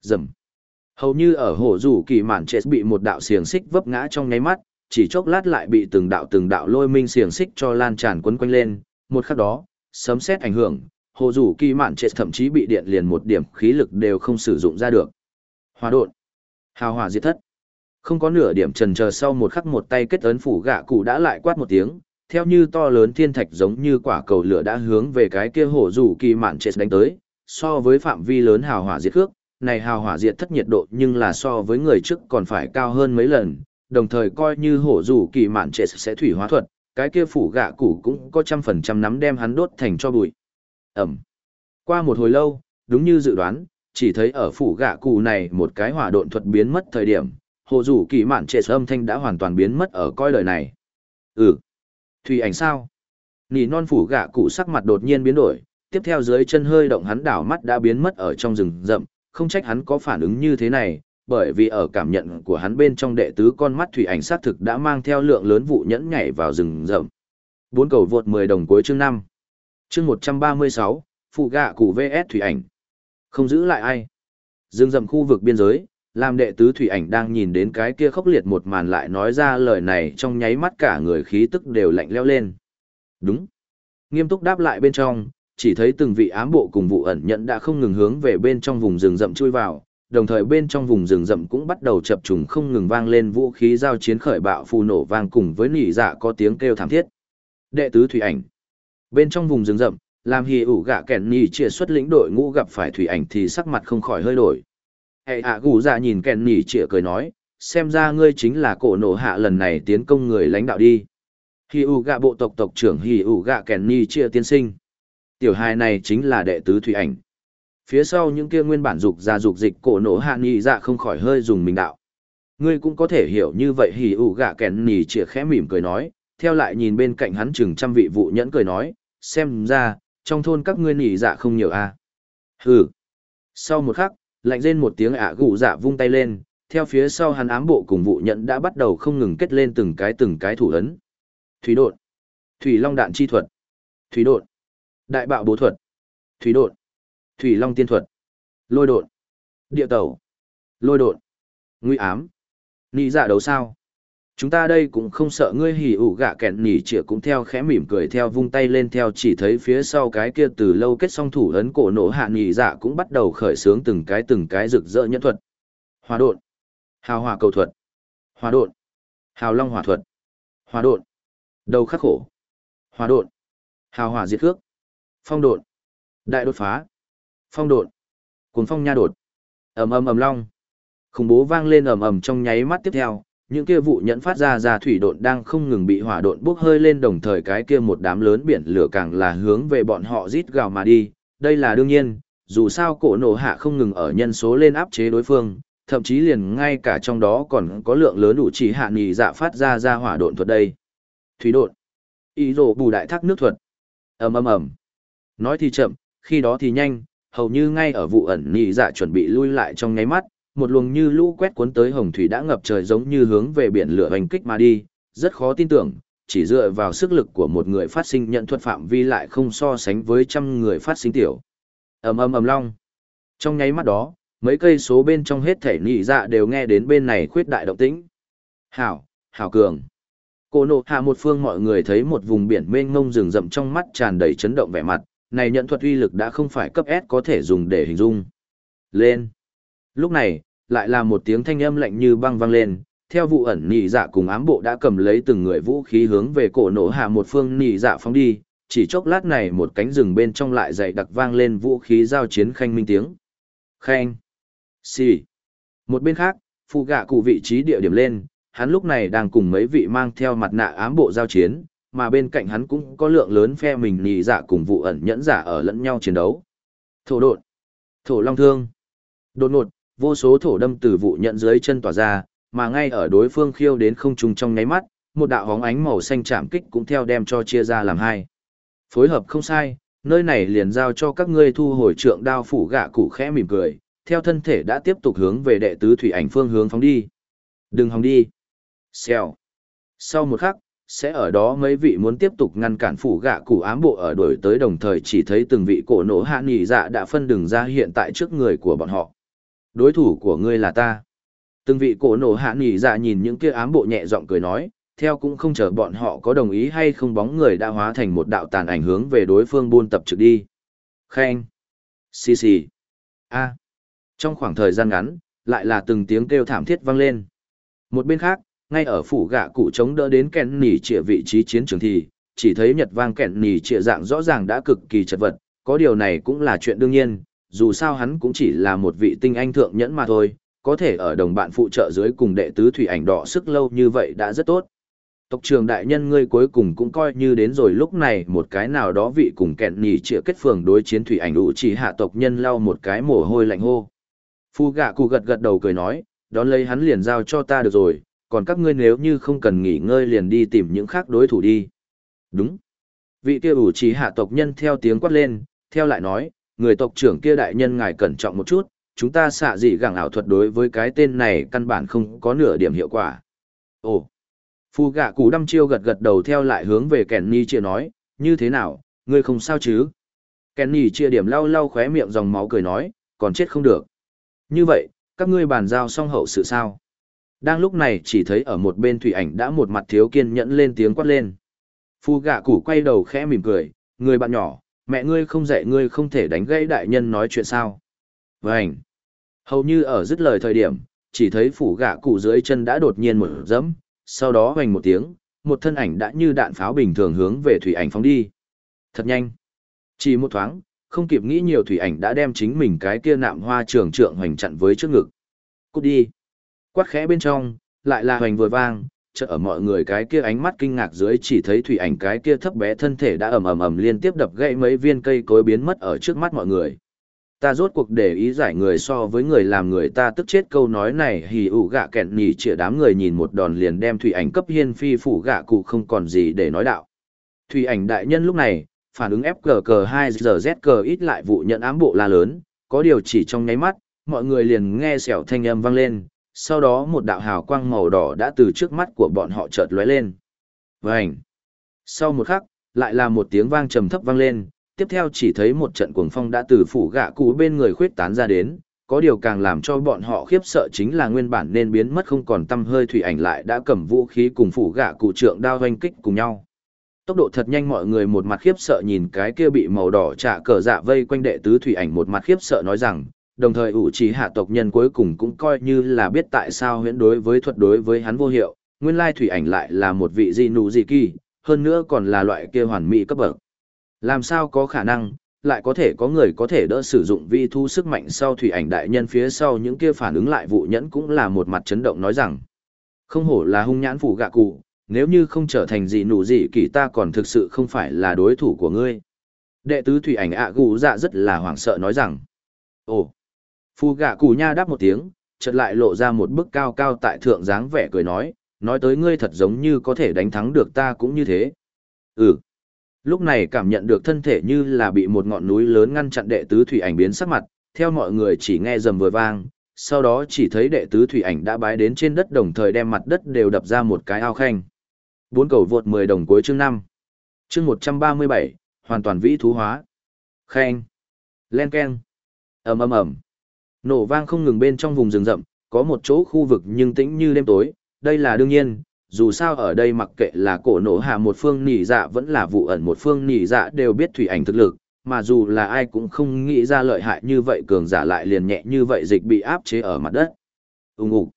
Dầm. Hầu như ở hồ rủ kỳ mạn chết bị một đạo xiềng xích vấp ngã trong nháy mắt, chỉ chốc lát lại bị từng đạo từng đạo lôi minh xiềng xích cho lan tràn quấn quanh lên, một khắc đó, sấm xét ảnh hưởng, hồ rủ kỳ mạn chết thậm chí bị điện liền một điểm khí lực đều không sử dụng ra được. Hòa đột. Hào hỏa diệt thất. Không có nửa điểm trần chờ sau một khắc một tay kết ấn phủ gạ cụ đã lại quát một tiếng, theo như to lớn thiên thạch giống như quả cầu lửa đã hướng về cái kia hổ rủ kỳ mạn chết đánh tới, so với phạm vi lớn hào hỏa diệt khước, này hào hỏa diệt thất nhiệt độ nhưng là so với người trước còn phải cao hơn mấy lần, đồng thời coi như hổ rủ kỳ mạn trệ sẽ thủy hóa thuật, cái kia phủ gạ củ cũng có trăm phần trăm nắm đem hắn đốt thành cho bụi. Ẩm. Qua một hồi lâu, đúng như dự đoán, chỉ thấy ở phủ gạ củ này một cái hỏa độn thuật biến mất thời điểm, hổ rủ kỳ mạn trệ âm thanh đã hoàn toàn biến mất ở coi đời này. Ừ. Thủy ảnh sao? Nỉ non phủ gạ cụ sắc mặt đột nhiên biến đổi, tiếp theo dưới chân hơi động hắn đảo mắt đã biến mất ở trong rừng rậm, không trách hắn có phản ứng như thế này, bởi vì ở cảm nhận của hắn bên trong đệ tứ con mắt thủy ảnh sát thực đã mang theo lượng lớn vụ nhẫn nhảy vào rừng rậm. Bốn cầu vượt 10 đồng cuối chương 5. Chương 136, phụ gạ cụ VS thủy ảnh. Không giữ lại ai. Dương rậm khu vực biên giới, làm đệ tứ thủy ảnh đang nhìn đến cái kia khốc liệt một màn lại nói ra lời này trong nháy mắt cả người khí tức đều lạnh leo lên. Đúng. Nghiêm túc đáp lại bên trong, chỉ thấy từng vị ám bộ cùng vụ ẩn nhận đã không ngừng hướng về bên trong vùng rừng rậm chui vào, đồng thời bên trong vùng rừng rậm cũng bắt đầu chập trùng không ngừng vang lên vũ khí giao chiến khởi bạo phù nổ vang cùng với nỉ dạ có tiếng kêu thảm thiết. Đệ tứ thủy ảnh. Bên trong vùng rừng rậm, làm hì ủ gạ kẻn nỉ chia xuất lĩnh đội ngũ gặp phải thủy ảnh thì sắc mặt không khỏi hơi đổi. Hệ ạ gù dạ nhìn kẻn nỉ chia cười nói, xem ra ngươi chính là cổ nổ hạ lần này tiến công người lãnh đạo đi. Hì ủ gạ bộ tộc tộc trưởng hì ủ gạ kẻn nỉ chia tiên sinh. Tiểu hài này chính là đệ tứ thủy ảnh. Phía sau những kia nguyên bản dục ra dục dịch cổ nổ hạ nghị dạ không khỏi hơi dùng mình đạo. Ngươi cũng có thể hiểu như vậy hì ủ gạ kèn nỉ chĩa khẽ mỉm cười nói, theo lại nhìn bên cạnh hắn chừng trăm vị vụ nhẫn cười nói, xem ra, trong thôn các ngươi nỉ dạ không nhiều à. Hừ. Sau một khắc, lạnh rên một tiếng ạ gụ dạ vung tay lên, theo phía sau hắn ám bộ cùng vụ nhận đã bắt đầu không ngừng kết lên từng cái từng cái thủ ấn. Thủy đột. Thủy long đạn chi thuật. Thủy đột. Đại bạo bố thuật. Thủy đột. Thủy long tiên thuật. Lôi đột. Địa tẩu. Lôi đột. Nguy ám. Nị dạ đấu sao? chúng ta đây cũng không sợ ngươi hỉ ủ gạ kẹn nỉ chĩa cũng theo khẽ mỉm cười theo vung tay lên theo chỉ thấy phía sau cái kia từ lâu kết song thủ ấn cổ nổ hạ nỉ dạ cũng bắt đầu khởi xướng từng cái từng cái rực rỡ nhân thuật hòa đột hào hòa cầu thuật hòa đột hào long hòa thuật hòa đột đầu khắc khổ hòa đột hào hòa diệt khước phong đột đại đột phá phong đột cuốn phong nha đột ầm ầm ầm long khủng bố vang lên ầm ầm trong nháy mắt tiếp theo những kia vụ nhẫn phát ra ra thủy độn đang không ngừng bị hỏa độn bốc hơi lên đồng thời cái kia một đám lớn biển lửa càng là hướng về bọn họ rít gào mà đi. Đây là đương nhiên, dù sao cổ nổ hạ không ngừng ở nhân số lên áp chế đối phương, thậm chí liền ngay cả trong đó còn có lượng lớn đủ chỉ hạ nghỉ dạ phát ra ra hỏa độn thuật đây. Thủy độn. Ý rộ bù đại thác nước thuật. ầm ầm ầm. Nói thì chậm, khi đó thì nhanh, hầu như ngay ở vụ ẩn nhị dạ chuẩn bị lui lại trong nháy mắt, một luồng như lũ quét cuốn tới hồng thủy đã ngập trời giống như hướng về biển lửa hành kích mà đi, rất khó tin tưởng, chỉ dựa vào sức lực của một người phát sinh nhận thuật phạm vi lại không so sánh với trăm người phát sinh tiểu. ầm ầm ầm long. Trong nháy mắt đó, mấy cây số bên trong hết thể nhị dạ đều nghe đến bên này khuyết đại động tĩnh. Hảo, hảo cường. Cô nộ hạ một phương mọi người thấy một vùng biển mênh mông rừng rậm trong mắt tràn đầy chấn động vẻ mặt, này nhận thuật uy lực đã không phải cấp S có thể dùng để hình dung. Lên. Lúc này, lại là một tiếng thanh âm lạnh như băng vang lên, theo vụ ẩn nị dạ cùng ám bộ đã cầm lấy từng người vũ khí hướng về cổ nổ hạ một phương nị dạ phóng đi, chỉ chốc lát này một cánh rừng bên trong lại dày đặc vang lên vũ khí giao chiến khanh minh tiếng. Khanh. Xì. Một bên khác, phụ gạ cụ vị trí địa điểm lên, hắn lúc này đang cùng mấy vị mang theo mặt nạ ám bộ giao chiến, mà bên cạnh hắn cũng có lượng lớn phe mình nhị dạ cùng vụ ẩn nhẫn giả ở lẫn nhau chiến đấu. Thổ đột. Thổ long thương. Đột ngột, vô số thổ đâm từ vụ nhận dưới chân tỏa ra, mà ngay ở đối phương khiêu đến không trùng trong nháy mắt, một đạo hóng ánh màu xanh chạm kích cũng theo đem cho chia ra làm hai. Phối hợp không sai, nơi này liền giao cho các ngươi thu hồi trượng đao phủ gạ cụ khẽ mỉm cười, theo thân thể đã tiếp tục hướng về đệ tứ thủy ảnh phương hướng phóng đi. Đừng hòng đi. Xèo. Sau một khắc, sẽ ở đó mấy vị muốn tiếp tục ngăn cản phủ gạ cụ ám bộ ở đuổi tới đồng thời chỉ thấy từng vị cổ nổ hạ nghỉ dạ đã phân đường ra hiện tại trước người của bọn họ. Đối thủ của ngươi là ta. Từng vị cổ nổ hạ nghỉ dạ nhìn những kia ám bộ nhẹ giọng cười nói, theo cũng không chờ bọn họ có đồng ý hay không bóng người đã hóa thành một đạo tàn ảnh hướng về đối phương buôn tập trực đi. Khen. Xì xì. A. Trong khoảng thời gian ngắn, lại là từng tiếng kêu thảm thiết vang lên. Một bên khác, ngay ở phủ gạ cụ chống đỡ đến kẹn nỉ trịa vị trí chiến trường thì, chỉ thấy nhật vang kẹn nỉ trịa dạng rõ ràng đã cực kỳ chật vật, có điều này cũng là chuyện đương nhiên, dù sao hắn cũng chỉ là một vị tinh anh thượng nhẫn mà thôi, có thể ở đồng bạn phụ trợ dưới cùng đệ tứ thủy ảnh đỏ sức lâu như vậy đã rất tốt. Tộc trường đại nhân ngươi cuối cùng cũng coi như đến rồi lúc này một cái nào đó vị cùng kẹn nhì trịa kết phường đối chiến thủy ảnh đủ chỉ hạ tộc nhân lau một cái mồ hôi lạnh hô. Phu gạ cụ gật gật đầu cười nói, đón lấy hắn liền giao cho ta được rồi, còn các ngươi nếu như không cần nghỉ ngơi liền đi tìm những khác đối thủ đi. Đúng. Vị kia ủ trí hạ tộc nhân theo tiếng quát lên, theo lại nói, người tộc trưởng kia đại nhân ngài cẩn trọng một chút, chúng ta xạ dị gẳng ảo thuật đối với cái tên này căn bản không có nửa điểm hiệu quả. Ồ. Phu gạ cụ đăm chiêu gật gật đầu theo lại hướng về Kenny chia nói, như thế nào, ngươi không sao chứ? Kenny chia điểm lau lau khóe miệng dòng máu cười nói, còn chết không được. Như vậy, các ngươi bàn giao xong hậu sự sao? Đang lúc này chỉ thấy ở một bên thủy ảnh đã một mặt thiếu kiên nhẫn lên tiếng quát lên. Phu gạ cụ quay đầu khẽ mỉm cười, người bạn nhỏ, mẹ ngươi không dạy ngươi không thể đánh gãy đại nhân nói chuyện sao. Vânh! Hầu như ở dứt lời thời điểm, chỉ thấy phủ gạ cụ dưới chân đã đột nhiên một dẫm, sau đó hoành một tiếng, một thân ảnh đã như đạn pháo bình thường hướng về thủy ảnh phóng đi. Thật nhanh. Chỉ một thoáng, không kịp nghĩ nhiều thủy ảnh đã đem chính mình cái kia nạm hoa trường trượng hoành chặn với trước ngực. Cút đi. Quát khẽ bên trong, lại là hoành vừa vang, chợ ở mọi người cái kia ánh mắt kinh ngạc dưới chỉ thấy thủy ảnh cái kia thấp bé thân thể đã ầm ầm ầm liên tiếp đập gãy mấy viên cây cối biến mất ở trước mắt mọi người. Ta rốt cuộc để ý giải người so với người làm người ta tức chết câu nói này hì ủ gạ kẹn nhì chĩa đám người nhìn một đòn liền đem thủy ảnh cấp hiên phi phủ gạ cụ không còn gì để nói đạo. Thủy ảnh đại nhân lúc này, phản ứng ép cờ cờ 2 giờ z ít lại vụ nhận ám bộ la lớn, có điều chỉ trong nháy mắt, mọi người liền nghe xẻo thanh âm vang lên, sau đó một đạo hào quang màu đỏ đã từ trước mắt của bọn họ chợt lóe lên. Vành! Sau một khắc, lại là một tiếng vang trầm thấp vang lên, tiếp theo chỉ thấy một trận cuồng phong đã từ phủ gạ cụ bên người khuyết tán ra đến, có điều càng làm cho bọn họ khiếp sợ chính là nguyên bản nên biến mất không còn tâm hơi thủy ảnh lại đã cầm vũ khí cùng phủ gạ cụ trượng đao doanh kích cùng nhau. Tốc độ thật nhanh mọi người một mặt khiếp sợ nhìn cái kia bị màu đỏ trả cờ dạ vây quanh đệ tứ thủy ảnh một mặt khiếp sợ nói rằng, đồng thời ủ trí hạ tộc nhân cuối cùng cũng coi như là biết tại sao huyễn đối với thuật đối với hắn vô hiệu, nguyên lai thủy ảnh lại là một vị di nụ di kỳ, hơn nữa còn là loại kia hoàn mỹ cấp bậc. Làm sao có khả năng, lại có thể có người có thể đỡ sử dụng vi thu sức mạnh sau thủy ảnh đại nhân phía sau những kia phản ứng lại vụ nhẫn cũng là một mặt chấn động nói rằng. Không hổ là hung nhãn phủ gạ cụ, nếu như không trở thành gì nụ gì kỳ ta còn thực sự không phải là đối thủ của ngươi. Đệ tứ thủy ảnh ạ à gù dạ rất là hoảng sợ nói rằng. Ồ, phù gạ cụ nha đáp một tiếng, chợt lại lộ ra một bức cao cao tại thượng dáng vẻ cười nói, nói tới ngươi thật giống như có thể đánh thắng được ta cũng như thế. Ừ. Lúc này cảm nhận được thân thể như là bị một ngọn núi lớn ngăn chặn đệ tứ thủy ảnh biến sắc mặt, theo mọi người chỉ nghe rầm vừa vang, sau đó chỉ thấy đệ tứ thủy ảnh đã bái đến trên đất đồng thời đem mặt đất đều đập ra một cái ao khanh. Bốn cầu vượt 10 đồng cuối chương 5. Chương 137, hoàn toàn vĩ thú hóa. Khanh. Len keng. ầm ầm ầm. Nổ vang không ngừng bên trong vùng rừng rậm, có một chỗ khu vực nhưng tĩnh như đêm tối, đây là đương nhiên, dù sao ở đây mặc kệ là cổ nổ hạ một phương nỉ dạ vẫn là vụ ẩn một phương nỉ dạ đều biết thủy ảnh thực lực, mà dù là ai cũng không nghĩ ra lợi hại như vậy cường giả lại liền nhẹ như vậy dịch bị áp chế ở mặt đất. Úng ục.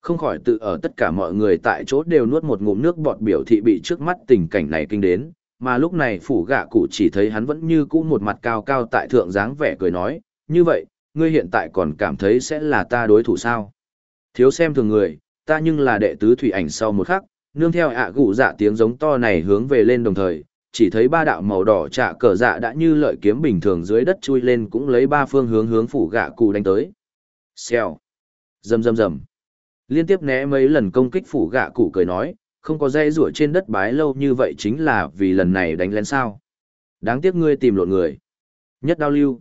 Không khỏi tự ở tất cả mọi người tại chỗ đều nuốt một ngụm nước bọt biểu thị bị trước mắt tình cảnh này kinh đến, mà lúc này phủ gạ cụ chỉ thấy hắn vẫn như cũ một mặt cao cao tại thượng dáng vẻ cười nói, như vậy, ngươi hiện tại còn cảm thấy sẽ là ta đối thủ sao? Thiếu xem thường người, ta nhưng là đệ tứ thủy ảnh sau một khắc, nương theo ạ gụ dạ tiếng giống to này hướng về lên đồng thời, chỉ thấy ba đạo màu đỏ trạ cờ dạ đã như lợi kiếm bình thường dưới đất chui lên cũng lấy ba phương hướng hướng phủ gạ cụ đánh tới. Xèo. Rầm rầm rầm. Liên tiếp né mấy lần công kích phủ gạ cụ cười nói, không có dây rủa trên đất bái lâu như vậy chính là vì lần này đánh lén sao. Đáng tiếc ngươi tìm lộn người. Nhất đao lưu.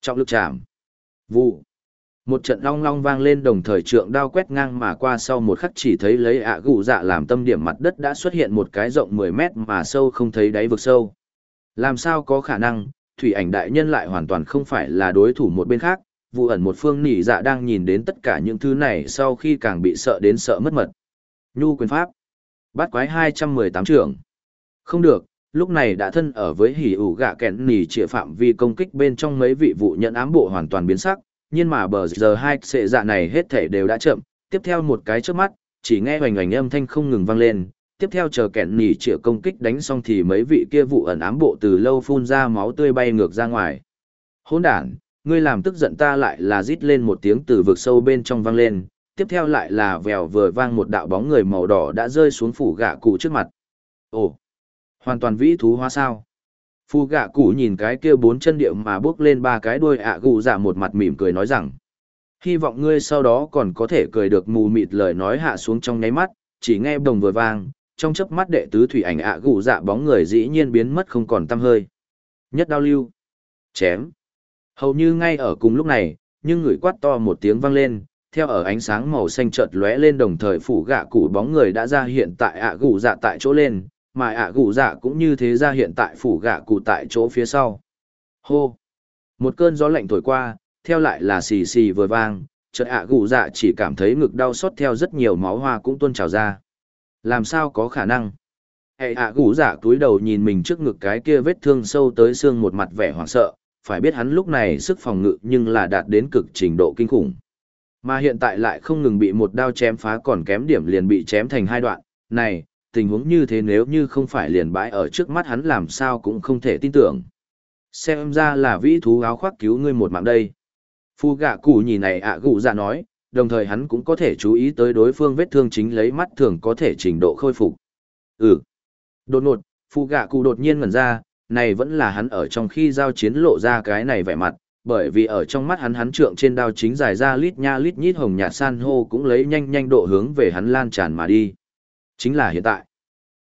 Trọng lực chạm. Vụ. Một trận long long vang lên đồng thời trượng đao quét ngang mà qua sau một khắc chỉ thấy lấy ạ gụ dạ làm tâm điểm mặt đất đã xuất hiện một cái rộng 10 mét mà sâu không thấy đáy vực sâu. Làm sao có khả năng, thủy ảnh đại nhân lại hoàn toàn không phải là đối thủ một bên khác, vụ ẩn một phương nỉ dạ đang nhìn đến tất cả những thứ này sau khi càng bị sợ đến sợ mất mật. Nhu quyền pháp. Bắt quái 218 trưởng. Không được, lúc này đã thân ở với hỉ ủ gạ kẹn nỉ chĩa phạm vi công kích bên trong mấy vị vụ nhận ám bộ hoàn toàn biến sắc, nhưng mà bờ giờ hai sệ dạ này hết thể đều đã chậm, tiếp theo một cái trước mắt, chỉ nghe hoành hoành âm thanh không ngừng vang lên, tiếp theo chờ kẹn nỉ chĩa công kích đánh xong thì mấy vị kia vụ ẩn ám bộ từ lâu phun ra máu tươi bay ngược ra ngoài. Hỗn đản, ngươi làm tức giận ta lại là rít lên một tiếng từ vực sâu bên trong vang lên, tiếp theo lại là vèo vừa vang một đạo bóng người màu đỏ đã rơi xuống phủ gạ cụ trước mặt. Ồ, hoàn toàn vĩ thú hóa sao? Phu gạ cụ nhìn cái kia bốn chân điệu mà bước lên ba cái đuôi ạ gù dạ một mặt mỉm cười nói rằng. Hy vọng ngươi sau đó còn có thể cười được mù mịt lời nói hạ xuống trong nháy mắt, chỉ nghe đồng vừa vang, trong chớp mắt đệ tứ thủy ảnh ạ gù dạ bóng người dĩ nhiên biến mất không còn tăm hơi. Nhất đao lưu. Chém. Hầu như ngay ở cùng lúc này, nhưng người quát to một tiếng vang lên, theo ở ánh sáng màu xanh chợt lóe lên đồng thời phủ gạ cụ bóng người đã ra hiện tại ạ gù dạ tại chỗ lên, mà ạ gù dạ cũng như thế ra hiện tại phủ gạ cụ tại chỗ phía sau. Hô! Một cơn gió lạnh thổi qua, theo lại là xì xì vừa vang, chợt ạ gù dạ chỉ cảm thấy ngực đau xót theo rất nhiều máu hoa cũng tuôn trào ra. Làm sao có khả năng? Hệ ạ gù dạ túi đầu nhìn mình trước ngực cái kia vết thương sâu tới xương một mặt vẻ hoảng sợ, phải biết hắn lúc này sức phòng ngự nhưng là đạt đến cực trình độ kinh khủng. Mà hiện tại lại không ngừng bị một đao chém phá còn kém điểm liền bị chém thành hai đoạn, này, tình huống như thế nếu như không phải liền bãi ở trước mắt hắn làm sao cũng không thể tin tưởng. Xem ra là vĩ thú áo khoác cứu ngươi một mạng đây. Phu gạ cụ nhìn này ạ à gụ dạ nói, đồng thời hắn cũng có thể chú ý tới đối phương vết thương chính lấy mắt thường có thể trình độ khôi phục. Ừ. Đột ngột, phu gạ cụ đột nhiên ngẩn ra, này vẫn là hắn ở trong khi giao chiến lộ ra cái này vẻ mặt, bởi vì ở trong mắt hắn hắn trượng trên đao chính dài ra lít nha lít nhít hồng nhạt san hô cũng lấy nhanh nhanh độ hướng về hắn lan tràn mà đi. Chính là hiện tại.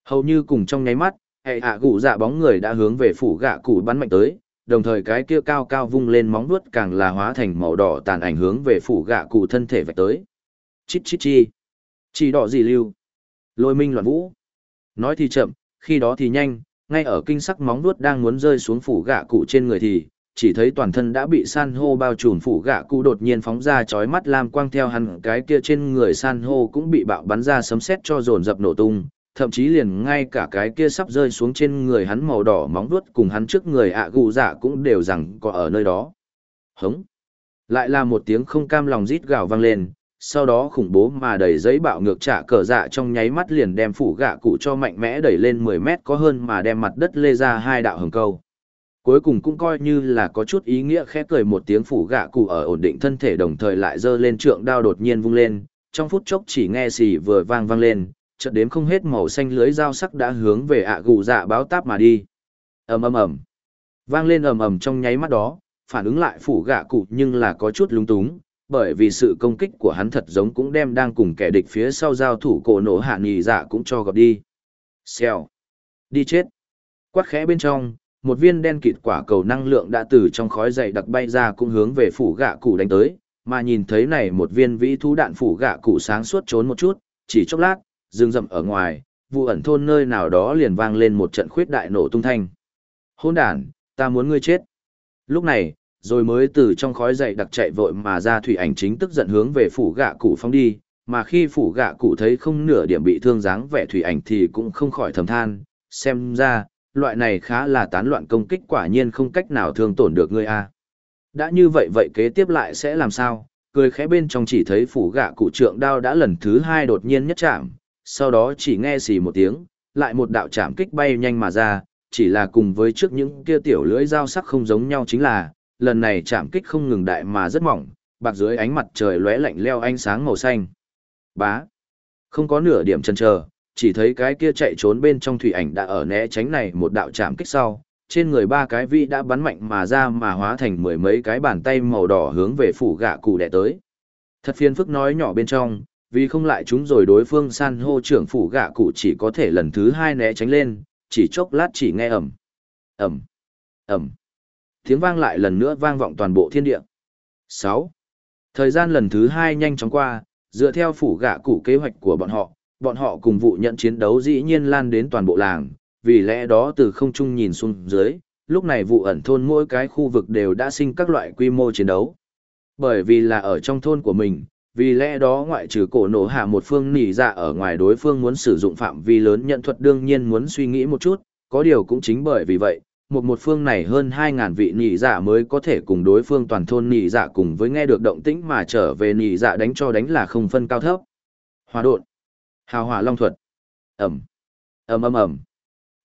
Hầu như cùng trong nháy mắt, hệ hạ gụ dạ bóng người đã hướng về phủ gạ cụ bắn mạnh tới, đồng thời cái kia cao cao vung lên móng vuốt càng là hóa thành màu đỏ tàn ảnh hướng về phủ gạ cụ thân thể vạch tới. Chít chít chi. Chỉ đỏ gì lưu. Lôi minh loạn vũ. Nói thì chậm, khi đó thì nhanh, ngay ở kinh sắc móng vuốt đang muốn rơi xuống phủ gạ cụ trên người thì, chỉ thấy toàn thân đã bị san hô bao trùm phủ gạ cụ đột nhiên phóng ra chói mắt lam quang theo hẳn cái kia trên người san hô cũng bị bạo bắn ra sấm sét cho dồn dập nổ tung, thậm chí liền ngay cả cái kia sắp rơi xuống trên người hắn màu đỏ móng vuốt cùng hắn trước người ạ gù dạ cũng đều rằng có ở nơi đó. Hống! Lại là một tiếng không cam lòng rít gào vang lên, sau đó khủng bố mà đẩy giấy bạo ngược trả cờ dạ trong nháy mắt liền đem phủ gạ cụ cho mạnh mẽ đẩy lên 10 mét có hơn mà đem mặt đất lê ra hai đạo hừng câu. Cuối cùng cũng coi như là có chút ý nghĩa khẽ cười một tiếng phủ gạ cụ ở ổn định thân thể đồng thời lại giơ lên trượng đao đột nhiên vung lên, trong phút chốc chỉ nghe xì vừa vang vang lên, chợt đếm không hết màu xanh lưới dao sắc đã hướng về ạ gù dạ báo táp mà đi. ầm ầm ầm, vang lên ầm ầm trong nháy mắt đó, phản ứng lại phủ gạ cụ nhưng là có chút lúng túng, bởi vì sự công kích của hắn thật giống cũng đem đang cùng kẻ địch phía sau giao thủ cổ nổ hạ nghỉ dạ cũng cho gặp đi. Xèo, đi chết. Quát khẽ bên trong, một viên đen kịt quả cầu năng lượng đã từ trong khói dày đặc bay ra cũng hướng về phủ gạ cụ đánh tới, mà nhìn thấy này một viên vĩ thú đạn phủ gạ cụ sáng suốt trốn một chút, chỉ chốc lát, rừng rậm ở ngoài, vụ ẩn thôn nơi nào đó liền vang lên một trận khuyết đại nổ tung thanh. Hôn đàn, ta muốn ngươi chết. Lúc này, rồi mới từ trong khói dậy đặc chạy vội mà ra thủy ảnh chính tức giận hướng về phủ gạ cụ phong đi, mà khi phủ gạ cụ thấy không nửa điểm bị thương dáng vẻ thủy ảnh thì cũng không khỏi thầm than, xem ra, loại này khá là tán loạn công kích quả nhiên không cách nào thương tổn được ngươi a. Đã như vậy vậy kế tiếp lại sẽ làm sao? Cười khẽ bên trong chỉ thấy phủ gạ cụ trượng đao đã lần thứ hai đột nhiên nhất chạm, sau đó chỉ nghe xì một tiếng, lại một đạo chạm kích bay nhanh mà ra, chỉ là cùng với trước những kia tiểu lưỡi dao sắc không giống nhau chính là, lần này chạm kích không ngừng đại mà rất mỏng, bạc dưới ánh mặt trời lóe lạnh leo ánh sáng màu xanh. Bá. Không có nửa điểm chần chờ, chỉ thấy cái kia chạy trốn bên trong thủy ảnh đã ở né tránh này một đạo chạm kích sau, trên người ba cái vị đã bắn mạnh mà ra mà hóa thành mười mấy cái bàn tay màu đỏ hướng về phủ gạ cụ đẻ tới. Thật phiền phức nói nhỏ bên trong, vì không lại chúng rồi đối phương san hô trưởng phủ gạ cụ chỉ có thể lần thứ hai né tránh lên, chỉ chốc lát chỉ nghe ẩm, ẩm, ẩm. Tiếng vang lại lần nữa vang vọng toàn bộ thiên địa. sáu Thời gian lần thứ hai nhanh chóng qua, dựa theo phủ gạ cụ kế hoạch của bọn họ, bọn họ cùng vụ nhận chiến đấu dĩ nhiên lan đến toàn bộ làng, vì lẽ đó từ không trung nhìn xuống dưới, lúc này vụ ẩn thôn mỗi cái khu vực đều đã sinh các loại quy mô chiến đấu. Bởi vì là ở trong thôn của mình, vì lẽ đó ngoại trừ cổ nổ hạ một phương nỉ dạ ở ngoài đối phương muốn sử dụng phạm vi lớn nhận thuật đương nhiên muốn suy nghĩ một chút, có điều cũng chính bởi vì vậy, một một phương này hơn 2.000 vị nỉ dạ mới có thể cùng đối phương toàn thôn nỉ dạ cùng với nghe được động tĩnh mà trở về nỉ dạ đánh cho đánh là không phân cao thấp. Hòa độn, hào hỏa long thuật, ẩm, ầm ầm ầm,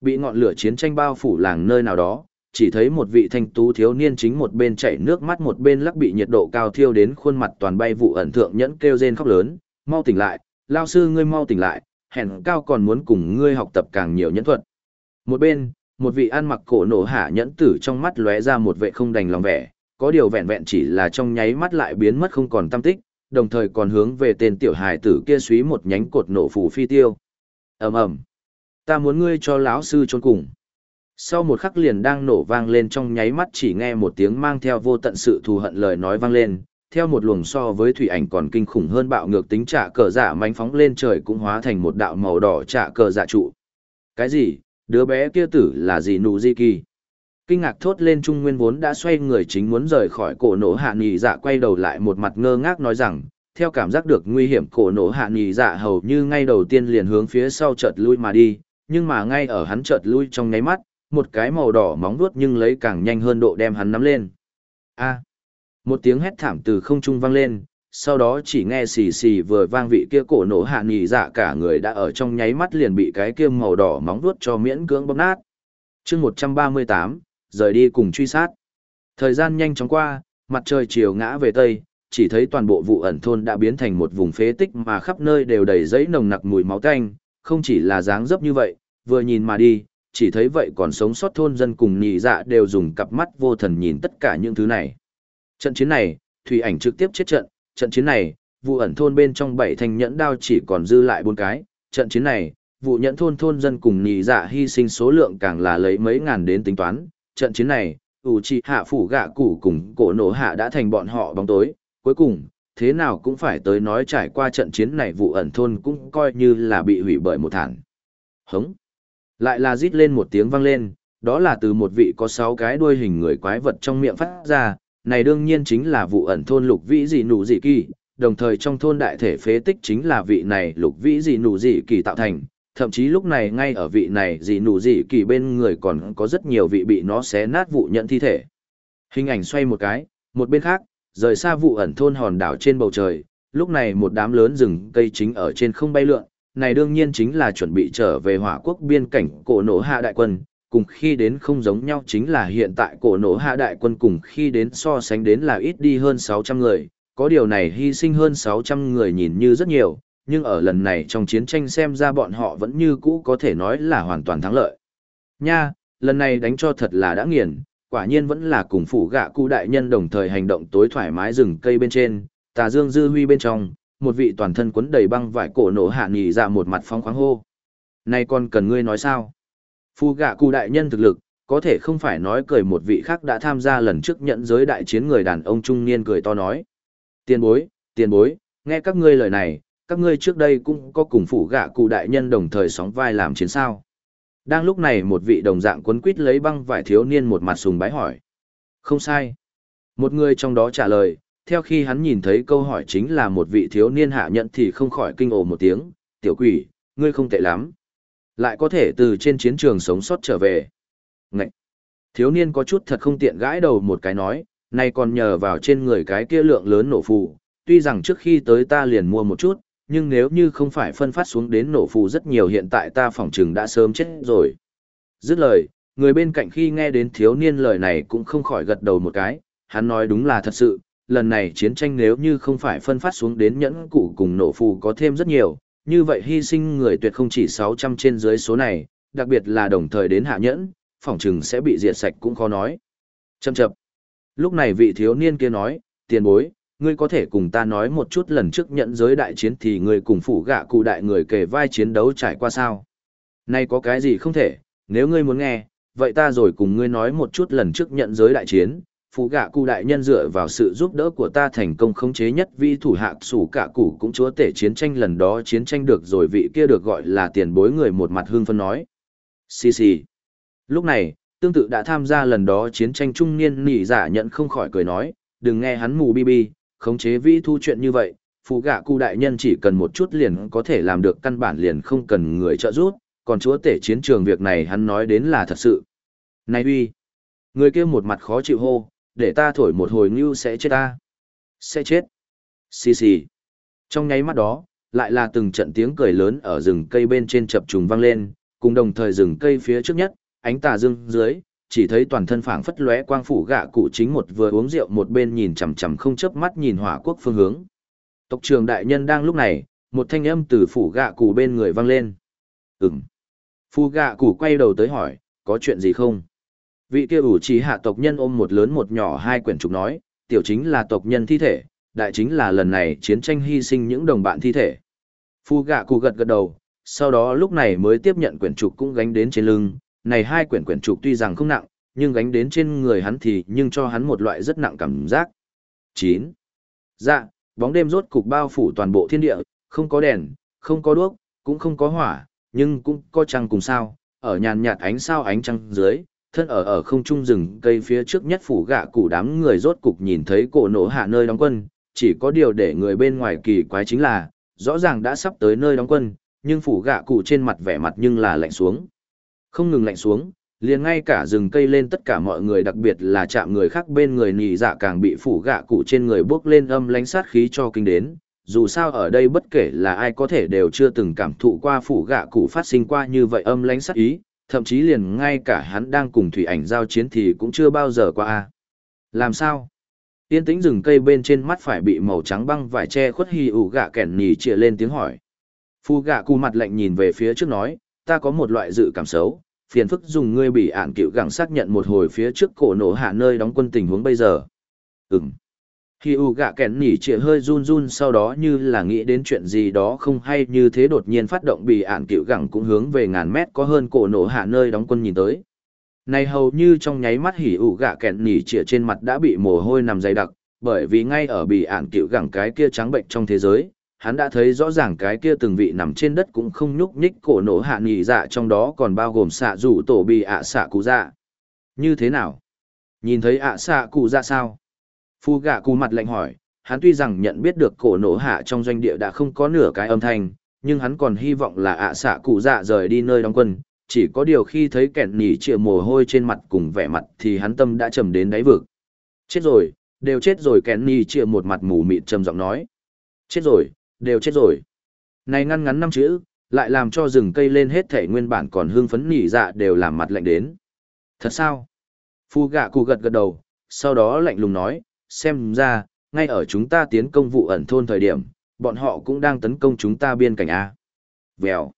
bị ngọn lửa chiến tranh bao phủ làng nơi nào đó, chỉ thấy một vị thanh tú thiếu niên chính một bên chảy nước mắt một bên lắc bị nhiệt độ cao thiêu đến khuôn mặt toàn bay vụ ẩn thượng nhẫn kêu rên khóc lớn, mau tỉnh lại, lao sư ngươi mau tỉnh lại, hẹn cao còn muốn cùng ngươi học tập càng nhiều nhẫn thuật. Một bên, một vị ăn mặc cổ nổ hạ nhẫn tử trong mắt lóe ra một vệ không đành lòng vẻ, có điều vẹn vẹn chỉ là trong nháy mắt lại biến mất không còn tâm tích, đồng thời còn hướng về tên tiểu hài tử kia suý một nhánh cột nổ phủ phi tiêu. ầm ầm, ta muốn ngươi cho lão sư trốn cùng. Sau một khắc liền đang nổ vang lên trong nháy mắt chỉ nghe một tiếng mang theo vô tận sự thù hận lời nói vang lên, theo một luồng so với thủy ảnh còn kinh khủng hơn bạo ngược tính trả cờ dạ mánh phóng lên trời cũng hóa thành một đạo màu đỏ trả cờ dạ trụ. Cái gì? Đứa bé kia tử là gì nụ di kỳ? Kinh ngạc thốt lên Trung Nguyên vốn đã xoay người chính muốn rời khỏi cổ nổ hạ nghỉ dạ quay đầu lại một mặt ngơ ngác nói rằng, theo cảm giác được nguy hiểm cổ nổ hạ nghỉ dạ hầu như ngay đầu tiên liền hướng phía sau chợt lui mà đi, nhưng mà ngay ở hắn chợt lui trong nháy mắt, một cái màu đỏ móng vuốt nhưng lấy càng nhanh hơn độ đem hắn nắm lên. A. một tiếng hét thảm từ không trung vang lên, sau đó chỉ nghe xì xì vừa vang vị kia cổ nổ hạ nghỉ dạ cả người đã ở trong nháy mắt liền bị cái kia màu đỏ móng vuốt cho miễn cưỡng bóp nát. Chương 138, rời đi cùng truy sát. Thời gian nhanh chóng qua, mặt trời chiều ngã về tây, chỉ thấy toàn bộ vụ ẩn thôn đã biến thành một vùng phế tích mà khắp nơi đều đầy giấy nồng nặc mùi máu tanh, không chỉ là dáng dấp như vậy, vừa nhìn mà đi, chỉ thấy vậy còn sống sót thôn dân cùng nhị dạ đều dùng cặp mắt vô thần nhìn tất cả những thứ này. Trận chiến này, Thủy ảnh trực tiếp chết trận, trận chiến này, vụ ẩn thôn bên trong bảy thanh nhẫn đao chỉ còn dư lại bốn cái, trận chiến này, vụ nhẫn thôn thôn dân cùng nhị dạ hy sinh số lượng càng là lấy mấy ngàn đến tính toán, trận chiến này, ủ trì hạ phủ gạ củ cùng cổ nổ hạ đã thành bọn họ bóng tối, cuối cùng, thế nào cũng phải tới nói trải qua trận chiến này vụ ẩn thôn cũng coi như là bị hủy bởi một thản. Hống! Lại là rít lên một tiếng vang lên, đó là từ một vị có sáu cái đuôi hình người quái vật trong miệng phát ra, này đương nhiên chính là vụ ẩn thôn lục vĩ dị nụ dị kỳ, đồng thời trong thôn đại thể phế tích chính là vị này lục vĩ dị nụ dị kỳ tạo thành, thậm chí lúc này ngay ở vị này dị nụ dị kỳ bên người còn có rất nhiều vị bị nó xé nát vụ nhận thi thể. Hình ảnh xoay một cái, một bên khác, rời xa vụ ẩn thôn hòn đảo trên bầu trời, lúc này một đám lớn rừng cây chính ở trên không bay lượn, này đương nhiên chính là chuẩn bị trở về hỏa quốc biên cảnh cổ nổ hạ đại quân, cùng khi đến không giống nhau chính là hiện tại cổ nổ hạ đại quân cùng khi đến so sánh đến là ít đi hơn 600 người, có điều này hy sinh hơn 600 người nhìn như rất nhiều, nhưng ở lần này trong chiến tranh xem ra bọn họ vẫn như cũ có thể nói là hoàn toàn thắng lợi. Nha, lần này đánh cho thật là đã nghiền, quả nhiên vẫn là cùng phủ gạ cụ đại nhân đồng thời hành động tối thoải mái rừng cây bên trên, tà dương dư huy bên trong, một vị toàn thân quấn đầy băng vải cổ nổ hạ nghỉ ra một mặt phong khoáng hô. Này còn cần ngươi nói sao? Phu gạ cụ đại nhân thực lực, có thể không phải nói cười một vị khác đã tham gia lần trước nhận giới đại chiến người đàn ông trung niên cười to nói. Tiền bối, tiền bối, nghe các ngươi lời này, các ngươi trước đây cũng có cùng phủ gạ cụ đại nhân đồng thời sóng vai làm chiến sao. Đang lúc này một vị đồng dạng quấn quít lấy băng vải thiếu niên một mặt sùng bái hỏi. Không sai. Một người trong đó trả lời, theo khi hắn nhìn thấy câu hỏi chính là một vị thiếu niên hạ nhận thì không khỏi kinh ồ một tiếng, tiểu quỷ, ngươi không tệ lắm. Lại có thể từ trên chiến trường sống sót trở về. Ngậy! Thiếu niên có chút thật không tiện gãi đầu một cái nói, nay còn nhờ vào trên người cái kia lượng lớn nổ phù, tuy rằng trước khi tới ta liền mua một chút, nhưng nếu như không phải phân phát xuống đến nổ phù rất nhiều hiện tại ta phỏng chừng đã sớm chết rồi. Dứt lời, người bên cạnh khi nghe đến thiếu niên lời này cũng không khỏi gật đầu một cái, hắn nói đúng là thật sự, lần này chiến tranh nếu như không phải phân phát xuống đến nhẫn cụ cùng nổ phù có thêm rất nhiều, như vậy hy sinh người tuyệt không chỉ 600 trên dưới số này, đặc biệt là đồng thời đến hạ nhẫn, phỏng chừng sẽ bị diệt sạch cũng khó nói. Châm chập. Lúc này vị thiếu niên kia nói, tiền bối, ngươi có thể cùng ta nói một chút lần trước nhận giới đại chiến thì ngươi cùng phủ gạ cụ đại người kề vai chiến đấu trải qua sao. Nay có cái gì không thể, nếu ngươi muốn nghe, vậy ta rồi cùng ngươi nói một chút lần trước nhận giới đại chiến, Phủ gạ cụ đại nhân dựa vào sự giúp đỡ của ta thành công khống chế nhất vi thủ hạ sủ cả cụ cũng chúa tể chiến tranh lần đó chiến tranh được rồi vị kia được gọi là tiền bối người một mặt hương phân nói. Xì xì. Lúc này, tương tự đã tham gia lần đó chiến tranh trung niên nỉ giả nhận không khỏi cười nói, đừng nghe hắn mù bi bi, khống chế vi thu chuyện như vậy, phụ gạ cụ đại nhân chỉ cần một chút liền có thể làm được căn bản liền không cần người trợ giúp, còn chúa tể chiến trường việc này hắn nói đến là thật sự. Này uy, người kia một mặt khó chịu hô, để ta thổi một hồi ngưu sẽ chết ta. Sẽ chết. Xì xì. Trong nháy mắt đó, lại là từng trận tiếng cười lớn ở rừng cây bên trên chập trùng vang lên, cùng đồng thời rừng cây phía trước nhất, ánh tà dương dưới, chỉ thấy toàn thân phảng phất lóe quang phủ gạ cụ chính một vừa uống rượu một bên nhìn chằm chằm không chớp mắt nhìn hỏa quốc phương hướng. Tộc trưởng đại nhân đang lúc này, một thanh âm từ phủ gạ cụ bên người vang lên. Ừm. Phu gạ cụ quay đầu tới hỏi, có chuyện gì không? Vị kia ủ trí hạ tộc nhân ôm một lớn một nhỏ hai quyển trục nói, tiểu chính là tộc nhân thi thể, đại chính là lần này chiến tranh hy sinh những đồng bạn thi thể. Phu gạ cụ gật gật đầu, sau đó lúc này mới tiếp nhận quyển trục cũng gánh đến trên lưng, này hai quyển quyển trục tuy rằng không nặng, nhưng gánh đến trên người hắn thì nhưng cho hắn một loại rất nặng cảm giác. 9. Dạ, bóng đêm rốt cục bao phủ toàn bộ thiên địa, không có đèn, không có đuốc, cũng không có hỏa, nhưng cũng có trăng cùng sao, ở nhàn nhạt ánh sao ánh trăng dưới, thân ở ở không trung rừng cây phía trước nhất phủ gạ cụ đám người rốt cục nhìn thấy cổ nổ hạ nơi đóng quân, chỉ có điều để người bên ngoài kỳ quái chính là, rõ ràng đã sắp tới nơi đóng quân, nhưng phủ gạ cụ trên mặt vẻ mặt nhưng là lạnh xuống. Không ngừng lạnh xuống, liền ngay cả rừng cây lên tất cả mọi người đặc biệt là chạm người khác bên người nì dạ càng bị phủ gạ cụ trên người bước lên âm lánh sát khí cho kinh đến. Dù sao ở đây bất kể là ai có thể đều chưa từng cảm thụ qua phủ gạ cụ phát sinh qua như vậy âm lánh sát ý, thậm chí liền ngay cả hắn đang cùng thủy ảnh giao chiến thì cũng chưa bao giờ qua. Làm sao? Tiên tĩnh rừng cây bên trên mắt phải bị màu trắng băng vải che khuất hì ủ gạ kẻn nhì chĩa lên tiếng hỏi. Phu gạ cụ mặt lạnh nhìn về phía trước nói, ta có một loại dự cảm xấu, phiền phức dùng ngươi bị ạn cựu gẳng xác nhận một hồi phía trước cổ nổ hạ nơi đóng quân tình huống bây giờ. Ừm. khi u gạ kẻn nỉ chĩa hơi run run sau đó như là nghĩ đến chuyện gì đó không hay như thế đột nhiên phát động bị ạn cựu gẳng cũng hướng về ngàn mét có hơn cổ nổ hạ nơi đóng quân nhìn tới. Này hầu như trong nháy mắt hỉ ủ gạ kẹn nỉ chĩa trên mặt đã bị mồ hôi nằm dày đặc, bởi vì ngay ở bị ạn cựu gẳng cái kia trắng bệnh trong thế giới, hắn đã thấy rõ ràng cái kia từng vị nằm trên đất cũng không nhúc nhích cổ nổ hạ nghỉ dạ trong đó còn bao gồm xạ rủ tổ bị ạ xạ cụ dạ. Như thế nào? Nhìn thấy ạ xạ cụ dạ sao? Phu gạ cụ mặt lạnh hỏi, hắn tuy rằng nhận biết được cổ nổ hạ trong doanh địa đã không có nửa cái âm thanh, nhưng hắn còn hy vọng là ạ xạ cụ dạ rời đi nơi đóng quân, chỉ có điều khi thấy kẻn nỉ chịa mồ hôi trên mặt cùng vẻ mặt thì hắn tâm đã trầm đến đáy vực. Chết rồi, đều chết rồi kẻn nỉ chịa một mặt mù mịt trầm giọng nói. Chết rồi, đều chết rồi. Này ngăn ngắn năm chữ, lại làm cho rừng cây lên hết thể nguyên bản còn hương phấn nỉ dạ đều làm mặt lạnh đến. Thật sao? Phu gạ cụ gật gật đầu, sau đó lạnh lùng nói, xem ra, ngay ở chúng ta tiến công vụ ẩn thôn thời điểm, bọn họ cũng đang tấn công chúng ta biên cảnh A. Vèo.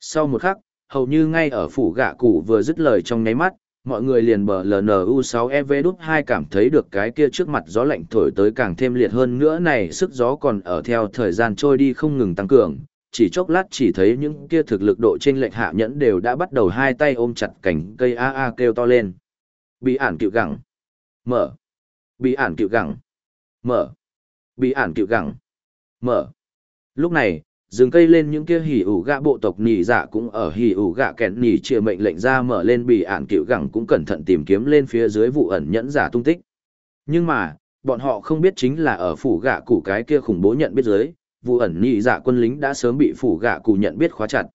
Sau một khắc, hầu như ngay ở phủ gạ cụ vừa dứt lời trong nháy mắt, mọi người liền bờ LNU6EV đúc hai cảm thấy được cái kia trước mặt gió lạnh thổi tới càng thêm liệt hơn nữa này sức gió còn ở theo thời gian trôi đi không ngừng tăng cường, chỉ chốc lát chỉ thấy những kia thực lực độ trên lệnh hạ nhẫn đều đã bắt đầu hai tay ôm chặt cành cây a a kêu to lên. Bị ản cựu gẳng. Mở. Bị ản cựu gẳng. Mở. Bị ản cựu gẳng. Mở. Lúc này, dừng cây lên những kia hỉ ủ gạ bộ tộc nỉ dạ cũng ở hỉ ủ gạ kẹn nỉ chia mệnh lệnh ra mở lên bị ản cựu gẳng cũng cẩn thận tìm kiếm lên phía dưới vụ ẩn nhẫn giả tung tích nhưng mà, bọn họ không biết chính là ở phủ gạ cụ cái kia khủng bố nhận biết dưới, vụ ẩn nỉ dạ quân lính đã sớm bị phủ gạ cụ nhận biết khóa chặt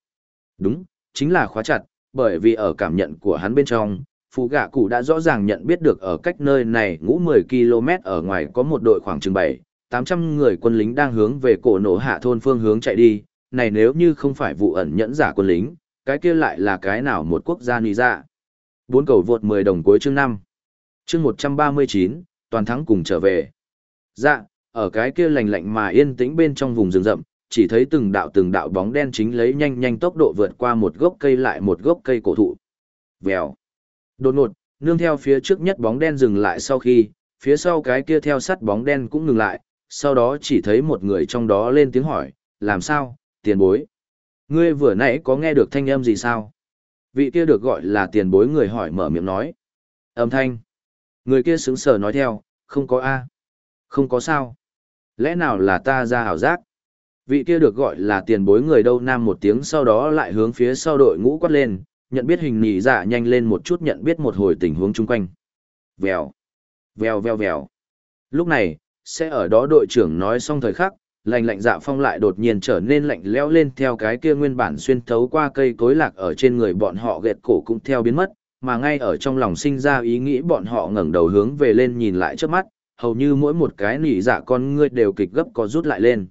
đúng, chính là khóa chặt, bởi vì ở cảm nhận của hắn bên trong, phủ gạ cụ đã rõ ràng nhận biết được ở cách nơi này ngũ 10 km ở ngoài có một đội khoảng chừng bảy. 800 người quân lính đang hướng về cổ nổ hạ thôn phương hướng chạy đi, này nếu như không phải vụ ẩn nhẫn giả quân lính, cái kia lại là cái nào một quốc gia nì ra. Dạ? Bốn cầu vượt 10 đồng cuối chương 5. Chương 139, toàn thắng cùng trở về. Dạ, ở cái kia lạnh lạnh mà yên tĩnh bên trong vùng rừng rậm, chỉ thấy từng đạo từng đạo bóng đen chính lấy nhanh nhanh tốc độ vượt qua một gốc cây lại một gốc cây cổ thụ. Vèo. Đột ngột, nương theo phía trước nhất bóng đen dừng lại sau khi, phía sau cái kia theo sắt bóng đen cũng ngừng lại, sau đó chỉ thấy một người trong đó lên tiếng hỏi, làm sao, tiền bối. Ngươi vừa nãy có nghe được thanh âm gì sao? Vị kia được gọi là tiền bối người hỏi mở miệng nói. Âm thanh. Người kia sững sờ nói theo, không có A. Không có sao. Lẽ nào là ta ra hảo giác? Vị kia được gọi là tiền bối người đâu nam một tiếng sau đó lại hướng phía sau đội ngũ quát lên, nhận biết hình nỉ dạ nhanh lên một chút nhận biết một hồi tình huống chung quanh. Vèo. Vèo vèo vèo. Lúc này, sẽ ở đó đội trưởng nói xong thời khắc, lạnh lạnh dạ phong lại đột nhiên trở nên lạnh lẽo lên theo cái kia nguyên bản xuyên thấu qua cây cối lạc ở trên người bọn họ gẹt cổ cũng theo biến mất, mà ngay ở trong lòng sinh ra ý nghĩ bọn họ ngẩng đầu hướng về lên nhìn lại trước mắt, hầu như mỗi một cái nỉ dạ con ngươi đều kịch gấp có rút lại lên.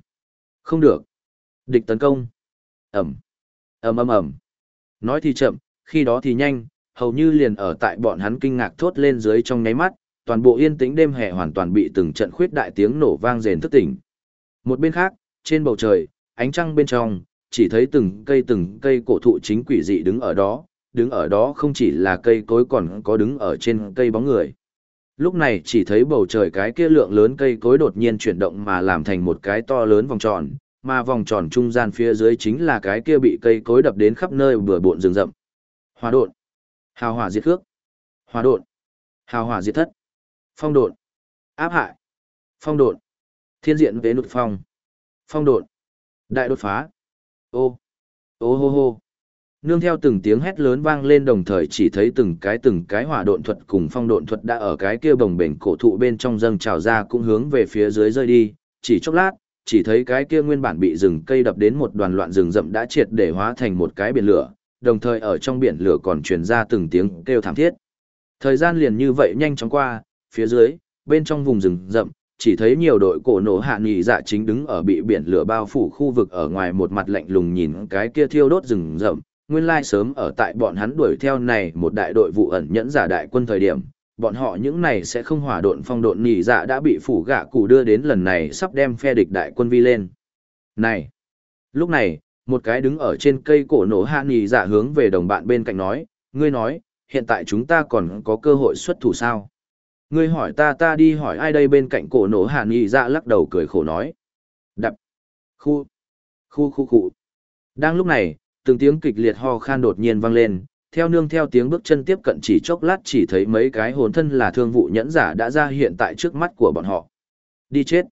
Không được. Địch tấn công. Ẩm. ầm ầm ầm. Nói thì chậm, khi đó thì nhanh, hầu như liền ở tại bọn hắn kinh ngạc thốt lên dưới trong nháy mắt, toàn bộ yên tĩnh đêm hè hoàn toàn bị từng trận khuyết đại tiếng nổ vang rền thức tỉnh. Một bên khác, trên bầu trời, ánh trăng bên trong, chỉ thấy từng cây từng cây cổ thụ chính quỷ dị đứng ở đó, đứng ở đó không chỉ là cây cối còn có đứng ở trên cây bóng người. Lúc này chỉ thấy bầu trời cái kia lượng lớn cây cối đột nhiên chuyển động mà làm thành một cái to lớn vòng tròn, mà vòng tròn trung gian phía dưới chính là cái kia bị cây cối đập đến khắp nơi bừa bộn rừng rậm. Hòa độn, hào hỏa diệt khước, hòa độn, hào hỏa diệt thất, phong độn, áp hại, phong độn, thiên diện vế nụt phong, phong độn, đại đột phá, ô, ô hô hô. Nương theo từng tiếng hét lớn vang lên đồng thời chỉ thấy từng cái từng cái hỏa độn thuật cùng phong độn thuật đã ở cái kia bồng bềnh cổ thụ bên trong dâng trào ra cũng hướng về phía dưới rơi đi, chỉ chốc lát, chỉ thấy cái kia nguyên bản bị rừng cây đập đến một đoàn loạn rừng rậm đã triệt để hóa thành một cái biển lửa, đồng thời ở trong biển lửa còn truyền ra từng tiếng kêu thảm thiết. Thời gian liền như vậy nhanh chóng qua, phía dưới, bên trong vùng rừng rậm, chỉ thấy nhiều đội cổ nổ hạ nghỉ dạ chính đứng ở bị biển lửa bao phủ khu vực ở ngoài một mặt lạnh lùng nhìn cái kia thiêu đốt rừng rậm, nguyên lai sớm ở tại bọn hắn đuổi theo này một đại đội vụ ẩn nhẫn giả đại quân thời điểm, bọn họ những này sẽ không hỏa độn phong độn nhị dạ đã bị phủ gạ cụ đưa đến lần này sắp đem phe địch đại quân vi lên. Này! Lúc này, một cái đứng ở trên cây cổ nổ hạ nhị dạ hướng về đồng bạn bên cạnh nói, ngươi nói, hiện tại chúng ta còn có cơ hội xuất thủ sao? Ngươi hỏi ta ta đi hỏi ai đây bên cạnh cổ nổ hạ nhị dạ lắc đầu cười khổ nói. Đập! Khu! Khu khu khu! Đang lúc này, từng tiếng kịch liệt ho khan đột nhiên vang lên, theo nương theo tiếng bước chân tiếp cận chỉ chốc lát chỉ thấy mấy cái hồn thân là thương vụ nhẫn giả đã ra hiện tại trước mắt của bọn họ. Đi chết.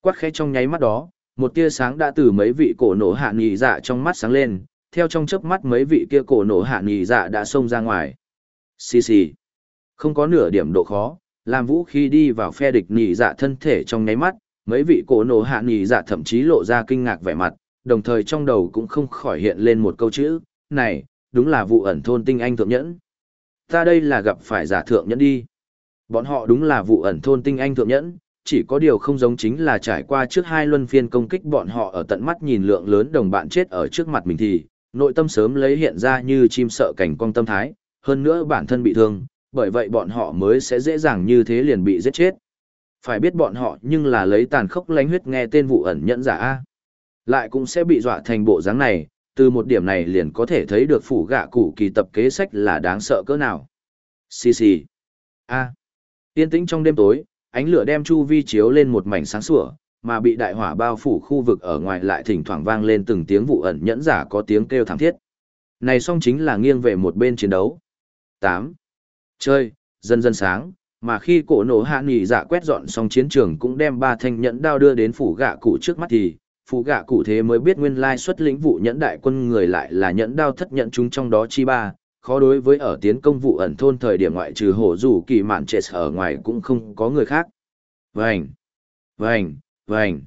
Quát khẽ trong nháy mắt đó, một tia sáng đã từ mấy vị cổ nổ hạ nhị dạ trong mắt sáng lên, theo trong chớp mắt mấy vị kia cổ nổ hạ nhị dạ đã xông ra ngoài. Xì xì. Không có nửa điểm độ khó, làm vũ khí đi vào phe địch nhì dạ thân thể trong nháy mắt, mấy vị cổ nổ hạ nhì dạ thậm chí lộ ra kinh ngạc vẻ mặt, đồng thời trong đầu cũng không khỏi hiện lên một câu chữ, này, đúng là vụ ẩn thôn tinh anh thượng nhẫn. Ta đây là gặp phải giả thượng nhẫn đi. Bọn họ đúng là vụ ẩn thôn tinh anh thượng nhẫn, chỉ có điều không giống chính là trải qua trước hai luân phiên công kích bọn họ ở tận mắt nhìn lượng lớn đồng bạn chết ở trước mặt mình thì, nội tâm sớm lấy hiện ra như chim sợ cảnh quang tâm thái, hơn nữa bản thân bị thương, bởi vậy bọn họ mới sẽ dễ dàng như thế liền bị giết chết. Phải biết bọn họ nhưng là lấy tàn khốc lánh huyết nghe tên vụ ẩn nhẫn giả A. Lại cũng sẽ bị dọa thành bộ dáng này, từ một điểm này liền có thể thấy được phủ gạ cụ kỳ tập kế sách là đáng sợ cỡ nào. Xì xì. A. Yên tĩnh trong đêm tối, ánh lửa đem chu vi chiếu lên một mảnh sáng sủa, mà bị đại hỏa bao phủ khu vực ở ngoài lại thỉnh thoảng vang lên từng tiếng vụ ẩn nhẫn giả có tiếng kêu thảm thiết. Này song chính là nghiêng về một bên chiến đấu. 8. Chơi, dần dần sáng, mà khi cổ nổ hạ nghỉ dạ quét dọn xong chiến trường cũng đem ba thanh nhẫn đao đưa đến phủ gạ cụ trước mắt thì, phủ gạ cụ thế mới biết nguyên lai xuất lĩnh vụ nhẫn đại quân người lại là nhẫn đao thất nhận chúng trong đó chi ba khó đối với ở tiến công vụ ẩn thôn thời điểm ngoại trừ hổ rủ kỳ mạn trệ ở ngoài cũng không có người khác. Vành vành vành.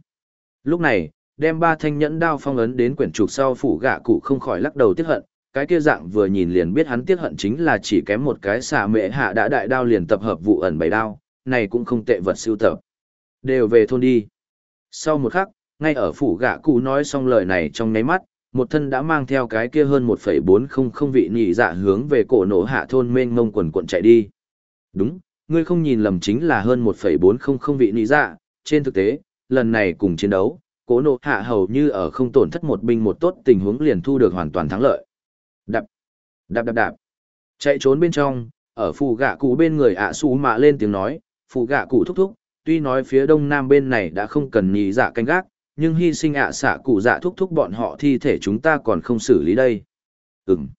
Lúc này đem ba thanh nhẫn đao phong ấn đến quyển trục sau phủ gạ cụ không khỏi lắc đầu tiếc hận cái kia dạng vừa nhìn liền biết hắn tiếc hận chính là chỉ kém một cái xà mệ hạ đã đại đao liền tập hợp vụ ẩn bảy đao này cũng không tệ vật siêu tập đều về thôn đi sau một khắc ngay ở phủ gạ cụ nói xong lời này trong nháy mắt, một thân đã mang theo cái kia hơn 1,400 vị nhị dạ hướng về cổ nổ hạ thôn mênh ngông quần quận chạy đi. Đúng, ngươi không nhìn lầm chính là hơn 1,400 vị nhị dạ, trên thực tế, lần này cùng chiến đấu, cổ nổ hạ hầu như ở không tổn thất một binh một tốt tình huống liền thu được hoàn toàn thắng lợi. Đạp, đạp đạp đạp, chạy trốn bên trong, ở phụ gạ cụ bên người ạ à xú mạ lên tiếng nói, phụ gạ cụ thúc thúc, tuy nói phía đông nam bên này đã không cần nhị dạ canh gác, nhưng hy sinh ạ xạ cụ dạ thúc thúc bọn họ thi thể chúng ta còn không xử lý đây. Ừm.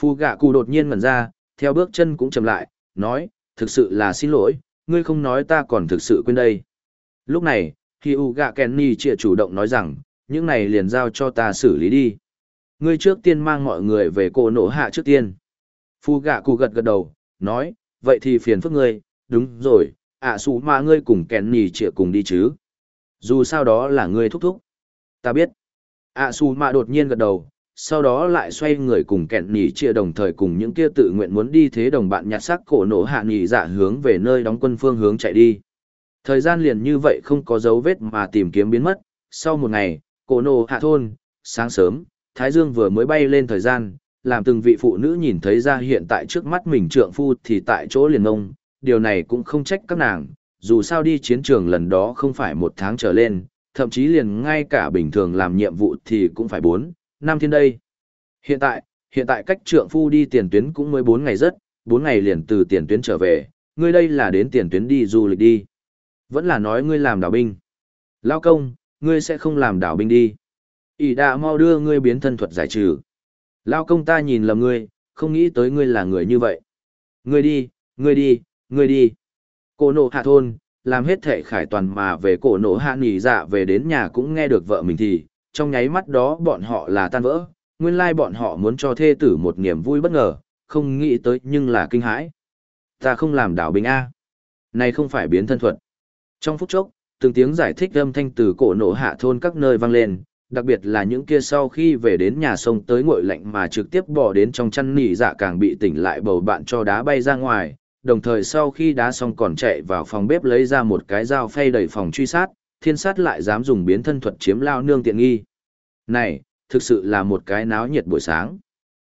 phụ gạ cụ đột nhiên ngẩn ra, theo bước chân cũng chậm lại, nói, thực sự là xin lỗi, ngươi không nói ta còn thực sự quên đây. Lúc này, khi U gạ Kenny chịa chủ động nói rằng, những này liền giao cho ta xử lý đi. Ngươi trước tiên mang mọi người về cổ nổ hạ trước tiên. Phu gạ cụ gật gật đầu, nói, vậy thì phiền phức ngươi, đúng rồi, ạ xù mà ngươi cùng kèn nì trịa cùng đi chứ. Dù sao đó là ngươi thúc thúc. Ta biết. ạ xù mà đột nhiên gật đầu, sau đó lại xoay người cùng kẹn nỉ chia đồng thời cùng những kia tự nguyện muốn đi thế đồng bạn nhặt xác cổ nổ hạ nghỉ dạ hướng về nơi đóng quân phương hướng chạy đi. Thời gian liền như vậy không có dấu vết mà tìm kiếm biến mất, sau một ngày, cổ nổ hạ thôn, sáng sớm, Thái Dương vừa mới bay lên thời gian, làm từng vị phụ nữ nhìn thấy ra hiện tại trước mắt mình trượng phu thì tại chỗ liền ngông, điều này cũng không trách các nàng, dù sao đi chiến trường lần đó không phải một tháng trở lên, thậm chí liền ngay cả bình thường làm nhiệm vụ thì cũng phải bốn, năm thiên đây. Hiện tại, hiện tại cách trượng phu đi tiền tuyến cũng mới 4 ngày rất, 4 ngày liền từ tiền tuyến trở về, ngươi đây là đến tiền tuyến đi du lịch đi. Vẫn là nói ngươi làm đảo binh. Lao công, ngươi sẽ không làm đảo binh đi ỷ đạ mau đưa ngươi biến thân thuật giải trừ. Lao công ta nhìn lầm ngươi, không nghĩ tới ngươi là người như vậy. Ngươi đi, ngươi đi, ngươi đi. Cổ nộ hạ thôn, làm hết thệ khải toàn mà về cổ nộ hạ nghỉ dạ về đến nhà cũng nghe được vợ mình thì, trong nháy mắt đó bọn họ là tan vỡ, nguyên lai bọn họ muốn cho thê tử một niềm vui bất ngờ, không nghĩ tới nhưng là kinh hãi. Ta không làm đảo bình A. Này không phải biến thân thuật. Trong phút chốc, từng tiếng giải thích âm thanh từ cổ nộ hạ thôn các nơi vang lên, đặc biệt là những kia sau khi về đến nhà sông tới ngội lạnh mà trực tiếp bỏ đến trong chăn nỉ dạ càng bị tỉnh lại bầu bạn cho đá bay ra ngoài, đồng thời sau khi đá xong còn chạy vào phòng bếp lấy ra một cái dao phay đẩy phòng truy sát, thiên sát lại dám dùng biến thân thuật chiếm lao nương tiện nghi. Này, thực sự là một cái náo nhiệt buổi sáng.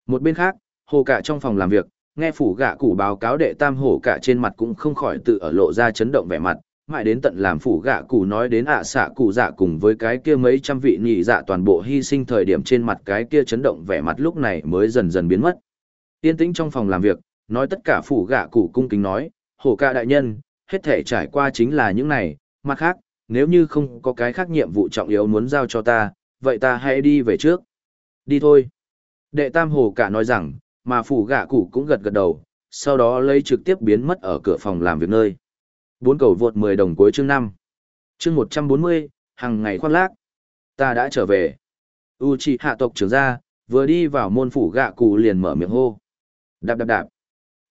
Một bên khác, hồ cả trong phòng làm việc, nghe phủ gạ cụ báo cáo đệ tam hổ cả trên mặt cũng không khỏi tự ở lộ ra chấn động vẻ mặt, mãi đến tận làm phủ gạ cụ nói đến ạ xạ cụ dạ cùng với cái kia mấy trăm vị nhị dạ toàn bộ hy sinh thời điểm trên mặt cái kia chấn động vẻ mặt lúc này mới dần dần biến mất. Yên tĩnh trong phòng làm việc, nói tất cả phủ gạ cụ cung kính nói, hổ cả đại nhân, hết thể trải qua chính là những này, mặt khác, nếu như không có cái khác nhiệm vụ trọng yếu muốn giao cho ta, vậy ta hãy đi về trước. Đi thôi. Đệ tam hồ cả nói rằng, mà phủ gạ cụ cũng gật gật đầu, sau đó lấy trực tiếp biến mất ở cửa phòng làm việc nơi. Bốn cầu vượt 10 đồng cuối chương 5. Chương 140, hàng ngày khoan lác. Ta đã trở về. U hạ tộc trưởng ra, vừa đi vào môn phủ gạ cụ liền mở miệng hô. Đạp đạp đạp.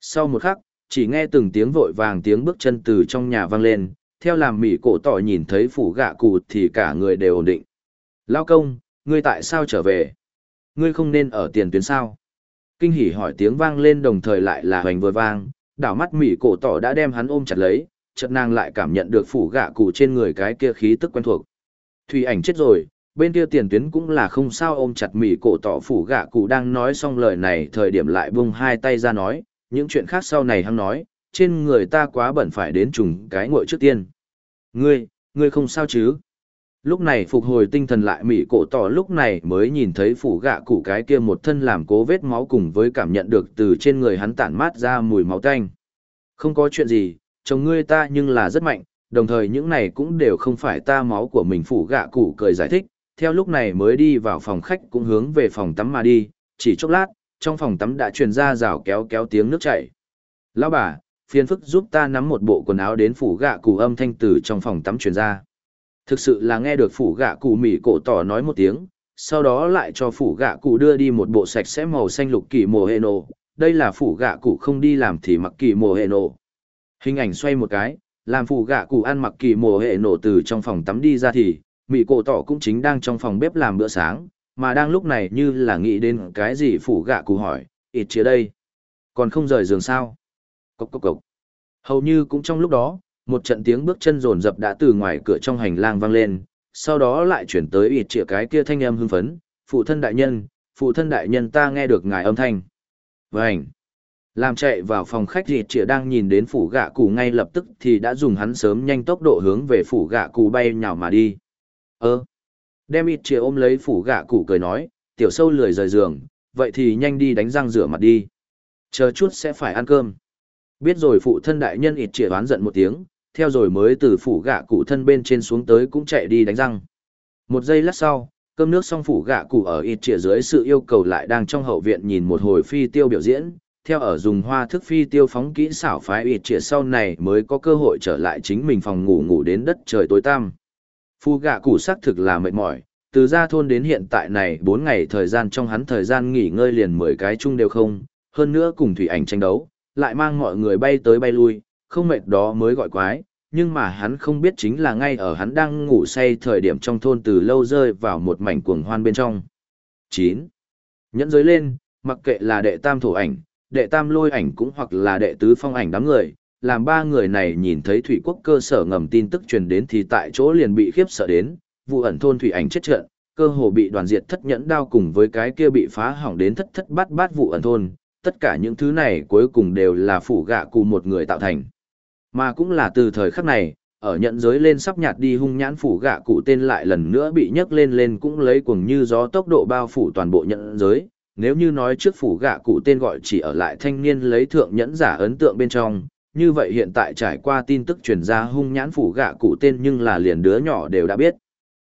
Sau một khắc, chỉ nghe từng tiếng vội vàng tiếng bước chân từ trong nhà vang lên, theo làm mỉ cổ tỏ nhìn thấy phủ gạ cụ thì cả người đều ổn định. Lao công, ngươi tại sao trở về? Ngươi không nên ở tiền tuyến sao? Kinh hỉ hỏi tiếng vang lên đồng thời lại là hoành vừa vang, đảo mắt mỉ cổ tỏ đã đem hắn ôm chặt lấy, chợt nàng lại cảm nhận được phủ gạ cụ trên người cái kia khí tức quen thuộc. Thủy ảnh chết rồi, bên kia tiền tuyến cũng là không sao ôm chặt mỉ cổ tỏ phủ gạ cụ đang nói xong lời này thời điểm lại buông hai tay ra nói, những chuyện khác sau này hắn nói, trên người ta quá bẩn phải đến trùng cái ngội trước tiên. Ngươi, ngươi không sao chứ? Lúc này phục hồi tinh thần lại mỉ cổ tỏ lúc này mới nhìn thấy phủ gạ cụ cái kia một thân làm cố vết máu cùng với cảm nhận được từ trên người hắn tản mát ra mùi máu tanh. Không có chuyện gì, chồng ngươi ta nhưng là rất mạnh, đồng thời những này cũng đều không phải ta máu của mình phủ gạ cụ cười giải thích, theo lúc này mới đi vào phòng khách cũng hướng về phòng tắm mà đi, chỉ chốc lát, trong phòng tắm đã truyền ra rào kéo kéo tiếng nước chảy. Lão bà, phiền phức giúp ta nắm một bộ quần áo đến phủ gạ cụ âm thanh từ trong phòng tắm truyền ra. Thực sự là nghe được phủ gạ cụ mỉ cổ tỏ nói một tiếng, sau đó lại cho phủ gạ cụ đưa đi một bộ sạch sẽ màu xanh lục kỳ mồ hệ nổ. Đây là phủ gạ cụ không đi làm thì mặc kỳ mồ hệ nổ. Hình ảnh xoay một cái, làm phụ gạ cụ ăn mặc kỳ mồ hệ nổ từ trong phòng tắm đi ra thì, Mỹ cổ tỏ cũng chính đang trong phòng bếp làm bữa sáng, mà đang lúc này như là nghĩ đến cái gì phụ gạ cụ hỏi, ít chia đây. Còn không rời giường sao? Cốc cốc cốc. Hầu như cũng trong lúc đó, một trận tiếng bước chân rồn rập đã từ ngoài cửa trong hành lang vang lên, sau đó lại chuyển tới Ít chia cái kia thanh âm hưng phấn, phụ thân đại nhân, phụ thân đại nhân ta nghe được ngài âm thanh. Vânh! Làm chạy vào phòng khách thì trịa đang nhìn đến phủ gạ cụ ngay lập tức thì đã dùng hắn sớm nhanh tốc độ hướng về phủ gạ cụ bay nhào mà đi. Ơ! Đem ít trịa ôm lấy phủ gạ cụ cười nói, tiểu sâu lười rời giường, vậy thì nhanh đi đánh răng rửa mặt đi. Chờ chút sẽ phải ăn cơm. Biết rồi phụ thân đại nhân ít trịa oán giận một tiếng, theo rồi mới từ phủ gạ cụ thân bên trên xuống tới cũng chạy đi đánh răng. Một giây lát sau, cơm nước xong phủ gạ cụ ở ít trịa dưới sự yêu cầu lại đang trong hậu viện nhìn một hồi phi tiêu biểu diễn, theo ở dùng hoa thức phi tiêu phóng kỹ xảo phái ịt trịa sau này mới có cơ hội trở lại chính mình phòng ngủ ngủ đến đất trời tối tăm. Phu gạ củ xác thực là mệt mỏi, từ ra thôn đến hiện tại này 4 ngày thời gian trong hắn thời gian nghỉ ngơi liền 10 cái chung đều không, hơn nữa cùng thủy ảnh tranh đấu, lại mang mọi người bay tới bay lui, không mệt đó mới gọi quái, nhưng mà hắn không biết chính là ngay ở hắn đang ngủ say thời điểm trong thôn từ lâu rơi vào một mảnh cuồng hoan bên trong. 9. Nhẫn giới lên, mặc kệ là đệ tam thổ ảnh, đệ tam lôi ảnh cũng hoặc là đệ tứ phong ảnh đám người, làm ba người này nhìn thấy thủy quốc cơ sở ngầm tin tức truyền đến thì tại chỗ liền bị khiếp sợ đến, vụ ẩn thôn thủy ảnh chết trận, cơ hồ bị đoàn diệt thất nhẫn đao cùng với cái kia bị phá hỏng đến thất thất bát bát vụ ẩn thôn, tất cả những thứ này cuối cùng đều là phủ gạ cụ một người tạo thành. Mà cũng là từ thời khắc này, ở nhận giới lên sắp nhạt đi hung nhãn phủ gạ cụ tên lại lần nữa bị nhấc lên lên cũng lấy cuồng như gió tốc độ bao phủ toàn bộ nhận giới. Nếu như nói trước phủ gạ cụ tên gọi chỉ ở lại thanh niên lấy thượng nhẫn giả ấn tượng bên trong, như vậy hiện tại trải qua tin tức truyền ra hung nhãn phủ gạ cụ tên nhưng là liền đứa nhỏ đều đã biết.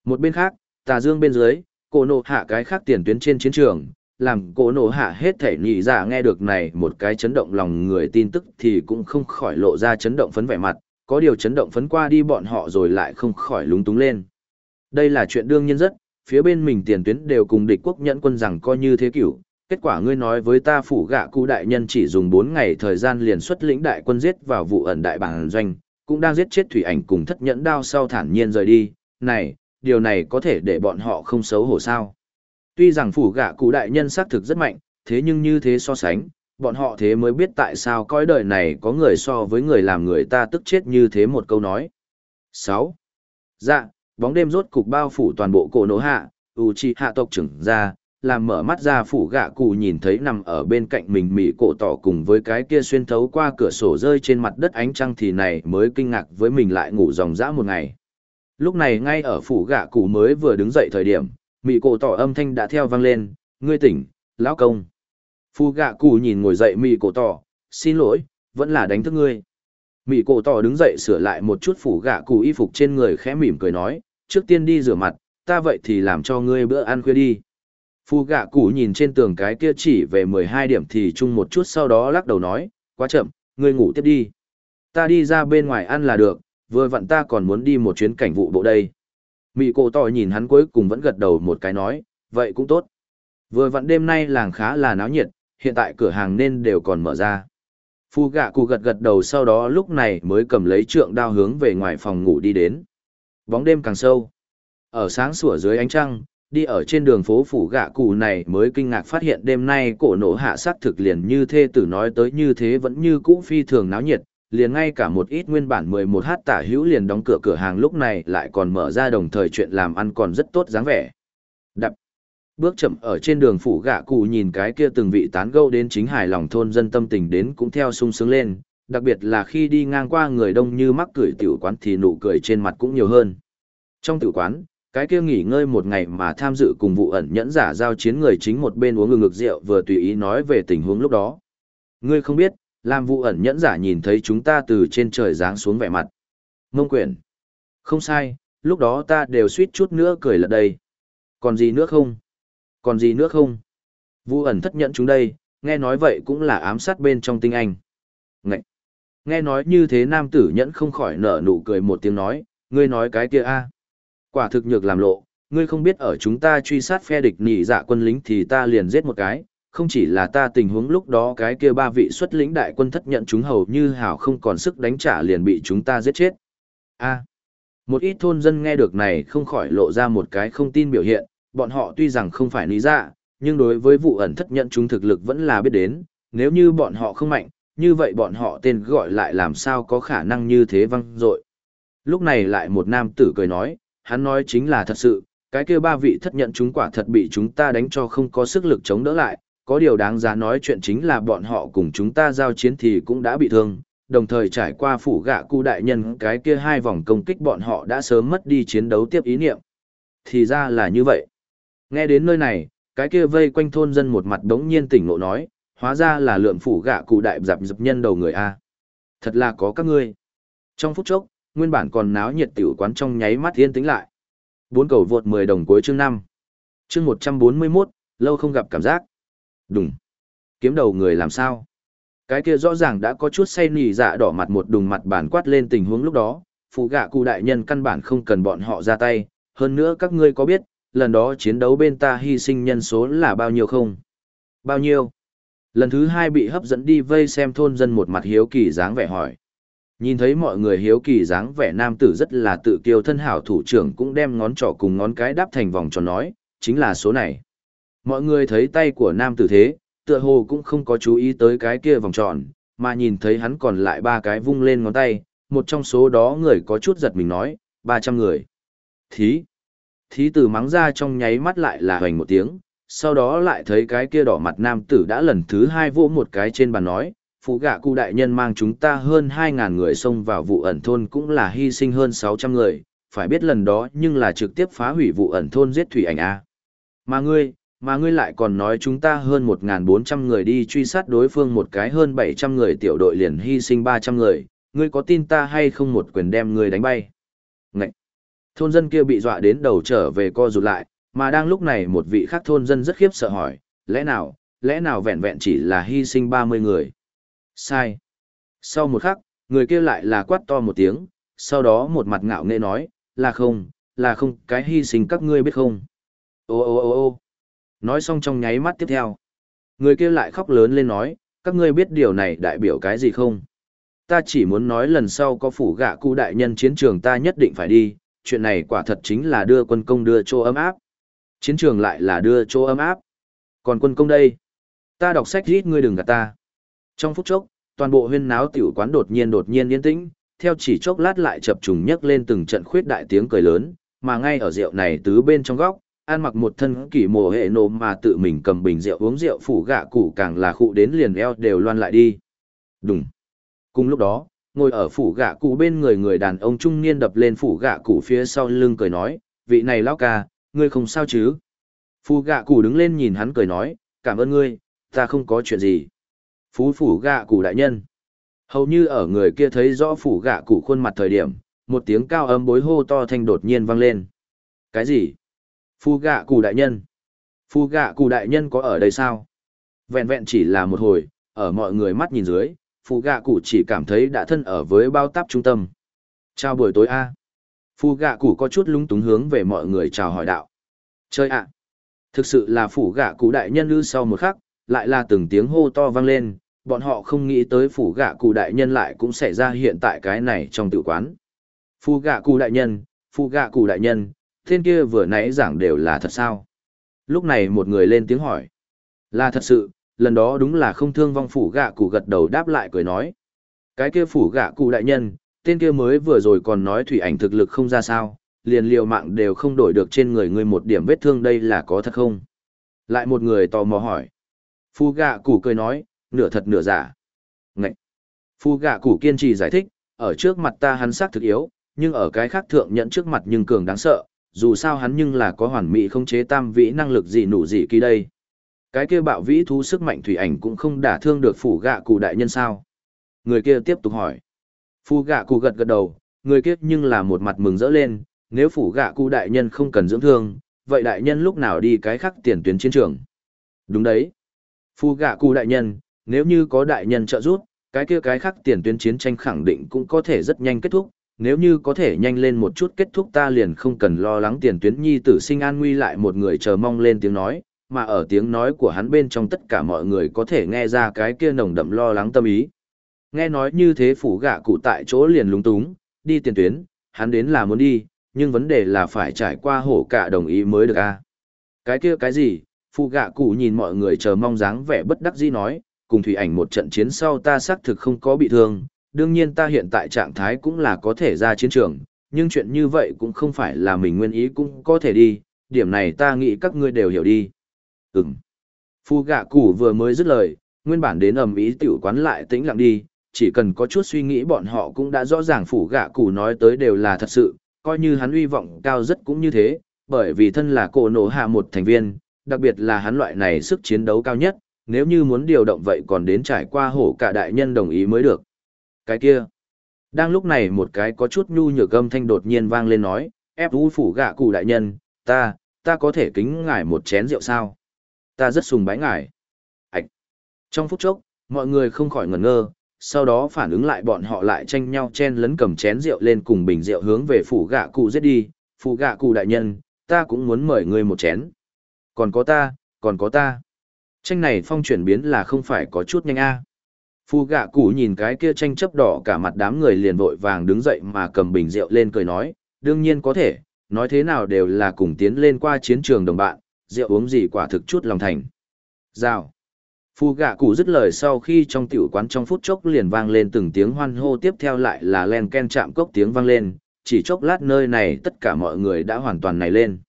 Một bên khác, tà dương bên dưới, cổ nộ hạ cái khác tiền tuyến trên chiến trường, làm cổ nộ hạ hết thể nhị giả nghe được này một cái chấn động lòng người tin tức thì cũng không khỏi lộ ra chấn động phấn vẻ mặt, có điều chấn động phấn qua đi bọn họ rồi lại không khỏi lúng túng lên. Đây là chuyện đương nhiên rất, phía bên mình tiền tuyến đều cùng địch quốc nhẫn quân rằng coi như thế cửu, kết quả ngươi nói với ta phủ gạ cụ đại nhân chỉ dùng 4 ngày thời gian liền xuất lĩnh đại quân giết vào vụ ẩn đại bản doanh, cũng đang giết chết thủy ảnh cùng thất nhẫn đao sau thản nhiên rời đi, này, điều này có thể để bọn họ không xấu hổ sao. Tuy rằng phủ gạ cụ đại nhân xác thực rất mạnh, thế nhưng như thế so sánh, bọn họ thế mới biết tại sao coi đời này có người so với người làm người ta tức chết như thế một câu nói. 6. Dạ, bóng đêm rốt cục bao phủ toàn bộ cổ nổ hạ, u chi hạ tộc trưởng ra, làm mở mắt ra phủ gạ cụ nhìn thấy nằm ở bên cạnh mình mỉ cổ tỏ cùng với cái kia xuyên thấu qua cửa sổ rơi trên mặt đất ánh trăng thì này mới kinh ngạc với mình lại ngủ dòng dã một ngày. Lúc này ngay ở phủ gạ cụ mới vừa đứng dậy thời điểm, mỉ cổ tỏ âm thanh đã theo vang lên, ngươi tỉnh, lão công. Phu gạ cụ nhìn ngồi dậy mỉ cổ tỏ, xin lỗi, vẫn là đánh thức ngươi mỹ cổ tỏ đứng dậy sửa lại một chút phủ gạ cụ y phục trên người khẽ mỉm cười nói, trước tiên đi rửa mặt, ta vậy thì làm cho ngươi bữa ăn khuya đi. Phu gạ cụ nhìn trên tường cái kia chỉ về 12 điểm thì chung một chút sau đó lắc đầu nói, quá chậm, ngươi ngủ tiếp đi. Ta đi ra bên ngoài ăn là được, vừa vặn ta còn muốn đi một chuyến cảnh vụ bộ đây. mỹ cổ tỏ nhìn hắn cuối cùng vẫn gật đầu một cái nói, vậy cũng tốt. Vừa vặn đêm nay làng khá là náo nhiệt, hiện tại cửa hàng nên đều còn mở ra. Phu gạ cụ gật gật đầu sau đó lúc này mới cầm lấy trượng đao hướng về ngoài phòng ngủ đi đến. Bóng đêm càng sâu. Ở sáng sủa dưới ánh trăng, đi ở trên đường phố phủ gạ cụ này mới kinh ngạc phát hiện đêm nay cổ nổ hạ sát thực liền như thê tử nói tới như thế vẫn như cũ phi thường náo nhiệt, liền ngay cả một ít nguyên bản 11h tả hữu liền đóng cửa cửa hàng lúc này lại còn mở ra đồng thời chuyện làm ăn còn rất tốt dáng vẻ. Bước chậm ở trên đường phủ gạ cụ nhìn cái kia từng vị tán gẫu đến chính hài lòng thôn dân tâm tình đến cũng theo sung sướng lên, đặc biệt là khi đi ngang qua người đông như mắc cười tiểu quán thì nụ cười trên mặt cũng nhiều hơn. Trong tiểu quán, cái kia nghỉ ngơi một ngày mà tham dự cùng vụ ẩn nhẫn giả giao chiến người chính một bên uống ngực ngực rượu vừa tùy ý nói về tình huống lúc đó. Ngươi không biết, làm vụ ẩn nhẫn giả nhìn thấy chúng ta từ trên trời giáng xuống vẻ mặt. Mông quyển. Không sai, lúc đó ta đều suýt chút nữa cười lật đây. Còn gì nữa không? Còn gì nữa không? vũ ẩn thất nhẫn chúng đây, nghe nói vậy cũng là ám sát bên trong tinh anh. Ngậy! Nghe nói như thế nam tử nhẫn không khỏi nở nụ cười một tiếng nói, ngươi nói cái kia a Quả thực nhược làm lộ, ngươi không biết ở chúng ta truy sát phe địch nỉ dạ quân lính thì ta liền giết một cái, không chỉ là ta tình huống lúc đó cái kia ba vị xuất lĩnh đại quân thất nhận chúng hầu như hảo không còn sức đánh trả liền bị chúng ta giết chết. A. một ít thôn dân nghe được này không khỏi lộ ra một cái không tin biểu hiện, bọn họ tuy rằng không phải lý dạ, nhưng đối với vụ ẩn thất nhận chúng thực lực vẫn là biết đến, nếu như bọn họ không mạnh, như vậy bọn họ tên gọi lại làm sao có khả năng như thế văng dội. Lúc này lại một nam tử cười nói, hắn nói chính là thật sự, cái kia ba vị thất nhận chúng quả thật bị chúng ta đánh cho không có sức lực chống đỡ lại, có điều đáng giá nói chuyện chính là bọn họ cùng chúng ta giao chiến thì cũng đã bị thương, đồng thời trải qua phủ gạ cu đại nhân cái kia hai vòng công kích bọn họ đã sớm mất đi chiến đấu tiếp ý niệm. Thì ra là như vậy. Nghe đến nơi này, cái kia vây quanh thôn dân một mặt đống nhiên tỉnh ngộ nói, hóa ra là lượm phủ gạ cụ đại dập dập nhân đầu người A. Thật là có các ngươi. Trong phút chốc, nguyên bản còn náo nhiệt tiểu quán trong nháy mắt yên tĩnh lại. Bốn cầu vượt 10 đồng cuối chương 5. Chương 141, lâu không gặp cảm giác. Đùng. Kiếm đầu người làm sao? Cái kia rõ ràng đã có chút say nỉ dạ đỏ mặt một đùng mặt bản quát lên tình huống lúc đó, phụ gạ cụ đại nhân căn bản không cần bọn họ ra tay, hơn nữa các ngươi có biết, lần đó chiến đấu bên ta hy sinh nhân số là bao nhiêu không? Bao nhiêu? Lần thứ hai bị hấp dẫn đi vây xem thôn dân một mặt hiếu kỳ dáng vẻ hỏi. Nhìn thấy mọi người hiếu kỳ dáng vẻ nam tử rất là tự kiêu thân hảo thủ trưởng cũng đem ngón trỏ cùng ngón cái đắp thành vòng tròn nói, chính là số này. Mọi người thấy tay của nam tử thế, tựa hồ cũng không có chú ý tới cái kia vòng tròn, mà nhìn thấy hắn còn lại ba cái vung lên ngón tay, một trong số đó người có chút giật mình nói, 300 người. Thí. Thí tử mắng ra trong nháy mắt lại là hoành một tiếng, sau đó lại thấy cái kia đỏ mặt nam tử đã lần thứ hai vỗ một cái trên bàn nói, phụ gạ cụ đại nhân mang chúng ta hơn 2.000 người xông vào vụ ẩn thôn cũng là hy sinh hơn 600 người, phải biết lần đó nhưng là trực tiếp phá hủy vụ ẩn thôn giết thủy ảnh A. Mà ngươi, mà ngươi lại còn nói chúng ta hơn 1.400 người đi truy sát đối phương một cái hơn 700 người tiểu đội liền hy sinh 300 người, ngươi có tin ta hay không một quyền đem ngươi đánh bay? Thôn dân kia bị dọa đến đầu trở về co rụt lại, mà đang lúc này một vị khác thôn dân rất khiếp sợ hỏi, lẽ nào, lẽ nào vẹn vẹn chỉ là hy sinh 30 người? Sai! Sau một khắc, người kia lại là quát to một tiếng, sau đó một mặt ngạo nghễ nói, là không, là không, cái hy sinh các ngươi biết không? Ô ô ô ô Nói xong trong nháy mắt tiếp theo. Người kia lại khóc lớn lên nói, các ngươi biết điều này đại biểu cái gì không? Ta chỉ muốn nói lần sau có phủ gạ cụ đại nhân chiến trường ta nhất định phải đi, chuyện này quả thật chính là đưa quân công đưa chỗ ấm áp. Chiến trường lại là đưa chỗ ấm áp. Còn quân công đây? Ta đọc sách rít ngươi đừng gạt ta. Trong phút chốc, toàn bộ huyên náo tiểu quán đột nhiên đột nhiên yên tĩnh, theo chỉ chốc lát lại chập trùng nhấc lên từng trận khuyết đại tiếng cười lớn, mà ngay ở rượu này tứ bên trong góc, ăn mặc một thân kỷ mồ hệ nổ mà tự mình cầm bình rượu uống rượu phủ gạ cụ càng là khụ đến liền eo đều loan lại đi. Đúng. Cùng lúc đó, ngồi ở phủ gạ cụ bên người người đàn ông trung niên đập lên phủ gạ cụ phía sau lưng cười nói, vị này lão ca, ngươi không sao chứ? Phủ gạ cụ đứng lên nhìn hắn cười nói, cảm ơn ngươi, ta không có chuyện gì. Phú phủ gạ cụ đại nhân. Hầu như ở người kia thấy rõ phủ gạ cụ khuôn mặt thời điểm, một tiếng cao âm bối hô to thanh đột nhiên vang lên. Cái gì? Phu gạ cụ đại nhân. Phu gạ cụ đại nhân có ở đây sao? Vẹn vẹn chỉ là một hồi, ở mọi người mắt nhìn dưới, Phụ gạ cụ chỉ cảm thấy đã thân ở với bao táp trung tâm. Chào buổi tối a. Phù gạ cụ có chút lúng túng hướng về mọi người chào hỏi đạo. Chơi ạ. Thực sự là phủ gạ cụ đại nhân ư sau một khắc, lại là từng tiếng hô to vang lên, bọn họ không nghĩ tới phủ gạ cụ đại nhân lại cũng xảy ra hiện tại cái này trong tự quán. Phu gạ cụ đại nhân, phu gạ cụ đại nhân, tên kia vừa nãy giảng đều là thật sao? Lúc này một người lên tiếng hỏi. Là thật sự, lần đó đúng là không thương vong phủ gạ cụ gật đầu đáp lại cười nói. Cái kia phủ gạ cụ đại nhân, tên kia mới vừa rồi còn nói thủy ảnh thực lực không ra sao, liền liều mạng đều không đổi được trên người ngươi một điểm vết thương đây là có thật không? Lại một người tò mò hỏi. Phu gạ cụ cười nói, nửa thật nửa giả. Ngậy! Phu gạ cụ kiên trì giải thích, ở trước mặt ta hắn sắc thực yếu, nhưng ở cái khác thượng nhận trước mặt nhưng cường đáng sợ, dù sao hắn nhưng là có hoàn mỹ không chế tam vĩ năng lực gì nụ gì kỳ đây. Cái kia bạo vĩ thú sức mạnh thủy ảnh cũng không đả thương được phủ gạ cụ đại nhân sao. Người kia tiếp tục hỏi. Phủ gạ cụ gật gật đầu, người kia nhưng là một mặt mừng rỡ lên, nếu phủ gạ cụ đại nhân không cần dưỡng thương, vậy đại nhân lúc nào đi cái khác tiền tuyến chiến trường. Đúng đấy. Phủ gạ cụ đại nhân, nếu như có đại nhân trợ giúp, cái kia cái khác tiền tuyến chiến tranh khẳng định cũng có thể rất nhanh kết thúc, nếu như có thể nhanh lên một chút kết thúc ta liền không cần lo lắng tiền tuyến nhi tử sinh an nguy lại một người chờ mong lên tiếng nói, mà ở tiếng nói của hắn bên trong tất cả mọi người có thể nghe ra cái kia nồng đậm lo lắng tâm ý. Nghe nói như thế phủ gạ cụ tại chỗ liền lúng túng, đi tiền tuyến, hắn đến là muốn đi, nhưng vấn đề là phải trải qua hổ cả đồng ý mới được a. Cái kia cái gì, phụ gạ cụ nhìn mọi người chờ mong dáng vẻ bất đắc dĩ nói, cùng thủy ảnh một trận chiến sau ta xác thực không có bị thương, đương nhiên ta hiện tại trạng thái cũng là có thể ra chiến trường, nhưng chuyện như vậy cũng không phải là mình nguyên ý cũng có thể đi, điểm này ta nghĩ các ngươi đều hiểu đi. Ừm. Phu gạ củ vừa mới dứt lời, nguyên bản đến ầm ý tiểu quán lại tĩnh lặng đi, chỉ cần có chút suy nghĩ bọn họ cũng đã rõ ràng phủ gạ củ nói tới đều là thật sự, coi như hắn uy vọng cao rất cũng như thế, bởi vì thân là cổ nổ hạ một thành viên, đặc biệt là hắn loại này sức chiến đấu cao nhất, nếu như muốn điều động vậy còn đến trải qua hổ cả đại nhân đồng ý mới được. Cái kia. Đang lúc này một cái có chút nhu nhược âm thanh đột nhiên vang lên nói, ép u phủ gạ cụ đại nhân, ta, ta có thể kính ngài một chén rượu sao? Ta rất sùng bái ngài. Ảch. Trong phút chốc, mọi người không khỏi ngẩn ngơ, sau đó phản ứng lại bọn họ lại tranh nhau chen lấn cầm chén rượu lên cùng bình rượu hướng về phủ gạ cụ giết đi. Phủ gạ cụ đại nhân, ta cũng muốn mời ngươi một chén. Còn có ta, còn có ta. Tranh này phong chuyển biến là không phải có chút nhanh a Phu gạ cụ nhìn cái kia tranh chấp đỏ cả mặt đám người liền vội vàng đứng dậy mà cầm bình rượu lên cười nói, đương nhiên có thể, nói thế nào đều là cùng tiến lên qua chiến trường đồng bạn, rượu uống gì quả thực chút lòng thành. Rào. Phu gạ cụ dứt lời sau khi trong tiểu quán trong phút chốc liền vang lên từng tiếng hoan hô tiếp theo lại là len ken chạm cốc tiếng vang lên, chỉ chốc lát nơi này tất cả mọi người đã hoàn toàn này lên.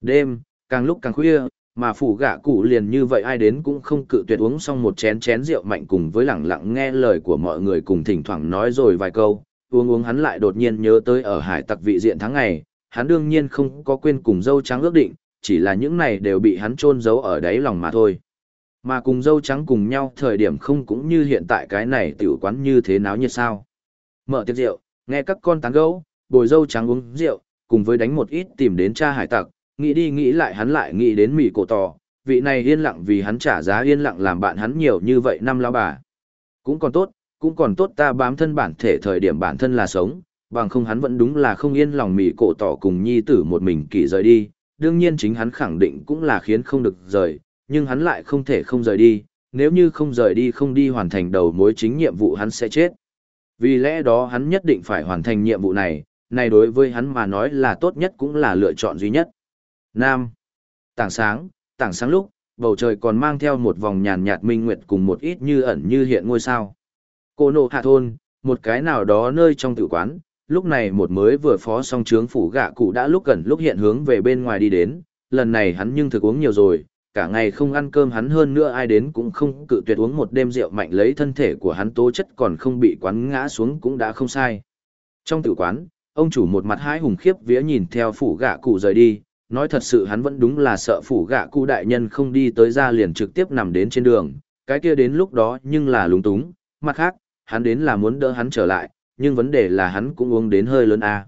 Đêm, càng lúc càng khuya, mà phủ gạ cụ liền như vậy ai đến cũng không cự tuyệt uống xong một chén chén rượu mạnh cùng với lẳng lặng nghe lời của mọi người cùng thỉnh thoảng nói rồi vài câu, uống uống hắn lại đột nhiên nhớ tới ở hải tặc vị diện tháng ngày, hắn đương nhiên không có quên cùng dâu trắng ước định, chỉ là những này đều bị hắn chôn giấu ở đáy lòng mà thôi. Mà cùng dâu trắng cùng nhau thời điểm không cũng như hiện tại cái này tiểu quán như thế náo như sao. Mở tiệc rượu, nghe các con tán gấu, bồi dâu trắng uống rượu, cùng với đánh một ít tìm đến cha hải tặc, nghĩ đi nghĩ lại hắn lại nghĩ đến mỉ cổ tỏ, vị này yên lặng vì hắn trả giá yên lặng làm bạn hắn nhiều như vậy năm lão bà. Cũng còn tốt, cũng còn tốt ta bám thân bản thể thời điểm bản thân là sống, bằng không hắn vẫn đúng là không yên lòng mỉ cổ tỏ cùng nhi tử một mình kỳ rời đi, đương nhiên chính hắn khẳng định cũng là khiến không được rời, nhưng hắn lại không thể không rời đi, nếu như không rời đi không đi hoàn thành đầu mối chính nhiệm vụ hắn sẽ chết. Vì lẽ đó hắn nhất định phải hoàn thành nhiệm vụ này, này đối với hắn mà nói là tốt nhất cũng là lựa chọn duy nhất. Nam. Tảng sáng, tảng sáng lúc, bầu trời còn mang theo một vòng nhàn nhạt minh nguyệt cùng một ít như ẩn như hiện ngôi sao. Cô nộ hạ thôn, một cái nào đó nơi trong tử quán, lúc này một mới vừa phó xong trướng phủ gạ cụ đã lúc gần lúc hiện hướng về bên ngoài đi đến, lần này hắn nhưng thực uống nhiều rồi, cả ngày không ăn cơm hắn hơn nữa ai đến cũng không cự tuyệt uống một đêm rượu mạnh lấy thân thể của hắn tố chất còn không bị quán ngã xuống cũng đã không sai. Trong tử quán, ông chủ một mặt hái hùng khiếp vía nhìn theo phủ gạ cụ rời đi, nói thật sự hắn vẫn đúng là sợ phủ gạ cụ đại nhân không đi tới ra liền trực tiếp nằm đến trên đường, cái kia đến lúc đó nhưng là lúng túng, mặt khác, hắn đến là muốn đỡ hắn trở lại, nhưng vấn đề là hắn cũng uống đến hơi lớn a.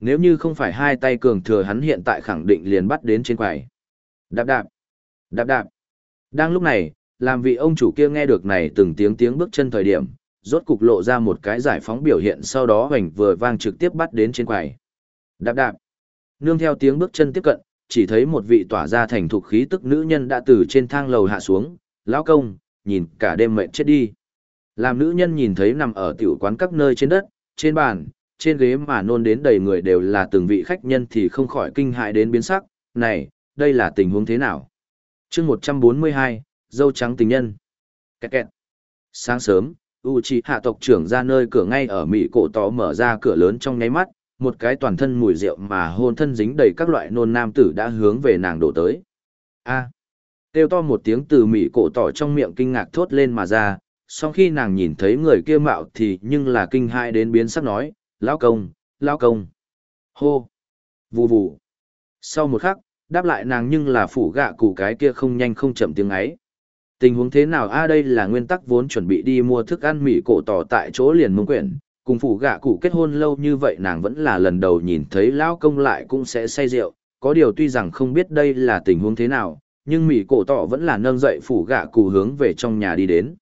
Nếu như không phải hai tay cường thừa hắn hiện tại khẳng định liền bắt đến trên quầy. Đạp đạp, đạp đạp. Đang lúc này, làm vị ông chủ kia nghe được này từng tiếng tiếng bước chân thời điểm, rốt cục lộ ra một cái giải phóng biểu hiện sau đó hoành vừa vang trực tiếp bắt đến trên quầy. Đạp đạp. Nương theo tiếng bước chân tiếp cận, chỉ thấy một vị tỏa ra thành thục khí tức nữ nhân đã từ trên thang lầu hạ xuống, lão công, nhìn cả đêm mệt chết đi. Làm nữ nhân nhìn thấy nằm ở tiểu quán các nơi trên đất, trên bàn, trên ghế mà nôn đến đầy người đều là từng vị khách nhân thì không khỏi kinh hại đến biến sắc, này, đây là tình huống thế nào? chương 142, dâu trắng tình nhân. Kẹt kẹt. Sáng sớm, hạ tộc trưởng ra nơi cửa ngay ở Mỹ cổ tỏ mở ra cửa lớn trong nháy mắt, một cái toàn thân mùi rượu mà hôn thân dính đầy các loại nôn nam tử đã hướng về nàng đổ tới. A. Kêu to một tiếng từ Mỹ cổ tỏ trong miệng kinh ngạc thốt lên mà ra, sau khi nàng nhìn thấy người kia mạo thì nhưng là kinh hãi đến biến sắc nói, lão công, lão công. Hô. Vù vù. Sau một khắc, đáp lại nàng nhưng là phủ gạ cụ cái kia không nhanh không chậm tiếng ấy. Tình huống thế nào a đây là nguyên tắc vốn chuẩn bị đi mua thức ăn mì cổ tỏ tại chỗ liền mông quyển, cùng phủ gạ cụ kết hôn lâu như vậy nàng vẫn là lần đầu nhìn thấy lão công lại cũng sẽ say rượu, có điều tuy rằng không biết đây là tình huống thế nào, nhưng mì cổ tỏ vẫn là nâng dậy phủ gạ cụ hướng về trong nhà đi đến.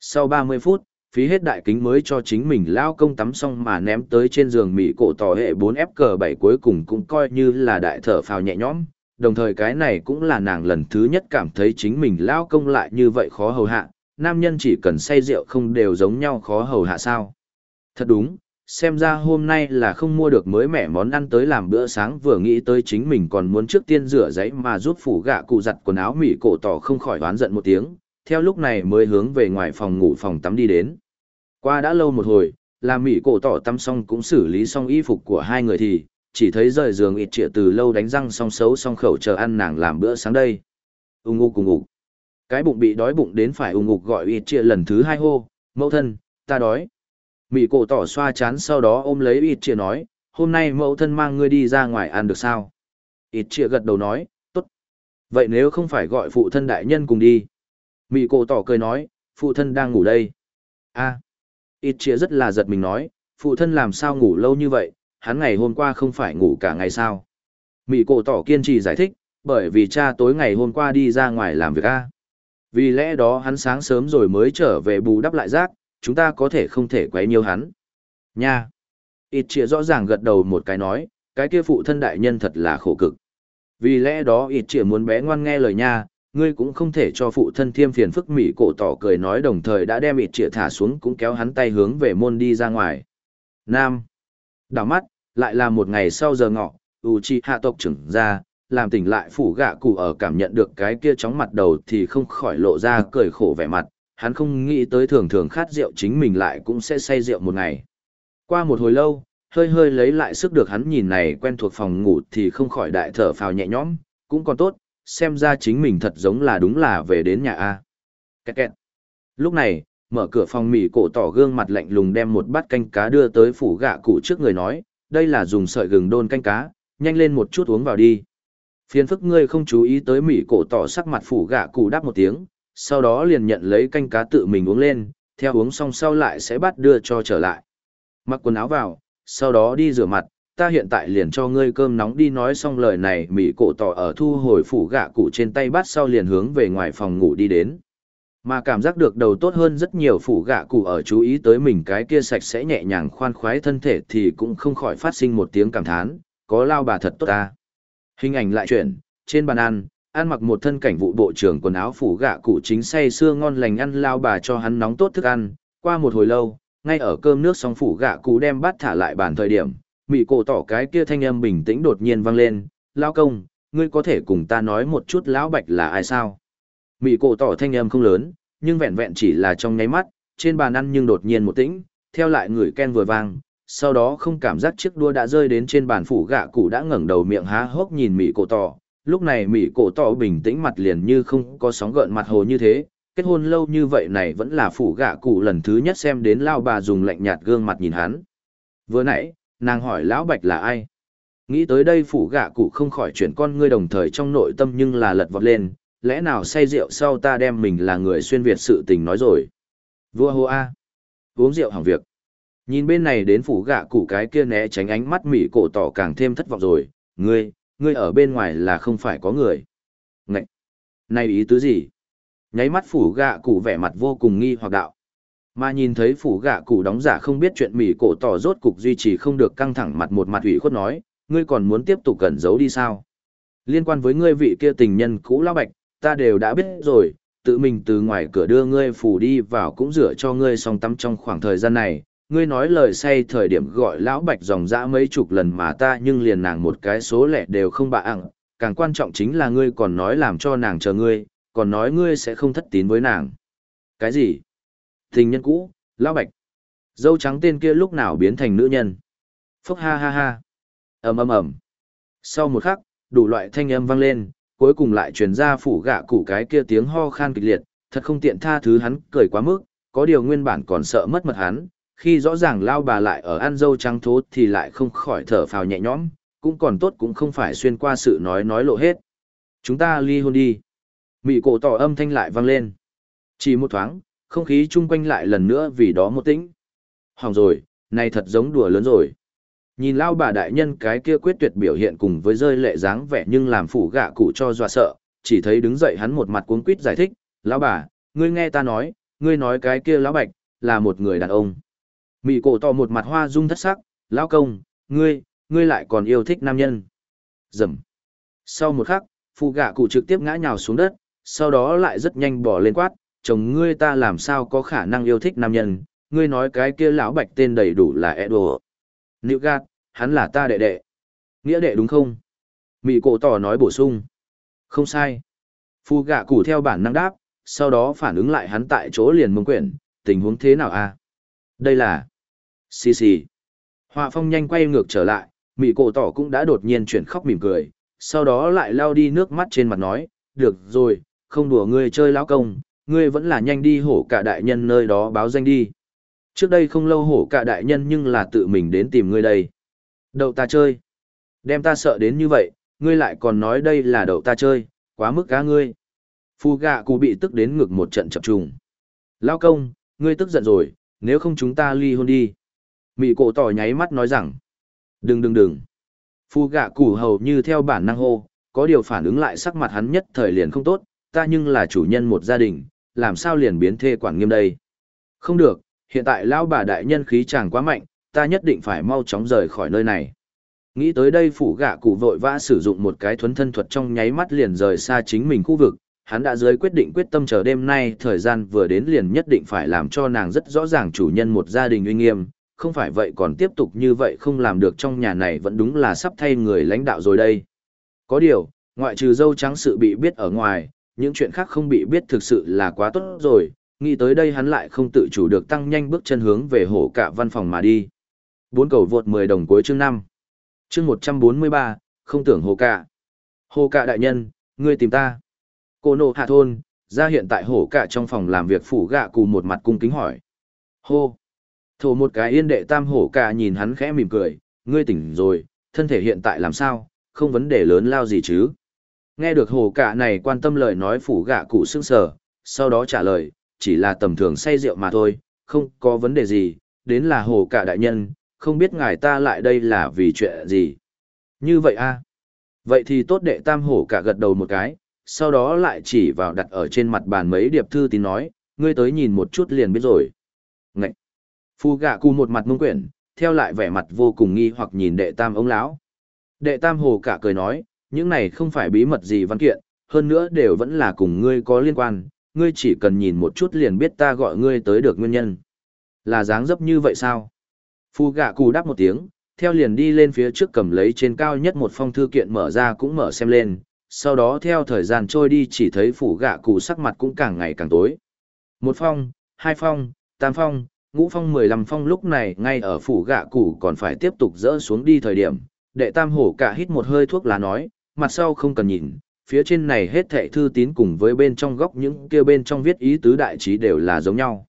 Sau 30 phút, phí hết đại kính mới cho chính mình lao công tắm xong mà ném tới trên giường Mỹ cổ tỏ hệ 4F cờ 7 cuối cùng cũng coi như là đại thở phào nhẹ nhõm, đồng thời cái này cũng là nàng lần thứ nhất cảm thấy chính mình lao công lại như vậy khó hầu hạ, nam nhân chỉ cần say rượu không đều giống nhau khó hầu hạ sao. Thật đúng, xem ra hôm nay là không mua được mới mẻ món ăn tới làm bữa sáng vừa nghĩ tới chính mình còn muốn trước tiên rửa giấy mà rút phủ gạ cụ giặt quần áo mỉ cổ tỏ không khỏi đoán giận một tiếng, theo lúc này mới hướng về ngoài phòng ngủ phòng tắm đi đến. Qua đã lâu một hồi, làm mỹ cổ tỏ tắm xong cũng xử lý xong y phục của hai người thì, chỉ thấy rời giường ịt trịa từ lâu đánh răng xong xấu xong khẩu chờ ăn nàng làm bữa sáng đây. Ung ung cùng ngục. Cái bụng bị đói bụng đến phải ung ục gọi ịt trịa lần thứ hai hô, mẫu thân, ta đói. mỹ cổ tỏ xoa chán sau đó ôm lấy ịt trịa nói, hôm nay mẫu thân mang ngươi đi ra ngoài ăn được sao? Ít trịa gật đầu nói, tốt. Vậy nếu không phải gọi phụ thân đại nhân cùng đi. Mị cổ tỏ cười nói, phụ thân đang ngủ đây. a ít chia rất là giật mình nói, phụ thân làm sao ngủ lâu như vậy, hắn ngày hôm qua không phải ngủ cả ngày sao. Mị cổ tỏ kiên trì giải thích, bởi vì cha tối ngày hôm qua đi ra ngoài làm việc a. Vì lẽ đó hắn sáng sớm rồi mới trở về bù đắp lại rác, chúng ta có thể không thể quấy nhiều hắn. Nha! Ít chia rõ ràng gật đầu một cái nói, cái kia phụ thân đại nhân thật là khổ cực. Vì lẽ đó ít chia muốn bé ngoan nghe lời nha, ngươi cũng không thể cho phụ thân thiêm phiền phức mỹ cổ tỏ cười nói đồng thời đã đem ịt chĩa thả xuống cũng kéo hắn tay hướng về môn đi ra ngoài. Nam. Đảo mắt, lại là một ngày sau giờ ngọ, hạ tộc trưởng ra, làm tỉnh lại phủ gạ cụ ở cảm nhận được cái kia chóng mặt đầu thì không khỏi lộ ra cười khổ vẻ mặt, hắn không nghĩ tới thường thường khát rượu chính mình lại cũng sẽ say rượu một ngày. Qua một hồi lâu, hơi hơi lấy lại sức được hắn nhìn này quen thuộc phòng ngủ thì không khỏi đại thở phào nhẹ nhõm, cũng còn tốt, xem ra chính mình thật giống là đúng là về đến nhà A. Kẹt kẹt. Lúc này, mở cửa phòng mì cổ tỏ gương mặt lạnh lùng đem một bát canh cá đưa tới phủ gạ cụ trước người nói, đây là dùng sợi gừng đôn canh cá, nhanh lên một chút uống vào đi. Phiền phức ngươi không chú ý tới mỉ cổ tỏ sắc mặt phủ gạ cụ đáp một tiếng, sau đó liền nhận lấy canh cá tự mình uống lên, theo uống xong sau lại sẽ bắt đưa cho trở lại. Mặc quần áo vào, sau đó đi rửa mặt, ta hiện tại liền cho ngươi cơm nóng đi nói xong lời này mỹ cổ tỏ ở thu hồi phủ gạ cụ trên tay bắt sau liền hướng về ngoài phòng ngủ đi đến. Mà cảm giác được đầu tốt hơn rất nhiều phủ gạ cụ ở chú ý tới mình cái kia sạch sẽ nhẹ nhàng khoan khoái thân thể thì cũng không khỏi phát sinh một tiếng cảm thán, có lao bà thật tốt ta. Hình ảnh lại chuyển, trên bàn ăn, ăn mặc một thân cảnh vụ bộ trưởng quần áo phủ gạ cụ chính say sưa ngon lành ăn lao bà cho hắn nóng tốt thức ăn, qua một hồi lâu, ngay ở cơm nước xong phủ gạ cụ đem bát thả lại bàn thời điểm, mị cổ tỏ cái kia thanh âm bình tĩnh đột nhiên vang lên, lao công, ngươi có thể cùng ta nói một chút lão bạch là ai sao? Mị cổ tỏ thanh âm không lớn, nhưng vẹn vẹn chỉ là trong nháy mắt, trên bàn ăn nhưng đột nhiên một tĩnh, theo lại người ken vừa vang, sau đó không cảm giác chiếc đua đã rơi đến trên bàn phủ gạ cụ đã ngẩng đầu miệng há hốc nhìn mị cổ tỏ, lúc này mị cổ tỏ bình tĩnh mặt liền như không có sóng gợn mặt hồ như thế, kết hôn lâu như vậy này vẫn là phủ gạ cụ lần thứ nhất xem đến lao bà dùng lạnh nhạt gương mặt nhìn hắn. Vừa nãy, nàng hỏi lão bạch là ai? Nghĩ tới đây phủ gạ cụ không khỏi chuyển con ngươi đồng thời trong nội tâm nhưng là lật vọt lên, lẽ nào say rượu sau ta đem mình là người xuyên Việt sự tình nói rồi. Vua hô a uống rượu hỏng việc. Nhìn bên này đến phủ gạ cụ cái kia né tránh ánh mắt mỉ cổ tỏ càng thêm thất vọng rồi, ngươi, ngươi ở bên ngoài là không phải có người. Ngậy! Này ý tứ gì? Nháy mắt phủ gạ cụ vẻ mặt vô cùng nghi hoặc đạo. Mà nhìn thấy phủ gạ cụ đóng giả không biết chuyện mỉ cổ tỏ rốt cục duy trì không được căng thẳng mặt một mặt ủy khuất nói, ngươi còn muốn tiếp tục cẩn giấu đi sao? Liên quan với ngươi vị kia tình nhân cũ lão bạch, ta đều đã biết rồi, tự mình từ ngoài cửa đưa ngươi phủ đi vào cũng rửa cho ngươi xong tắm trong khoảng thời gian này, ngươi nói lời say thời điểm gọi lão bạch dòng dã mấy chục lần mà ta nhưng liền nàng một cái số lẻ đều không bạ ẳng càng quan trọng chính là ngươi còn nói làm cho nàng chờ ngươi, còn nói ngươi sẽ không thất tín với nàng. Cái gì? Tình nhân cũ, lão bạch. Dâu trắng tên kia lúc nào biến thành nữ nhân? Phúc ha ha ha. ầm ầm ầm. Sau một khắc, đủ loại thanh âm vang lên, cuối cùng lại truyền ra phủ gạ cụ cái kia tiếng ho khan kịch liệt, thật không tiện tha thứ hắn cười quá mức, có điều nguyên bản còn sợ mất mật hắn, khi rõ ràng lao bà lại ở ăn dâu trắng thốt thì lại không khỏi thở phào nhẹ nhõm, cũng còn tốt cũng không phải xuyên qua sự nói nói lộ hết. Chúng ta ly hôn đi. Mị cổ tỏ âm thanh lại vang lên. Chỉ một thoáng, không khí chung quanh lại lần nữa vì đó một tĩnh. Hỏng rồi, này thật giống đùa lớn rồi. Nhìn lao bà đại nhân cái kia quyết tuyệt biểu hiện cùng với rơi lệ dáng vẻ nhưng làm phủ gạ cụ cho dọa sợ, chỉ thấy đứng dậy hắn một mặt cuống quýt giải thích, lão bà, ngươi nghe ta nói, ngươi nói cái kia lão bạch, là một người đàn ông. Mị cổ tỏ một mặt hoa dung thất sắc, lão công, ngươi, ngươi lại còn yêu thích nam nhân. Dầm. Sau một khắc, phụ gạ cụ trực tiếp ngã nhào xuống đất, sau đó lại rất nhanh bỏ lên quát, chồng ngươi ta làm sao có khả năng yêu thích nam nhân, ngươi nói cái kia lão bạch tên đầy đủ là Edward. Nữ gạt, hắn là ta đệ đệ. Nghĩa đệ đúng không? Mị cổ tỏ nói bổ sung. Không sai. Phu gạ củ theo bản năng đáp, sau đó phản ứng lại hắn tại chỗ liền mông quyển, tình huống thế nào a? Đây là... Xì xì. Họa phong nhanh quay ngược trở lại, mị cổ tỏ cũng đã đột nhiên chuyển khóc mỉm cười, sau đó lại lao đi nước mắt trên mặt nói, được rồi, không đùa ngươi chơi lão công, ngươi vẫn là nhanh đi hổ cả đại nhân nơi đó báo danh đi. Trước đây không lâu hổ cả đại nhân nhưng là tự mình đến tìm ngươi đây. Đậu ta chơi. Đem ta sợ đến như vậy, ngươi lại còn nói đây là đậu ta chơi, quá mức cá ngươi. Phu gạ cụ bị tức đến ngực một trận chập trùng. Lao công, ngươi tức giận rồi, nếu không chúng ta ly hôn đi. Mị cổ tỏ nháy mắt nói rằng. Đừng đừng đừng. Phu gạ cụ hầu như theo bản năng hô, có điều phản ứng lại sắc mặt hắn nhất thời liền không tốt, ta nhưng là chủ nhân một gia đình, làm sao liền biến thê quản nghiêm đây. Không được, hiện tại lão bà đại nhân khí chàng quá mạnh, ta nhất định phải mau chóng rời khỏi nơi này. Nghĩ tới đây phủ gạ cụ vội vã sử dụng một cái thuấn thân thuật trong nháy mắt liền rời xa chính mình khu vực, hắn đã dưới quyết định quyết tâm chờ đêm nay thời gian vừa đến liền nhất định phải làm cho nàng rất rõ ràng chủ nhân một gia đình uy nghiêm, không phải vậy còn tiếp tục như vậy không làm được trong nhà này vẫn đúng là sắp thay người lãnh đạo rồi đây. Có điều, ngoại trừ dâu trắng sự bị biết ở ngoài, những chuyện khác không bị biết thực sự là quá tốt rồi, nghĩ tới đây hắn lại không tự chủ được tăng nhanh bước chân hướng về hổ cả văn phòng mà đi. Bốn cầu vượt 10 đồng cuối chương 5. Chương 143, không tưởng hổ cả. Hổ cả đại nhân, ngươi tìm ta. Cô nộ hạ thôn, ra hiện tại hổ cả trong phòng làm việc phủ gạ cùng một mặt cung kính hỏi. Hô. Thổ một cái yên đệ tam hổ cả nhìn hắn khẽ mỉm cười, ngươi tỉnh rồi, thân thể hiện tại làm sao, không vấn đề lớn lao gì chứ. Nghe được hồ cả này quan tâm lời nói phủ gạ cụ sưng sờ, sau đó trả lời, chỉ là tầm thường say rượu mà thôi, không có vấn đề gì, đến là hồ cả đại nhân, không biết ngài ta lại đây là vì chuyện gì. Như vậy a à? Vậy thì tốt đệ tam hổ cả gật đầu một cái, sau đó lại chỉ vào đặt ở trên mặt bàn mấy điệp thư tín nói, ngươi tới nhìn một chút liền biết rồi. Ngậy! Phu gạ cụ một mặt mông quyển, theo lại vẻ mặt vô cùng nghi hoặc nhìn đệ tam ông lão. Đệ tam hồ cả cười nói, những này không phải bí mật gì văn kiện, hơn nữa đều vẫn là cùng ngươi có liên quan, ngươi chỉ cần nhìn một chút liền biết ta gọi ngươi tới được nguyên nhân. Là dáng dấp như vậy sao? Phu gạ cụ đáp một tiếng, theo liền đi lên phía trước cầm lấy trên cao nhất một phong thư kiện mở ra cũng mở xem lên, sau đó theo thời gian trôi đi chỉ thấy phủ gạ cụ sắc mặt cũng càng ngày càng tối. Một phong, hai phong, tam phong, ngũ phong mười lăm phong lúc này ngay ở phủ gạ cụ còn phải tiếp tục dỡ xuống đi thời điểm, đệ tam hổ cả hít một hơi thuốc lá nói, mặt sau không cần nhìn, phía trên này hết thệ thư tín cùng với bên trong góc những kia bên trong viết ý tứ đại trí đều là giống nhau.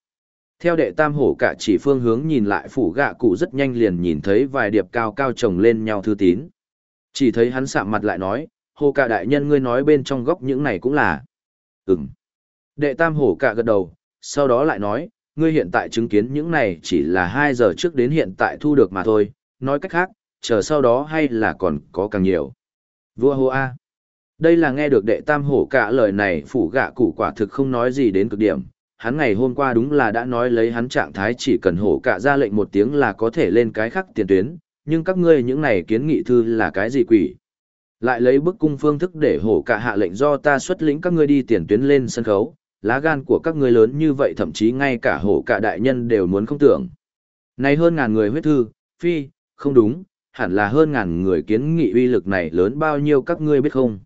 Theo đệ tam hổ cả chỉ phương hướng nhìn lại phủ gạ cụ rất nhanh liền nhìn thấy vài điệp cao cao chồng lên nhau thư tín. Chỉ thấy hắn sạm mặt lại nói, hồ cả đại nhân ngươi nói bên trong góc những này cũng là. Ừm. Đệ tam hổ cả gật đầu, sau đó lại nói, ngươi hiện tại chứng kiến những này chỉ là 2 giờ trước đến hiện tại thu được mà thôi, nói cách khác, chờ sau đó hay là còn có càng nhiều. Vua hô a. Đây là nghe được đệ tam hổ cả lời này phủ gạ cụ quả thực không nói gì đến cực điểm. Hắn ngày hôm qua đúng là đã nói lấy hắn trạng thái chỉ cần hổ cả ra lệnh một tiếng là có thể lên cái khắc tiền tuyến, nhưng các ngươi những này kiến nghị thư là cái gì quỷ? Lại lấy bức cung phương thức để hổ cả hạ lệnh do ta xuất lĩnh các ngươi đi tiền tuyến lên sân khấu, lá gan của các ngươi lớn như vậy thậm chí ngay cả hổ cả đại nhân đều muốn không tưởng. Này hơn ngàn người huyết thư, phi, không đúng, hẳn là hơn ngàn người kiến nghị uy lực này lớn bao nhiêu các ngươi biết không?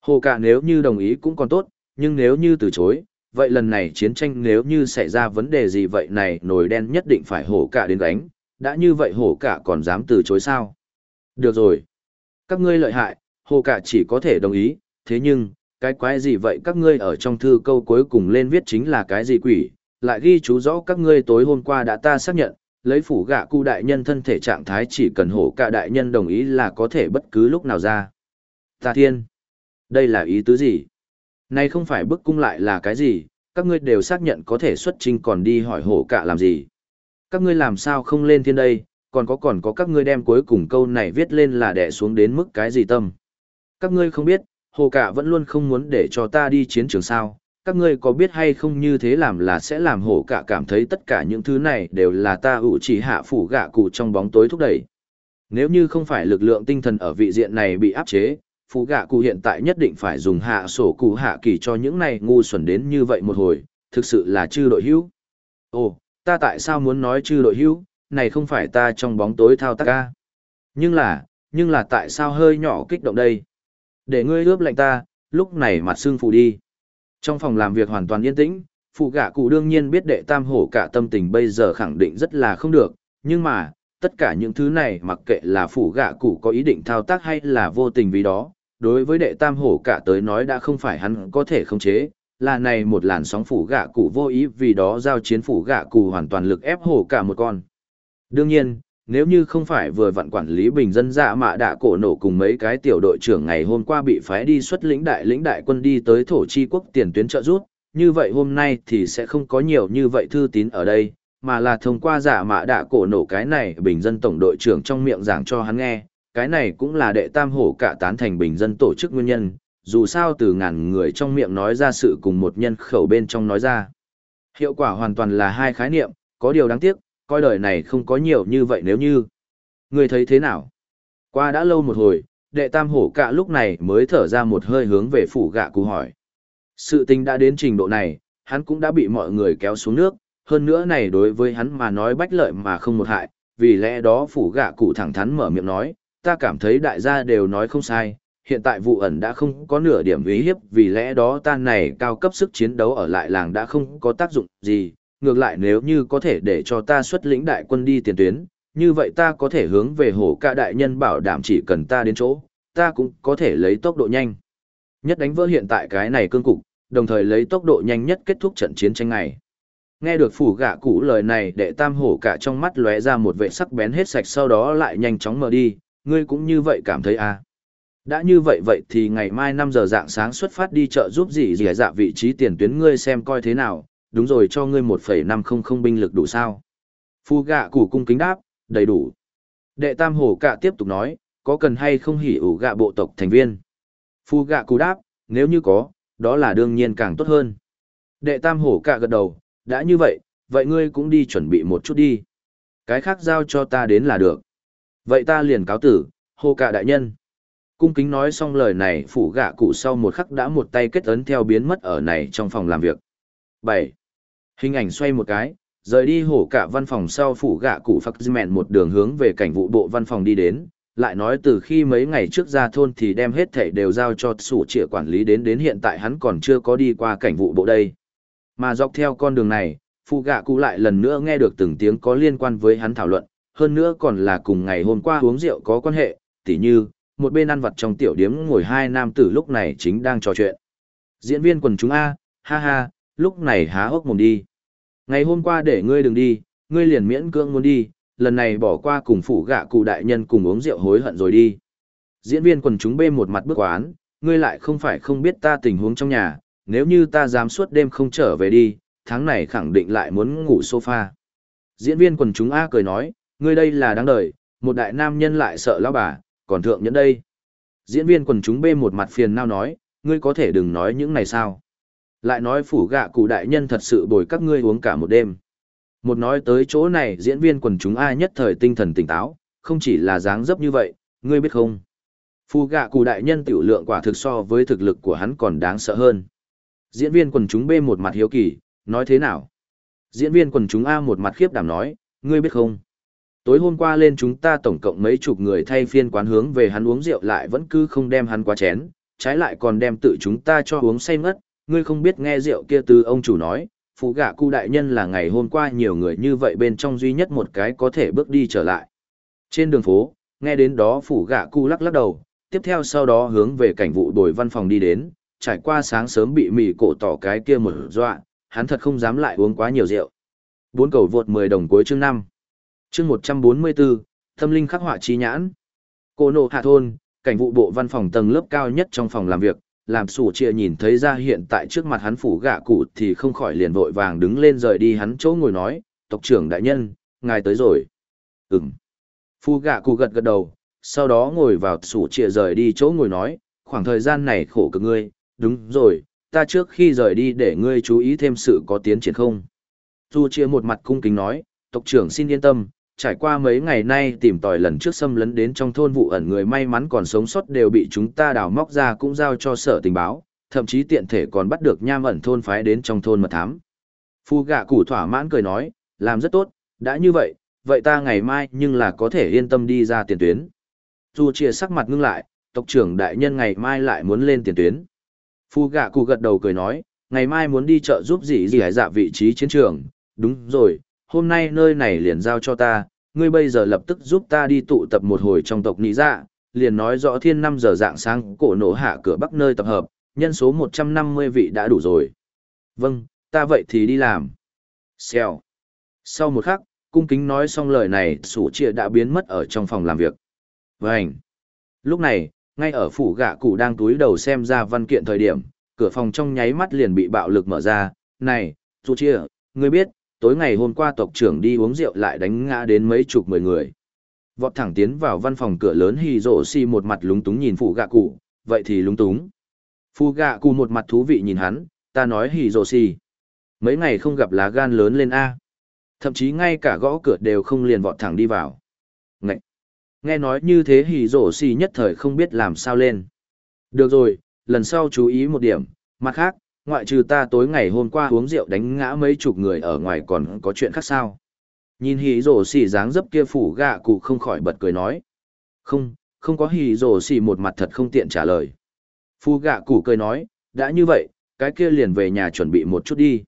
Hồ cả nếu như đồng ý cũng còn tốt, nhưng nếu như từ chối, vậy lần này chiến tranh nếu như xảy ra vấn đề gì vậy này nồi đen nhất định phải hổ cả đến đánh, đã như vậy hổ cả còn dám từ chối sao? Được rồi. Các ngươi lợi hại, hồ cả chỉ có thể đồng ý, thế nhưng, cái quái gì vậy các ngươi ở trong thư câu cuối cùng lên viết chính là cái gì quỷ, lại ghi chú rõ các ngươi tối hôm qua đã ta xác nhận, lấy phủ gạ cụ đại nhân thân thể trạng thái chỉ cần hổ cả đại nhân đồng ý là có thể bất cứ lúc nào ra. Ta thiên, đây là ý tứ gì? Này không phải bức cung lại là cái gì, các ngươi đều xác nhận có thể xuất trình còn đi hỏi hổ cả làm gì? Các ngươi làm sao không lên thiên đây, còn có còn có các ngươi đem cuối cùng câu này viết lên là đẻ xuống đến mức cái gì tâm? Các ngươi không biết, hồ cả vẫn luôn không muốn để cho ta đi chiến trường sao, các ngươi có biết hay không như thế làm là sẽ làm hổ cả cảm thấy tất cả những thứ này đều là ta ủ chỉ hạ phủ gạ cụ trong bóng tối thúc đẩy. Nếu như không phải lực lượng tinh thần ở vị diện này bị áp chế, phủ gạ cụ hiện tại nhất định phải dùng hạ sổ cụ hạ kỳ cho những này ngu xuẩn đến như vậy một hồi, thực sự là chư đội hữu. Ồ, ta tại sao muốn nói chư đội hữu, này không phải ta trong bóng tối thao tác ca. Nhưng là, nhưng là tại sao hơi nhỏ kích động đây? Để ngươi ướp lạnh ta, lúc này mặt xương phụ đi. Trong phòng làm việc hoàn toàn yên tĩnh, phụ gạ cụ đương nhiên biết đệ tam hổ cả tâm tình bây giờ khẳng định rất là không được, nhưng mà, tất cả những thứ này mặc kệ là phụ gạ cụ có ý định thao tác hay là vô tình vì đó, đối với đệ tam hổ cả tới nói đã không phải hắn có thể khống chế, là này một làn sóng phủ gạ cụ vô ý vì đó giao chiến phủ gạ cụ hoàn toàn lực ép hổ cả một con. Đương nhiên, nếu như không phải vừa vặn quản lý bình dân dạ mạ đạ cổ nổ cùng mấy cái tiểu đội trưởng ngày hôm qua bị phái đi xuất lĩnh đại lĩnh đại quân đi tới thổ chi quốc tiền tuyến trợ rút, như vậy hôm nay thì sẽ không có nhiều như vậy thư tín ở đây, mà là thông qua dạ mạ đạ cổ nổ cái này bình dân tổng đội trưởng trong miệng giảng cho hắn nghe, cái này cũng là đệ tam hổ cả tán thành bình dân tổ chức nguyên nhân, dù sao từ ngàn người trong miệng nói ra sự cùng một nhân khẩu bên trong nói ra. Hiệu quả hoàn toàn là hai khái niệm, có điều đáng tiếc, coi đời này không có nhiều như vậy nếu như. ngươi thấy thế nào? Qua đã lâu một hồi, đệ tam hổ cạ lúc này mới thở ra một hơi hướng về phủ gạ cụ hỏi. Sự tình đã đến trình độ này, hắn cũng đã bị mọi người kéo xuống nước, hơn nữa này đối với hắn mà nói bách lợi mà không một hại, vì lẽ đó phủ gạ cụ thẳng thắn mở miệng nói, ta cảm thấy đại gia đều nói không sai, hiện tại vụ ẩn đã không có nửa điểm ý hiếp vì lẽ đó ta này cao cấp sức chiến đấu ở lại làng đã không có tác dụng gì, ngược lại nếu như có thể để cho ta xuất lĩnh đại quân đi tiền tuyến, như vậy ta có thể hướng về hổ ca đại nhân bảo đảm chỉ cần ta đến chỗ, ta cũng có thể lấy tốc độ nhanh. Nhất đánh vỡ hiện tại cái này cương cục, đồng thời lấy tốc độ nhanh nhất kết thúc trận chiến tranh này. Nghe được phủ gạ cũ lời này đệ tam hổ cả trong mắt lóe ra một vệ sắc bén hết sạch sau đó lại nhanh chóng mở đi, ngươi cũng như vậy cảm thấy à. Đã như vậy vậy thì ngày mai 5 giờ dạng sáng xuất phát đi chợ giúp gì gì dạ vị trí tiền tuyến ngươi xem coi thế nào, đúng rồi cho ngươi 1,500 binh lực đủ sao. Phu gạ củ cung kính đáp, đầy đủ. Đệ tam hổ cạ tiếp tục nói, có cần hay không hỉ ủ gạ bộ tộc thành viên. Phu gạ củ đáp, nếu như có, đó là đương nhiên càng tốt hơn. Đệ tam hổ cạ gật đầu, đã như vậy, vậy ngươi cũng đi chuẩn bị một chút đi. Cái khác giao cho ta đến là được. Vậy ta liền cáo tử, hô cạ đại nhân. Cung kính nói xong lời này phủ gạ cụ sau một khắc đã một tay kết ấn theo biến mất ở này trong phòng làm việc. 7. Hình ảnh xoay một cái, rời đi hổ cả văn phòng sau phủ gạ cụ phật mẹn một đường hướng về cảnh vụ bộ văn phòng đi đến, lại nói từ khi mấy ngày trước ra thôn thì đem hết thảy đều giao cho sủ trịa quản lý đến đến hiện tại hắn còn chưa có đi qua cảnh vụ bộ đây. Mà dọc theo con đường này, phụ gạ cụ lại lần nữa nghe được từng tiếng có liên quan với hắn thảo luận, hơn nữa còn là cùng ngày hôm qua uống rượu có quan hệ, tỉ như, một bên ăn vặt trong tiểu điếm ngồi hai nam tử lúc này chính đang trò chuyện. Diễn viên quần chúng A, ha ha, lúc này há hốc mồm đi. Ngày hôm qua để ngươi đừng đi, ngươi liền miễn cưỡng muốn đi, lần này bỏ qua cùng phụ gạ cụ đại nhân cùng uống rượu hối hận rồi đi. Diễn viên quần chúng bê một mặt bức quán, ngươi lại không phải không biết ta tình huống trong nhà, nếu như ta dám suốt đêm không trở về đi, tháng này khẳng định lại muốn ngủ sofa. Diễn viên quần chúng A cười nói, ngươi đây là đáng đời, một đại nam nhân lại sợ lão bà, còn thượng nhẫn đây. Diễn viên quần chúng bê một mặt phiền nao nói, ngươi có thể đừng nói những này sao. Lại nói phủ gạ cụ đại nhân thật sự bồi các ngươi uống cả một đêm. Một nói tới chỗ này diễn viên quần chúng A nhất thời tinh thần tỉnh táo, không chỉ là dáng dấp như vậy, ngươi biết không. Phù gạ cụ đại nhân tiểu lượng quả thực so với thực lực của hắn còn đáng sợ hơn. Diễn viên quần chúng B một mặt hiếu kỳ, nói thế nào? Diễn viên quần chúng A một mặt khiếp đảm nói, ngươi biết không? Tối hôm qua lên chúng ta tổng cộng mấy chục người thay phiên quán hướng về hắn uống rượu lại vẫn cứ không đem hắn qua chén, trái lại còn đem tự chúng ta cho uống say ngất ngươi không biết nghe rượu kia từ ông chủ nói, phụ gạ cu đại nhân là ngày hôm qua nhiều người như vậy bên trong duy nhất một cái có thể bước đi trở lại. Trên đường phố, nghe đến đó phủ gạ cu lắc lắc đầu, tiếp theo sau đó hướng về cảnh vụ đổi văn phòng đi đến, trải qua sáng sớm bị mỉ cổ tỏ cái kia một dọa, hắn thật không dám lại uống quá nhiều rượu. Bốn cầu vượt 10 đồng cuối chương 5. Chương 144, Tâm linh khắc họa chi nhãn. Cô nộ hạ thôn, cảnh vụ bộ văn phòng tầng lớp cao nhất trong phòng làm việc, làm sủ chia nhìn thấy ra hiện tại trước mặt hắn phủ gạ cụ thì không khỏi liền vội vàng đứng lên rời đi hắn chỗ ngồi nói, tộc trưởng đại nhân, ngài tới rồi. Ừm. Phu gạ cụ gật gật đầu, sau đó ngồi vào sủ chia rời đi chỗ ngồi nói, khoảng thời gian này khổ cực ngươi, đúng rồi, ta trước khi rời đi để ngươi chú ý thêm sự có tiến triển không. Dù chia một mặt cung kính nói, tộc trưởng xin yên tâm, trải qua mấy ngày nay tìm tòi lần trước xâm lấn đến trong thôn vụ ẩn người may mắn còn sống sót đều bị chúng ta đào móc ra cũng giao cho sở tình báo, thậm chí tiện thể còn bắt được nham ẩn thôn phái đến trong thôn mật thám. Phu gạ củ thỏa mãn cười nói, làm rất tốt, đã như vậy, vậy ta ngày mai nhưng là có thể yên tâm đi ra tiền tuyến. Dù chia sắc mặt ngưng lại, tộc trưởng đại nhân ngày mai lại muốn lên tiền tuyến. Phu gạ cụ gật đầu cười nói, ngày mai muốn đi chợ giúp gì gì hải dạ vị trí chiến trường, đúng rồi, hôm nay nơi này liền giao cho ta, ngươi bây giờ lập tức giúp ta đi tụ tập một hồi trong tộc nị dạ, liền nói rõ thiên năm giờ dạng sáng cổ nổ hạ cửa bắc nơi tập hợp, nhân số 150 vị đã đủ rồi. Vâng, ta vậy thì đi làm. Xèo. Sau một khắc, cung kính nói xong lời này, sủ chia đã biến mất ở trong phòng làm việc. Vânh. Lúc này, ngay ở phủ gạ cụ đang túi đầu xem ra văn kiện thời điểm, cửa phòng trong nháy mắt liền bị bạo lực mở ra. Này, sủ chia, ngươi biết, tối ngày hôm qua tộc trưởng đi uống rượu lại đánh ngã đến mấy chục mười người. Vọt thẳng tiến vào văn phòng cửa lớn hì rổ xì một mặt lúng túng nhìn phụ gạ cụ, vậy thì lúng túng. Phụ gạ cụ một mặt thú vị nhìn hắn, ta nói hì rổ xì. Mấy ngày không gặp lá gan lớn lên A. Thậm chí ngay cả gõ cửa đều không liền vọt thẳng đi vào. Ngậy! Nghe nói như thế hì rổ xì nhất thời không biết làm sao lên. Được rồi, lần sau chú ý một điểm, mặt khác, ngoại trừ ta tối ngày hôm qua uống rượu đánh ngã mấy chục người ở ngoài còn có chuyện khác sao. Nhìn hỉ rổ xỉ dáng dấp kia phủ gạ cụ không khỏi bật cười nói. Không, không có hỉ rổ xỉ một mặt thật không tiện trả lời. Phu gạ cụ cười nói, đã như vậy, cái kia liền về nhà chuẩn bị một chút đi.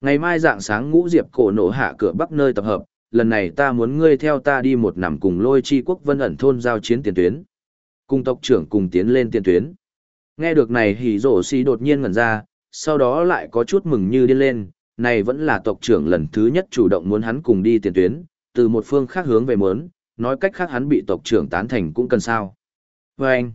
Ngày mai dạng sáng ngũ diệp cổ nổ hạ cửa bắc nơi tập hợp, lần này ta muốn ngươi theo ta đi một nằm cùng lôi chi quốc vân ẩn thôn giao chiến tiền tuyến. Cùng tộc trưởng cùng tiến lên tiền tuyến. Nghe được này hỉ rổ xì đột nhiên ngẩn ra, sau đó lại có chút mừng như điên lên, này vẫn là tộc trưởng lần thứ nhất chủ động muốn hắn cùng đi tiền tuyến, từ một phương khác hướng về muốn, nói cách khác hắn bị tộc trưởng tán thành cũng cần sao. Và anh,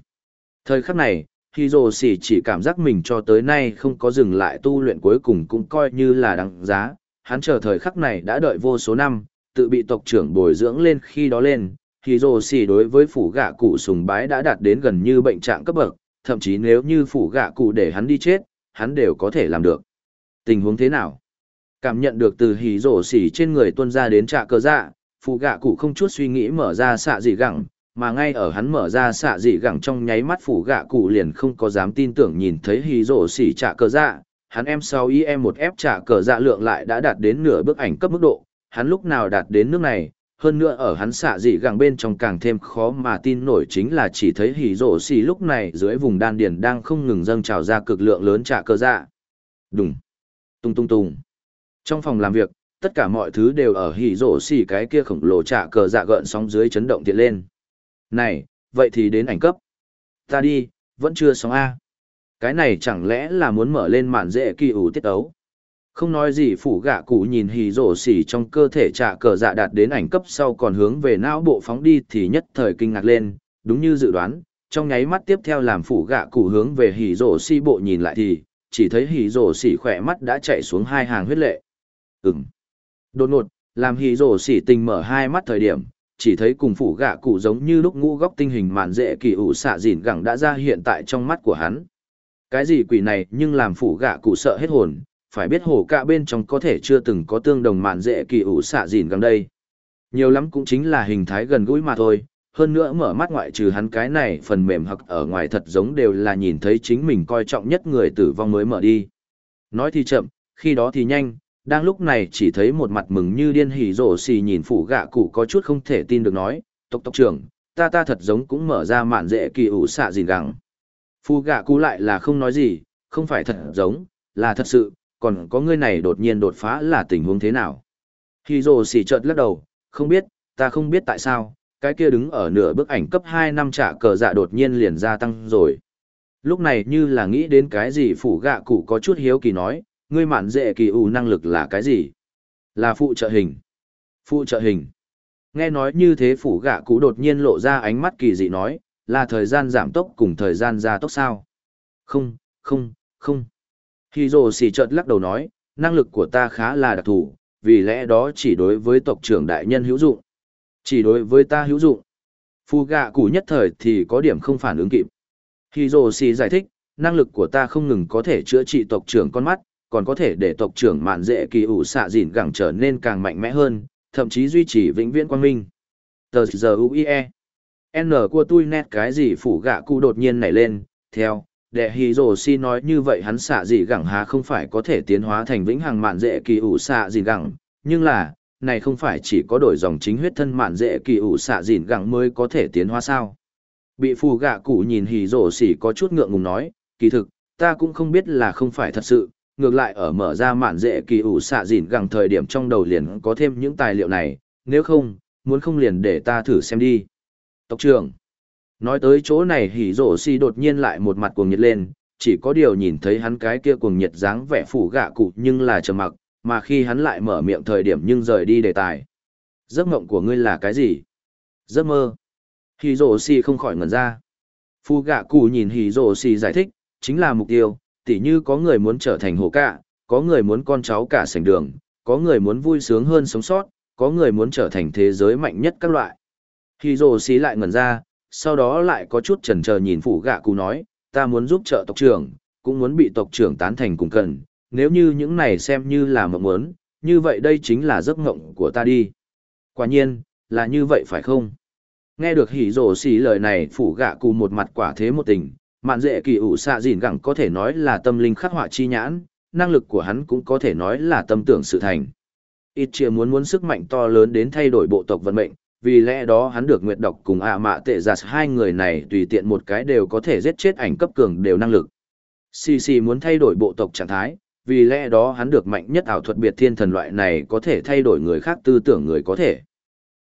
thời khắc này, Hiroshi chỉ cảm giác mình cho tới nay không có dừng lại tu luyện cuối cùng cũng coi như là đáng giá, hắn chờ thời khắc này đã đợi vô số năm, tự bị tộc trưởng bồi dưỡng lên khi đó lên, Hiroshi đối với phủ gạ cụ sùng bái đã đạt đến gần như bệnh trạng cấp bậc, thậm chí nếu như phủ gạ cụ để hắn đi chết, hắn đều có thể làm được. Tình huống thế nào? Cảm nhận được từ hỉ rổ xỉ trên người tuân ra đến trạ cơ dạ, phụ gạ cụ không chút suy nghĩ mở ra xạ dị gẳng, mà ngay ở hắn mở ra xạ dị gẳng trong nháy mắt phủ gạ cụ liền không có dám tin tưởng nhìn thấy hỉ rổ xỉ trạ cơ dạ, hắn em sau y em một ép trả cờ dạ lượng lại đã đạt đến nửa bước ảnh cấp mức độ, hắn lúc nào đạt đến nước này, hơn nữa ở hắn xạ dị gẳng bên trong càng thêm khó mà tin nổi chính là chỉ thấy hỉ rổ xì lúc này dưới vùng đan điền đang không ngừng dâng trào ra cực lượng lớn trả cơ dạ. Đùng, tung tung tung. Trong phòng làm việc, tất cả mọi thứ đều ở hỉ rổ xì cái kia khổng lồ trả cờ dạ gợn sóng dưới chấn động tiện lên. Này, vậy thì đến ảnh cấp. Ta đi, vẫn chưa sóng A. Cái này chẳng lẽ là muốn mở lên màn dễ kỳ ủ tiết ấu. Không nói gì phủ gạ cụ nhìn hì rổ xỉ trong cơ thể trả cờ dạ đạt đến ảnh cấp sau còn hướng về não bộ phóng đi thì nhất thời kinh ngạc lên, đúng như dự đoán, trong nháy mắt tiếp theo làm phủ gạ cụ hướng về hì rổ xỉ bộ nhìn lại thì, chỉ thấy hì rổ xỉ khỏe mắt đã chạy xuống hai hàng huyết lệ. Ừm. Đột ngột, làm hì rổ xỉ tình mở hai mắt thời điểm, chỉ thấy cùng phủ gạ cụ giống như lúc ngũ góc tinh hình mạn dễ kỳ ủ xạ dìn gẳng đã ra hiện tại trong mắt của hắn. Cái gì quỷ này nhưng làm phủ gạ cụ sợ hết hồn, phải biết hồ cạ bên trong có thể chưa từng có tương đồng mạn dễ kỳ ủ xạ dìn gần đây. Nhiều lắm cũng chính là hình thái gần gũi mà thôi, hơn nữa mở mắt ngoại trừ hắn cái này phần mềm hặc ở ngoài thật giống đều là nhìn thấy chính mình coi trọng nhất người tử vong mới mở đi. Nói thì chậm, khi đó thì nhanh, đang lúc này chỉ thấy một mặt mừng như điên hỉ rổ xì nhìn phủ gạ cụ có chút không thể tin được nói, tộc tộc trưởng, ta ta thật giống cũng mở ra mạn dễ kỳ ủ xạ dìn gẳng. Phu gạ cụ lại là không nói gì, không phải thật giống, là thật sự, còn có ngươi này đột nhiên đột phá là tình huống thế nào? Hì rồ xỉ chợt lắc đầu, không biết, ta không biết tại sao, cái kia đứng ở nửa bức ảnh cấp 2 năm trả cờ dạ đột nhiên liền gia tăng rồi. Lúc này như là nghĩ đến cái gì phủ gạ cụ có chút hiếu kỳ nói, ngươi mạn dễ kỳ ủ năng lực là cái gì? Là phụ trợ hình. Phụ trợ hình. Nghe nói như thế phủ gạ cụ đột nhiên lộ ra ánh mắt kỳ dị nói, là thời gian giảm tốc cùng thời gian gia tốc sao? Không, không, không. Hì rồ xì chợt lắc đầu nói, năng lực của ta khá là đặc thù, vì lẽ đó chỉ đối với tộc trưởng đại nhân hữu dụng. Chỉ đối với ta hữu dụng. Phu gạ cụ nhất thời thì có điểm không phản ứng kịp. Hì rồ xì giải thích, năng lực của ta không ngừng có thể chữa trị tộc trưởng con mắt, còn có thể để tộc trưởng mạn dễ kỳ ủ xạ dịn gẳng trở nên càng mạnh mẽ hơn, thậm chí duy trì vĩnh viễn quang minh. Tờ giờ UIE. N của tôi nét cái gì phủ gạ cụ đột nhiên nảy lên, theo, đệ hì rồ si nói như vậy hắn xạ dị gẳng há không phải có thể tiến hóa thành vĩnh hằng mạn dễ kỳ ủ xạ dị gẳng, nhưng là, này không phải chỉ có đổi dòng chính huyết thân mạn dễ kỳ ủ xạ dịn gẳng mới có thể tiến hóa sao? Bị phù gạ cụ nhìn hì rổ xỉ có chút ngượng ngùng nói, kỳ thực, ta cũng không biết là không phải thật sự, ngược lại ở mở ra mạn dễ kỳ ủ xạ dịn gẳng thời điểm trong đầu liền có thêm những tài liệu này, nếu không, muốn không liền để ta thử xem đi. Tộc trưởng Nói tới chỗ này hỉ rổ xì đột nhiên lại một mặt cuồng nhiệt lên, chỉ có điều nhìn thấy hắn cái kia cuồng nhiệt dáng vẻ phủ gạ cụ nhưng là trầm mặc, mà khi hắn lại mở miệng thời điểm nhưng rời đi đề tài. Giấc mộng của ngươi là cái gì? Giấc mơ. Hỉ rổ xì không khỏi ngẩn ra. Phu gạ cụ nhìn hỉ rổ xì giải thích, chính là mục tiêu, tỉ như có người muốn trở thành hồ cạ, có người muốn con cháu cả sành đường, có người muốn vui sướng hơn sống sót, có người muốn trở thành thế giới mạnh nhất các loại. Hỉ rổ xì lại ngẩn ra, sau đó lại có chút chần chờ nhìn phủ gạ cụ nói, ta muốn giúp trợ tộc trưởng, cũng muốn bị tộc trưởng tán thành cùng cần, nếu như những này xem như là mộng muốn, như vậy đây chính là giấc mộng của ta đi. Quả nhiên, là như vậy phải không? Nghe được hỉ rổ xì lời này phủ gạ cụ một mặt quả thế một tình, Mạn dễ kỳ ủ xạ dìn gẳng có thể nói là tâm linh khắc họa chi nhãn, năng lực của hắn cũng có thể nói là tâm tưởng sự thành. Ít chia muốn muốn sức mạnh to lớn đến thay đổi bộ tộc vận mệnh, vì lẽ đó hắn được nguyệt độc cùng ạ mạ tệ giặt hai người này tùy tiện một cái đều có thể giết chết ảnh cấp cường đều năng lực. Xì xì muốn thay đổi bộ tộc trạng thái, vì lẽ đó hắn được mạnh nhất ảo thuật biệt thiên thần loại này có thể thay đổi người khác tư tưởng người có thể.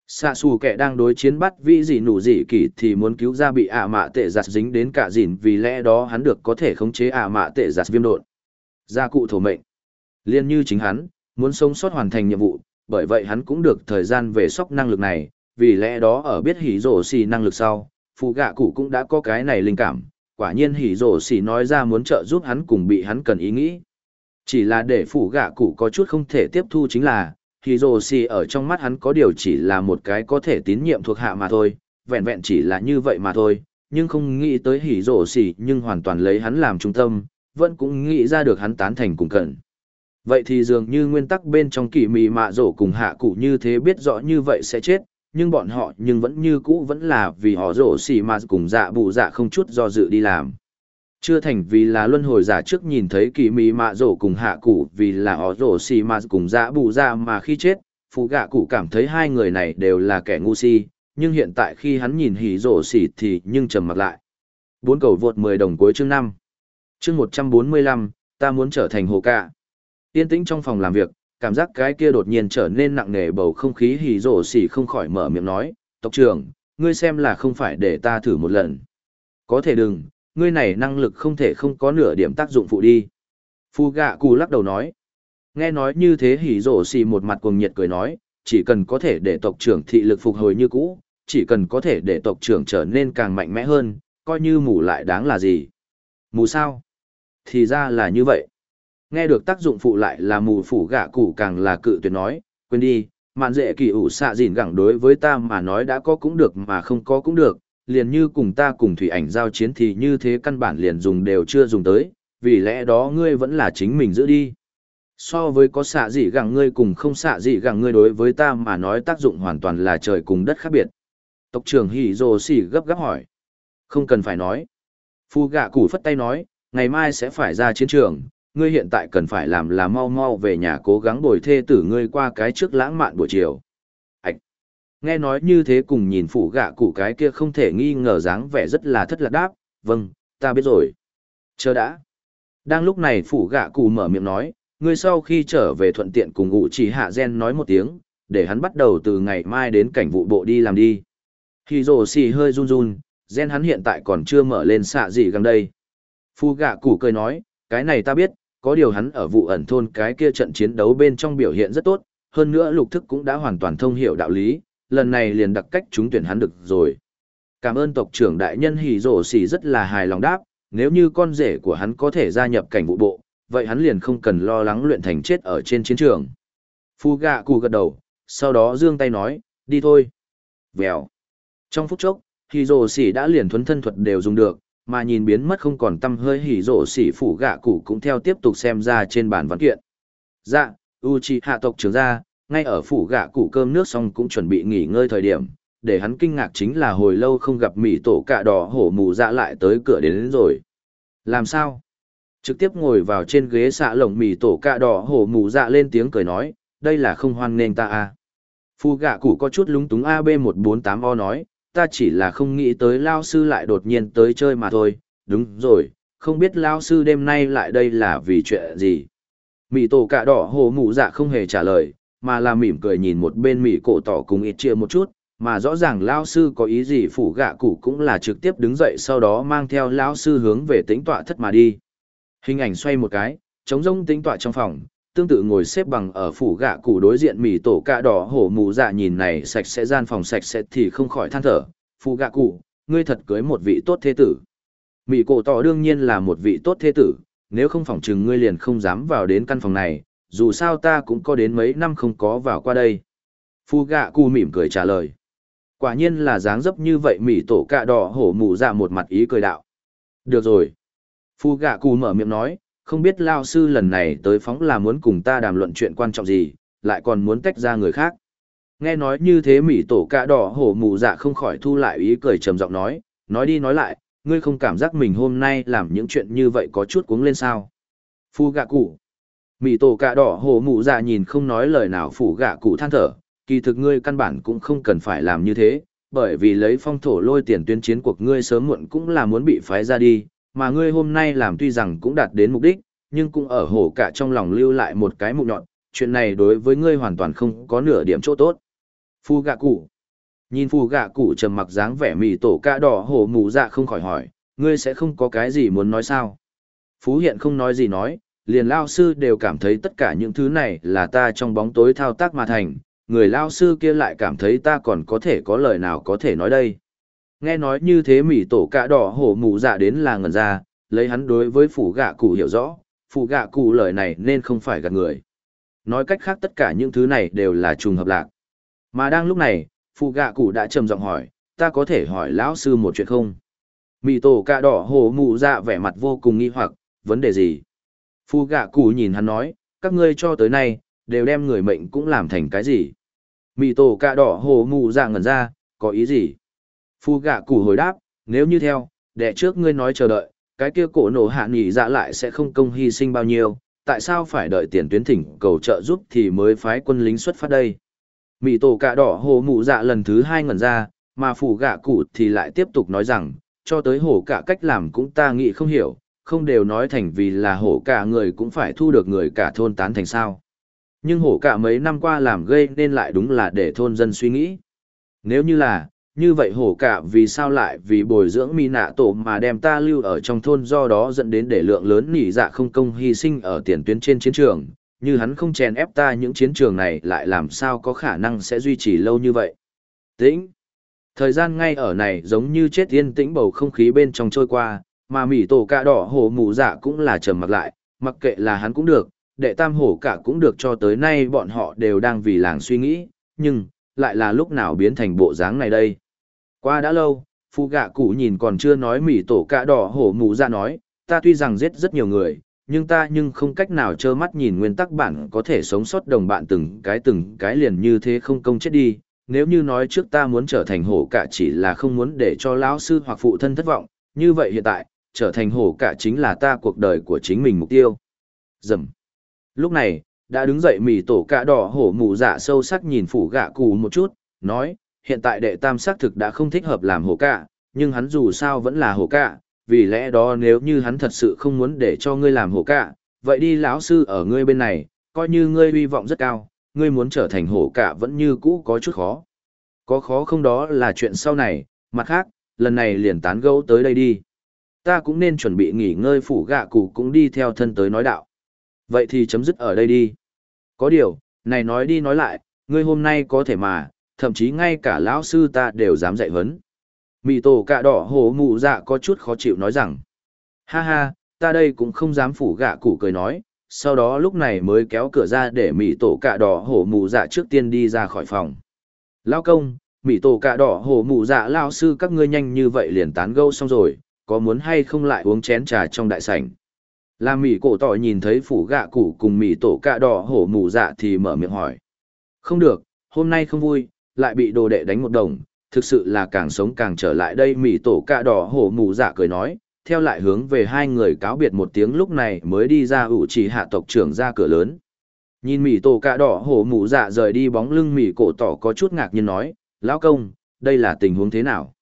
Xạ xù kẻ đang đối chiến bắt vĩ gì nụ gì kỳ thì muốn cứu ra bị ạ mạ tệ giặt dính đến cả dìn vì lẽ đó hắn được có thể khống chế ạ mạ tệ giặt viêm đột Gia cụ thổ mệnh. Liên như chính hắn, muốn sống sót hoàn thành nhiệm vụ, bởi vậy hắn cũng được thời gian về sóc năng lực này, vì lẽ đó ở biết hỉ rổ xì năng lực sau, phụ gạ cụ cũng đã có cái này linh cảm, quả nhiên hỉ rổ xì nói ra muốn trợ giúp hắn cùng bị hắn cần ý nghĩ. Chỉ là để phụ gạ cụ có chút không thể tiếp thu chính là, hỉ rổ xì ở trong mắt hắn có điều chỉ là một cái có thể tín nhiệm thuộc hạ mà thôi, vẹn vẹn chỉ là như vậy mà thôi, nhưng không nghĩ tới hỉ rổ xì nhưng hoàn toàn lấy hắn làm trung tâm, vẫn cũng nghĩ ra được hắn tán thành cùng cận. Vậy thì dường như nguyên tắc bên trong kỳ mị mạ rổ cùng hạ cụ như thế biết rõ như vậy sẽ chết, nhưng bọn họ nhưng vẫn như cũ vẫn là vì họ rổ xì mà cùng dạ bù dạ không chút do dự đi làm. Chưa thành vì là luân hồi giả trước nhìn thấy kỳ mị mạ rổ cùng hạ cụ vì là họ rổ xì mà cùng dạ bù dạ mà khi chết, phụ gạ cụ cảm thấy hai người này đều là kẻ ngu si, nhưng hiện tại khi hắn nhìn hỉ rổ xì thì nhưng trầm mặt lại. Bốn cầu vượt 10 đồng cuối chương 5. Chương 145, ta muốn trở thành hồ cạ Yên tĩnh trong phòng làm việc, cảm giác cái kia đột nhiên trở nên nặng nề bầu không khí hì rổ xỉ không khỏi mở miệng nói, tộc trưởng, ngươi xem là không phải để ta thử một lần. Có thể đừng, ngươi này năng lực không thể không có nửa điểm tác dụng phụ đi. Phu gạ cù lắc đầu nói. Nghe nói như thế hỉ rổ xì một mặt cuồng nhiệt cười nói, chỉ cần có thể để tộc trưởng thị lực phục hồi như cũ, chỉ cần có thể để tộc trưởng trở nên càng mạnh mẽ hơn, coi như mù lại đáng là gì. Mù sao? Thì ra là như vậy. Nghe được tác dụng phụ lại là mù phủ gạ cụ càng là cự tuyệt nói, quên đi, mạn dễ kỳ ủ xạ dìn gẳng đối với ta mà nói đã có cũng được mà không có cũng được, liền như cùng ta cùng thủy ảnh giao chiến thì như thế căn bản liền dùng đều chưa dùng tới, vì lẽ đó ngươi vẫn là chính mình giữ đi. So với có xạ dị gẳng ngươi cùng không xạ dị gẳng ngươi đối với ta mà nói tác dụng hoàn toàn là trời cùng đất khác biệt. Tộc trưởng hỉ rồ xỉ gấp gáp hỏi. Không cần phải nói. Phu gạ củ phất tay nói, ngày mai sẽ phải ra chiến trường, ngươi hiện tại cần phải làm là mau mau về nhà cố gắng bồi thê tử ngươi qua cái trước lãng mạn buổi chiều. Ảch! Nghe nói như thế cùng nhìn phủ gạ cụ cái kia không thể nghi ngờ dáng vẻ rất là thất lạc đáp, vâng, ta biết rồi. Chờ đã. Đang lúc này phủ gạ cụ mở miệng nói, ngươi sau khi trở về thuận tiện cùng ngụ chỉ hạ gen nói một tiếng, để hắn bắt đầu từ ngày mai đến cảnh vụ bộ đi làm đi. Khi rồ xì hơi run run, gen hắn hiện tại còn chưa mở lên xạ gì gần đây. Phu gạ cụ cười nói, cái này ta biết, có điều hắn ở vụ ẩn thôn cái kia trận chiến đấu bên trong biểu hiện rất tốt, hơn nữa lục thức cũng đã hoàn toàn thông hiểu đạo lý, lần này liền đặc cách chúng tuyển hắn được rồi. Cảm ơn tộc trưởng đại nhân hỉ rổ xỉ rất là hài lòng đáp, nếu như con rể của hắn có thể gia nhập cảnh vụ bộ, vậy hắn liền không cần lo lắng luyện thành chết ở trên chiến trường. Phu gạ cù gật đầu, sau đó dương tay nói, đi thôi. Vèo. Trong phút chốc, hỉ rổ xỉ đã liền thuấn thân thuật đều dùng được, mà nhìn biến mất không còn tâm hơi hỉ rổ xỉ phủ gạ cụ cũng theo tiếp tục xem ra trên bản văn kiện. Dạ, u chi hạ tộc trưởng ra, ngay ở phủ gạ cụ cơm nước xong cũng chuẩn bị nghỉ ngơi thời điểm, để hắn kinh ngạc chính là hồi lâu không gặp mỉ tổ cạ đỏ hổ mù dạ lại tới cửa đến, đến rồi. Làm sao? Trực tiếp ngồi vào trên ghế xạ lồng mì tổ cạ đỏ hổ mù dạ lên tiếng cười nói, đây là không hoan nên ta à. Phu gạ cụ có chút lúng túng AB148O nói, ta chỉ là không nghĩ tới lao sư lại đột nhiên tới chơi mà thôi, đúng rồi, không biết lao sư đêm nay lại đây là vì chuyện gì. Mị tổ cạ đỏ hồ mụ dạ không hề trả lời, mà là mỉm cười nhìn một bên mị cổ tỏ cùng ít chia một chút, mà rõ ràng lao sư có ý gì phủ gạ cụ cũng là trực tiếp đứng dậy sau đó mang theo lao sư hướng về tính tọa thất mà đi. Hình ảnh xoay một cái, trống rông tính tọa trong phòng, tương tự ngồi xếp bằng ở phủ gạ cụ đối diện mì tổ cạ đỏ hổ mù dạ nhìn này sạch sẽ gian phòng sạch sẽ thì không khỏi than thở. Phủ gạ cụ ngươi thật cưới một vị tốt thế tử. Mì cổ tỏ đương nhiên là một vị tốt thế tử, nếu không phỏng chừng ngươi liền không dám vào đến căn phòng này, dù sao ta cũng có đến mấy năm không có vào qua đây. Phu gạ cụ mỉm cười trả lời. Quả nhiên là dáng dấp như vậy mì tổ cạ đỏ hổ mù dạ một mặt ý cười đạo. Được rồi. Phu gạ cụ mở miệng nói không biết lao sư lần này tới phóng là muốn cùng ta đàm luận chuyện quan trọng gì, lại còn muốn tách ra người khác. Nghe nói như thế mỉ tổ Cả đỏ hổ mù dạ không khỏi thu lại ý cười trầm giọng nói, nói đi nói lại, ngươi không cảm giác mình hôm nay làm những chuyện như vậy có chút cuống lên sao? Phu gạ cụ. Mị tổ Cả đỏ hổ mù dạ nhìn không nói lời nào phủ gạ cụ than thở, kỳ thực ngươi căn bản cũng không cần phải làm như thế, bởi vì lấy phong thổ lôi tiền tuyên chiến cuộc ngươi sớm muộn cũng là muốn bị phái ra đi, mà ngươi hôm nay làm tuy rằng cũng đạt đến mục đích, nhưng cũng ở hổ cả trong lòng lưu lại một cái mục nhọn, chuyện này đối với ngươi hoàn toàn không có nửa điểm chỗ tốt. Phu gạ cụ. Nhìn phu gạ cụ trầm mặc dáng vẻ mì tổ ca đỏ hổ mù dạ không khỏi hỏi, ngươi sẽ không có cái gì muốn nói sao? Phú hiện không nói gì nói, liền lao sư đều cảm thấy tất cả những thứ này là ta trong bóng tối thao tác mà thành, người lao sư kia lại cảm thấy ta còn có thể có lời nào có thể nói đây. Nghe nói như thế mỉ tổ cạ đỏ hổ mù dạ đến là ngần ra, lấy hắn đối với phủ gạ cụ hiểu rõ, phủ gạ cụ lời này nên không phải gạt người. Nói cách khác tất cả những thứ này đều là trùng hợp lạc. Mà đang lúc này, phụ gạ cụ đã trầm giọng hỏi, ta có thể hỏi lão sư một chuyện không? Mì tổ cạ đỏ hổ mù dạ vẻ mặt vô cùng nghi hoặc, vấn đề gì? phụ gạ cụ nhìn hắn nói, các ngươi cho tới nay, đều đem người mệnh cũng làm thành cái gì? Mì tổ cạ đỏ hổ mù dạ ngẩn ra, có ý gì? Phu gạ cụ hồi đáp, nếu như theo, để trước ngươi nói chờ đợi, cái kia cổ nổ hạ nghỉ dạ lại sẽ không công hy sinh bao nhiêu, tại sao phải đợi tiền tuyến thỉnh cầu trợ giúp thì mới phái quân lính xuất phát đây? Mị tổ cạ đỏ hồ mụ dạ lần thứ hai ngẩn ra, mà phủ gạ cụ thì lại tiếp tục nói rằng, cho tới hổ cả cách làm cũng ta nghĩ không hiểu, không đều nói thành vì là hổ cả người cũng phải thu được người cả thôn tán thành sao. Nhưng hổ cả mấy năm qua làm gây nên lại đúng là để thôn dân suy nghĩ. Nếu như là, như vậy hổ cả vì sao lại vì bồi dưỡng mỹ nạ tổ mà đem ta lưu ở trong thôn do đó dẫn đến để lượng lớn nỉ dạ không công hy sinh ở tiền tuyến trên chiến trường, như hắn không chèn ép ta những chiến trường này lại làm sao có khả năng sẽ duy trì lâu như vậy. Tĩnh. Thời gian ngay ở này giống như chết yên tĩnh bầu không khí bên trong trôi qua, mà mỉ tổ cạ đỏ hổ mù dạ cũng là trầm mặc lại, mặc kệ là hắn cũng được, đệ tam hổ cả cũng được cho tới nay bọn họ đều đang vì làng suy nghĩ, nhưng, lại là lúc nào biến thành bộ dáng này đây. Qua đã lâu, phụ gạ cụ nhìn còn chưa nói mỉ tổ cạ đỏ hổ mù dạ nói, ta tuy rằng giết rất nhiều người, nhưng ta nhưng không cách nào trơ mắt nhìn nguyên tắc bản có thể sống sót đồng bạn từng cái từng cái liền như thế không công chết đi. Nếu như nói trước ta muốn trở thành hổ cả chỉ là không muốn để cho lão sư hoặc phụ thân thất vọng, như vậy hiện tại, trở thành hổ cả chính là ta cuộc đời của chính mình mục tiêu. Dầm. Lúc này, đã đứng dậy mì tổ cạ đỏ hổ mù dạ sâu sắc nhìn phủ gạ cù một chút, nói, hiện tại đệ tam xác thực đã không thích hợp làm hổ cả, nhưng hắn dù sao vẫn là hổ cả, vì lẽ đó nếu như hắn thật sự không muốn để cho ngươi làm hổ cả, vậy đi lão sư ở ngươi bên này, coi như ngươi hy vọng rất cao, ngươi muốn trở thành hổ cả vẫn như cũ có chút khó. Có khó không đó là chuyện sau này, mặt khác, lần này liền tán gẫu tới đây đi. Ta cũng nên chuẩn bị nghỉ ngơi phủ gạ cụ cũng đi theo thân tới nói đạo. Vậy thì chấm dứt ở đây đi. Có điều, này nói đi nói lại, ngươi hôm nay có thể mà, thậm chí ngay cả lão sư ta đều dám dạy huấn mị tổ cạ đỏ hổ mụ dạ có chút khó chịu nói rằng. Ha ha, ta đây cũng không dám phủ gạ cụ cười nói, sau đó lúc này mới kéo cửa ra để mị tổ cạ đỏ hổ mụ dạ trước tiên đi ra khỏi phòng. Lao công, mị tổ cạ đỏ hổ mụ dạ lao sư các ngươi nhanh như vậy liền tán gâu xong rồi, có muốn hay không lại uống chén trà trong đại sảnh. Làm mị cổ tỏ nhìn thấy phủ gạ cụ cùng mị tổ cạ đỏ hổ mụ dạ thì mở miệng hỏi. Không được, hôm nay không vui, lại bị đồ đệ đánh một đồng, thực sự là càng sống càng trở lại đây mỉ tổ cạ đỏ hổ mù dạ cười nói, theo lại hướng về hai người cáo biệt một tiếng lúc này mới đi ra ủ chỉ hạ tộc trưởng ra cửa lớn. Nhìn mỉ tổ cạ đỏ hổ mù dạ rời đi bóng lưng mỉ cổ tỏ có chút ngạc nhiên nói, lão công, đây là tình huống thế nào?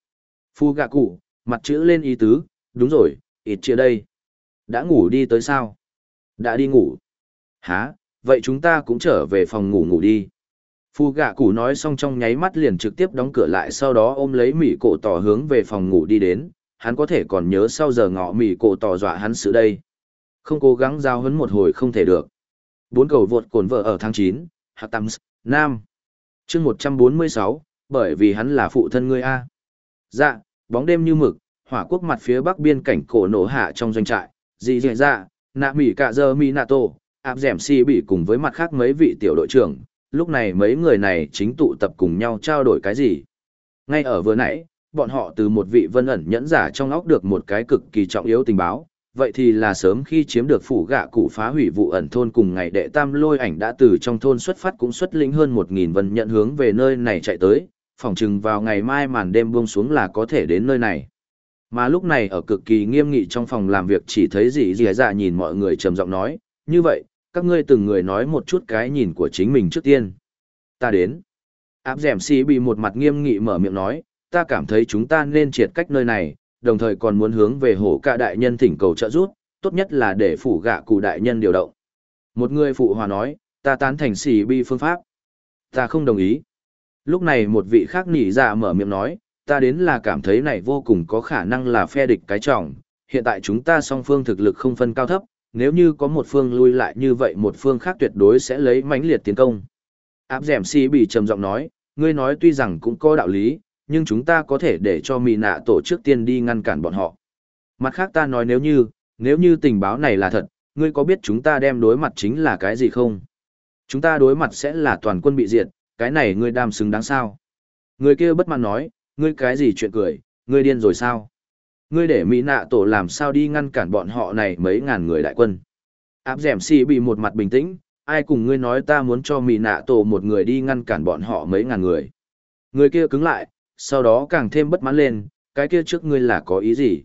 Phu gạ cụ, mặt chữ lên ý tứ, đúng rồi, ít chia đây. Đã ngủ đi tới sao? Đã đi ngủ. Hả, vậy chúng ta cũng trở về phòng ngủ ngủ đi. Phu gạ cụ nói xong trong nháy mắt liền trực tiếp đóng cửa lại sau đó ôm lấy mỉ cổ tỏ hướng về phòng ngủ đi đến, hắn có thể còn nhớ sau giờ ngọ mỉ cổ tỏ dọa hắn sự đây. Không cố gắng giao hấn một hồi không thể được. Bốn cầu vượt cồn vợ ở tháng 9, Hạ Tâm, Nam. chương 146, bởi vì hắn là phụ thân ngươi A. Dạ, bóng đêm như mực, hỏa quốc mặt phía bắc biên cảnh cổ nổ hạ trong doanh trại, dị dị dạ, nạ mỉ cả giờ mi nạ tổ, áp dẻm si bị cùng với mặt khác mấy vị tiểu đội trưởng, lúc này mấy người này chính tụ tập cùng nhau trao đổi cái gì. Ngay ở vừa nãy, bọn họ từ một vị vân ẩn nhẫn giả trong óc được một cái cực kỳ trọng yếu tình báo, vậy thì là sớm khi chiếm được phủ gạ cụ phá hủy vụ ẩn thôn cùng ngày đệ tam lôi ảnh đã từ trong thôn xuất phát cũng xuất lĩnh hơn một nghìn vân nhận hướng về nơi này chạy tới, phỏng chừng vào ngày mai màn đêm buông xuống là có thể đến nơi này. Mà lúc này ở cực kỳ nghiêm nghị trong phòng làm việc chỉ thấy gì dì dạ nhìn mọi người trầm giọng nói, như vậy, các ngươi từng người nói một chút cái nhìn của chính mình trước tiên. Ta đến. Áp dẻm si bị một mặt nghiêm nghị mở miệng nói, ta cảm thấy chúng ta nên triệt cách nơi này, đồng thời còn muốn hướng về hổ cả đại nhân thỉnh cầu trợ giúp, tốt nhất là để phủ gạ cụ đại nhân điều động. Một người phụ hòa nói, ta tán thành xì bi phương pháp. Ta không đồng ý. Lúc này một vị khác nỉ dạ mở miệng nói, ta đến là cảm thấy này vô cùng có khả năng là phe địch cái trọng, hiện tại chúng ta song phương thực lực không phân cao thấp, nếu như có một phương lui lại như vậy một phương khác tuyệt đối sẽ lấy mãnh liệt tiến công. Áp dẻm si bị trầm giọng nói, ngươi nói tuy rằng cũng có đạo lý, nhưng chúng ta có thể để cho mì nạ tổ trước tiên đi ngăn cản bọn họ. Mặt khác ta nói nếu như, nếu như tình báo này là thật, ngươi có biết chúng ta đem đối mặt chính là cái gì không? Chúng ta đối mặt sẽ là toàn quân bị diệt, cái này ngươi đam xứng đáng sao? Người kia bất mãn nói, ngươi cái gì chuyện cười, ngươi điên rồi sao? Ngươi để Mỹ nạ tổ làm sao đi ngăn cản bọn họ này mấy ngàn người đại quân? Áp dẻm si bị một mặt bình tĩnh, ai cùng ngươi nói ta muốn cho Mỹ nạ tổ một người đi ngăn cản bọn họ mấy ngàn người? Người kia cứng lại, sau đó càng thêm bất mãn lên, cái kia trước ngươi là có ý gì?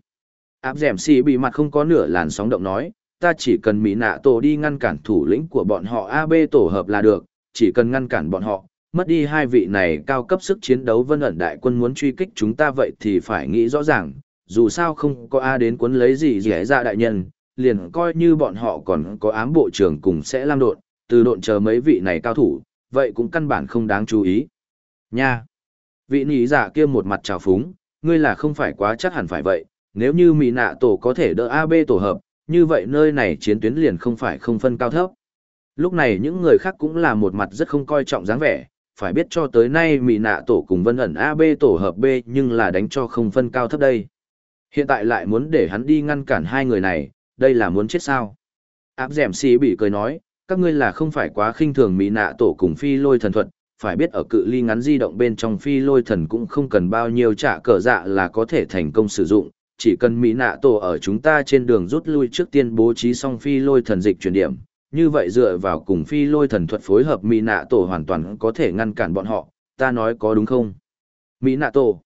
Áp dẻm si bị mặt không có nửa làn sóng động nói, ta chỉ cần Mỹ nạ tổ đi ngăn cản thủ lĩnh của bọn họ AB tổ hợp là được, chỉ cần ngăn cản bọn họ, mất đi hai vị này cao cấp sức chiến đấu vân ẩn đại quân muốn truy kích chúng ta vậy thì phải nghĩ rõ ràng, dù sao không có A đến cuốn lấy gì rẻ ra dạ đại nhân, liền coi như bọn họ còn có ám bộ trưởng cùng sẽ lam độn, từ độn chờ mấy vị này cao thủ, vậy cũng căn bản không đáng chú ý. Nha! Vị nỉ giả dạ kia một mặt trào phúng, ngươi là không phải quá chắc hẳn phải vậy, nếu như mỹ nạ tổ có thể đỡ AB tổ hợp, như vậy nơi này chiến tuyến liền không phải không phân cao thấp. Lúc này những người khác cũng là một mặt rất không coi trọng dáng vẻ, phải biết cho tới nay mỹ nạ tổ cùng vân ẩn AB tổ hợp B nhưng là đánh cho không phân cao thấp đây. Hiện tại lại muốn để hắn đi ngăn cản hai người này, đây là muốn chết sao? Áp dẻm xì bị cười nói, các ngươi là không phải quá khinh thường mỹ nạ tổ cùng phi lôi thần thuật, phải biết ở cự ly ngắn di động bên trong phi lôi thần cũng không cần bao nhiêu trả cờ dạ là có thể thành công sử dụng, chỉ cần mỹ nạ tổ ở chúng ta trên đường rút lui trước tiên bố trí xong phi lôi thần dịch chuyển điểm, như vậy dựa vào cùng phi lôi thần thuật phối hợp mỹ nạ tổ hoàn toàn có thể ngăn cản bọn họ, ta nói có đúng không? Mỹ nạ tổ.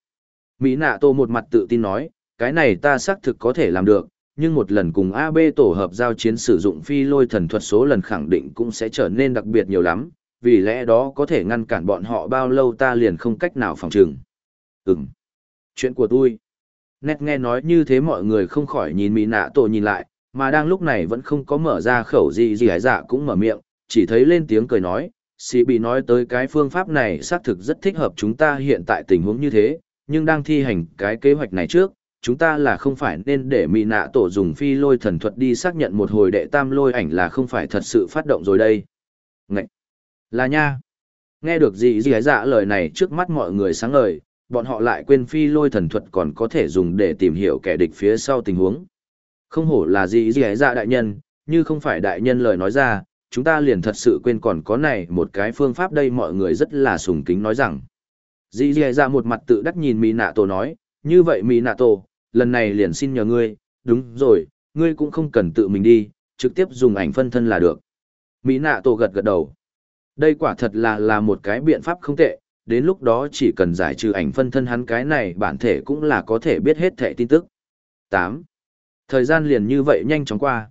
Mỹ nạ tổ một mặt tự tin nói, cái này ta xác thực có thể làm được, nhưng một lần cùng AB tổ hợp giao chiến sử dụng phi lôi thần thuật số lần khẳng định cũng sẽ trở nên đặc biệt nhiều lắm, vì lẽ đó có thể ngăn cản bọn họ bao lâu ta liền không cách nào phòng trừng. Ừm. Chuyện của tôi. Nét nghe nói như thế mọi người không khỏi nhìn Mỹ nạ tổ nhìn lại, mà đang lúc này vẫn không có mở ra khẩu gì gì hải dạ cũng mở miệng, chỉ thấy lên tiếng cười nói, sĩ bị nói tới cái phương pháp này xác thực rất thích hợp chúng ta hiện tại tình huống như thế, nhưng đang thi hành cái kế hoạch này trước, chúng ta là không phải nên để mỹ nạ tổ dùng phi lôi thần thuật đi xác nhận một hồi đệ tam lôi ảnh là không phải thật sự phát động rồi đây. Ngậy! Là nha! Nghe được gì gì dạ lời này trước mắt mọi người sáng ngời, bọn họ lại quên phi lôi thần thuật còn có thể dùng để tìm hiểu kẻ địch phía sau tình huống. Không hổ là gì gì dạ đại nhân, như không phải đại nhân lời nói ra, chúng ta liền thật sự quên còn có này một cái phương pháp đây mọi người rất là sùng kính nói rằng. Dì dì dạ một mặt tự đắc nhìn Mỹ nạ tổ nói, như vậy Mỹ nạ tổ, lần này liền xin nhờ ngươi, đúng rồi, ngươi cũng không cần tự mình đi, trực tiếp dùng ảnh phân thân là được. Mỹ nạ tổ gật gật đầu. Đây quả thật là là một cái biện pháp không tệ, đến lúc đó chỉ cần giải trừ ảnh phân thân hắn cái này bản thể cũng là có thể biết hết thẻ tin tức. 8. Thời gian liền như vậy nhanh chóng qua.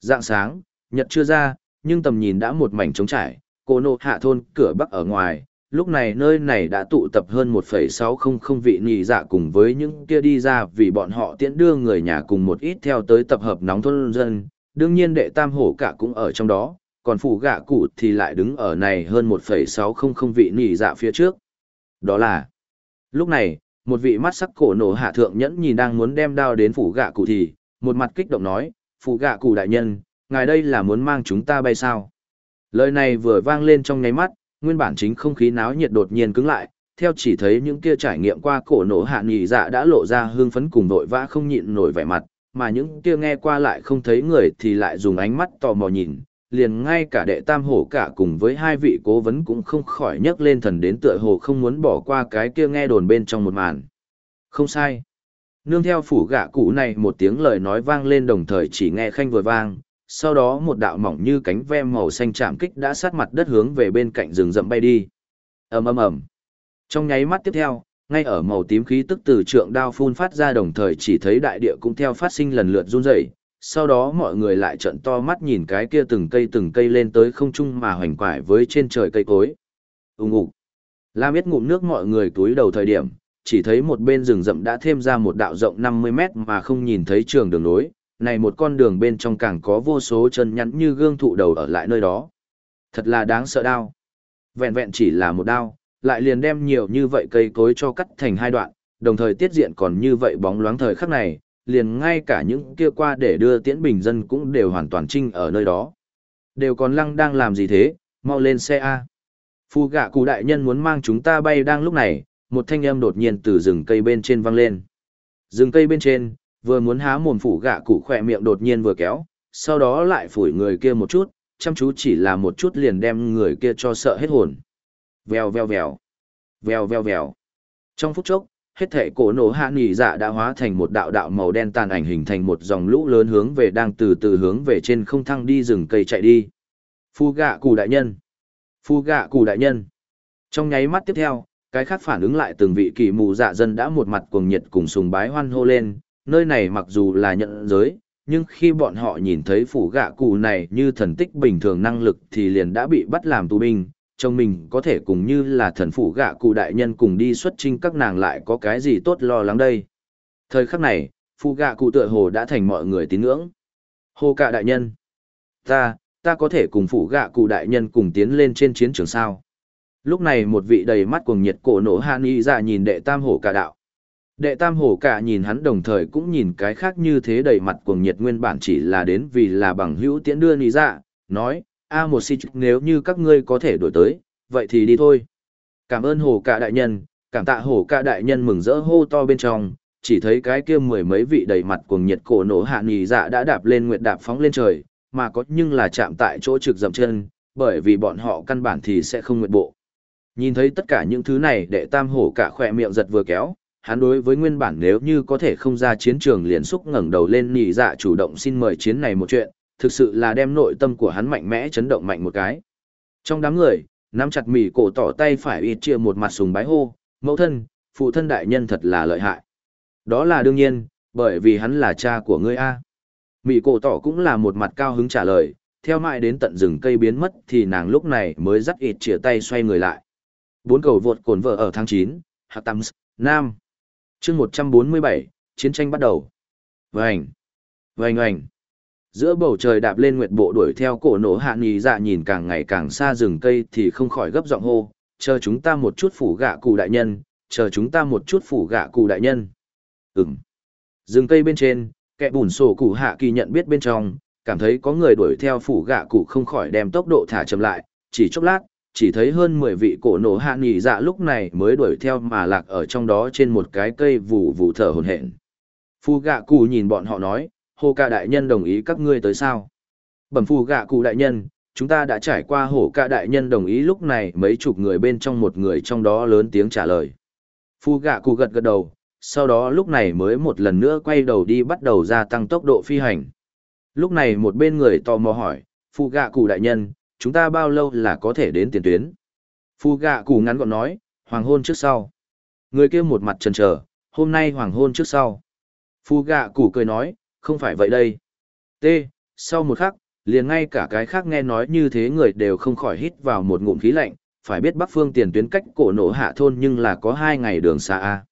Dạng sáng, nhật chưa ra, nhưng tầm nhìn đã một mảnh trống trải, cô nô hạ thôn cửa bắc ở ngoài, lúc này nơi này đã tụ tập hơn 1,600 vị nhị dạ cùng với những kia đi ra vì bọn họ tiễn đưa người nhà cùng một ít theo tới tập hợp nóng thôn dân, đương nhiên đệ tam hổ cả cũng ở trong đó, còn phủ gạ cụ thì lại đứng ở này hơn 1,600 vị nhị dạ phía trước. Đó là, lúc này, một vị mắt sắc cổ nổ hạ thượng nhẫn nhìn đang muốn đem đao đến phủ gạ cụ thì, một mặt kích động nói, phủ gạ cụ đại nhân, ngài đây là muốn mang chúng ta bay sao? Lời này vừa vang lên trong nháy mắt, nguyên bản chính không khí náo nhiệt đột nhiên cứng lại, theo chỉ thấy những kia trải nghiệm qua cổ nổ hạ nhị dạ đã lộ ra hương phấn cùng vội vã không nhịn nổi vẻ mặt, mà những kia nghe qua lại không thấy người thì lại dùng ánh mắt tò mò nhìn, liền ngay cả đệ tam hổ cả cùng với hai vị cố vấn cũng không khỏi nhấc lên thần đến tựa hồ không muốn bỏ qua cái kia nghe đồn bên trong một màn. Không sai. Nương theo phủ gạ cụ này một tiếng lời nói vang lên đồng thời chỉ nghe khanh vừa vang, sau đó một đạo mỏng như cánh ve màu xanh chạm kích đã sát mặt đất hướng về bên cạnh rừng rậm bay đi. ầm ầm ầm. Trong nháy mắt tiếp theo, ngay ở màu tím khí tức từ trượng đao phun phát ra đồng thời chỉ thấy đại địa cũng theo phát sinh lần lượt run rẩy. Sau đó mọi người lại trận to mắt nhìn cái kia từng cây từng cây lên tới không trung mà hoành quải với trên trời cây cối. Ung ục. Lam biết ngụm nước mọi người túi đầu thời điểm, chỉ thấy một bên rừng rậm đã thêm ra một đạo rộng 50 mét mà không nhìn thấy trường đường nối, này một con đường bên trong càng có vô số chân nhắn như gương thụ đầu ở lại nơi đó. Thật là đáng sợ đau. Vẹn vẹn chỉ là một đao, lại liền đem nhiều như vậy cây cối cho cắt thành hai đoạn, đồng thời tiết diện còn như vậy bóng loáng thời khắc này, liền ngay cả những kia qua để đưa tiễn bình dân cũng đều hoàn toàn trinh ở nơi đó. Đều còn lăng đang làm gì thế, mau lên xe A. Phu gạ cụ đại nhân muốn mang chúng ta bay đang lúc này, một thanh âm đột nhiên từ rừng cây bên trên vang lên. Rừng cây bên trên, vừa muốn há mồm phủ gạ cụ khỏe miệng đột nhiên vừa kéo, sau đó lại phủi người kia một chút, chăm chú chỉ là một chút liền đem người kia cho sợ hết hồn. Vèo vèo vèo, vèo vèo vèo. Trong phút chốc, hết thể cổ nổ hạ nghỉ dạ đã hóa thành một đạo đạo màu đen tàn ảnh hình thành một dòng lũ lớn hướng về đang từ từ hướng về trên không thăng đi rừng cây chạy đi. Phu gạ cụ đại nhân. Phu gạ cụ đại nhân. Trong nháy mắt tiếp theo, cái khác phản ứng lại từng vị kỳ mù dạ dân đã một mặt cuồng nhiệt cùng sùng bái hoan hô lên, nơi này mặc dù là nhận giới, nhưng khi bọn họ nhìn thấy phủ gạ cụ này như thần tích bình thường năng lực thì liền đã bị bắt làm tù binh, trong mình có thể cùng như là thần phủ gạ cụ đại nhân cùng đi xuất trinh các nàng lại có cái gì tốt lo lắng đây. Thời khắc này, phủ gạ cụ tựa hồ đã thành mọi người tín ngưỡng. Hồ cạ đại nhân. Ta, ta có thể cùng phủ gạ cụ đại nhân cùng tiến lên trên chiến trường sao. Lúc này một vị đầy mắt cuồng nhiệt cổ nổ Hàn y ra nhìn đệ tam hổ cả đạo. Đệ tam hổ cả nhìn hắn đồng thời cũng nhìn cái khác như thế đầy mặt cuồng nhiệt nguyên bản chỉ là đến vì là bằng hữu tiễn đưa nì ra, dạ, nói, a một si nếu như các ngươi có thể đổi tới, vậy thì đi thôi. Cảm ơn hổ cả đại nhân, cảm tạ hổ cả đại nhân mừng rỡ hô to bên trong, chỉ thấy cái kia mười mấy vị đầy mặt cuồng nhiệt cổ nổ hạ nì dạ đã đạp lên nguyệt đạp phóng lên trời, mà có nhưng là chạm tại chỗ trực dậm chân, bởi vì bọn họ căn bản thì sẽ không nguyệt bộ. Nhìn thấy tất cả những thứ này đệ tam hổ cả khỏe miệng giật vừa kéo, hắn đối với nguyên bản nếu như có thể không ra chiến trường liền xúc ngẩng đầu lên nhị dạ chủ động xin mời chiến này một chuyện, thực sự là đem nội tâm của hắn mạnh mẽ chấn động mạnh một cái. Trong đám người, nắm chặt mỉ cổ tỏ tay phải ít chia một mặt sùng bái hô, mẫu thân, phụ thân đại nhân thật là lợi hại. Đó là đương nhiên, bởi vì hắn là cha của ngươi A. Mỉ cổ tỏ cũng là một mặt cao hứng trả lời, theo mãi đến tận rừng cây biến mất thì nàng lúc này mới dắt ít chia tay xoay người lại. Bốn cầu vượt cồn vợ ở tháng 9, Hạ Tăng Nam chương 147, chiến tranh bắt đầu. Vành, vành oành. Giữa bầu trời đạp lên nguyệt bộ đuổi theo cổ nổ hạ nghỉ dạ nhìn càng ngày càng xa rừng cây thì không khỏi gấp giọng hô, chờ chúng ta một chút phủ gạ cụ đại nhân, chờ chúng ta một chút phủ gạ cụ đại nhân. ừng Rừng cây bên trên, kẻ bùn sổ cụ hạ kỳ nhận biết bên trong, cảm thấy có người đuổi theo phủ gạ cụ không khỏi đem tốc độ thả chậm lại, chỉ chốc lát, chỉ thấy hơn 10 vị cổ nổ hạ nghỉ dạ lúc này mới đuổi theo mà lạc ở trong đó trên một cái cây vù vù thở hồn hển. Phu gạ cụ nhìn bọn họ nói, hồ ca đại nhân đồng ý các ngươi tới sao? Bẩm phu gạ cụ đại nhân, chúng ta đã trải qua hổ ca đại nhân đồng ý lúc này mấy chục người bên trong một người trong đó lớn tiếng trả lời. Phu gạ cụ gật gật đầu, sau đó lúc này mới một lần nữa quay đầu đi bắt đầu gia tăng tốc độ phi hành. Lúc này một bên người tò mò hỏi, phu gạ cụ đại nhân, chúng ta bao lâu là có thể đến tiền tuyến? Phu gạ củ ngắn gọn nói, hoàng hôn trước sau. Người kia một mặt trần trở, hôm nay hoàng hôn trước sau. Phu gạ củ cười nói, không phải vậy đây. T, sau một khắc, liền ngay cả cái khác nghe nói như thế người đều không khỏi hít vào một ngụm khí lạnh, phải biết Bắc Phương tiền tuyến cách cổ nổ hạ thôn nhưng là có hai ngày đường xa A.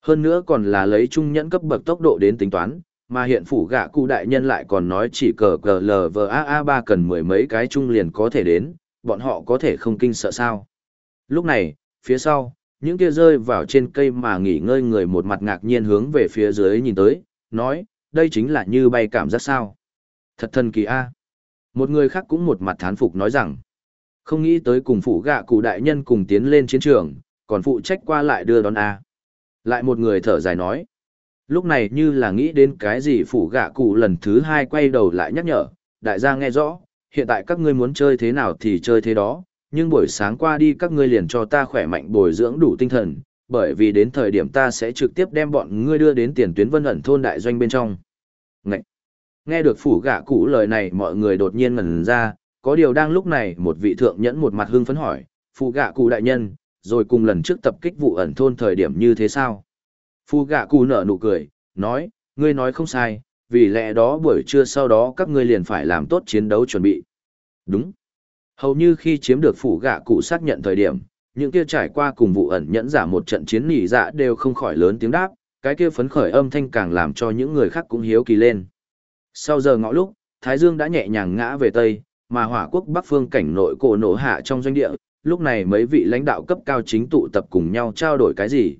Hơn nữa còn là lấy trung nhẫn cấp bậc tốc độ đến tính toán, mà hiện phủ gạ cụ đại nhân lại còn nói chỉ cờ cờ lờ vờ a a ba cần mười mấy cái trung liền có thể đến, bọn họ có thể không kinh sợ sao. Lúc này, phía sau, những kia rơi vào trên cây mà nghỉ ngơi người một mặt ngạc nhiên hướng về phía dưới nhìn tới, nói, đây chính là như bay cảm giác sao. Thật thần kỳ a. Một người khác cũng một mặt thán phục nói rằng, không nghĩ tới cùng phủ gạ cụ đại nhân cùng tiến lên chiến trường, còn phụ trách qua lại đưa đón a. Lại một người thở dài nói, lúc này như là nghĩ đến cái gì phủ gạ cụ lần thứ hai quay đầu lại nhắc nhở, đại gia nghe rõ, hiện tại các ngươi muốn chơi thế nào thì chơi thế đó, nhưng buổi sáng qua đi các ngươi liền cho ta khỏe mạnh bồi dưỡng đủ tinh thần, bởi vì đến thời điểm ta sẽ trực tiếp đem bọn ngươi đưa đến tiền tuyến vân ẩn thôn đại doanh bên trong. Ngậy! Nghe được phủ gạ cụ lời này mọi người đột nhiên ngẩn ra, có điều đang lúc này một vị thượng nhẫn một mặt hưng phấn hỏi, phủ gạ cụ đại nhân, rồi cùng lần trước tập kích vụ ẩn thôn thời điểm như thế sao? Phu gạ cụ nở nụ cười, nói, ngươi nói không sai, vì lẽ đó buổi trưa sau đó các ngươi liền phải làm tốt chiến đấu chuẩn bị. Đúng. Hầu như khi chiếm được phủ gạ cụ xác nhận thời điểm, những kia trải qua cùng vụ ẩn nhẫn giả một trận chiến nỉ dạ đều không khỏi lớn tiếng đáp, cái kia phấn khởi âm thanh càng làm cho những người khác cũng hiếu kỳ lên. Sau giờ ngõ lúc, Thái Dương đã nhẹ nhàng ngã về Tây, mà hỏa quốc Bắc phương cảnh nội cổ nổ hạ trong doanh địa, lúc này mấy vị lãnh đạo cấp cao chính tụ tập cùng nhau trao đổi cái gì.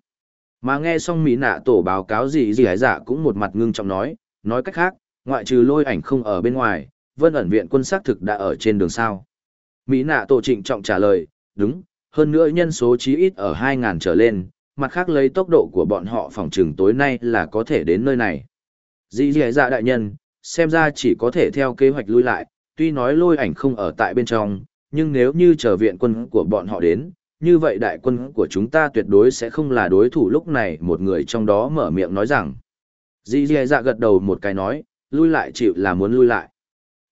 Mà nghe xong Mỹ nạ tổ báo cáo gì gì hải dạ cũng một mặt ngưng trọng nói, nói cách khác, ngoại trừ lôi ảnh không ở bên ngoài, vân ẩn viện quân xác thực đã ở trên đường sao. Mỹ nạ tổ trịnh trọng trả lời, đúng, hơn nữa nhân số chí ít ở 2.000 trở lên, mặt khác lấy tốc độ của bọn họ phòng trừng tối nay là có thể đến nơi này. Dĩ dì dạ đại nhân, xem ra chỉ có thể theo kế hoạch lui lại, tuy nói lôi ảnh không ở tại bên trong, nhưng nếu như chờ viện quân của bọn họ đến, như vậy đại quân của chúng ta tuyệt đối sẽ không là đối thủ lúc này một người trong đó mở miệng nói rằng. Dì dì dạ gật đầu một cái nói, lui lại chịu là muốn lui lại.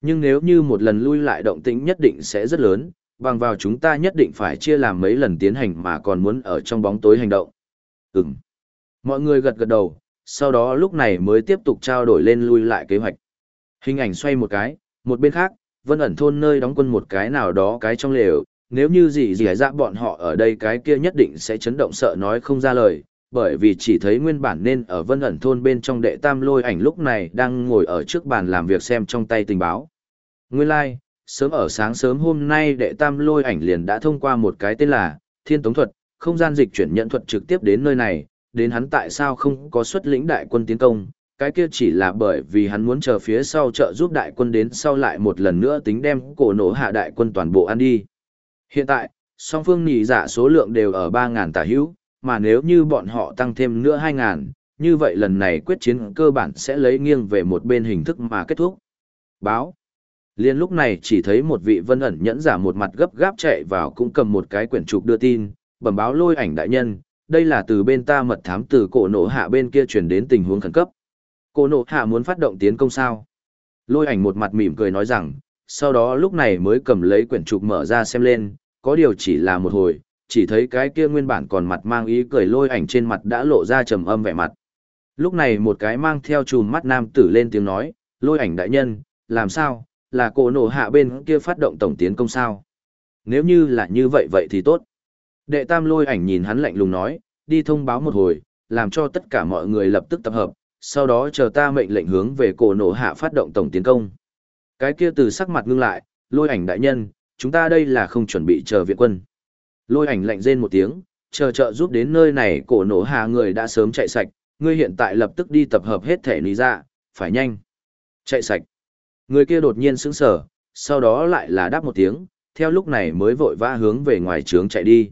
Nhưng nếu như một lần lui lại động tĩnh nhất định sẽ rất lớn, bằng vào chúng ta nhất định phải chia làm mấy lần tiến hành mà còn muốn ở trong bóng tối hành động. Ừm. Mọi người gật gật đầu, sau đó lúc này mới tiếp tục trao đổi lên lui lại kế hoạch. Hình ảnh xoay một cái, một bên khác, vân ẩn thôn nơi đóng quân một cái nào đó cái trong lều, nếu như gì gì dạ bọn họ ở đây cái kia nhất định sẽ chấn động sợ nói không ra lời, bởi vì chỉ thấy nguyên bản nên ở vân ẩn thôn bên trong đệ tam lôi ảnh lúc này đang ngồi ở trước bàn làm việc xem trong tay tình báo. Nguyên lai, like, sớm ở sáng sớm hôm nay đệ tam lôi ảnh liền đã thông qua một cái tên là Thiên Tống Thuật, không gian dịch chuyển nhận thuật trực tiếp đến nơi này, đến hắn tại sao không có xuất lĩnh đại quân tiến công, cái kia chỉ là bởi vì hắn muốn chờ phía sau trợ giúp đại quân đến sau lại một lần nữa tính đem cổ nổ hạ đại quân toàn bộ ăn đi. Hiện tại, song phương nhì giả dạ số lượng đều ở 3.000 tả hữu, mà nếu như bọn họ tăng thêm nữa 2.000, như vậy lần này quyết chiến cơ bản sẽ lấy nghiêng về một bên hình thức mà kết thúc. Báo. Liên lúc này chỉ thấy một vị vân ẩn nhẫn giả một mặt gấp gáp chạy vào cũng cầm một cái quyển trục đưa tin, bẩm báo lôi ảnh đại nhân, đây là từ bên ta mật thám từ cổ nổ hạ bên kia chuyển đến tình huống khẩn cấp. Cổ nổ hạ muốn phát động tiến công sao? Lôi ảnh một mặt mỉm cười nói rằng, sau đó lúc này mới cầm lấy quyển trục mở ra xem lên, có điều chỉ là một hồi, chỉ thấy cái kia nguyên bản còn mặt mang ý cười lôi ảnh trên mặt đã lộ ra trầm âm vẻ mặt. Lúc này một cái mang theo chùm mắt nam tử lên tiếng nói, lôi ảnh đại nhân, làm sao, là cổ nổ hạ bên kia phát động tổng tiến công sao? Nếu như là như vậy vậy thì tốt. Đệ tam lôi ảnh nhìn hắn lạnh lùng nói, đi thông báo một hồi, làm cho tất cả mọi người lập tức tập hợp, sau đó chờ ta mệnh lệnh hướng về cổ nổ hạ phát động tổng tiến công. Cái kia từ sắc mặt ngưng lại, lôi ảnh đại nhân, chúng ta đây là không chuẩn bị chờ viện quân. Lôi ảnh lạnh rên một tiếng, chờ trợ giúp đến nơi này cổ nổ hạ người đã sớm chạy sạch, ngươi hiện tại lập tức đi tập hợp hết thể lý ra, phải nhanh. Chạy sạch. Người kia đột nhiên sững sờ, sau đó lại là đáp một tiếng, theo lúc này mới vội vã hướng về ngoài trướng chạy đi.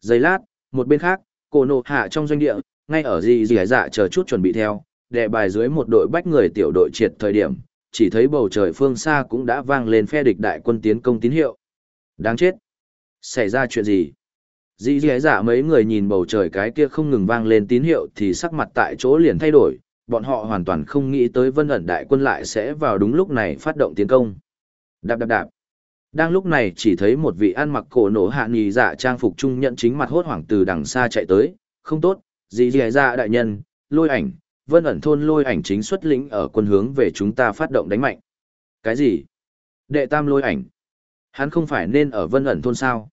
Giây lát, một bên khác, cổ nổ hạ trong doanh địa, ngay ở gì gì dạ chờ chút chuẩn bị theo, đệ bài dưới một đội bách người tiểu đội triệt thời điểm, chỉ thấy bầu trời phương xa cũng đã vang lên phe địch đại quân tiến công tín hiệu. Đáng chết! Xảy ra chuyện gì? Dĩ dĩ dạ mấy người nhìn bầu trời cái kia không ngừng vang lên tín hiệu thì sắc mặt tại chỗ liền thay đổi, bọn họ hoàn toàn không nghĩ tới vân ẩn đại quân lại sẽ vào đúng lúc này phát động tiến công. Đạp đạp đạp. Đang lúc này chỉ thấy một vị ăn mặc cổ nổ hạ nhì dạ trang phục trung nhận chính mặt hốt hoảng từ đằng xa chạy tới, không tốt, dĩ dĩ dạ đại nhân, lôi ảnh, vân ẩn thôn lôi ảnh chính xuất lĩnh ở quân hướng về chúng ta phát động đánh mạnh. Cái gì? Đệ tam lôi ảnh. Hắn không phải nên ở vân ẩn thôn sao?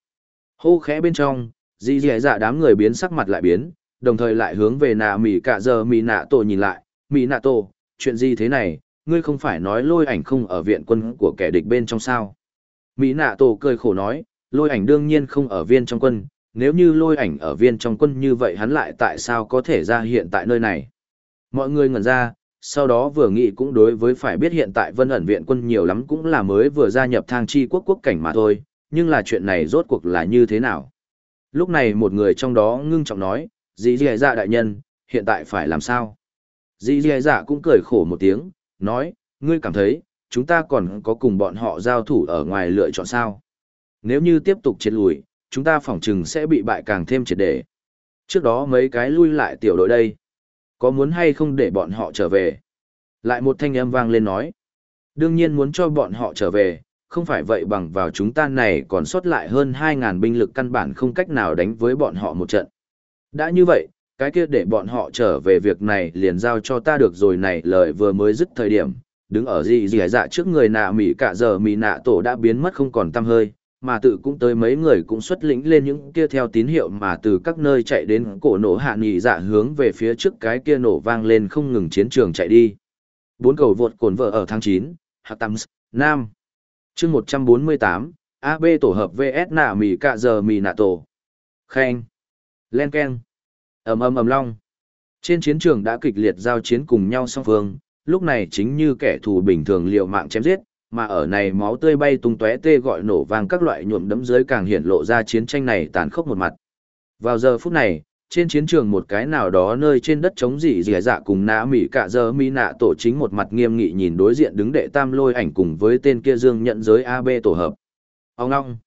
Hô khẽ bên trong, dì dì dạ đám người biến sắc mặt lại biến, đồng thời lại hướng về nạ mỉ cả giờ mỉ nạ tổ nhìn lại. Mỉ nạ tổ, chuyện gì thế này, ngươi không phải nói lôi ảnh không ở viện quân của kẻ địch bên trong sao? Mỹ nạ tổ cười khổ nói, lôi ảnh đương nhiên không ở viên trong quân, nếu như lôi ảnh ở viên trong quân như vậy hắn lại tại sao có thể ra hiện tại nơi này? Mọi người ngẩn ra, sau đó vừa nghĩ cũng đối với phải biết hiện tại vân ẩn viện quân nhiều lắm cũng là mới vừa gia nhập thang chi quốc quốc cảnh mà thôi, nhưng là chuyện này rốt cuộc là như thế nào? Lúc này một người trong đó ngưng trọng nói, dì dì dạ đại nhân, hiện tại phải làm sao? Dì dì dạ cũng cười khổ một tiếng, nói, ngươi cảm thấy, chúng ta còn có cùng bọn họ giao thủ ở ngoài lựa chọn sao? Nếu như tiếp tục chết lùi, chúng ta phỏng chừng sẽ bị bại càng thêm triệt để. Trước đó mấy cái lui lại tiểu đội đây, có muốn hay không để bọn họ trở về? Lại một thanh âm vang lên nói. Đương nhiên muốn cho bọn họ trở về, không phải vậy bằng vào chúng ta này còn sót lại hơn 2.000 binh lực căn bản không cách nào đánh với bọn họ một trận. Đã như vậy, cái kia để bọn họ trở về việc này liền giao cho ta được rồi này lời vừa mới dứt thời điểm, đứng ở gì gì dạ trước người nạ mỉ cả giờ mỉ nạ tổ đã biến mất không còn tăm hơi, mà tự cũng tới mấy người cũng xuất lĩnh lên những kia theo tín hiệu mà từ các nơi chạy đến cổ nổ hạ nghỉ dạ hướng về phía trước cái kia nổ vang lên không ngừng chiến trường chạy đi. Bốn cầu vượt cồn vợ ở tháng 9, Hạ Tâm, Nam. chương 148, AB tổ hợp VS nạ mỉ cả giờ mỉ nạ tổ. Khen. Len Ken. ầm ầm ầm long. Trên chiến trường đã kịch liệt giao chiến cùng nhau song phương, lúc này chính như kẻ thù bình thường liều mạng chém giết, mà ở này máu tươi bay tung tóe tê gọi nổ vang các loại nhuộm đấm dưới càng hiện lộ ra chiến tranh này tàn khốc một mặt. Vào giờ phút này, trên chiến trường một cái nào đó nơi trên đất trống dị dị dạ cùng nã mỉ cả giờ mi nạ tổ chính một mặt nghiêm nghị nhìn đối diện đứng đệ tam lôi ảnh cùng với tên kia dương nhận giới AB tổ hợp. Ông ngong.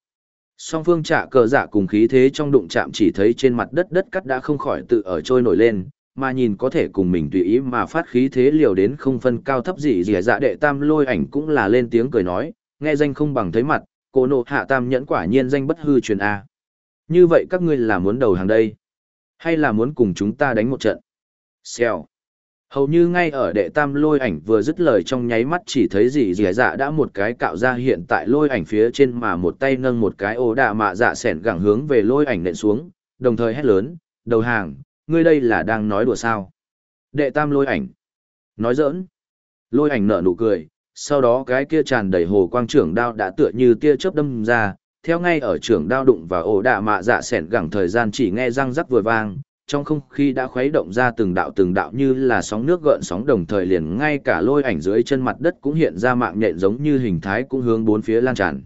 Song phương trả cờ giả cùng khí thế trong đụng chạm chỉ thấy trên mặt đất đất cắt đã không khỏi tự ở trôi nổi lên, mà nhìn có thể cùng mình tùy ý mà phát khí thế liều đến không phân cao thấp gì gì dạ đệ tam lôi ảnh cũng là lên tiếng cười nói, nghe danh không bằng thấy mặt, cô nộ hạ tam nhẫn quả nhiên danh bất hư truyền A. Như vậy các ngươi là muốn đầu hàng đây? Hay là muốn cùng chúng ta đánh một trận? Xèo. Hầu như ngay ở đệ tam lôi ảnh vừa dứt lời trong nháy mắt chỉ thấy gì dì dạ đã một cái cạo ra hiện tại lôi ảnh phía trên mà một tay nâng một cái ổ đạ mạ dạ sẻn gẳng hướng về lôi ảnh nện xuống, đồng thời hét lớn, đầu hàng, ngươi đây là đang nói đùa sao. Đệ tam lôi ảnh. Nói giỡn. Lôi ảnh nở nụ cười, sau đó cái kia tràn đầy hồ quang trưởng đao đã tựa như tia chớp đâm ra, theo ngay ở trưởng đao đụng và ổ đạ mạ dạ sẻn gẳng thời gian chỉ nghe răng rắc vừa vang, trong không khí đã khuấy động ra từng đạo từng đạo như là sóng nước gợn sóng đồng thời liền ngay cả lôi ảnh dưới chân mặt đất cũng hiện ra mạng nhện giống như hình thái cũng hướng bốn phía lan tràn.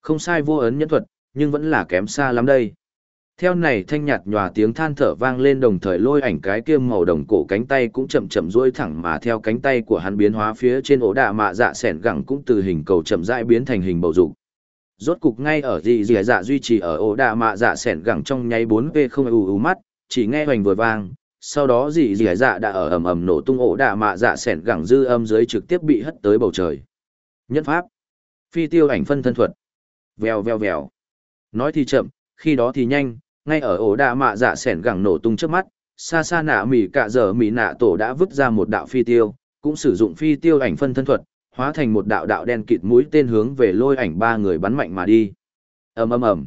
Không sai vô ấn nhẫn thuật, nhưng vẫn là kém xa lắm đây. Theo này thanh nhạt nhòa tiếng than thở vang lên đồng thời lôi ảnh cái kia màu đồng cổ cánh tay cũng chậm chậm duỗi thẳng mà theo cánh tay của hắn biến hóa phía trên ổ đạ mạ dạ sẻn gẳng cũng từ hình cầu chậm rãi biến thành hình bầu dục. Rốt cục ngay ở dị dị dạ duy trì ở ổ đạ mạ dạ sẻn gẳng trong nháy 4V không u u mắt, chỉ nghe hoành vừa vang, sau đó dị dị dạ đã ở ầm ầm nổ tung ổ đạ mạ dạ sẻn gẳng dư âm dưới trực tiếp bị hất tới bầu trời. Nhất pháp. Phi tiêu ảnh phân thân thuật. Vèo vèo vèo. Nói thì chậm, khi đó thì nhanh, ngay ở ổ đạ mạ dạ sẻn gẳng nổ tung trước mắt, xa xa nạ mỉ cạ dở mỉ nạ tổ đã vứt ra một đạo phi tiêu, cũng sử dụng phi tiêu ảnh phân thân thuật, hóa thành một đạo đạo đen kịt mũi tên hướng về lôi ảnh ba người bắn mạnh mà đi. ầm ầm ầm.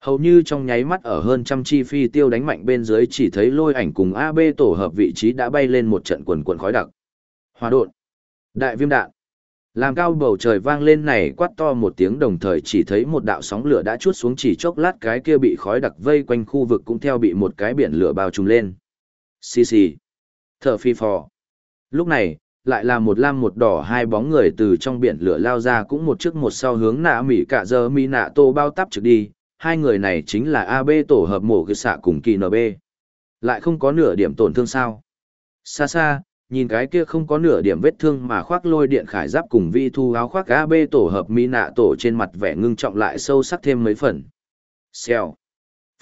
Hầu như trong nháy mắt ở hơn trăm chi phi tiêu đánh mạnh bên dưới chỉ thấy lôi ảnh cùng AB tổ hợp vị trí đã bay lên một trận quần quần khói đặc. Hòa đột. Đại viêm đạn. Làm cao bầu trời vang lên này quát to một tiếng đồng thời chỉ thấy một đạo sóng lửa đã chuốt xuống chỉ chốc lát cái kia bị khói đặc vây quanh khu vực cũng theo bị một cái biển lửa bao trùm lên. Xì xì. Thở phi phò. Lúc này, lại là một lam một đỏ hai bóng người từ trong biển lửa lao ra cũng một trước một sau hướng nạ mỉ cả giờ mi nạ tô bao tắp trực đi. Hai người này chính là AB tổ hợp mổ ghi xạ cùng kỳ NB. Lại không có nửa điểm tổn thương sao. Xa xa, nhìn cái kia không có nửa điểm vết thương mà khoác lôi điện khải giáp cùng vi thu áo khoác AB tổ hợp mi nạ tổ trên mặt vẻ ngưng trọng lại sâu sắc thêm mấy phần. Xèo.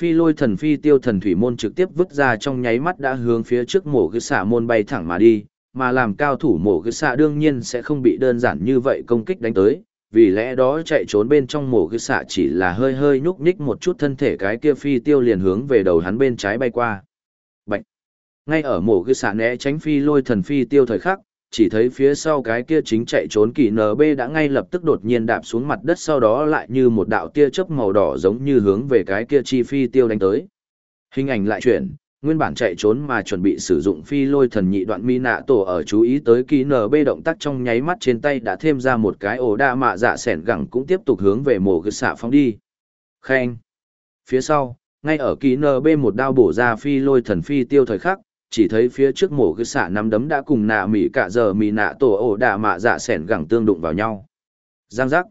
Phi lôi thần phi tiêu thần thủy môn trực tiếp vứt ra trong nháy mắt đã hướng phía trước mổ cái xạ môn bay thẳng mà đi, mà làm cao thủ mổ cái xạ đương nhiên sẽ không bị đơn giản như vậy công kích đánh tới, vì lẽ đó chạy trốn bên trong mổ cái xạ chỉ là hơi hơi nhúc nhích một chút thân thể cái kia phi tiêu liền hướng về đầu hắn bên trái bay qua. Ngay ở mổ cái xạ né tránh phi lôi thần phi tiêu thời khắc, chỉ thấy phía sau cái kia chính chạy trốn kỳ NB đã ngay lập tức đột nhiên đạp xuống mặt đất sau đó lại như một đạo tia chớp màu đỏ giống như hướng về cái kia chi phi tiêu đánh tới. Hình ảnh lại chuyển, nguyên bản chạy trốn mà chuẩn bị sử dụng phi lôi thần nhị đoạn mi nạ tổ ở chú ý tới kỳ NB động tác trong nháy mắt trên tay đã thêm ra một cái ổ đa mạ dạ sẻn gẳng cũng tiếp tục hướng về mổ cái xạ phóng đi. Khen! Phía sau, ngay ở kỳ NB một đao bổ ra phi lôi thần phi tiêu thời khắc, chỉ thấy phía trước mổ cái xạ nắm đấm đã cùng nạ mỉ cả giờ mỉ nạ tổ ổ đạ mạ dạ sẻn gẳng tương đụng vào nhau. Giang giác.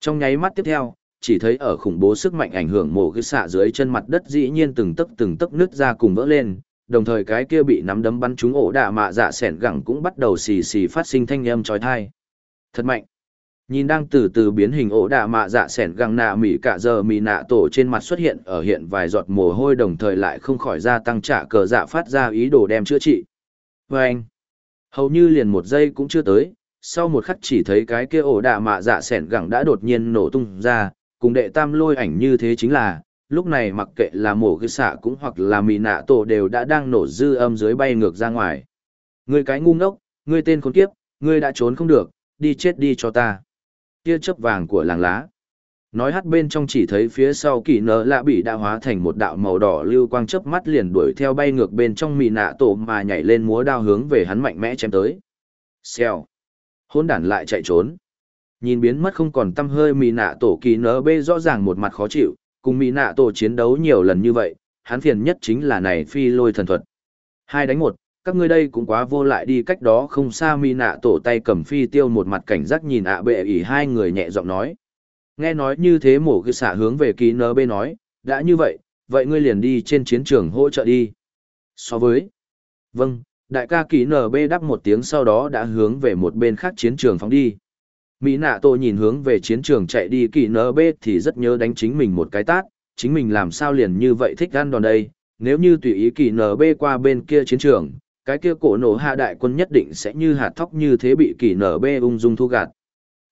Trong nháy mắt tiếp theo, chỉ thấy ở khủng bố sức mạnh ảnh hưởng mổ cái xạ dưới chân mặt đất dĩ nhiên từng tấc từng tấc nứt ra cùng vỡ lên, đồng thời cái kia bị nắm đấm bắn trúng ổ đạ mạ dạ sẻn gẳng cũng bắt đầu xì xì phát sinh thanh âm chói tai. Thật mạnh. Nhìn đang từ từ biến hình ổ đạ mạ dạ sẻn găng nạ mỉ cả giờ mỉ nạ tổ trên mặt xuất hiện ở hiện vài giọt mồ hôi đồng thời lại không khỏi gia tăng trả cờ dạ phát ra ý đồ đem chữa trị. vê anh, hầu như liền một giây cũng chưa tới, sau một khắc chỉ thấy cái kia ổ đạ mạ dạ sẻn gẳng đã đột nhiên nổ tung ra, cùng đệ tam lôi ảnh như thế chính là, lúc này mặc kệ là mổ cái xạ cũng hoặc là mì nạ tổ đều đã đang nổ dư âm dưới bay ngược ra ngoài. Ngươi cái ngu ngốc, ngươi tên khốn kiếp, ngươi đã trốn không được, đi chết đi cho ta. Kia chớp vàng của làng lá. Nói hát bên trong chỉ thấy phía sau kỳ nở lạ bị đã hóa thành một đạo màu đỏ lưu quang chớp mắt liền đuổi theo bay ngược bên trong mì nạ tổ mà nhảy lên múa đao hướng về hắn mạnh mẽ chém tới. Xèo. Hôn đản lại chạy trốn. Nhìn biến mất không còn tâm hơi mì nạ tổ kỳ nở bê rõ ràng một mặt khó chịu, cùng mì nạ tổ chiến đấu nhiều lần như vậy, hắn phiền nhất chính là này phi lôi thần thuật. Hai đánh một, các ngươi đây cũng quá vô lại đi cách đó không xa mi nạ tổ tay cầm phi tiêu một mặt cảnh giác nhìn ạ bệ ỉ hai người nhẹ giọng nói. Nghe nói như thế mổ cứ xả hướng về ký nb bê nói, đã như vậy, vậy ngươi liền đi trên chiến trường hỗ trợ đi. So với, vâng, đại ca ký nb bê đáp một tiếng sau đó đã hướng về một bên khác chiến trường phóng đi. Mỹ nạ tổ nhìn hướng về chiến trường chạy đi kỳ nb bê thì rất nhớ đánh chính mình một cái tát, chính mình làm sao liền như vậy thích gan đòn đây, nếu như tùy ý kỳ nb bê qua bên kia chiến trường, cái kia cổ nổ hạ đại quân nhất định sẽ như hạt thóc như thế bị kỳ nở bê ung dung thu gạt.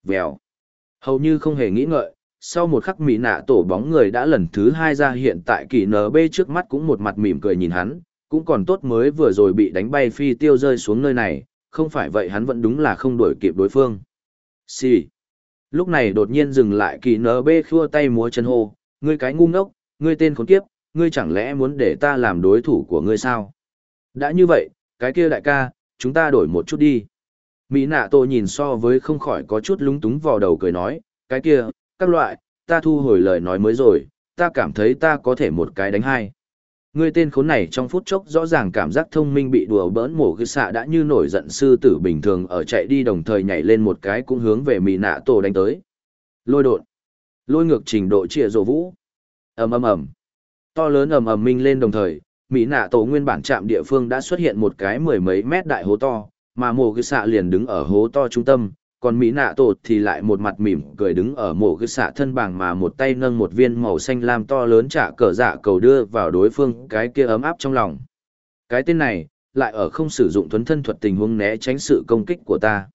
Vèo. Hầu như không hề nghĩ ngợi, sau một khắc mỹ nạ tổ bóng người đã lần thứ hai ra hiện tại kỳ nở bê trước mắt cũng một mặt mỉm cười nhìn hắn, cũng còn tốt mới vừa rồi bị đánh bay phi tiêu rơi xuống nơi này, không phải vậy hắn vẫn đúng là không đuổi kịp đối phương. Xì. Lúc này đột nhiên dừng lại kỳ nở bê khua tay múa chân hô, ngươi cái ngu ngốc, ngươi tên khốn kiếp, ngươi chẳng lẽ muốn để ta làm đối thủ của ngươi sao? Đã như vậy, cái kia đại ca, chúng ta đổi một chút đi. Mỹ nạ tổ nhìn so với không khỏi có chút lúng túng vào đầu cười nói, cái kia, các loại, ta thu hồi lời nói mới rồi, ta cảm thấy ta có thể một cái đánh hai. người tên khốn này trong phút chốc rõ ràng cảm giác thông minh bị đùa bỡn mổ cái xạ đã như nổi giận sư tử bình thường ở chạy đi đồng thời nhảy lên một cái cũng hướng về mỹ nạ tổ đánh tới. Lôi đột. Lôi ngược trình độ trịa rổ vũ. ầm ầm ầm To lớn ầm ầm minh lên đồng thời, mỹ nạ tổ nguyên bản trạm địa phương đã xuất hiện một cái mười mấy mét đại hố to, mà mổ cái xạ liền đứng ở hố to trung tâm, còn mỹ nạ tổ thì lại một mặt mỉm cười đứng ở mổ cái xạ thân bằng mà một tay nâng một viên màu xanh lam to lớn trả cờ dạ cầu đưa vào đối phương cái kia ấm áp trong lòng. Cái tên này lại ở không sử dụng thuấn thân thuật tình huống né tránh sự công kích của ta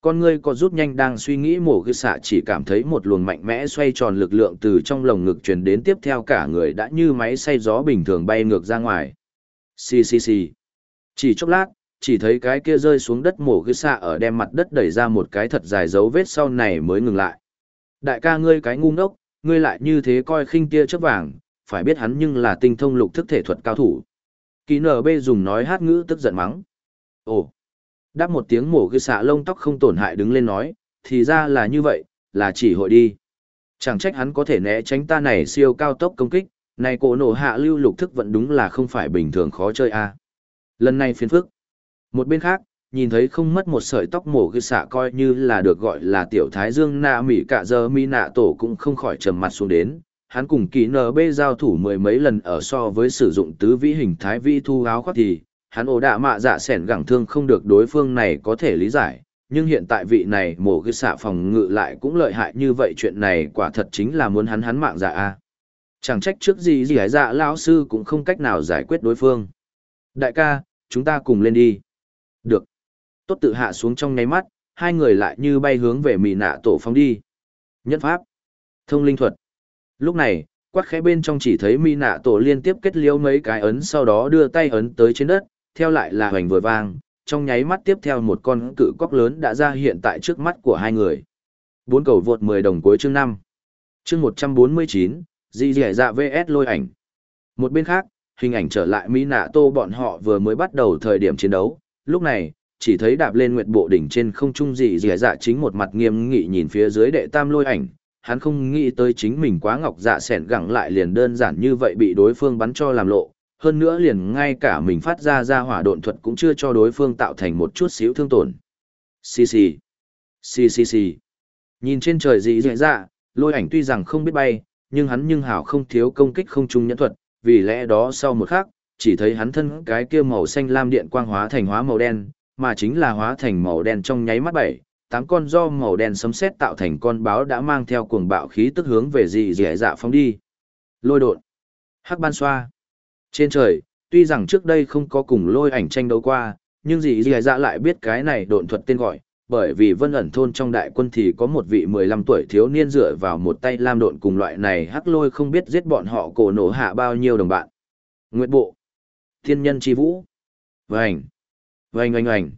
con ngươi có rút nhanh đang suy nghĩ mổ gư xạ chỉ cảm thấy một luồng mạnh mẽ xoay tròn lực lượng từ trong lồng ngực truyền đến tiếp theo cả người đã như máy xay gió bình thường bay ngược ra ngoài xì xì xì chỉ chốc lát chỉ thấy cái kia rơi xuống đất mổ gư xạ ở đem mặt đất đẩy ra một cái thật dài dấu vết sau này mới ngừng lại. Đại ca ngươi cái ngu ngốc, ngươi lại như thế coi khinh tia chớp vàng, phải biết hắn nhưng là tinh thông lục thức thể thuật cao thủ. Ký nở bê dùng nói hát ngữ tức giận mắng. Ồ! Đáp một tiếng mổ cái xạ lông tóc không tổn hại đứng lên nói, thì ra là như vậy, là chỉ hội đi. Chẳng trách hắn có thể né tránh ta này siêu cao tốc công kích, này cổ nổ hạ lưu lục thức vẫn đúng là không phải bình thường khó chơi a. À. Lần này phiền phức. Một bên khác, nhìn thấy không mất một sợi tóc mổ gư xạ coi như là được gọi là tiểu thái dương nạ mỹ cả giờ mi nạ tổ cũng không khỏi trầm mặt xuống đến. Hắn cùng kỳ NB giao thủ mười mấy lần ở so với sử dụng tứ vĩ hình thái vi thu áo khoác thì, hắn ổ đạ mạ dạ sẻn gẳng thương không được đối phương này có thể lý giải. Nhưng hiện tại vị này mổ ghi xạ phòng ngự lại cũng lợi hại như vậy chuyện này quả thật chính là muốn hắn hắn mạng dạ a Chẳng trách trước gì gì hải dạ lão sư cũng không cách nào giải quyết đối phương. Đại ca, chúng ta cùng lên đi. Được. Tốt tự hạ xuống trong nháy mắt, hai người lại như bay hướng về mì nạ tổ phóng đi. Nhất pháp. Thông linh thuật. Lúc này, quát khẽ bên trong chỉ thấy mì nạ tổ liên tiếp kết liễu mấy cái ấn sau đó đưa tay ấn tới trên đất, theo lại là hoành vừa vang, trong nháy mắt tiếp theo một con cự cóc lớn đã ra hiện tại trước mắt của hai người. Bốn cầu vượt 10 đồng cuối chương 5. Chương 149, di dẻ dạ VS lôi ảnh. Một bên khác, hình ảnh trở lại Mỹ nạ tô bọn họ vừa mới bắt đầu thời điểm chiến đấu, lúc này chỉ thấy đạp lên nguyệt bộ đỉnh trên không trung dị dẻ dạ chính một mặt nghiêm nghị nhìn phía dưới đệ tam lôi ảnh hắn không nghĩ tới chính mình quá ngọc dạ sẻn gẳng lại liền đơn giản như vậy bị đối phương bắn cho làm lộ hơn nữa liền ngay cả mình phát ra ra hỏa độn thuật cũng chưa cho đối phương tạo thành một chút xíu thương tổn xì xì xì xì xì nhìn trên trời dị dì dạ lôi ảnh tuy rằng không biết bay nhưng hắn nhưng hảo không thiếu công kích không trung nhẫn thuật vì lẽ đó sau một khắc chỉ thấy hắn thân cái kia màu xanh lam điện quang hóa thành hóa màu đen, mà chính là hóa thành màu đen trong nháy mắt bảy, tám con do màu đen sấm sét tạo thành con báo đã mang theo cuồng bạo khí tức hướng về dị dẻ dạ phóng đi. Lôi đột, hắc ban xoa. Trên trời, tuy rằng trước đây không có cùng lôi ảnh tranh đấu qua, nhưng dì dì dạ lại biết cái này độn thuật tên gọi, bởi vì vân ẩn thôn trong đại quân thì có một vị 15 tuổi thiếu niên dựa vào một tay lam độn cùng loại này hắc lôi không biết giết bọn họ cổ nổ hạ bao nhiêu đồng bạn. Nguyệt bộ. Thiên nhân chi vũ. Vành. Vành oanh oanh.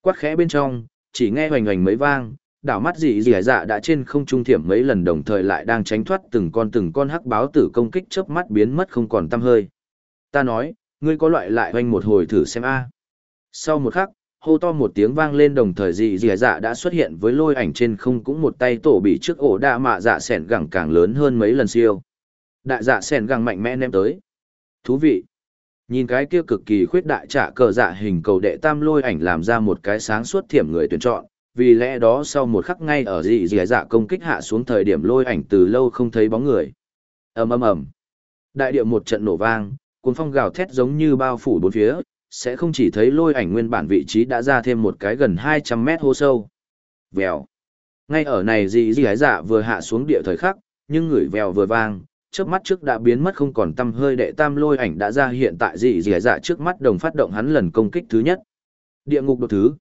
Quát khẽ bên trong, chỉ nghe hoành hoành mấy vang, đảo mắt dị dị dạ đã trên không trung thiểm mấy lần đồng thời lại đang tránh thoát từng con từng con hắc báo tử công kích chớp mắt biến mất không còn tăm hơi. Ta nói, ngươi có loại lại hoanh một hồi thử xem a. Sau một khắc, hô to một tiếng vang lên đồng thời dị dị dạ đã xuất hiện với lôi ảnh trên không cũng một tay tổ bị trước ổ đạ mạ dạ sẻn gẳng càng lớn hơn mấy lần siêu. Đại dạ sẻn gẳng mạnh mẽ ném tới. Thú vị. Nhìn cái kia cực kỳ khuyết đại trả cờ dạ hình cầu đệ tam lôi ảnh làm ra một cái sáng suốt thiểm người tuyển chọn, vì lẽ đó sau một khắc ngay ở dị dị dạ công kích hạ xuống thời điểm lôi ảnh từ lâu không thấy bóng người. ầm ầm ầm, đại địa một trận nổ vang, cuồng phong gào thét giống như bao phủ bốn phía, sẽ không chỉ thấy lôi ảnh nguyên bản vị trí đã ra thêm một cái gần 200 mét hô sâu. Vèo. Ngay ở này dì dị dạ vừa hạ xuống địa thời khắc, nhưng người vèo vừa vang, trước mắt trước đã biến mất không còn tâm hơi đệ tam lôi ảnh đã ra hiện tại dì dị dạ trước mắt đồng phát động hắn lần công kích thứ nhất. Địa ngục đột thứ.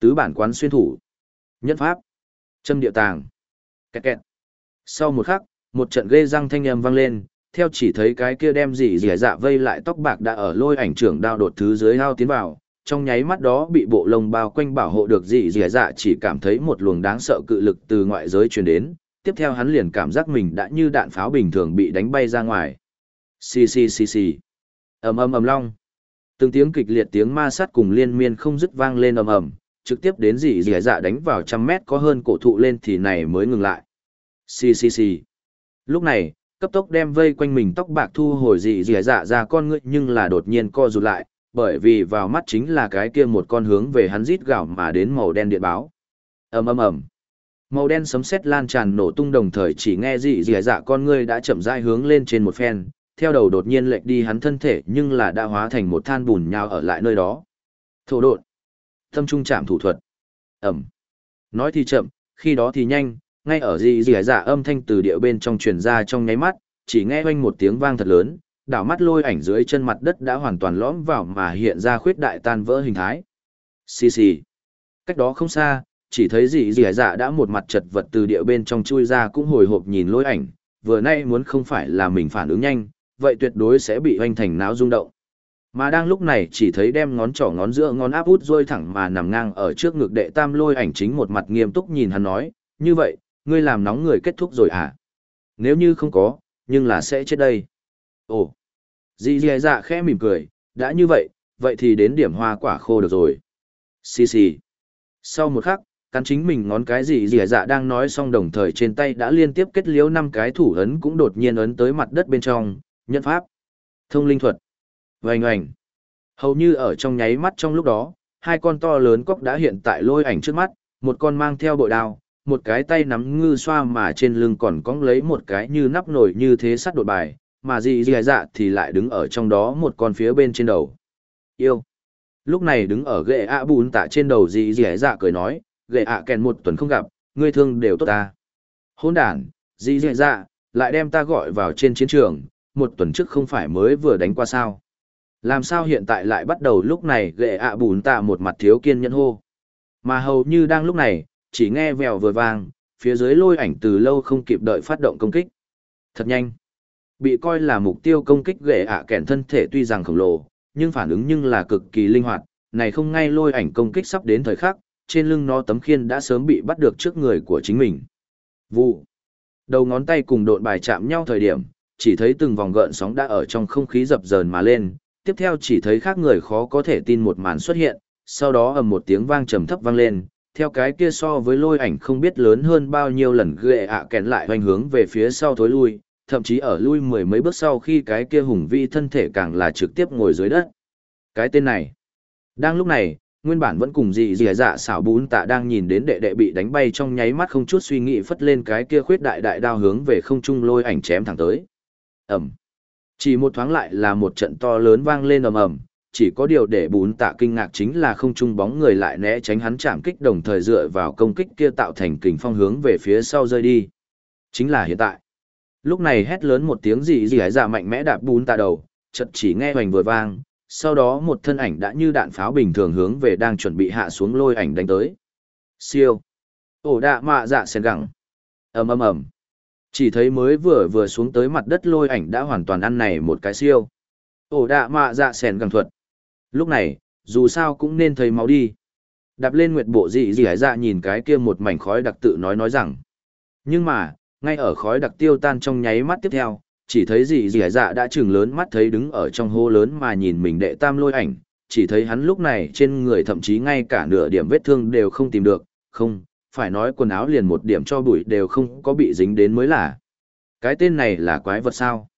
Tứ bản quán xuyên thủ. Nhất pháp. Châm địa tàng. Kẹt kẹt. Sau một khắc, một trận ghê răng thanh âm vang lên, theo chỉ thấy cái kia đem gì dị dạ vây lại tóc bạc đã ở lôi ảnh trưởng đao đột thứ dưới hao tiến vào, trong nháy mắt đó bị bộ lông bao quanh bảo hộ được gì dị dạ chỉ cảm thấy một luồng đáng sợ cự lực từ ngoại giới truyền đến, tiếp theo hắn liền cảm giác mình đã như đạn pháo bình thường bị đánh bay ra ngoài. Xì xì xì xì. ầm ầm ầm long. Từng tiếng kịch liệt tiếng ma sát cùng liên miên không dứt vang lên ầm ầm, trực tiếp đến dị dị dạ đánh vào trăm mét có hơn cổ thụ lên thì này mới ngừng lại. Xì xì xì. Lúc này, cấp tốc đem vây quanh mình tóc bạc thu hồi dị dị dạ ra con ngươi nhưng là đột nhiên co rụt lại, bởi vì vào mắt chính là cái kia một con hướng về hắn rít gạo mà đến màu đen điện báo. ầm ầm ầm. Màu đen sấm sét lan tràn nổ tung đồng thời chỉ nghe dị dị dạ con ngươi đã chậm rãi hướng lên trên một phen theo đầu đột nhiên lệch đi hắn thân thể nhưng là đã hóa thành một than bùn nhào ở lại nơi đó. Thổ đột tâm trung chạm thủ thuật. Ẩm nói thì chậm khi đó thì nhanh ngay ở dị dì dạ âm thanh từ địa bên trong truyền ra trong nháy mắt chỉ nghe oanh một tiếng vang thật lớn đảo mắt lôi ảnh dưới chân mặt đất đã hoàn toàn lõm vào mà hiện ra khuyết đại tan vỡ hình thái xì xì cách đó không xa chỉ thấy dị dì dạ đã một mặt chật vật từ địa bên trong chui ra cũng hồi hộp nhìn lôi ảnh, vừa nay muốn không phải là mình phản ứng nhanh, vậy tuyệt đối sẽ bị oanh thành náo rung động. Mà đang lúc này chỉ thấy đem ngón trỏ ngón giữa ngón áp út rôi thẳng mà nằm ngang ở trước ngực đệ tam lôi ảnh chính một mặt nghiêm túc nhìn hắn nói, như vậy, ngươi làm nóng người kết thúc rồi à? Nếu như không có, nhưng là sẽ chết đây. Ồ! dì dì dạ khẽ mỉm cười, đã như vậy, vậy thì đến điểm hoa quả khô được rồi. Xì xì. Sau một khắc, cắn chính mình ngón cái gì dì dạ đang nói xong đồng thời trên tay đã liên tiếp kết liếu năm cái thủ ấn cũng đột nhiên ấn tới mặt đất bên trong, nhân pháp, thông linh thuật, vành ảnh. Hầu như ở trong nháy mắt trong lúc đó, hai con to lớn cóc đã hiện tại lôi ảnh trước mắt, một con mang theo bội đao, một cái tay nắm ngư xoa mà trên lưng còn cong lấy một cái như nắp nổi như thế sắt đột bài, mà dì dì dạ thì lại đứng ở trong đó một con phía bên trên đầu. Yêu. Lúc này đứng ở ghệ ạ bùn tạ trên đầu dì dì dạ cười nói, ghệ ạ kèn một tuần không gặp, ngươi thương đều tốt ta. Hôn đàn, dì dì dạ, lại đem ta gọi vào trên chiến trường, một tuần trước không phải mới vừa đánh qua sao. Làm sao hiện tại lại bắt đầu lúc này ghệ ạ bùn tạ một mặt thiếu kiên nhẫn hô. Mà hầu như đang lúc này, chỉ nghe vèo vừa vang, phía dưới lôi ảnh từ lâu không kịp đợi phát động công kích. Thật nhanh. Bị coi là mục tiêu công kích ghệ ạ kèn thân thể tuy rằng khổng lồ, nhưng phản ứng nhưng là cực kỳ linh hoạt, này không ngay lôi ảnh công kích sắp đến thời khắc, trên lưng nó tấm khiên đã sớm bị bắt được trước người của chính mình. Vụ. Đầu ngón tay cùng độn bài chạm nhau thời điểm, chỉ thấy từng vòng gợn sóng đã ở trong không khí dập dờn mà lên, tiếp theo chỉ thấy khác người khó có thể tin một màn xuất hiện, sau đó ầm một tiếng vang trầm thấp vang lên, theo cái kia so với lôi ảnh không biết lớn hơn bao nhiêu lần ghệ ạ kèn lại hoành hướng về phía sau thối lui, thậm chí ở lui mười mấy bước sau khi cái kia hùng vi thân thể càng là trực tiếp ngồi dưới đất. Cái tên này. Đang lúc này, nguyên bản vẫn cùng dị dị dạ xảo bún tạ đang nhìn đến đệ đệ bị đánh bay trong nháy mắt không chút suy nghĩ phất lên cái kia khuyết đại đại đao hướng về không trung lôi ảnh chém thẳng tới ẩm chỉ một thoáng lại là một trận to lớn vang lên ầm ầm chỉ có điều để bún tạ kinh ngạc chính là không trung bóng người lại né tránh hắn chạm kích đồng thời dựa vào công kích kia tạo thành kình phong hướng về phía sau rơi đi chính là hiện tại lúc này hét lớn một tiếng gì gì dị dạ mạnh mẽ đạp bún tạ đầu chật chỉ nghe hoành vừa vang, sau đó một thân ảnh đã như đạn pháo bình thường hướng về đang chuẩn bị hạ xuống lôi ảnh đánh tới. Siêu. Ổ đạ mạ dạ sen gẳng. ầm ầm ầm. Chỉ thấy mới vừa vừa xuống tới mặt đất lôi ảnh đã hoàn toàn ăn này một cái siêu. Ổ đạ mạ dạ sen gẳng thuật. Lúc này, dù sao cũng nên thấy máu đi. Đạp lên nguyệt bộ dị dị hải dạ nhìn cái kia một mảnh khói đặc tự nói nói rằng. Nhưng mà, ngay ở khói đặc tiêu tan trong nháy mắt tiếp theo, chỉ thấy dị dị hải dạ đã chừng lớn mắt thấy đứng ở trong hô lớn mà nhìn mình đệ tam lôi ảnh, chỉ thấy hắn lúc này trên người thậm chí ngay cả nửa điểm vết thương đều không tìm được, không, phải nói quần áo liền một điểm cho bụi đều không có bị dính đến mới là. Cái tên này là quái vật sao?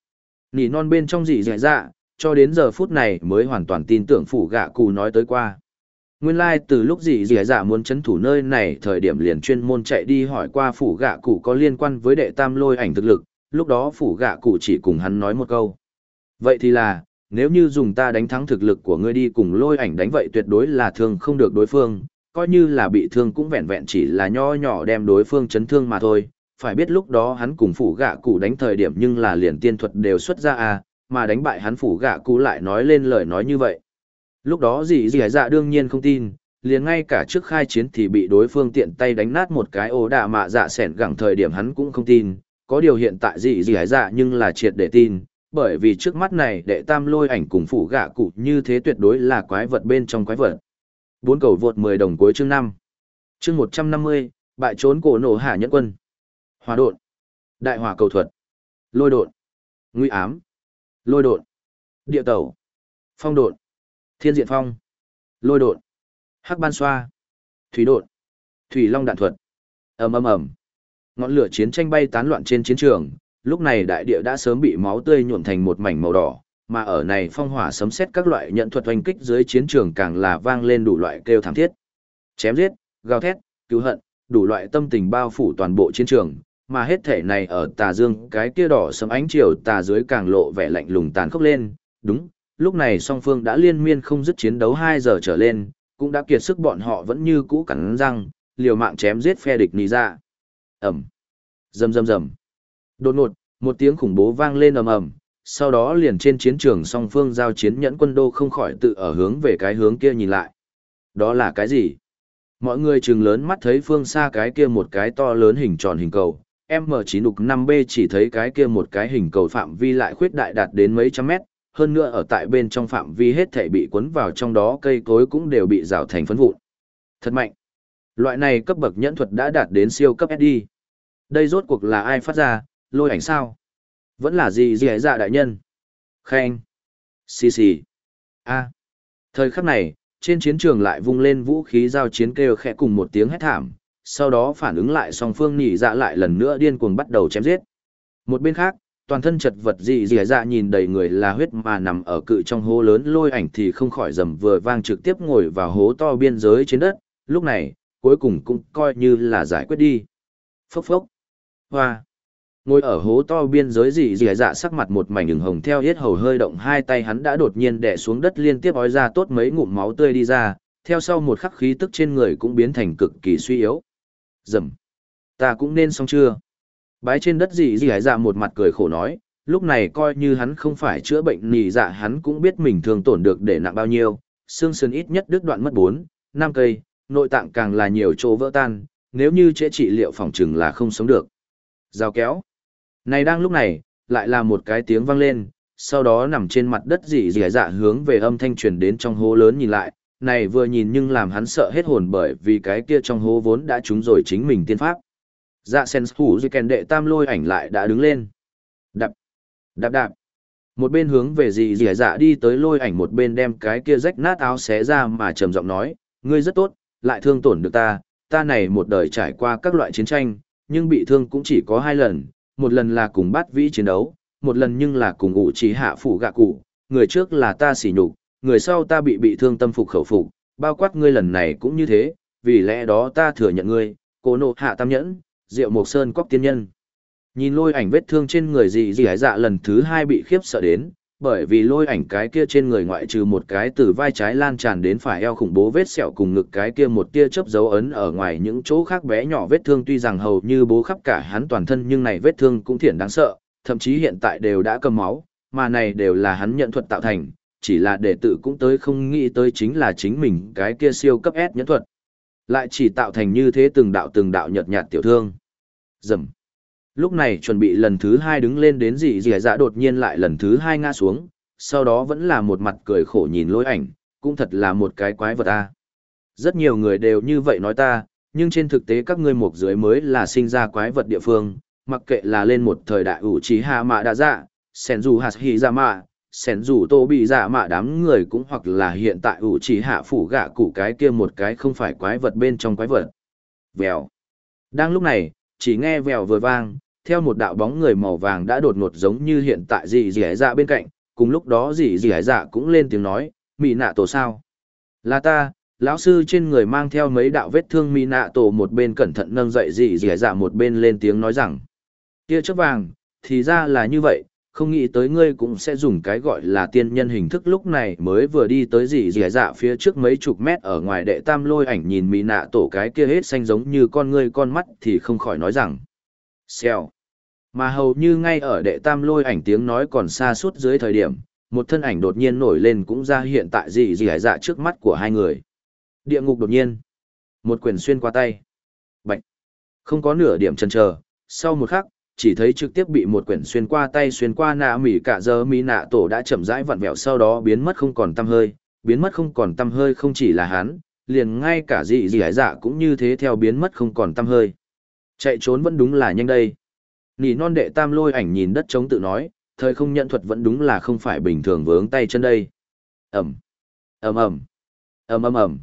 Nỉ non bên trong dị dị dạ, cho đến giờ phút này mới hoàn toàn tin tưởng phủ gạ cụ nói tới qua. Nguyên lai like, từ lúc gì dì dạ muốn chấn thủ nơi này thời điểm liền chuyên môn chạy đi hỏi qua phủ gạ cụ có liên quan với đệ tam lôi ảnh thực lực, lúc đó phủ gạ cụ chỉ cùng hắn nói một câu. Vậy thì là, nếu như dùng ta đánh thắng thực lực của ngươi đi cùng lôi ảnh đánh vậy tuyệt đối là thương không được đối phương, coi như là bị thương cũng vẹn vẹn chỉ là nho nhỏ đem đối phương chấn thương mà thôi. Phải biết lúc đó hắn cùng phủ gạ cụ đánh thời điểm nhưng là liền tiên thuật đều xuất ra à, mà đánh bại hắn phủ gạ cụ lại nói lên lời nói như vậy. Lúc đó gì gì dạ đương nhiên không tin, liền ngay cả trước khai chiến thì bị đối phương tiện tay đánh nát một cái ổ đạ mạ dạ sẻn gẳng thời điểm hắn cũng không tin, có điều hiện tại gì gì dạ nhưng là triệt để tin, bởi vì trước mắt này đệ tam lôi ảnh cùng phủ gạ cụ như thế tuyệt đối là quái vật bên trong quái vật. Bốn cầu vượt 10 đồng cuối chương 5. Chương 150, bại trốn cổ nổ hạ nhẫn quân. Hòa độn. Đại hỏa cầu thuật. Lôi độn. Nguy ám. Lôi độn. Địa tẩu. Phong độn. Thiên diện phong. Lôi độn. Hắc ban xoa. Thủy độn. Thủy long đạn thuật. ầm ầm ầm. Ngọn lửa chiến tranh bay tán loạn trên chiến trường, lúc này đại địa đã sớm bị máu tươi nhuộm thành một mảnh màu đỏ, mà ở này phong hỏa sấm xét các loại nhận thuật oanh kích dưới chiến trường càng là vang lên đủ loại kêu thảm thiết. Chém giết, gào thét, cứu hận, đủ loại tâm tình bao phủ toàn bộ chiến trường, mà hết thể này ở tà dương cái kia đỏ sấm ánh chiều tà dưới càng lộ vẻ lạnh lùng tàn khốc lên, đúng, lúc này song phương đã liên miên không dứt chiến đấu hai giờ trở lên, cũng đã kiệt sức bọn họ vẫn như cũ cắn răng, liều mạng chém giết phe địch nì ra. Dạ. Ẩm, rầm rầm rầm. Đột ngột, một tiếng khủng bố vang lên ầm ầm, sau đó liền trên chiến trường song phương giao chiến nhẫn quân đô không khỏi tự ở hướng về cái hướng kia nhìn lại. Đó là cái gì? Mọi người chừng lớn mắt thấy phương xa cái kia một cái to lớn hình tròn hình cầu, M9 đục 5B chỉ thấy cái kia một cái hình cầu phạm vi lại khuyết đại đạt đến mấy trăm mét, hơn nữa ở tại bên trong phạm vi hết thể bị cuốn vào trong đó cây cối cũng đều bị rào thành phấn vụn. Thật mạnh. Loại này cấp bậc nhẫn thuật đã đạt đến siêu cấp SD. Đây rốt cuộc là ai phát ra, lôi ảnh sao? Vẫn là gì gì dạ đại nhân? Khen. Xì xì. A. Thời khắc này, trên chiến trường lại vung lên vũ khí giao chiến kêu khẽ cùng một tiếng hét thảm, sau đó phản ứng lại song phương nhị dạ lại lần nữa điên cuồng bắt đầu chém giết. Một bên khác, toàn thân chật vật dị dị dạ nhìn đầy người là huyết mà nằm ở cự trong hố lớn lôi ảnh thì không khỏi dầm vừa vang trực tiếp ngồi vào hố to biên giới trên đất, lúc này, cuối cùng cũng coi như là giải quyết đi. Phốc phốc. Hoa. Ngồi ở hố to biên giới dị dị dạ sắc mặt một mảnh ửng hồng theo hết hầu hơi động hai tay hắn đã đột nhiên đè xuống đất liên tiếp ói ra tốt mấy ngụm máu tươi đi ra, theo sau một khắc khí tức trên người cũng biến thành cực kỳ suy yếu. Dầm. Ta cũng nên xong chưa? Bái trên đất gì gì hải dạ một mặt cười khổ nói, lúc này coi như hắn không phải chữa bệnh nì dạ hắn cũng biết mình thường tổn được để nặng bao nhiêu, xương sườn ít nhất đứt đoạn mất 4, 5 cây, nội tạng càng là nhiều chỗ vỡ tan, nếu như chữa trị liệu phòng chừng là không sống được. Giao kéo. Này đang lúc này, lại là một cái tiếng vang lên, sau đó nằm trên mặt đất dị dị dạ hướng về âm thanh truyền đến trong hố lớn nhìn lại, này vừa nhìn nhưng làm hắn sợ hết hồn bởi vì cái kia trong hố vốn đã trúng rồi chính mình tiên pháp. Dạ sen hủ dư kèn đệ tam lôi ảnh lại đã đứng lên. Đạp, đạp đạp. Một bên hướng về dì dì dạ đi tới lôi ảnh một bên đem cái kia rách nát áo xé ra mà trầm giọng nói, ngươi rất tốt, lại thương tổn được ta, ta này một đời trải qua các loại chiến tranh, nhưng bị thương cũng chỉ có hai lần, một lần là cùng bát vĩ chiến đấu, một lần nhưng là cùng ủ trí hạ phủ gạ cụ, người trước là ta xỉ nhục, người sau ta bị bị thương tâm phục khẩu phục, bao quát ngươi lần này cũng như thế, vì lẽ đó ta thừa nhận ngươi, cố nộ hạ tam nhẫn, Diệu Mộc Sơn cóc tiên nhân. Nhìn lôi ảnh vết thương trên người gì gì dạ lần thứ hai bị khiếp sợ đến, bởi vì lôi ảnh cái kia trên người ngoại trừ một cái từ vai trái lan tràn đến phải eo khủng bố vết sẹo cùng ngực cái kia một tia chớp dấu ấn ở ngoài những chỗ khác bé nhỏ vết thương tuy rằng hầu như bố khắp cả hắn toàn thân nhưng này vết thương cũng thiện đáng sợ, thậm chí hiện tại đều đã cầm máu, mà này đều là hắn nhận thuật tạo thành, chỉ là đệ tử cũng tới không nghĩ tới chính là chính mình cái kia siêu cấp S nhẫn thuật. Lại chỉ tạo thành như thế từng đạo từng đạo nhợt nhạt tiểu thương. Dầm. Lúc này chuẩn bị lần thứ hai đứng lên đến dị dị dạ đột nhiên lại lần thứ hai ngã xuống, sau đó vẫn là một mặt cười khổ nhìn lối ảnh, cũng thật là một cái quái vật ta. Rất nhiều người đều như vậy nói ta, nhưng trên thực tế các ngươi mục dưới mới là sinh ra quái vật địa phương, mặc kệ là lên một thời đại ủ trí hạ mạ đã dạ, sen dù hạt hì ra mạ, sen dù tô bị dạ mạ đám người cũng hoặc là hiện tại ủ chỉ hạ phủ gạ củ cái kia một cái không phải quái vật bên trong quái vật. Vèo. Đang lúc này, chỉ nghe vèo vừa vang, theo một đạo bóng người màu vàng đã đột ngột giống như hiện tại dì dì dạ bên cạnh, cùng lúc đó dì dì dạ cũng lên tiếng nói, mị nạ tổ sao? Là ta, lão sư trên người mang theo mấy đạo vết thương mị nạ tổ một bên cẩn thận nâng dậy dì dì dạ một bên lên tiếng nói rằng, kia chớp vàng, thì ra là như vậy, không nghĩ tới ngươi cũng sẽ dùng cái gọi là tiên nhân hình thức lúc này mới vừa đi tới dì dì dạ phía trước mấy chục mét ở ngoài đệ tam lôi ảnh nhìn mỹ nạ tổ cái kia hết xanh giống như con ngươi con mắt thì không khỏi nói rằng, xèo. Mà hầu như ngay ở đệ tam lôi ảnh tiếng nói còn xa suốt dưới thời điểm, một thân ảnh đột nhiên nổi lên cũng ra hiện tại dì dì dạ trước mắt của hai người. Địa ngục đột nhiên. Một quyền xuyên qua tay. Bạch. Không có nửa điểm chần chờ, sau một khắc, chỉ thấy trực tiếp bị một quyển xuyên qua tay xuyên qua nạ mỉ cả giờ mỉ nạ tổ đã chậm rãi vặn vẹo sau đó biến mất không còn tăm hơi biến mất không còn tăm hơi không chỉ là hắn liền ngay cả dị dị ái dạ cũng như thế theo biến mất không còn tăm hơi chạy trốn vẫn đúng là nhanh đây Nỉ non đệ tam lôi ảnh nhìn đất trống tự nói, thời không nhận thuật vẫn đúng là không phải bình thường vướng tay chân đây. Ẩm, ầm ầm, ầm ầm ầm.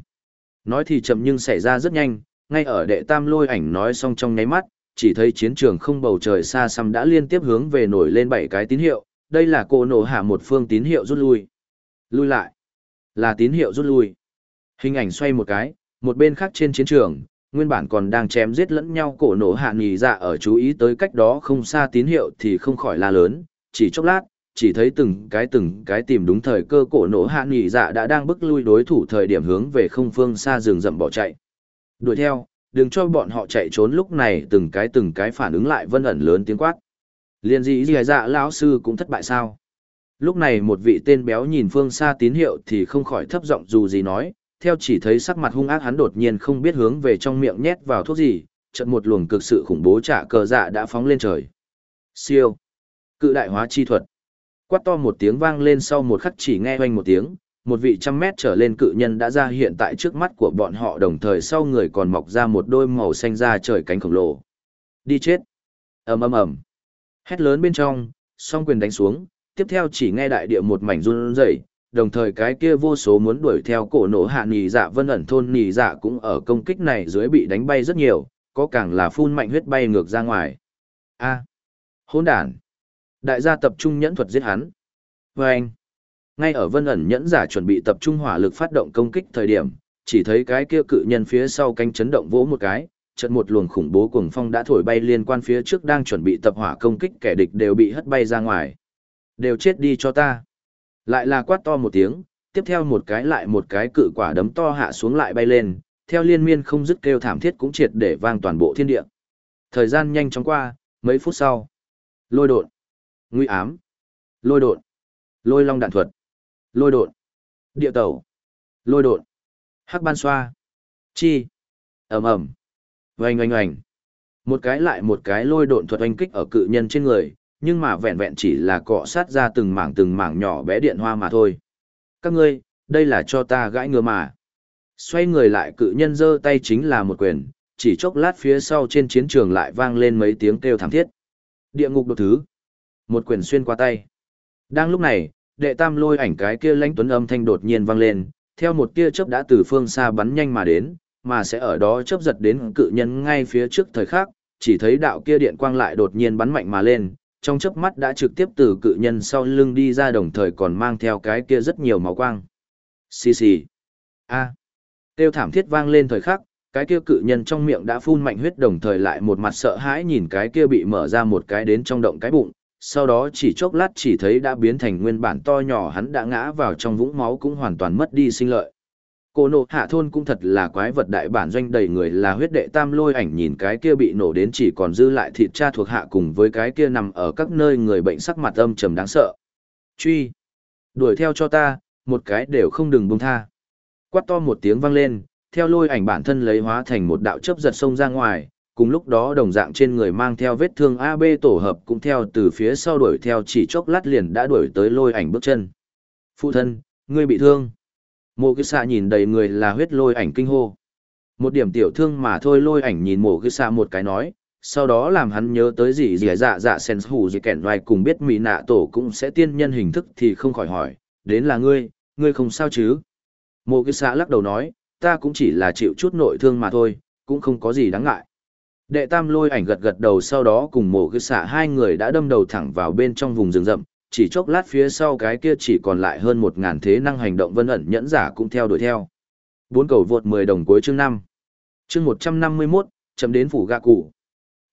Nói thì chậm nhưng xảy ra rất nhanh, ngay ở đệ tam lôi ảnh nói xong trong nháy mắt, chỉ thấy chiến trường không bầu trời xa xăm đã liên tiếp hướng về nổi lên bảy cái tín hiệu, đây là cô nổ hạ một phương tín hiệu rút lui. Lui lại, là tín hiệu rút lui. Hình ảnh xoay một cái, một bên khác trên chiến trường, nguyên bản còn đang chém giết lẫn nhau cổ nổ hạ nghỉ dạ ở chú ý tới cách đó không xa tín hiệu thì không khỏi la lớn, chỉ chốc lát, chỉ thấy từng cái từng cái tìm đúng thời cơ cổ nổ hạ nghỉ dạ đã đang bức lui đối thủ thời điểm hướng về không phương xa rừng rậm bỏ chạy. Đuổi theo, đừng cho bọn họ chạy trốn lúc này từng cái từng cái phản ứng lại vân ẩn lớn tiếng quát. Liên dị dị dạ lão sư cũng thất bại sao? Lúc này một vị tên béo nhìn phương xa tín hiệu thì không khỏi thấp giọng dù gì nói, theo chỉ thấy sắc mặt hung ác hắn đột nhiên không biết hướng về trong miệng nhét vào thuốc gì, chợt một luồng cực sự khủng bố trả cờ dạ đã phóng lên trời. Siêu. Cự đại hóa chi thuật. Quát to một tiếng vang lên sau một khắc chỉ nghe hoanh một tiếng, một vị trăm mét trở lên cự nhân đã ra hiện tại trước mắt của bọn họ đồng thời sau người còn mọc ra một đôi màu xanh da trời cánh khổng lồ. Đi chết. ầm ầm ầm. Hét lớn bên trong, song quyền đánh xuống, tiếp theo chỉ nghe đại địa một mảnh run rẩy, đồng thời cái kia vô số muốn đuổi theo cổ nổ hạ nì dạ vân ẩn thôn nì dạ cũng ở công kích này dưới bị đánh bay rất nhiều, có càng là phun mạnh huyết bay ngược ra ngoài. A. Hỗn đản. Đại gia tập trung nhẫn thuật giết hắn. Và anh. Ngay ở vân ẩn nhẫn giả chuẩn bị tập trung hỏa lực phát động công kích thời điểm, chỉ thấy cái kia cự nhân phía sau cánh chấn động vỗ một cái, trận một luồng khủng bố cuồng phong đã thổi bay liên quan phía trước đang chuẩn bị tập hỏa công kích kẻ địch đều bị hất bay ra ngoài. Đều chết đi cho ta. Lại là quát to một tiếng, tiếp theo một cái lại một cái cự quả đấm to hạ xuống lại bay lên, theo liên miên không dứt kêu thảm thiết cũng triệt để vang toàn bộ thiên địa. Thời gian nhanh chóng qua, mấy phút sau. Lôi đột, nguy ám, lôi đột, lôi long đạn thuật, lôi đột, địa tẩu, lôi đột, hắc ban xoa, chi, ầm ầm, oanh oanh oanh. Một cái lại một cái lôi độn thuật oanh kích ở cự nhân trên người, nhưng mà vẹn vẹn chỉ là cọ sát ra từng mảng từng mảng nhỏ bé điện hoa mà thôi. Các ngươi, đây là cho ta gãi ngứa mà. Xoay người lại cự nhân giơ tay chính là một quyền, chỉ chốc lát phía sau trên chiến trường lại vang lên mấy tiếng kêu thảm thiết. Địa ngục đột thứ. Một quyền xuyên qua tay. Đang lúc này, đệ tam lôi ảnh cái kia lãnh tuấn âm thanh đột nhiên vang lên, theo một tia chớp đã từ phương xa bắn nhanh mà đến, mà sẽ ở đó chớp giật đến cự nhân ngay phía trước thời khắc, chỉ thấy đạo kia điện quang lại đột nhiên bắn mạnh mà lên, trong chớp mắt đã trực tiếp từ cự nhân sau lưng đi ra đồng thời còn mang theo cái kia rất nhiều máu quang. Xì xì. A. Tiêu thảm thiết vang lên thời khắc, cái kia cự nhân trong miệng đã phun mạnh huyết đồng thời lại một mặt sợ hãi nhìn cái kia bị mở ra một cái đến trong động cái bụng, sau đó chỉ chốc lát chỉ thấy đã biến thành nguyên bản to nhỏ hắn đã ngã vào trong vũng máu cũng hoàn toàn mất đi sinh lợi. Cô nộ hạ thôn cũng thật là quái vật đại bản doanh đầy người là huyết đệ tam lôi ảnh nhìn cái kia bị nổ đến chỉ còn dư lại thịt cha thuộc hạ cùng với cái kia nằm ở các nơi người bệnh sắc mặt âm trầm đáng sợ. Truy! Đuổi theo cho ta, một cái đều không đừng buông tha. Quát to một tiếng vang lên, theo lôi ảnh bản thân lấy hóa thành một đạo chớp giật sông ra ngoài, cùng lúc đó đồng dạng trên người mang theo vết thương AB tổ hợp cũng theo từ phía sau đuổi theo chỉ chốc lát liền đã đuổi tới lôi ảnh bước chân. Phụ thân, ngươi bị thương. Mộ cứ xạ nhìn đầy người là huyết lôi ảnh kinh hô. Một điểm tiểu thương mà thôi lôi ảnh nhìn mộ cứ xạ một cái nói, sau đó làm hắn nhớ tới gì gì dạ dạ sen hù gì kẻn ngoài cùng biết mỹ nạ tổ cũng sẽ tiên nhân hình thức thì không khỏi hỏi, đến là ngươi, ngươi không sao chứ. Mộ cứ xạ lắc đầu nói, ta cũng chỉ là chịu chút nội thương mà thôi, cũng không có gì đáng ngại. Đệ tam lôi ảnh gật gật đầu sau đó cùng mộ cứ xạ hai người đã đâm đầu thẳng vào bên trong vùng rừng rậm, chỉ chốc lát phía sau cái kia chỉ còn lại hơn một ngàn thế năng hành động vân ẩn nhẫn giả cũng theo đuổi theo. Bốn cầu vượt 10 đồng cuối chương năm, Chương 151, chấm đến phủ gạ cụ.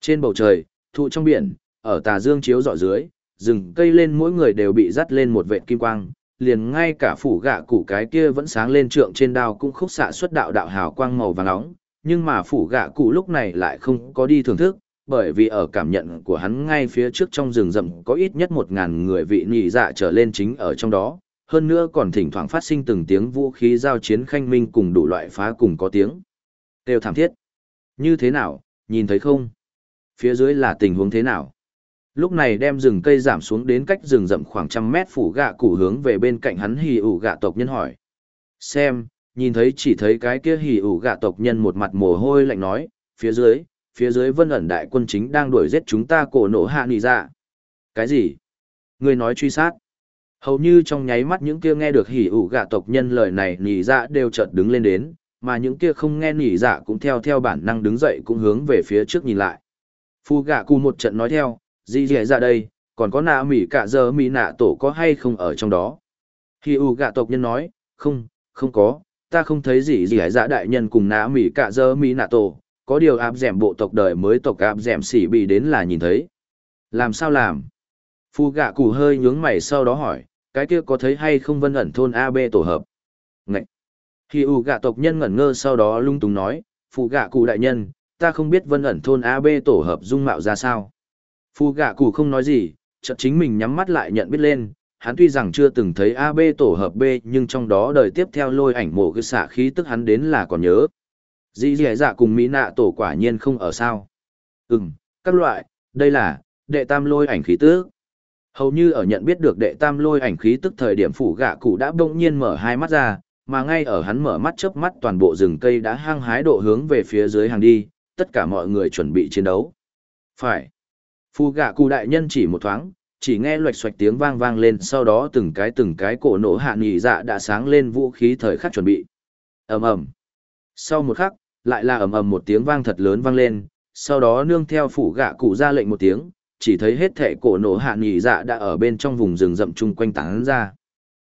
Trên bầu trời, thụ trong biển, ở tà dương chiếu dọ dưới, rừng cây lên mỗi người đều bị dắt lên một vệt kim quang, liền ngay cả phủ gạ cụ cái kia vẫn sáng lên trượng trên đao cũng khúc xạ xuất đạo đạo hào quang màu vàng nóng, nhưng mà phủ gạ cụ lúc này lại không có đi thưởng thức, bởi vì ở cảm nhận của hắn ngay phía trước trong rừng rậm có ít nhất một ngàn người vị nhị dạ trở lên chính ở trong đó, hơn nữa còn thỉnh thoảng phát sinh từng tiếng vũ khí giao chiến khanh minh cùng đủ loại phá cùng có tiếng. Đều thảm thiết. Như thế nào, nhìn thấy không? Phía dưới là tình huống thế nào? Lúc này đem rừng cây giảm xuống đến cách rừng rậm khoảng trăm mét phủ gạ cụ hướng về bên cạnh hắn hì ủ gạ tộc nhân hỏi. Xem, nhìn thấy chỉ thấy cái kia hỉ ủ gạ tộc nhân một mặt mồ hôi lạnh nói, phía dưới, phía dưới vân ẩn đại quân chính đang đuổi giết chúng ta cổ nổ hạ nỉ dạ. Cái gì? Người nói truy sát. Hầu như trong nháy mắt những kia nghe được hỉ ủ gạ tộc nhân lời này nỉ dạ đều chợt đứng lên đến, mà những kia không nghe nỉ dạ cũng theo theo bản năng đứng dậy cũng hướng về phía trước nhìn lại. Phu gạ cù một trận nói theo, gì gì ra đây, còn có nạ mỉ cả giờ mỉ nạ tổ có hay không ở trong đó. Hỉ ủ gạ tộc nhân nói, không, không có, ta không thấy gì gì dạ đại nhân cùng nã mỉ cả dơ mỉ nạ tổ, có điều áp dẻm bộ tộc đời mới tộc áp dẻm xỉ bị đến là nhìn thấy. Làm sao làm? Phu gạ cụ hơi nhướng mày sau đó hỏi, cái kia có thấy hay không vân ẩn thôn AB tổ hợp? Ngậy! Khi ủ gạ tộc nhân ngẩn ngơ sau đó lung tung nói, Phu gạ cụ đại nhân, ta không biết vân ẩn thôn AB tổ hợp dung mạo ra sao. Phu gạ cụ không nói gì, chợt chính mình nhắm mắt lại nhận biết lên, hắn tuy rằng chưa từng thấy AB tổ hợp B nhưng trong đó đời tiếp theo lôi ảnh mộ cứ xạ khí tức hắn đến là còn nhớ. Dĩ dẻ dạ cùng Mỹ nạ tổ quả nhiên không ở sao. Ừm, các loại, đây là, đệ tam lôi ảnh khí tức. Hầu như ở nhận biết được đệ tam lôi ảnh khí tức thời điểm phủ gạ cụ đã bỗng nhiên mở hai mắt ra, mà ngay ở hắn mở mắt chớp mắt toàn bộ rừng cây đã hăng hái độ hướng về phía dưới hàng đi, tất cả mọi người chuẩn bị chiến đấu. Phải. Phu gạ cụ đại nhân chỉ một thoáng, chỉ nghe loạch xoạch tiếng vang vang lên sau đó từng cái từng cái cổ nổ hạ nghỉ dạ đã sáng lên vũ khí thời khắc chuẩn bị. ầm ầm Sau một khắc, lại là ầm ầm một tiếng vang thật lớn vang lên, sau đó nương theo phủ gạ cụ ra lệnh một tiếng, chỉ thấy hết thệ cổ nổ hạ nghỉ dạ đã ở bên trong vùng rừng rậm chung quanh tán ra.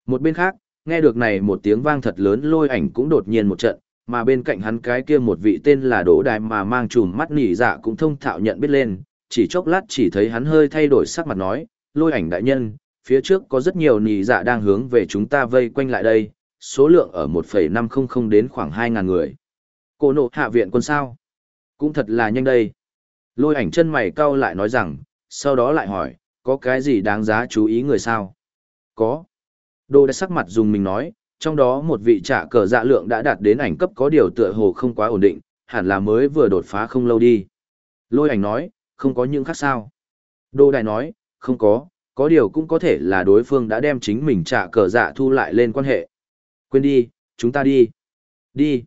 Một bên khác, nghe được này một tiếng vang thật lớn lôi ảnh cũng đột nhiên một trận, mà bên cạnh hắn cái kia một vị tên là Đỗ Đài mà mang chùm mắt nghỉ dạ cũng thông thạo nhận biết lên, chỉ chốc lát chỉ thấy hắn hơi thay đổi sắc mặt nói, lôi ảnh đại nhân, phía trước có rất nhiều nì dạ đang hướng về chúng ta vây quanh lại đây, số lượng ở 1,500 đến khoảng 2.000 người. Cô nộ hạ viện quân sao? Cũng thật là nhanh đây. Lôi ảnh chân mày cau lại nói rằng, sau đó lại hỏi, có cái gì đáng giá chú ý người sao? Có. Đô đã sắc mặt dùng mình nói, trong đó một vị trả cờ dạ lượng đã đạt đến ảnh cấp có điều tựa hồ không quá ổn định, hẳn là mới vừa đột phá không lâu đi. Lôi ảnh nói, không có những khác sao. Đô đại nói, không có, có điều cũng có thể là đối phương đã đem chính mình trả cờ dạ thu lại lên quan hệ. Quên đi, chúng ta đi. Đi.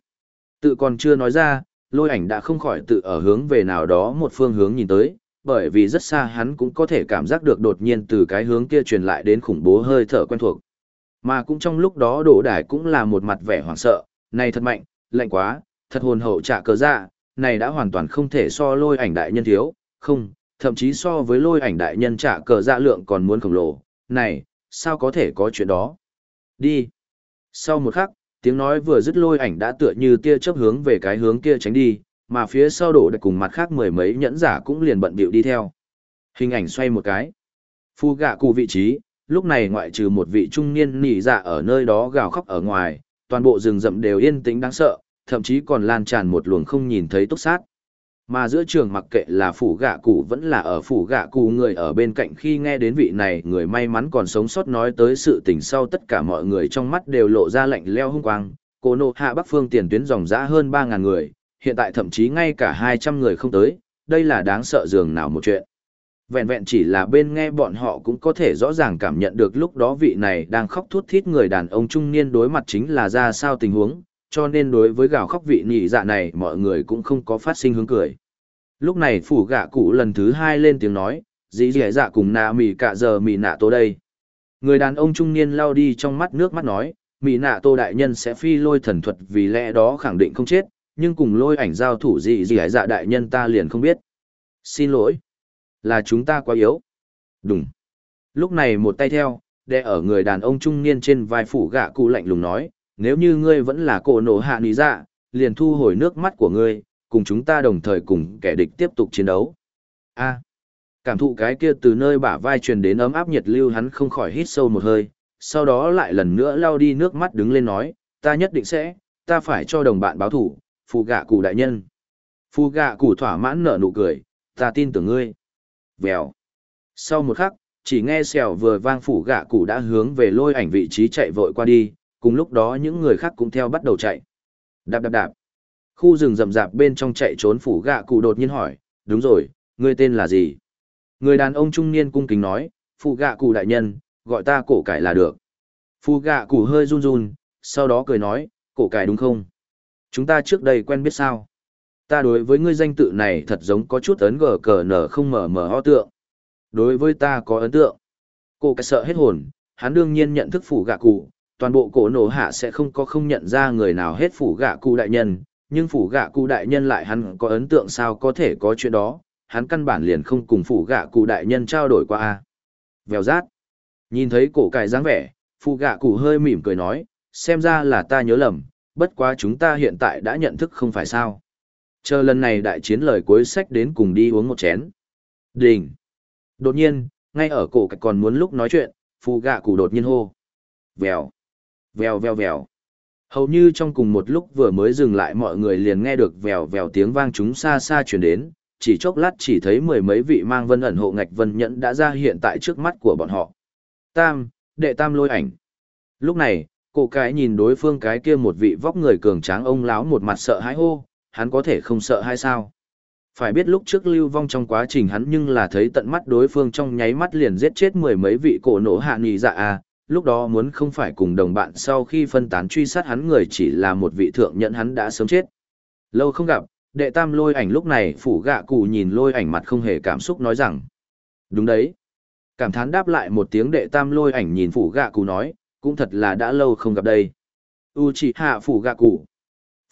Tự còn chưa nói ra, lôi ảnh đã không khỏi tự ở hướng về nào đó một phương hướng nhìn tới, bởi vì rất xa hắn cũng có thể cảm giác được đột nhiên từ cái hướng kia truyền lại đến khủng bố hơi thở quen thuộc. Mà cũng trong lúc đó đổ đài cũng là một mặt vẻ hoảng sợ, này thật mạnh, lạnh quá, thật hồn hậu trả cờ dạ, này đã hoàn toàn không thể so lôi ảnh đại nhân thiếu, không, thậm chí so với lôi ảnh đại nhân trả cờ dạ lượng còn muốn khổng lồ, này, sao có thể có chuyện đó. Đi. Sau một khắc, tiếng nói vừa dứt lôi ảnh đã tựa như tia chớp hướng về cái hướng kia tránh đi, mà phía sau đổ cùng mặt khác mười mấy nhẫn giả cũng liền bận bịu đi theo. Hình ảnh xoay một cái. Phu gạ cụ vị trí, lúc này ngoại trừ một vị trung niên nỉ dạ ở nơi đó gào khóc ở ngoài, toàn bộ rừng rậm đều yên tĩnh đáng sợ, thậm chí còn lan tràn một luồng không nhìn thấy túc sát. Mà giữa trường mặc kệ là phủ gạ cụ vẫn là ở phủ gạ cụ người ở bên cạnh khi nghe đến vị này người may mắn còn sống sót nói tới sự tình sau tất cả mọi người trong mắt đều lộ ra lạnh leo hung quang, cô nộ hạ bắc phương tiền tuyến dòng dã hơn ba ngàn người, hiện tại thậm chí ngay cả 200 người không tới, đây là đáng sợ dường nào một chuyện. Vẹn vẹn chỉ là bên nghe bọn họ cũng có thể rõ ràng cảm nhận được lúc đó vị này đang khóc thút thít người đàn ông trung niên đối mặt chính là ra sao tình huống, cho nên đối với gào khóc vị nhị dạ này mọi người cũng không có phát sinh hướng cười. Lúc này phủ gạ cụ lần thứ hai lên tiếng nói, dĩ dẻ dạ cùng nạ mì cả giờ mì nạ tô đây. Người đàn ông trung niên lao đi trong mắt nước mắt nói, mì nạ tô đại nhân sẽ phi lôi thần thuật vì lẽ đó khẳng định không chết, nhưng cùng lôi ảnh giao thủ gì gì dạ đại nhân ta liền không biết. Xin lỗi. Là chúng ta quá yếu. Đúng. Lúc này một tay theo, đe ở người đàn ông trung niên trên vai phủ gạ cụ lạnh lùng nói, nếu như ngươi vẫn là cổ nổ hạ ní dạ, liền thu hồi nước mắt của ngươi, cùng chúng ta đồng thời cùng kẻ địch tiếp tục chiến đấu. A. cảm thụ cái kia từ nơi bả vai truyền đến ấm áp nhiệt lưu hắn không khỏi hít sâu một hơi, sau đó lại lần nữa lau đi nước mắt đứng lên nói, ta nhất định sẽ, ta phải cho đồng bạn báo thủ, phù gạ cụ đại nhân. Phù gạ cụ thỏa mãn nở nụ cười, ta tin tưởng ngươi. Vèo. Sau một khắc, chỉ nghe xèo vừa vang phủ gạ cụ đã hướng về lôi ảnh vị trí chạy vội qua đi, cùng lúc đó những người khác cũng theo bắt đầu chạy. Đạp đạp đạp. Khu rừng rậm rạp bên trong chạy trốn phủ gạ cụ đột nhiên hỏi, đúng rồi, ngươi tên là gì? Người đàn ông trung niên cung kính nói, phụ gạ cụ đại nhân, gọi ta cổ cải là được. Phụ gạ cụ hơi run run, sau đó cười nói, cổ cải đúng không? Chúng ta trước đây quen biết sao? Ta đối với ngươi danh tự này thật giống có chút ấn gờ cờ nở không mở mở ho tượng. Đối với ta có ấn tượng. Cổ cải sợ hết hồn, hắn đương nhiên nhận thức phủ gạ cụ, toàn bộ cổ nổ hạ sẽ không có không nhận ra người nào hết phủ gạ cụ đại nhân, nhưng phủ gạ cụ đại nhân lại hắn có ấn tượng sao có thể có chuyện đó, hắn căn bản liền không cùng phủ gạ cụ đại nhân trao đổi qua a Vèo rát. Nhìn thấy cổ cải dáng vẻ, phủ gạ cụ hơi mỉm cười nói, xem ra là ta nhớ lầm, bất quá chúng ta hiện tại đã nhận thức không phải sao. Chờ lần này đại chiến lời cuối sách đến cùng đi uống một chén. Đình. Đột nhiên, ngay ở cổ cải còn muốn lúc nói chuyện, phù gạ cụ đột nhiên hô. Vèo. Vèo vèo vèo. Hầu như trong cùng một lúc vừa mới dừng lại mọi người liền nghe được vèo vèo tiếng vang chúng xa xa chuyển đến, chỉ chốc lát chỉ thấy mười mấy vị mang vân ẩn hộ ngạch vân nhẫn đã ra hiện tại trước mắt của bọn họ. Tam, đệ tam lôi ảnh. Lúc này, cổ cái nhìn đối phương cái kia một vị vóc người cường tráng ông láo một mặt sợ hãi hô, hắn có thể không sợ hay sao? Phải biết lúc trước lưu vong trong quá trình hắn nhưng là thấy tận mắt đối phương trong nháy mắt liền giết chết mười mấy vị cổ nổ hạ nghỉ dạ à, lúc đó muốn không phải cùng đồng bạn sau khi phân tán truy sát hắn người chỉ là một vị thượng nhận hắn đã sớm chết. Lâu không gặp, đệ tam lôi ảnh lúc này phủ gạ cụ nhìn lôi ảnh mặt không hề cảm xúc nói rằng. Đúng đấy. Cảm thán đáp lại một tiếng đệ tam lôi ảnh nhìn phủ gạ cụ nói, cũng thật là đã lâu không gặp đây. U chỉ hạ phủ gạ cụ.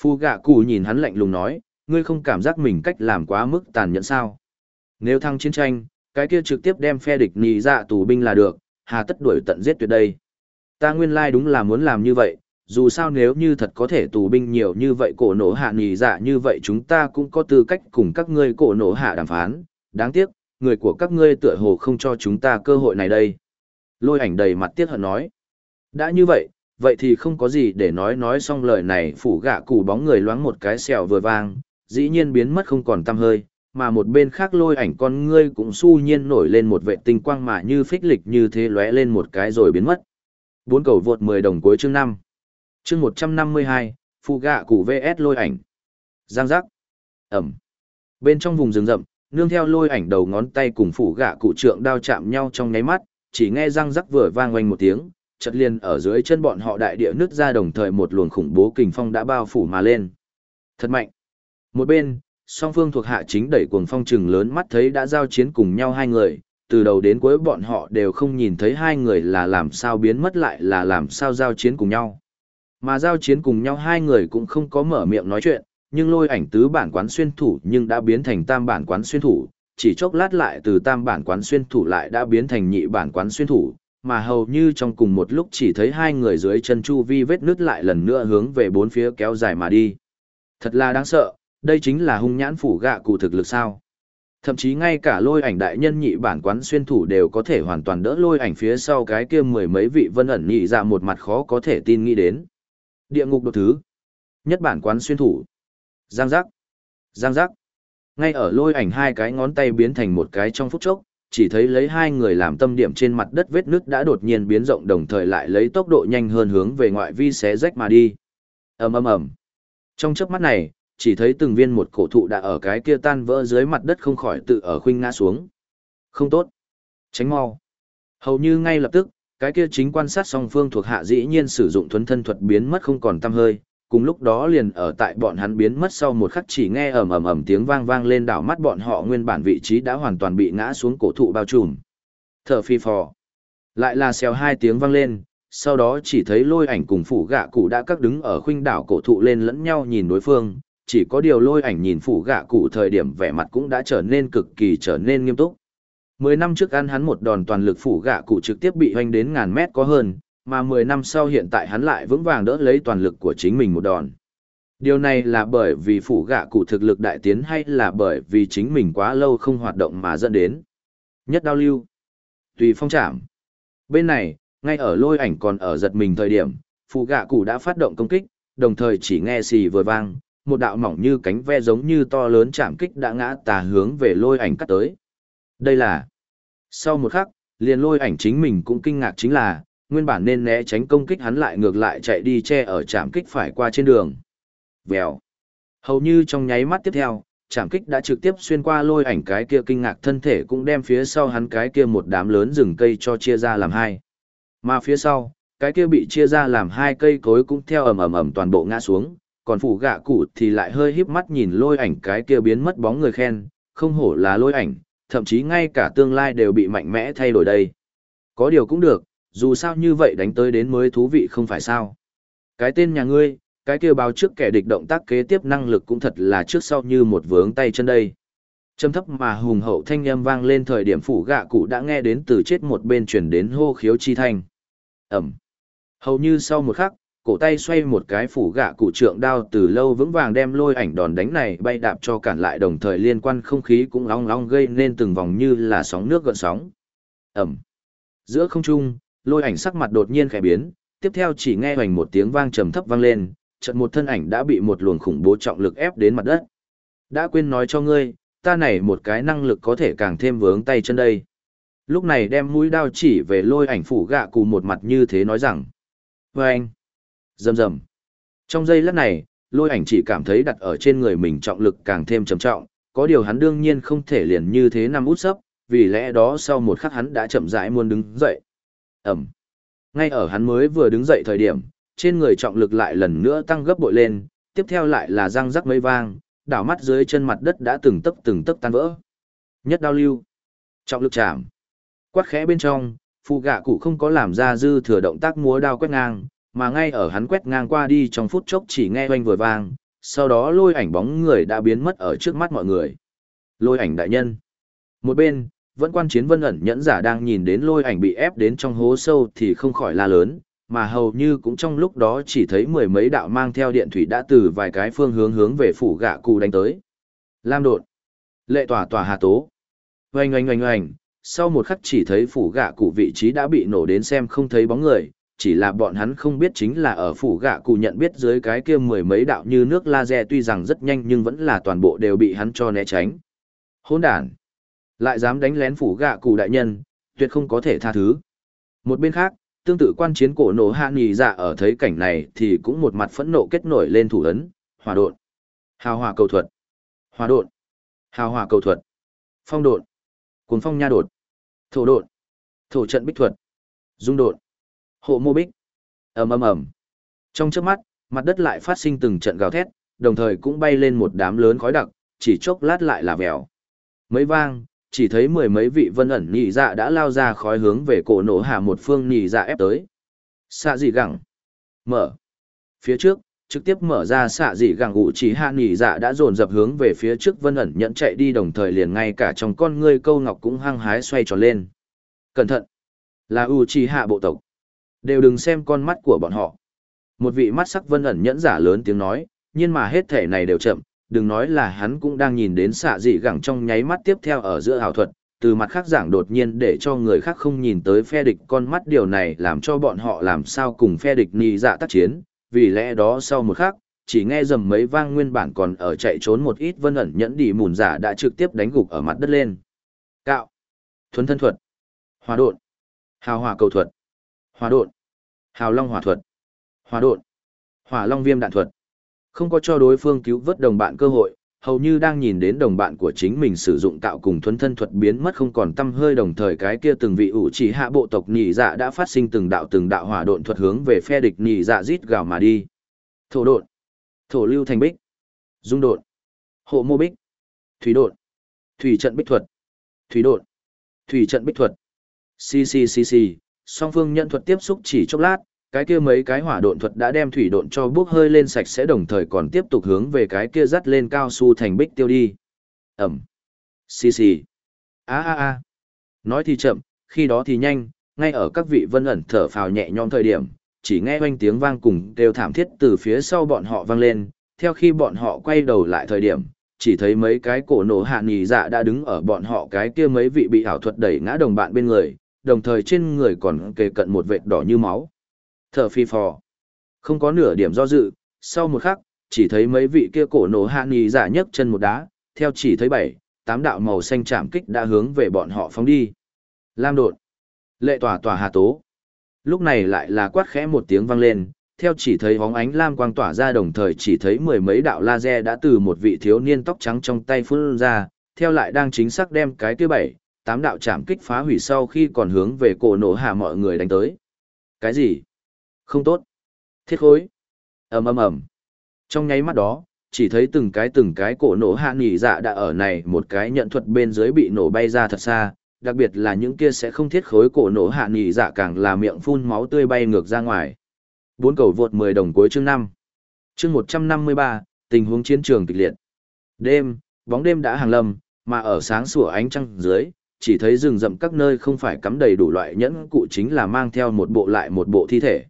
Phủ gạ cụ nhìn hắn lạnh lùng nói, ngươi không cảm giác mình cách làm quá mức tàn nhẫn sao. Nếu thăng chiến tranh, cái kia trực tiếp đem phe địch nì dạ tù binh là được, hà tất đuổi tận giết tuyệt đây. Ta nguyên lai đúng là muốn làm như vậy, dù sao nếu như thật có thể tù binh nhiều như vậy cổ nổ hạ nghỉ dạ như vậy chúng ta cũng có tư cách cùng các ngươi cổ nổ hạ đàm phán, đáng tiếc, người của các ngươi tựa hồ không cho chúng ta cơ hội này đây. Lôi ảnh đầy mặt tiếc hận nói. Đã như vậy, vậy thì không có gì để nói nói xong lời này phủ gạ củ bóng người loáng một cái xèo vừa vang, dĩ nhiên biến mất không còn tăm hơi, mà một bên khác lôi ảnh con ngươi cũng su nhiên nổi lên một vệ tinh quang mà như phích lịch như thế lóe lên một cái rồi biến mất. Bốn cầu vượt 10 đồng cuối chương 5. Chương 152, phụ gạ củ VS lôi ảnh. Giang giác. Ẩm. Bên trong vùng rừng rậm, nương theo lôi ảnh đầu ngón tay cùng phủ gạ cụ trượng đao chạm nhau trong nháy mắt, chỉ nghe răng rắc vừa vang oanh một tiếng, chợt liền ở dưới chân bọn họ đại địa nứt ra đồng thời một luồng khủng bố kình phong đã bao phủ mà lên. Thật mạnh. Một bên, song phương thuộc hạ chính đẩy cuồng phong trừng lớn mắt thấy đã giao chiến cùng nhau hai người, từ đầu đến cuối bọn họ đều không nhìn thấy hai người là làm sao biến mất lại là làm sao giao chiến cùng nhau. Mà giao chiến cùng nhau hai người cũng không có mở miệng nói chuyện, nhưng lôi ảnh tứ bản quán xuyên thủ nhưng đã biến thành tam bản quán xuyên thủ, chỉ chốc lát lại từ tam bản quán xuyên thủ lại đã biến thành nhị bản quán xuyên thủ, mà hầu như trong cùng một lúc chỉ thấy hai người dưới chân chu vi vết nứt lại lần nữa hướng về bốn phía kéo dài mà đi. Thật là đáng sợ, đây chính là hung nhãn phủ gạ cụ thực lực sao. Thậm chí ngay cả lôi ảnh đại nhân nhị bản quán xuyên thủ đều có thể hoàn toàn đỡ lôi ảnh phía sau cái kia mười mấy vị vân ẩn nhị dạ một mặt khó có thể tin nghĩ đến. Địa ngục đột thứ. Nhất bản quán xuyên thủ. Giang giác. Giang giác. Ngay ở lôi ảnh hai cái ngón tay biến thành một cái trong phút chốc, chỉ thấy lấy hai người làm tâm điểm trên mặt đất vết nước đã đột nhiên biến rộng đồng thời lại lấy tốc độ nhanh hơn hướng về ngoại vi xé rách mà đi. ầm ầm ầm. Trong chớp mắt này, chỉ thấy từng viên một cổ thụ đã ở cái kia tan vỡ dưới mặt đất không khỏi tự ở khuynh ngã xuống. Không tốt. Tránh mau. Hầu như ngay lập tức, cái kia chính quan sát song phương thuộc hạ dĩ nhiên sử dụng thuấn thân thuật biến mất không còn tăm hơi, cùng lúc đó liền ở tại bọn hắn biến mất sau một khắc chỉ nghe ầm ầm ầm tiếng vang vang lên đảo mắt bọn họ nguyên bản vị trí đã hoàn toàn bị ngã xuống cổ thụ bao trùm. Thở phi phò. Lại là xèo hai tiếng vang lên, sau đó chỉ thấy lôi ảnh cùng phủ gạ cụ đã các đứng ở khuynh đảo cổ thụ lên lẫn nhau nhìn đối phương, chỉ có điều lôi ảnh nhìn phủ gạ cụ thời điểm vẻ mặt cũng đã trở nên cực kỳ trở nên nghiêm túc. Mười năm trước ăn hắn một đòn toàn lực phủ gạ cụ trực tiếp bị hoanh đến ngàn mét có hơn, mà mười năm sau hiện tại hắn lại vững vàng đỡ lấy toàn lực của chính mình một đòn. Điều này là bởi vì phủ gạ cụ thực lực đại tiến hay là bởi vì chính mình quá lâu không hoạt động mà dẫn đến. Nhất đao lưu. Tùy phong trảm. Bên này, ngay ở lôi ảnh còn ở giật mình thời điểm, phủ gạ cụ đã phát động công kích, đồng thời chỉ nghe xì vừa vang, một đạo mỏng như cánh ve giống như to lớn chạm kích đã ngã tà hướng về lôi ảnh cắt tới. Đây là... Sau một khắc, liền lôi ảnh chính mình cũng kinh ngạc chính là, nguyên bản nên né tránh công kích hắn lại ngược lại chạy đi che ở chạm kích phải qua trên đường. Vèo. Hầu như trong nháy mắt tiếp theo, chạm kích đã trực tiếp xuyên qua lôi ảnh cái kia kinh ngạc thân thể cũng đem phía sau hắn cái kia một đám lớn rừng cây cho chia ra làm hai. Mà phía sau, cái kia bị chia ra làm hai cây cối cũng theo ầm ầm ầm toàn bộ ngã xuống, còn phủ gạ cụ thì lại hơi híp mắt nhìn lôi ảnh cái kia biến mất bóng người khen, không hổ là lôi ảnh, thậm chí ngay cả tương lai đều bị mạnh mẽ thay đổi đây. Có điều cũng được, dù sao như vậy đánh tới đến mới thú vị không phải sao. Cái tên nhà ngươi, cái kia báo trước kẻ địch động tác kế tiếp năng lực cũng thật là trước sau như một vướng tay chân đây. Trầm thấp mà hùng hậu thanh âm vang lên thời điểm phủ gạ cụ đã nghe đến từ chết một bên chuyển đến hô khiếu chi thanh. Ẩm. Hầu như sau một khắc, cổ tay xoay một cái phủ gạ cụ trượng đao từ lâu vững vàng đem lôi ảnh đòn đánh này bay đạp cho cản lại đồng thời liên quan không khí cũng long long gây nên từng vòng như là sóng nước gợn sóng. Ẩm. Giữa không trung, lôi ảnh sắc mặt đột nhiên khẽ biến, tiếp theo chỉ nghe hoành một tiếng vang trầm thấp vang lên, chợt một thân ảnh đã bị một luồng khủng bố trọng lực ép đến mặt đất. Đã quên nói cho ngươi, ta này một cái năng lực có thể càng thêm vướng tay chân đây. Lúc này đem mũi đao chỉ về lôi ảnh phủ gạ cụ một mặt như thế nói rằng. Vâng anh, rầm rầm. Trong giây lát này, lôi ảnh chỉ cảm thấy đặt ở trên người mình trọng lực càng thêm trầm trọng, có điều hắn đương nhiên không thể liền như thế nằm út sấp, vì lẽ đó sau một khắc hắn đã chậm rãi muốn đứng dậy. Ẩm. Ngay ở hắn mới vừa đứng dậy thời điểm, trên người trọng lực lại lần nữa tăng gấp bội lên, tiếp theo lại là răng rắc mây vang, đảo mắt dưới chân mặt đất đã từng tấc từng tấc tan vỡ. Nhất đao lưu. Trọng lực chạm. Quát khẽ bên trong, phụ gạ cụ không có làm ra dư thừa động tác múa đao quét ngang, mà ngay ở hắn quét ngang qua đi trong phút chốc chỉ nghe oanh vừa vang, sau đó lôi ảnh bóng người đã biến mất ở trước mắt mọi người. Lôi ảnh đại nhân. Một bên, vẫn quan chiến vân ẩn nhẫn giả đang nhìn đến lôi ảnh bị ép đến trong hố sâu thì không khỏi la lớn, mà hầu như cũng trong lúc đó chỉ thấy mười mấy đạo mang theo điện thủy đã từ vài cái phương hướng hướng về phủ gạ cụ đánh tới. Lam đột. Lệ tỏa tỏa hà tố. Oanh oanh oanh oanh, sau một khắc chỉ thấy phủ gạ cụ vị trí đã bị nổ đến xem không thấy bóng người, chỉ là bọn hắn không biết chính là ở phủ gạ cụ nhận biết dưới cái kia mười mấy đạo như nước laser tuy rằng rất nhanh nhưng vẫn là toàn bộ đều bị hắn cho né tránh. Hỗn đản. Lại dám đánh lén phủ gạ cụ đại nhân, tuyệt không có thể tha thứ. Một bên khác, tương tự quan chiến cổ nổ hạ nghỉ dạ ở thấy cảnh này thì cũng một mặt phẫn nộ kết nổi lên thủ ấn, hòa đột, hào hòa cầu thuật, hòa đột, hào hòa cầu thuật, phong đột, cuốn phong nha đột, thổ đột, thổ trận bích thuật, dung đột, hộ mô bích, ầm ầm ầm. Trong chớp mắt, mặt đất lại phát sinh từng trận gào thét, đồng thời cũng bay lên một đám lớn khói đặc, chỉ chốc lát lại là vèo. Mấy vang, chỉ thấy mười mấy vị vân ẩn nhị dạ đã lao ra khói hướng về cổ nổ hạ một phương nhị dạ ép tới. Xạ dị gẳng. Mở. Phía trước, trực tiếp mở ra xạ dị gẳng ụ chỉ hạ nhị dạ đã dồn dập hướng về phía trước vân ẩn nhận chạy đi đồng thời liền ngay cả trong con ngươi câu ngọc cũng hăng hái xoay tròn lên. Cẩn thận. Là ủ chỉ hạ bộ tộc. Đều đừng xem con mắt của bọn họ. Một vị mắt sắc vân ẩn nhẫn giả lớn tiếng nói, nhưng mà hết thể này đều chậm, đừng nói là hắn cũng đang nhìn đến xạ dị gẳng trong nháy mắt tiếp theo ở giữa hào thuật, từ mặt khác giảng đột nhiên để cho người khác không nhìn tới phe địch con mắt điều này làm cho bọn họ làm sao cùng phe địch nì dạ tác chiến, vì lẽ đó sau một khắc, chỉ nghe dầm mấy vang nguyên bản còn ở chạy trốn một ít vân ẩn nhẫn đi mùn giả đã trực tiếp đánh gục ở mặt đất lên. Cạo, thuấn thân thuật, hòa độn, hào hòa cầu thuật, hòa độn, hào long hỏa thuật, hòa độn, Hỏa Long Viêm đạn thuật. Không có cho đối phương cứu vớt đồng bạn cơ hội, hầu như đang nhìn đến đồng bạn của chính mình sử dụng tạo cùng thuấn thân thuật biến mất không còn tâm hơi đồng thời cái kia từng vị ủ chỉ hạ bộ tộc nhị dạ đã phát sinh từng đạo từng đạo hỏa độn thuật hướng về phe địch nhị dạ rít gào mà đi. Thổ độn, thổ lưu thành bích, dung độn, hộ mô bích, thủy độn, thủy trận bích thuật, thủy độn, thủy trận bích thuật. Xì xì xì xì, song phương nhận thuật tiếp xúc chỉ chốc lát, cái kia mấy cái hỏa độn thuật đã đem thủy độn cho bước hơi lên sạch sẽ đồng thời còn tiếp tục hướng về cái kia dắt lên cao su thành bích tiêu đi. Ẩm. Xì xì. a a a Nói thì chậm, khi đó thì nhanh, ngay ở các vị vân ẩn thở phào nhẹ nhõm thời điểm, chỉ nghe oanh tiếng vang cùng đều thảm thiết từ phía sau bọn họ vang lên, theo khi bọn họ quay đầu lại thời điểm, chỉ thấy mấy cái cổ nổ hạ nhì dạ đã đứng ở bọn họ cái kia mấy vị bị ảo thuật đẩy ngã đồng bạn bên người, đồng thời trên người còn kề cận một vệt đỏ như máu. Thở phi phò. Không có nửa điểm do dự, sau một khắc, chỉ thấy mấy vị kia cổ nổ hạ nhì giả nhấc chân một đá, theo chỉ thấy bảy, tám đạo màu xanh chạm kích đã hướng về bọn họ phóng đi. Lam đột. Lệ tỏa tỏa hà tố. Lúc này lại là quát khẽ một tiếng vang lên, theo chỉ thấy hóng ánh lam quang tỏa ra đồng thời chỉ thấy mười mấy đạo laser đã từ một vị thiếu niên tóc trắng trong tay phun ra, theo lại đang chính xác đem cái kia bảy, tám đạo chạm kích phá hủy sau khi còn hướng về cổ nổ hạ mọi người đánh tới. Cái gì? Không tốt. Thiết khối. ầm ầm ầm. Trong nháy mắt đó, chỉ thấy từng cái từng cái cổ nổ hạ nghỉ dạ đã ở này một cái nhận thuật bên dưới bị nổ bay ra thật xa, đặc biệt là những kia sẽ không thiết khối cổ nổ hạ nghỉ dạ càng là miệng phun máu tươi bay ngược ra ngoài. Bốn cầu vượt 10 đồng cuối chương 5. Chương 153, tình huống chiến trường kịch liệt. Đêm, bóng đêm đã hàng lâm, mà ở sáng sủa ánh trăng dưới, chỉ thấy rừng rậm các nơi không phải cắm đầy đủ loại nhẫn cụ chính là mang theo một bộ lại một bộ thi thể.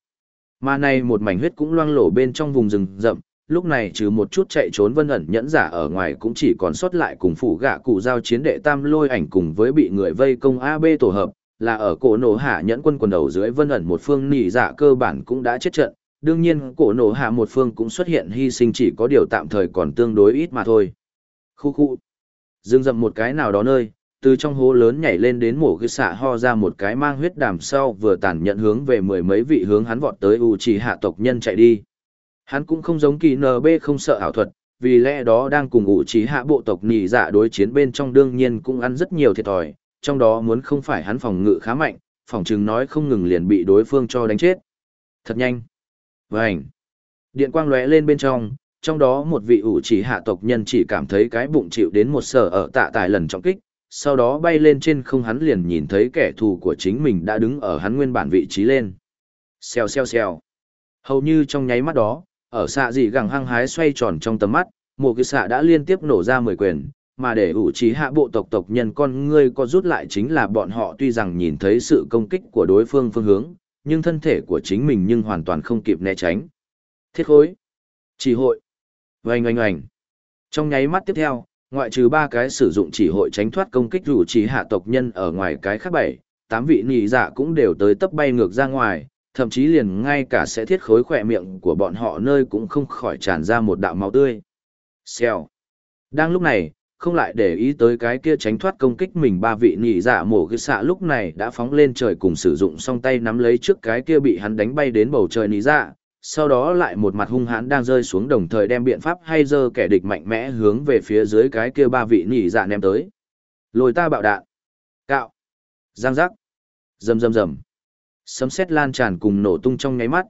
Mà này một mảnh huyết cũng loang lổ bên trong vùng rừng rậm, lúc này trừ một chút chạy trốn vân ẩn nhẫn giả ở ngoài cũng chỉ còn sót lại cùng phủ gạ cụ giao chiến đệ tam lôi ảnh cùng với bị người vây công AB tổ hợp, là ở cổ nổ hạ nhẫn quân quần đầu dưới vân ẩn một phương nỉ giả cơ bản cũng đã chết trận, đương nhiên cổ nổ hạ một phương cũng xuất hiện hy sinh chỉ có điều tạm thời còn tương đối ít mà thôi. Khu khu. Dương rậm một cái nào đó nơi, từ trong hố lớn nhảy lên đến mổ cái xạ ho ra một cái mang huyết đàm sau vừa tàn nhận hướng về mười mấy vị hướng hắn vọt tới u chỉ hạ tộc nhân chạy đi. Hắn cũng không giống kỳ NB không sợ ảo thuật, vì lẽ đó đang cùng u chỉ hạ bộ tộc nỉ dạ đối chiến bên trong đương nhiên cũng ăn rất nhiều thiệt thòi, trong đó muốn không phải hắn phòng ngự khá mạnh, phòng chừng nói không ngừng liền bị đối phương cho đánh chết. Thật nhanh. Vành. Điện quang lóe lên bên trong, trong đó một vị ủ chỉ hạ tộc nhân chỉ cảm thấy cái bụng chịu đến một sở ở tạ tài lần trọng kích, sau đó bay lên trên không hắn liền nhìn thấy kẻ thù của chính mình đã đứng ở hắn nguyên bản vị trí lên. Xèo xèo xèo. Hầu như trong nháy mắt đó, ở xạ dị gẳng hăng hái xoay tròn trong tầm mắt, một cái xạ đã liên tiếp nổ ra mười quyền, mà để ủ trí hạ bộ tộc tộc nhân con ngươi có rút lại chính là bọn họ tuy rằng nhìn thấy sự công kích của đối phương phương hướng, nhưng thân thể của chính mình nhưng hoàn toàn không kịp né tránh. Thiết khối. Chỉ hội. Oanh oanh oanh. Trong nháy mắt tiếp theo, ngoại trừ ba cái sử dụng chỉ hội tránh thoát công kích rủ chỉ hạ tộc nhân ở ngoài cái khác bảy, tám vị nị dạ cũng đều tới tấp bay ngược ra ngoài, thậm chí liền ngay cả sẽ thiết khối khỏe miệng của bọn họ nơi cũng không khỏi tràn ra một đạo máu tươi. Xèo. Đang lúc này, không lại để ý tới cái kia tránh thoát công kích mình ba vị nị dạ mổ cái xạ lúc này đã phóng lên trời cùng sử dụng song tay nắm lấy trước cái kia bị hắn đánh bay đến bầu trời nị dạ, sau đó lại một mặt hung hãn đang rơi xuống đồng thời đem biện pháp hay dơ kẻ địch mạnh mẽ hướng về phía dưới cái kia ba vị nỉ dạ ném tới. Lồi ta bạo đạn. Cạo. Giang giác. Rầm rầm rầm. Sấm sét lan tràn cùng nổ tung trong nháy mắt.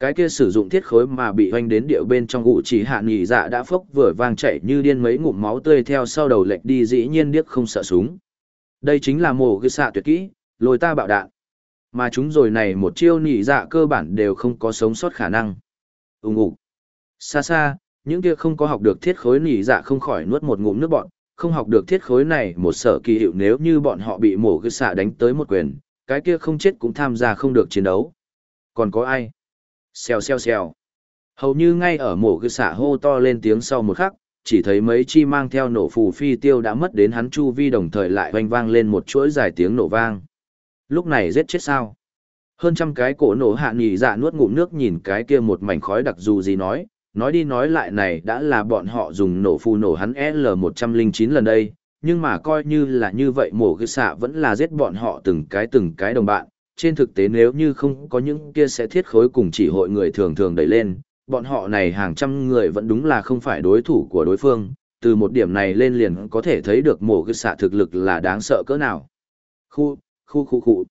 Cái kia sử dụng thiết khối mà bị hoanh đến điệu bên trong ụ chỉ hạ nỉ dạ đã phốc vừa vang chảy như điên mấy ngụm máu tươi theo sau đầu lệch đi dĩ nhiên điếc không sợ súng. Đây chính là mổ gư xạ tuyệt kỹ, lồi ta bạo đạn. Mà chúng rồi này một chiêu nhị dạ cơ bản đều không có sống sót khả năng. Úng ủ. Xa xa, những kia không có học được thiết khối nhị dạ không khỏi nuốt một ngụm nước bọn, không học được thiết khối này một sở kỳ hiệu nếu như bọn họ bị mổ cái xạ đánh tới một quyền, cái kia không chết cũng tham gia không được chiến đấu. Còn có ai? Xèo xèo xèo. Hầu như ngay ở mổ cái xạ hô to lên tiếng sau một khắc, chỉ thấy mấy chi mang theo nổ phù phi tiêu đã mất đến hắn chu vi đồng thời lại hoanh vang lên một chuỗi dài tiếng nổ vang. Lúc này giết chết sao? Hơn trăm cái cổ nổ hạ nhì dạ nuốt ngụm nước nhìn cái kia một mảnh khói đặc dù gì nói, nói đi nói lại này đã là bọn họ dùng nổ phù nổ hắn L109 lần đây, nhưng mà coi như là như vậy mổ cái xạ vẫn là giết bọn họ từng cái từng cái đồng bạn. Trên thực tế nếu như không có những kia sẽ thiết khối cùng chỉ hội người thường thường đẩy lên, bọn họ này hàng trăm người vẫn đúng là không phải đối thủ của đối phương, từ một điểm này lên liền có thể thấy được mổ cái xạ thực lực là đáng sợ cỡ nào. Khu, khu khu khu.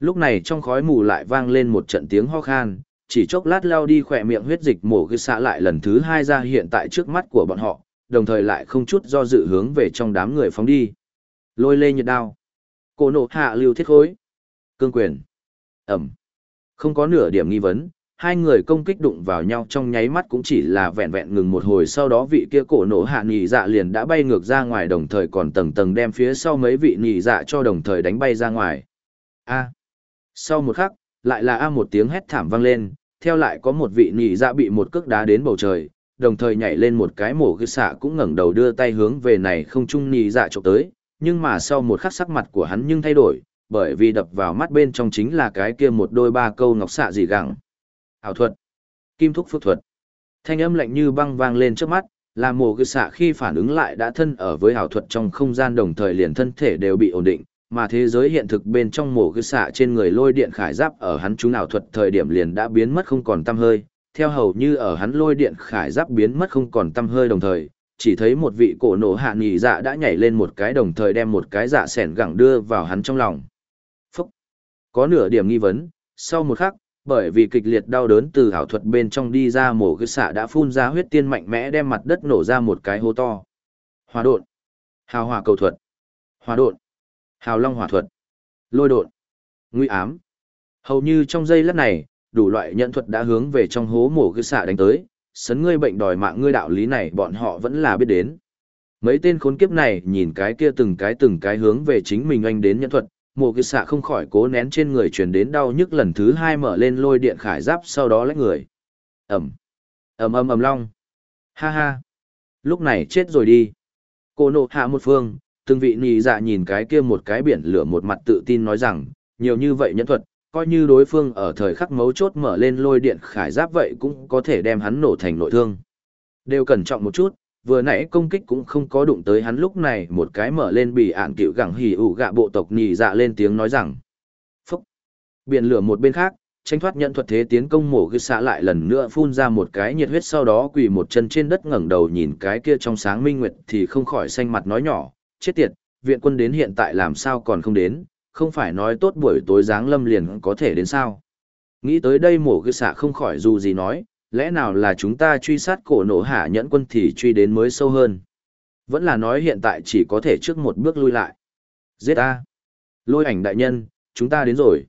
Lúc này trong khói mù lại vang lên một trận tiếng ho khan, chỉ chốc lát lao đi khỏe miệng huyết dịch mổ cái xạ lại lần thứ hai ra hiện tại trước mắt của bọn họ, đồng thời lại không chút do dự hướng về trong đám người phóng đi. Lôi lê nhiệt đao. Cổ nộ hạ lưu thiết khối. Cương quyền. Ẩm. Không có nửa điểm nghi vấn, hai người công kích đụng vào nhau trong nháy mắt cũng chỉ là vẹn vẹn ngừng một hồi sau đó vị kia cổ nổ hạ nhị dạ liền đã bay ngược ra ngoài đồng thời còn tầng tầng đem phía sau mấy vị nhị dạ cho đồng thời đánh bay ra ngoài. A. Sau một khắc, lại là A một tiếng hét thảm vang lên, theo lại có một vị nhị dạ bị một cước đá đến bầu trời, đồng thời nhảy lên một cái mổ gư xạ cũng ngẩng đầu đưa tay hướng về này không trung nhị dạ chụp tới, nhưng mà sau một khắc sắc mặt của hắn nhưng thay đổi, bởi vì đập vào mắt bên trong chính là cái kia một đôi ba câu ngọc xạ gì gẳng. Ảo thuật. Kim thúc phước thuật. Thanh âm lạnh như băng vang lên trước mắt, là mồ Cư xạ khi phản ứng lại đã thân ở với ảo thuật trong không gian đồng thời liền thân thể đều bị ổn định, mà thế giới hiện thực bên trong mồ Cư xạ trên người lôi điện khải giáp ở hắn chúng ảo thuật thời điểm liền đã biến mất không còn tăm hơi, theo hầu như ở hắn lôi điện khải giáp biến mất không còn tăm hơi đồng thời, chỉ thấy một vị cổ nổ hạ nghỉ dạ đã nhảy lên một cái đồng thời đem một cái dạ sẻn gẳng đưa vào hắn trong lòng. Phúc! Có nửa điểm nghi vấn, sau một khắc, bởi vì kịch liệt đau đớn từ ảo thuật bên trong đi ra mổ cứ xạ đã phun ra huyết tiên mạnh mẽ đem mặt đất nổ ra một cái hố to. Hòa độn, hào hòa cầu thuật, hòa độn, hào long hỏa thuật, lôi độn, nguy ám. Hầu như trong giây lát này, đủ loại nhận thuật đã hướng về trong hố mổ cứ xạ đánh tới, sấn ngươi bệnh đòi mạng ngươi đạo lý này bọn họ vẫn là biết đến. Mấy tên khốn kiếp này nhìn cái kia từng cái từng cái hướng về chính mình anh đến nhận thuật, mộ kỳ xạ không khỏi cố nén trên người truyền đến đau nhức lần thứ hai mở lên lôi điện khải giáp sau đó lấy người. Ẩm. Ẩm ẩm ẩm long. Ha ha. Lúc này chết rồi đi. Cô nộ hạ một phương, từng vị nhị dạ nhìn cái kia một cái biển lửa một mặt tự tin nói rằng, nhiều như vậy nhẫn thuật, coi như đối phương ở thời khắc mấu chốt mở lên lôi điện khải giáp vậy cũng có thể đem hắn nổ thành nội thương. Đều cẩn trọng một chút vừa nãy công kích cũng không có đụng tới hắn lúc này, một cái mở lên bị ạn cựu gẳng hỉ ủ gạ bộ tộc nhì dạ lên tiếng nói rằng, phúc. Biển lửa một bên khác, tranh thoát nhận thuật thế tiến công mổ gư xạ lại lần nữa phun ra một cái nhiệt huyết sau đó quỳ một chân trên đất ngẩng đầu nhìn cái kia trong sáng minh nguyệt thì không khỏi xanh mặt nói nhỏ, chết tiệt, viện quân đến hiện tại làm sao còn không đến, không phải nói tốt buổi tối giáng lâm liền có thể đến sao? Nghĩ tới đây mổ gư xạ không khỏi dù gì nói lẽ nào là chúng ta truy sát cổ nổ hạ nhẫn quân thì truy đến mới sâu hơn. Vẫn là nói hiện tại chỉ có thể trước một bước lui lại. Giết ta. Lôi ảnh đại nhân, chúng ta đến rồi.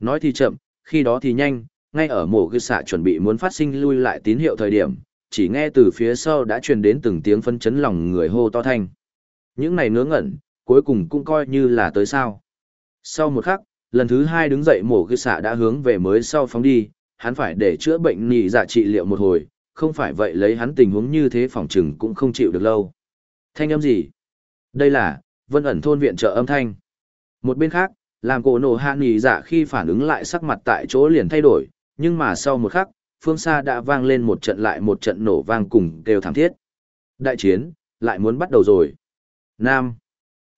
Nói thì chậm, khi đó thì nhanh, ngay ở mổ cư xạ chuẩn bị muốn phát sinh lui lại tín hiệu thời điểm, chỉ nghe từ phía sau đã truyền đến từng tiếng phân chấn lòng người hô to thanh. Những này ngớ ngẩn, cuối cùng cũng coi như là tới sao. Sau một khắc, lần thứ hai đứng dậy mổ cư xạ đã hướng về mới sau phóng đi, hắn phải để chữa bệnh nhị dạ trị liệu một hồi, không phải vậy lấy hắn tình huống như thế phòng trừng cũng không chịu được lâu. Thanh âm gì? Đây là, vân ẩn thôn viện trợ âm thanh. Một bên khác, làm cổ nổ hạ nhị dạ khi phản ứng lại sắc mặt tại chỗ liền thay đổi, nhưng mà sau một khắc, phương xa đã vang lên một trận lại một trận nổ vang cùng đều thảm thiết. Đại chiến, lại muốn bắt đầu rồi. Nam.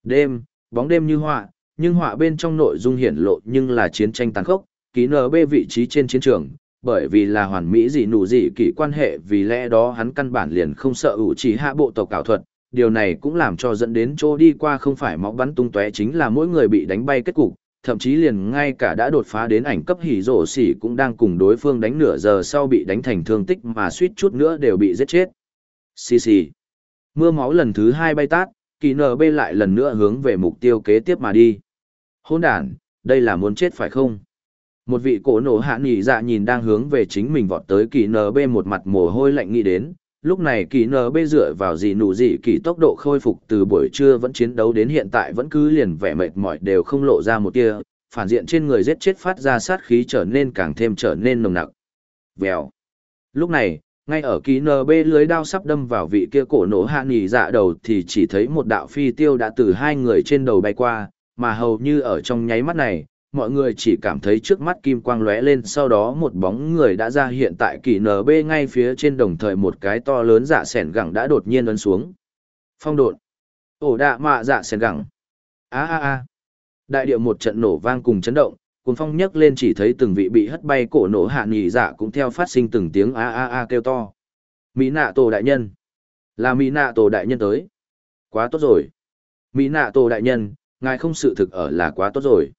Đêm, bóng đêm như họa, nhưng họa bên trong nội dung hiển lộ nhưng là chiến tranh tàn khốc, ký NB vị trí trên chiến trường, bởi vì là hoàn mỹ gì nụ gì kỳ quan hệ vì lẽ đó hắn căn bản liền không sợ ủ chỉ hạ bộ tộc cảo thuật, điều này cũng làm cho dẫn đến chỗ đi qua không phải móc bắn tung tóe chính là mỗi người bị đánh bay kết cục, thậm chí liền ngay cả đã đột phá đến ảnh cấp hỉ rổ xỉ cũng đang cùng đối phương đánh nửa giờ sau bị đánh thành thương tích mà suýt chút nữa đều bị giết chết. Xì xì. Mưa máu lần thứ hai bay tát, kỳ NB lại lần nữa hướng về mục tiêu kế tiếp mà đi. Hôn đàn, đây là muốn chết phải không? Một vị cổ nổ hạ nghỉ dạ nhìn đang hướng về chính mình vọt tới kỳ nb một mặt mồ hôi lạnh nghĩ đến. Lúc này kỳ nb dựa vào gì nụ gì kỳ tốc độ khôi phục từ buổi trưa vẫn chiến đấu đến hiện tại vẫn cứ liền vẻ mệt mỏi đều không lộ ra một tia, phản diện trên người giết chết phát ra sát khí trở nên càng thêm trở nên nồng nặc. Vèo. Lúc này, ngay ở kỳ nb lưới đao sắp đâm vào vị kia cổ nổ hạ nghỉ dạ đầu thì chỉ thấy một đạo phi tiêu đã từ hai người trên đầu bay qua, mà hầu như ở trong nháy mắt này mọi người chỉ cảm thấy trước mắt kim quang lóe lên sau đó một bóng người đã ra hiện tại kỳ NB ngay phía trên đồng thời một cái to lớn dạ sẻn gẳng đã đột nhiên ấn xuống. Phong độn. Ổ đạ mạ dạ sẻn gẳng. a a a Đại điệu một trận nổ vang cùng chấn động, cuốn phong nhấc lên chỉ thấy từng vị bị hất bay cổ nổ hạ nghỉ dạ cũng theo phát sinh từng tiếng a a a kêu to. Mỹ nạ tổ đại nhân. Là Mỹ nạ tổ đại nhân tới. Quá tốt rồi. Mỹ nạ tổ đại nhân, ngài không sự thực ở là quá tốt rồi.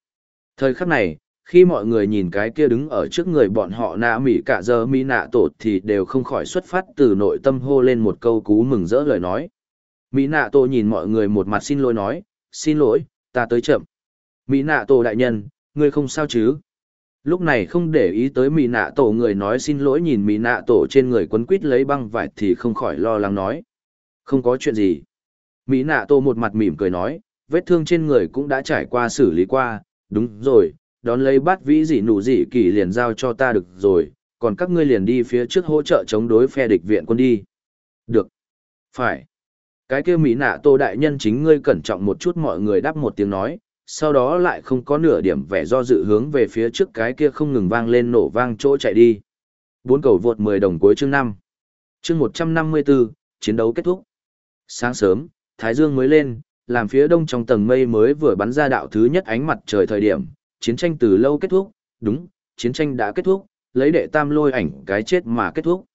Thời khắc này, khi mọi người nhìn cái kia đứng ở trước người bọn họ nạ mỹ cả giờ mỹ nạ tổ thì đều không khỏi xuất phát từ nội tâm hô lên một câu cú mừng rỡ lời nói. Mỹ nạ tổ nhìn mọi người một mặt xin lỗi nói xin lỗi ta tới chậm. Mỹ nạ tổ đại nhân ngươi không sao chứ? Lúc này không để ý tới mỹ nạ tổ người nói xin lỗi nhìn mỹ nạ tổ trên người quấn quít lấy băng vải thì không khỏi lo lắng nói không có chuyện gì. Mỹ nạ tổ một mặt mỉm cười nói vết thương trên người cũng đã trải qua xử lý qua đúng rồi đón lấy bát vĩ dị nụ dị kỳ liền giao cho ta được rồi, còn các ngươi liền đi phía trước hỗ trợ chống đối phe địch viện quân đi. Được. Phải. Cái kia Mỹ nạ tô đại nhân chính ngươi cẩn trọng một chút mọi người đáp một tiếng nói, sau đó lại không có nửa điểm vẻ do dự hướng về phía trước cái kia không ngừng vang lên nổ vang chỗ chạy đi. Bốn cầu vượt 10 đồng cuối chương 5. Chương 154, chiến đấu kết thúc. Sáng sớm, Thái Dương mới lên, làm phía đông trong tầng mây mới vừa bắn ra đạo thứ nhất ánh mặt trời thời điểm, chiến tranh từ lâu kết thúc, đúng, chiến tranh đã kết thúc, lấy đệ tam lôi ảnh cái chết mà kết thúc.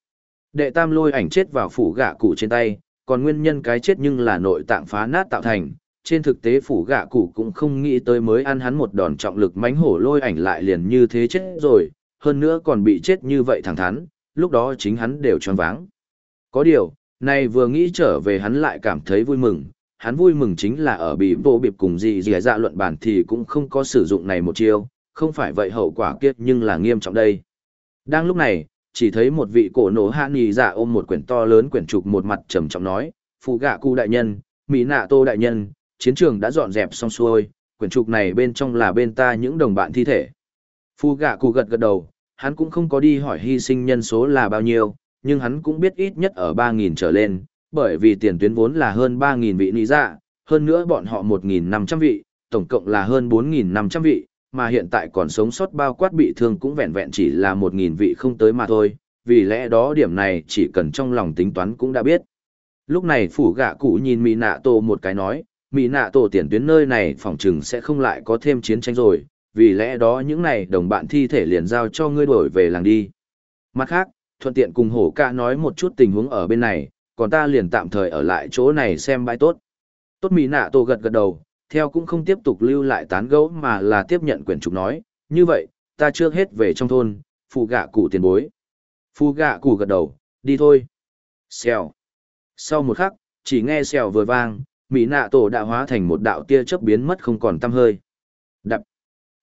Đệ tam lôi ảnh chết vào phủ gạ cụ trên tay, còn nguyên nhân cái chết nhưng là nội tạng phá nát tạo thành. Trên thực tế phủ gạ cụ cũng không nghĩ tới mới ăn hắn một đòn trọng lực mánh hổ lôi ảnh lại liền như thế chết rồi, hơn nữa còn bị chết như vậy thẳng thắn, lúc đó chính hắn đều tròn váng. Có điều, nay vừa nghĩ trở về hắn lại cảm thấy vui mừng, hắn vui mừng chính là ở bị vô bịp cùng gì dì dạ luận bản thì cũng không có sử dụng này một chiêu, không phải vậy hậu quả kiếp nhưng là nghiêm trọng đây. Đang lúc này, chỉ thấy một vị cổ nổ hạ nhì dạ ôm một quyển to lớn quyển trục một mặt trầm trọng nói, phụ gạ cu đại nhân, mỹ nạ tô đại nhân, chiến trường đã dọn dẹp xong xuôi, quyển trục này bên trong là bên ta những đồng bạn thi thể. Phu gạ cụ gật gật đầu, hắn cũng không có đi hỏi hy sinh nhân số là bao nhiêu, nhưng hắn cũng biết ít nhất ở 3.000 trở lên, bởi vì tiền tuyến vốn là hơn 3.000 vị nị dạ, hơn nữa bọn họ 1.500 vị, tổng cộng là hơn 4.500 vị, mà hiện tại còn sống sót bao quát bị thương cũng vẹn vẹn chỉ là 1.000 vị không tới mà thôi, vì lẽ đó điểm này chỉ cần trong lòng tính toán cũng đã biết. Lúc này phủ gạ cụ nhìn Mỹ nạ tổ một cái nói, Mỹ nạ tổ tiền tuyến nơi này phòng trừng sẽ không lại có thêm chiến tranh rồi, vì lẽ đó những này đồng bạn thi thể liền giao cho ngươi đổi về làng đi. Mặt khác, thuận tiện cùng hổ ca nói một chút tình huống ở bên này, còn ta liền tạm thời ở lại chỗ này xem bãi tốt. Tốt mỹ nạ tổ gật gật đầu, theo cũng không tiếp tục lưu lại tán gẫu mà là tiếp nhận quyển trục nói, như vậy, ta trước hết về trong thôn, phụ gạ cụ tiền bối. Phụ gạ cụ gật đầu, đi thôi. Xèo. Sau một khắc, chỉ nghe xèo vừa vang, mỹ nạ tổ đã hóa thành một đạo tia chớp biến mất không còn tăm hơi. Đập.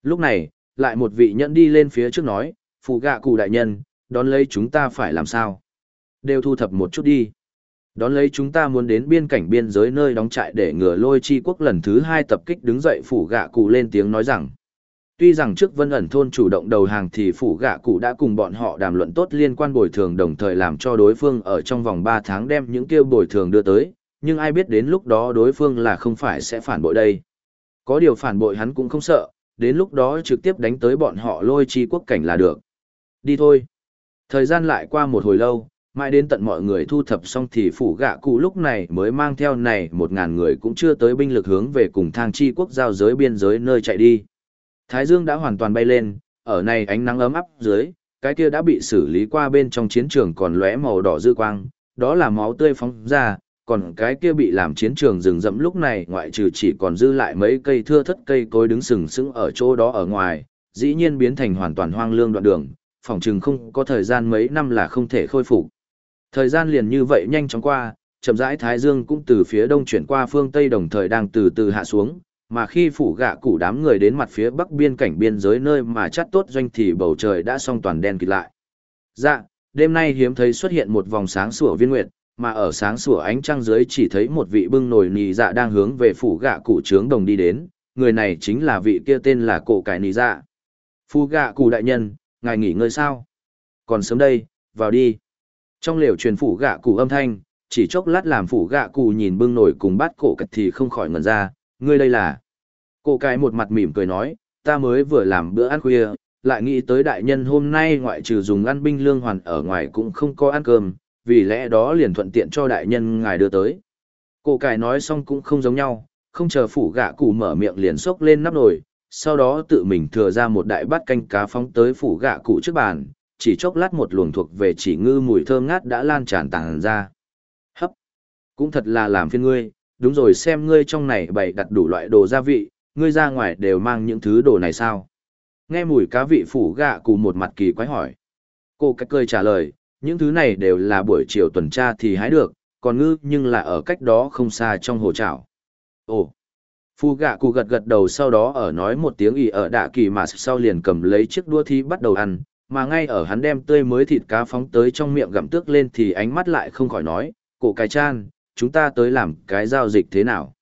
Lúc này, lại một vị nhẫn đi lên phía trước nói, phụ gạ cụ đại nhân, đón lấy chúng ta phải làm sao? Đều thu thập một chút đi. Đón lấy chúng ta muốn đến biên cảnh biên giới nơi đóng trại để ngừa lôi chi quốc lần thứ hai tập kích đứng dậy phủ gạ cụ lên tiếng nói rằng. Tuy rằng trước vân ẩn thôn chủ động đầu hàng thì phủ gạ cụ đã cùng bọn họ đàm luận tốt liên quan bồi thường đồng thời làm cho đối phương ở trong vòng 3 tháng đem những kêu bồi thường đưa tới, nhưng ai biết đến lúc đó đối phương là không phải sẽ phản bội đây. Có điều phản bội hắn cũng không sợ, đến lúc đó trực tiếp đánh tới bọn họ lôi chi quốc cảnh là được. Đi thôi. Thời gian lại qua một hồi lâu, Mãi đến tận mọi người thu thập xong thì phủ gạ cụ lúc này mới mang theo này một ngàn người cũng chưa tới binh lực hướng về cùng thang chi quốc giao giới biên giới nơi chạy đi. Thái dương đã hoàn toàn bay lên, ở này ánh nắng ấm áp dưới, cái kia đã bị xử lý qua bên trong chiến trường còn lóe màu đỏ dư quang, đó là máu tươi phóng ra, còn cái kia bị làm chiến trường rừng rậm lúc này ngoại trừ chỉ còn dư lại mấy cây thưa thất cây cối đứng sừng sững ở chỗ đó ở ngoài, dĩ nhiên biến thành hoàn toàn hoang lương đoạn đường, phòng chừng không có thời gian mấy năm là không thể khôi phục. Thời gian liền như vậy nhanh chóng qua, chậm rãi Thái Dương cũng từ phía đông chuyển qua phương Tây đồng thời đang từ từ hạ xuống, mà khi phủ gạ cụ đám người đến mặt phía bắc biên cảnh biên giới nơi mà chắt tốt doanh thì bầu trời đã xong toàn đen kịt lại. Dạ, đêm nay hiếm thấy xuất hiện một vòng sáng sủa viên nguyệt, mà ở sáng sủa ánh trăng dưới chỉ thấy một vị bưng nồi nì dạ đang hướng về phủ gạ cụ trướng đồng đi đến, người này chính là vị kia tên là cổ cải nì dạ. Phu gạ cụ đại nhân, ngài nghỉ ngơi sao? Còn sớm đây, vào đi. Trong lều truyền phủ gạ cụ âm thanh, chỉ chốc lát làm phủ gạ cụ nhìn bưng nổi cùng bát cổ cật thì không khỏi ngẩn ra, ngươi đây là. Cổ cái một mặt mỉm cười nói, ta mới vừa làm bữa ăn khuya, lại nghĩ tới đại nhân hôm nay ngoại trừ dùng ăn binh lương hoàn ở ngoài cũng không có ăn cơm, vì lẽ đó liền thuận tiện cho đại nhân ngài đưa tới. Cổ cải nói xong cũng không giống nhau, không chờ phủ gạ cụ mở miệng liền xốc lên nắp nồi, sau đó tự mình thừa ra một đại bát canh cá phóng tới phủ gạ cụ trước bàn, chỉ chốc lát một luồng thuộc về chỉ ngư mùi thơm ngát đã lan tràn tàng ra. Hấp! Cũng thật là làm phiên ngươi, đúng rồi xem ngươi trong này bày đặt đủ loại đồ gia vị, ngươi ra ngoài đều mang những thứ đồ này sao? Nghe mùi cá vị phủ gạ cụ một mặt kỳ quái hỏi. Cô cách cười trả lời, những thứ này đều là buổi chiều tuần tra thì hái được, còn ngư nhưng là ở cách đó không xa trong hồ trảo. Ồ! Phu gạ cụ gật gật đầu sau đó ở nói một tiếng ý ở đạ kỳ mà sau liền cầm lấy chiếc đua thi bắt đầu ăn, mà ngay ở hắn đem tươi mới thịt cá phóng tới trong miệng gặm tước lên thì ánh mắt lại không khỏi nói, cổ cái chan, chúng ta tới làm cái giao dịch thế nào?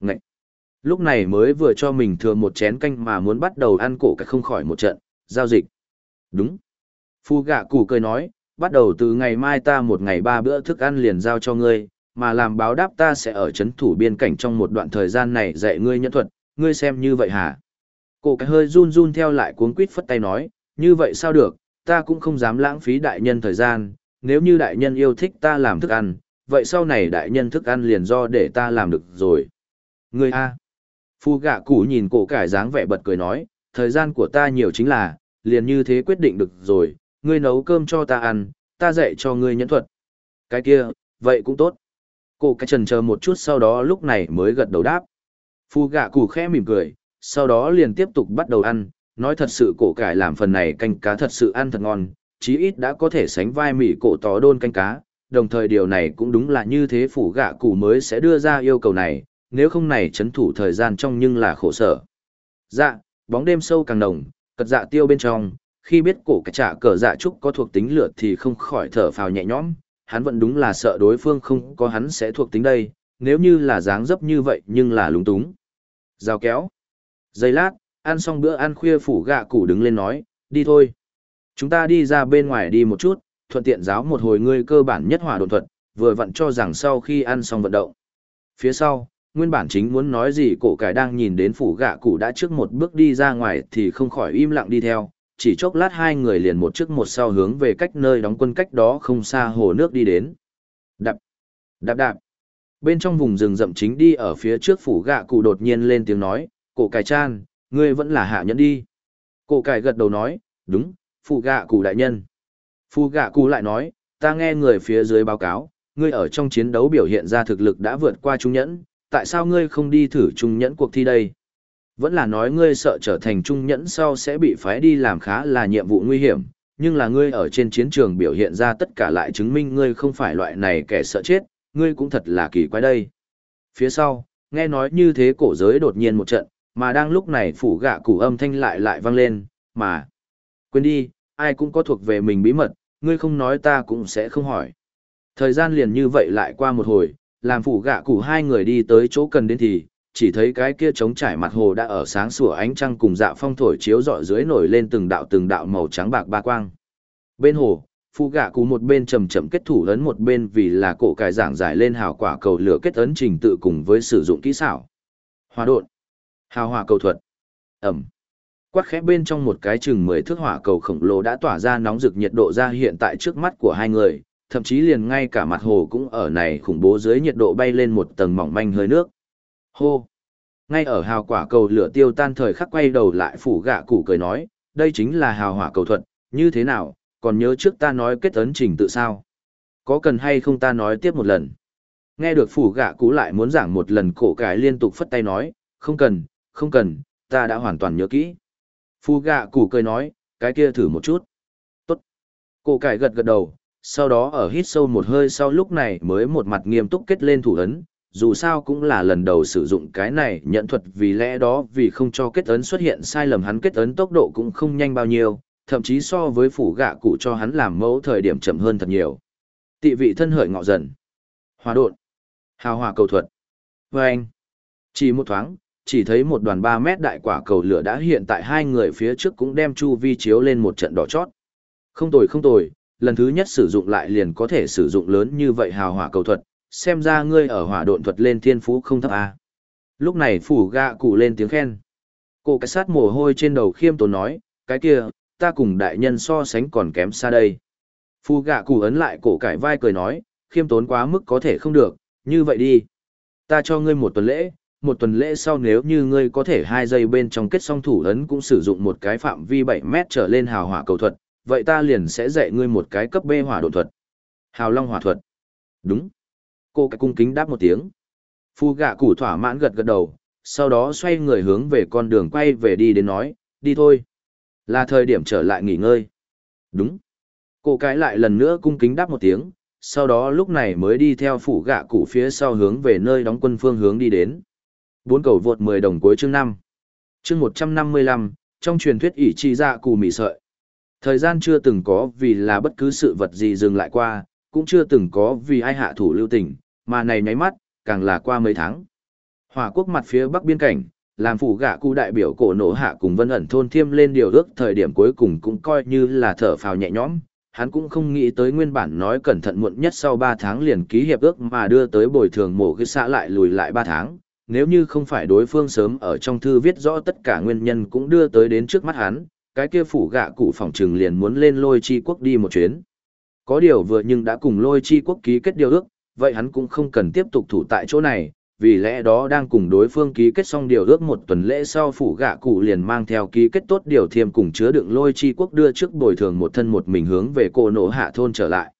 Ngậy! Lúc này mới vừa cho mình thừa một chén canh mà muốn bắt đầu ăn cổ cái không khỏi một trận, giao dịch. Đúng. Phu gạ Củ cười nói, bắt đầu từ ngày mai ta một ngày ba bữa thức ăn liền giao cho ngươi, mà làm báo đáp ta sẽ ở chấn thủ biên cảnh trong một đoạn thời gian này dạy ngươi nhân thuật, ngươi xem như vậy hả? Cổ cái hơi run run theo lại cuống quýt phất tay nói, như vậy sao được, ta cũng không dám lãng phí đại nhân thời gian, nếu như đại nhân yêu thích ta làm thức ăn, vậy sau này đại nhân thức ăn liền do để ta làm được rồi. Ngươi A. Phu gạ cụ nhìn cổ cải dáng vẻ bật cười nói, thời gian của ta nhiều chính là, liền như thế quyết định được rồi, ngươi nấu cơm cho ta ăn, ta dạy cho ngươi nhẫn thuật. Cái kia, vậy cũng tốt. Cổ cái trần chờ một chút sau đó lúc này mới gật đầu đáp. Phu gạ cụ khẽ mỉm cười, sau đó liền tiếp tục bắt đầu ăn, nói thật sự cổ cải làm phần này canh cá thật sự ăn thật ngon, chí ít đã có thể sánh vai mỉ cổ tó đôn canh cá, đồng thời điều này cũng đúng là như thế phủ gạ cụ mới sẽ đưa ra yêu cầu này, nếu không này chấn thủ thời gian trong nhưng là khổ sở. Dạ, bóng đêm sâu càng nồng, cật dạ tiêu bên trong, khi biết cổ cả trả cờ dạ trúc có thuộc tính lửa thì không khỏi thở phào nhẹ nhõm, hắn vẫn đúng là sợ đối phương không có hắn sẽ thuộc tính đây, nếu như là dáng dấp như vậy nhưng là lúng túng. Giao kéo. Giây lát, ăn xong bữa ăn khuya phủ gạ cụ đứng lên nói, đi thôi. Chúng ta đi ra bên ngoài đi một chút, thuận tiện giáo một hồi ngươi cơ bản nhất hỏa đồn thuật, vừa vặn cho rằng sau khi ăn xong vận động. Phía sau, nguyên bản chính muốn nói gì cổ cải đang nhìn đến phủ gạ cụ đã trước một bước đi ra ngoài thì không khỏi im lặng đi theo, chỉ chốc lát hai người liền một trước một sau hướng về cách nơi đóng quân cách đó không xa hồ nước đi đến. Đạp, đạp đạp. Bên trong vùng rừng rậm chính đi ở phía trước phủ gạ cụ đột nhiên lên tiếng nói, cổ cải chan, ngươi vẫn là hạ nhẫn đi. Cổ cải gật đầu nói, đúng, Phụ gạ cụ đại nhân. Phụ gạ cụ lại nói, ta nghe người phía dưới báo cáo, ngươi ở trong chiến đấu biểu hiện ra thực lực đã vượt qua trung nhẫn, tại sao ngươi không đi thử trung nhẫn cuộc thi đây? Vẫn là nói ngươi sợ trở thành trung nhẫn sau sẽ bị phái đi làm khá là nhiệm vụ nguy hiểm, nhưng là ngươi ở trên chiến trường biểu hiện ra tất cả lại chứng minh ngươi không phải loại này kẻ sợ chết, ngươi cũng thật là kỳ quái đây. Phía sau, nghe nói như thế cổ giới đột nhiên một trận, mà đang lúc này phủ gạ củ âm thanh lại lại vang lên, mà. Quên đi, ai cũng có thuộc về mình bí mật, ngươi không nói ta cũng sẽ không hỏi. Thời gian liền như vậy lại qua một hồi, làm phủ gạ củ hai người đi tới chỗ cần đến thì, chỉ thấy cái kia trống trải mặt hồ đã ở sáng sủa ánh trăng cùng dạ phong thổi chiếu rọi dưới nổi lên từng đạo từng đạo màu trắng bạc ba quang. Bên hồ, phụ gạ cụ một bên chầm chậm kết thủ ấn một bên vì là cổ cải giảng giải lên hào quả cầu lửa kết ấn trình tự cùng với sử dụng kỹ xảo. Hòa độn, hào hòa cầu thuật, ẩm. Quát khẽ bên trong một cái chừng mười thước hỏa cầu khổng lồ đã tỏa ra nóng rực nhiệt độ ra hiện tại trước mắt của hai người, thậm chí liền ngay cả mặt hồ cũng ở này khủng bố dưới nhiệt độ bay lên một tầng mỏng manh hơi nước. Hô! Ngay ở hào quả cầu lửa tiêu tan thời khắc quay đầu lại phủ gạ cụ cười nói, đây chính là hào hỏa cầu thuật, như thế nào, còn nhớ trước ta nói kết ấn trình tự sao? Có cần hay không ta nói tiếp một lần? Nghe được phủ gạ cụ lại muốn giảng một lần cổ cái liên tục phất tay nói, không cần, không cần, ta đã hoàn toàn nhớ kỹ. Phu gạ củ cười nói, cái kia thử một chút. Tốt. Cổ cải gật gật đầu, sau đó ở hít sâu một hơi sau lúc này mới một mặt nghiêm túc kết lên thủ ấn, dù sao cũng là lần đầu sử dụng cái này nhận thuật vì lẽ đó vì không cho kết ấn xuất hiện sai lầm hắn kết ấn tốc độ cũng không nhanh bao nhiêu, thậm chí so với phủ gạ cụ cho hắn làm mẫu thời điểm chậm hơn thật nhiều. Tị vị thân hợi ngọ dần. Hòa đột. Hào hòa cầu thuật. Và anh. Chỉ một thoáng, chỉ thấy một đoàn 3 mét đại quả cầu lửa đã hiện tại hai người phía trước cũng đem chu vi chiếu lên một trận đỏ chót. Không tồi không tồi, lần thứ nhất sử dụng lại liền có thể sử dụng lớn như vậy hào hỏa cầu thuật, xem ra ngươi ở hỏa độn thuật lên thiên phú không thấp a. À. Lúc này phủ gạ cụ lên tiếng khen. Cô cái sát mồ hôi trên đầu khiêm tốn nói, cái kia, ta cùng đại nhân so sánh còn kém xa đây. Phu gạ cụ ấn lại cổ cải vai cười nói, khiêm tốn quá mức có thể không được, như vậy đi. Ta cho ngươi một tuần lễ, một tuần lễ sau nếu như ngươi có thể hai giây bên trong kết song thủ ấn cũng sử dụng một cái phạm vi 7 mét trở lên hào hỏa cầu thuật, vậy ta liền sẽ dạy ngươi một cái cấp B hỏa độ thuật. Hào long hỏa thuật. Đúng. Cô cái cung kính đáp một tiếng. Phu gạ củ thỏa mãn gật gật đầu, sau đó xoay người hướng về con đường quay về đi đến nói, đi thôi. Là thời điểm trở lại nghỉ ngơi. Đúng. Cô cái lại lần nữa cung kính đáp một tiếng, sau đó lúc này mới đi theo phủ gạ cụ phía sau hướng về nơi đóng quân phương hướng đi đến. Bốn cầu vượt 10 đồng cuối chương 5. Chương 155, trong truyền thuyết ỷ chi dạ cụ mị sợi. Thời gian chưa từng có vì là bất cứ sự vật gì dừng lại qua, cũng chưa từng có vì ai hạ thủ lưu tình, mà này nháy mắt, càng là qua mấy tháng. Hòa quốc mặt phía bắc biên cảnh, làm phủ gạ cụ đại biểu cổ nổ hạ cùng vân ẩn thôn thiêm lên điều ước thời điểm cuối cùng cũng coi như là thở phào nhẹ nhõm. Hắn cũng không nghĩ tới nguyên bản nói cẩn thận muộn nhất sau 3 tháng liền ký hiệp ước mà đưa tới bồi thường mổ cái xã lại lùi lại 3 tháng. Nếu như không phải đối phương sớm ở trong thư viết rõ tất cả nguyên nhân cũng đưa tới đến trước mắt hắn, cái kia phủ gạ cụ phòng trừng liền muốn lên lôi chi quốc đi một chuyến. Có điều vừa nhưng đã cùng lôi chi quốc ký kết điều ước, vậy hắn cũng không cần tiếp tục thủ tại chỗ này, vì lẽ đó đang cùng đối phương ký kết xong điều ước một tuần lễ sau phủ gạ cụ liền mang theo ký kết tốt điều thiêm cùng chứa đựng lôi chi quốc đưa trước bồi thường một thân một mình hướng về cô nổ hạ thôn trở lại.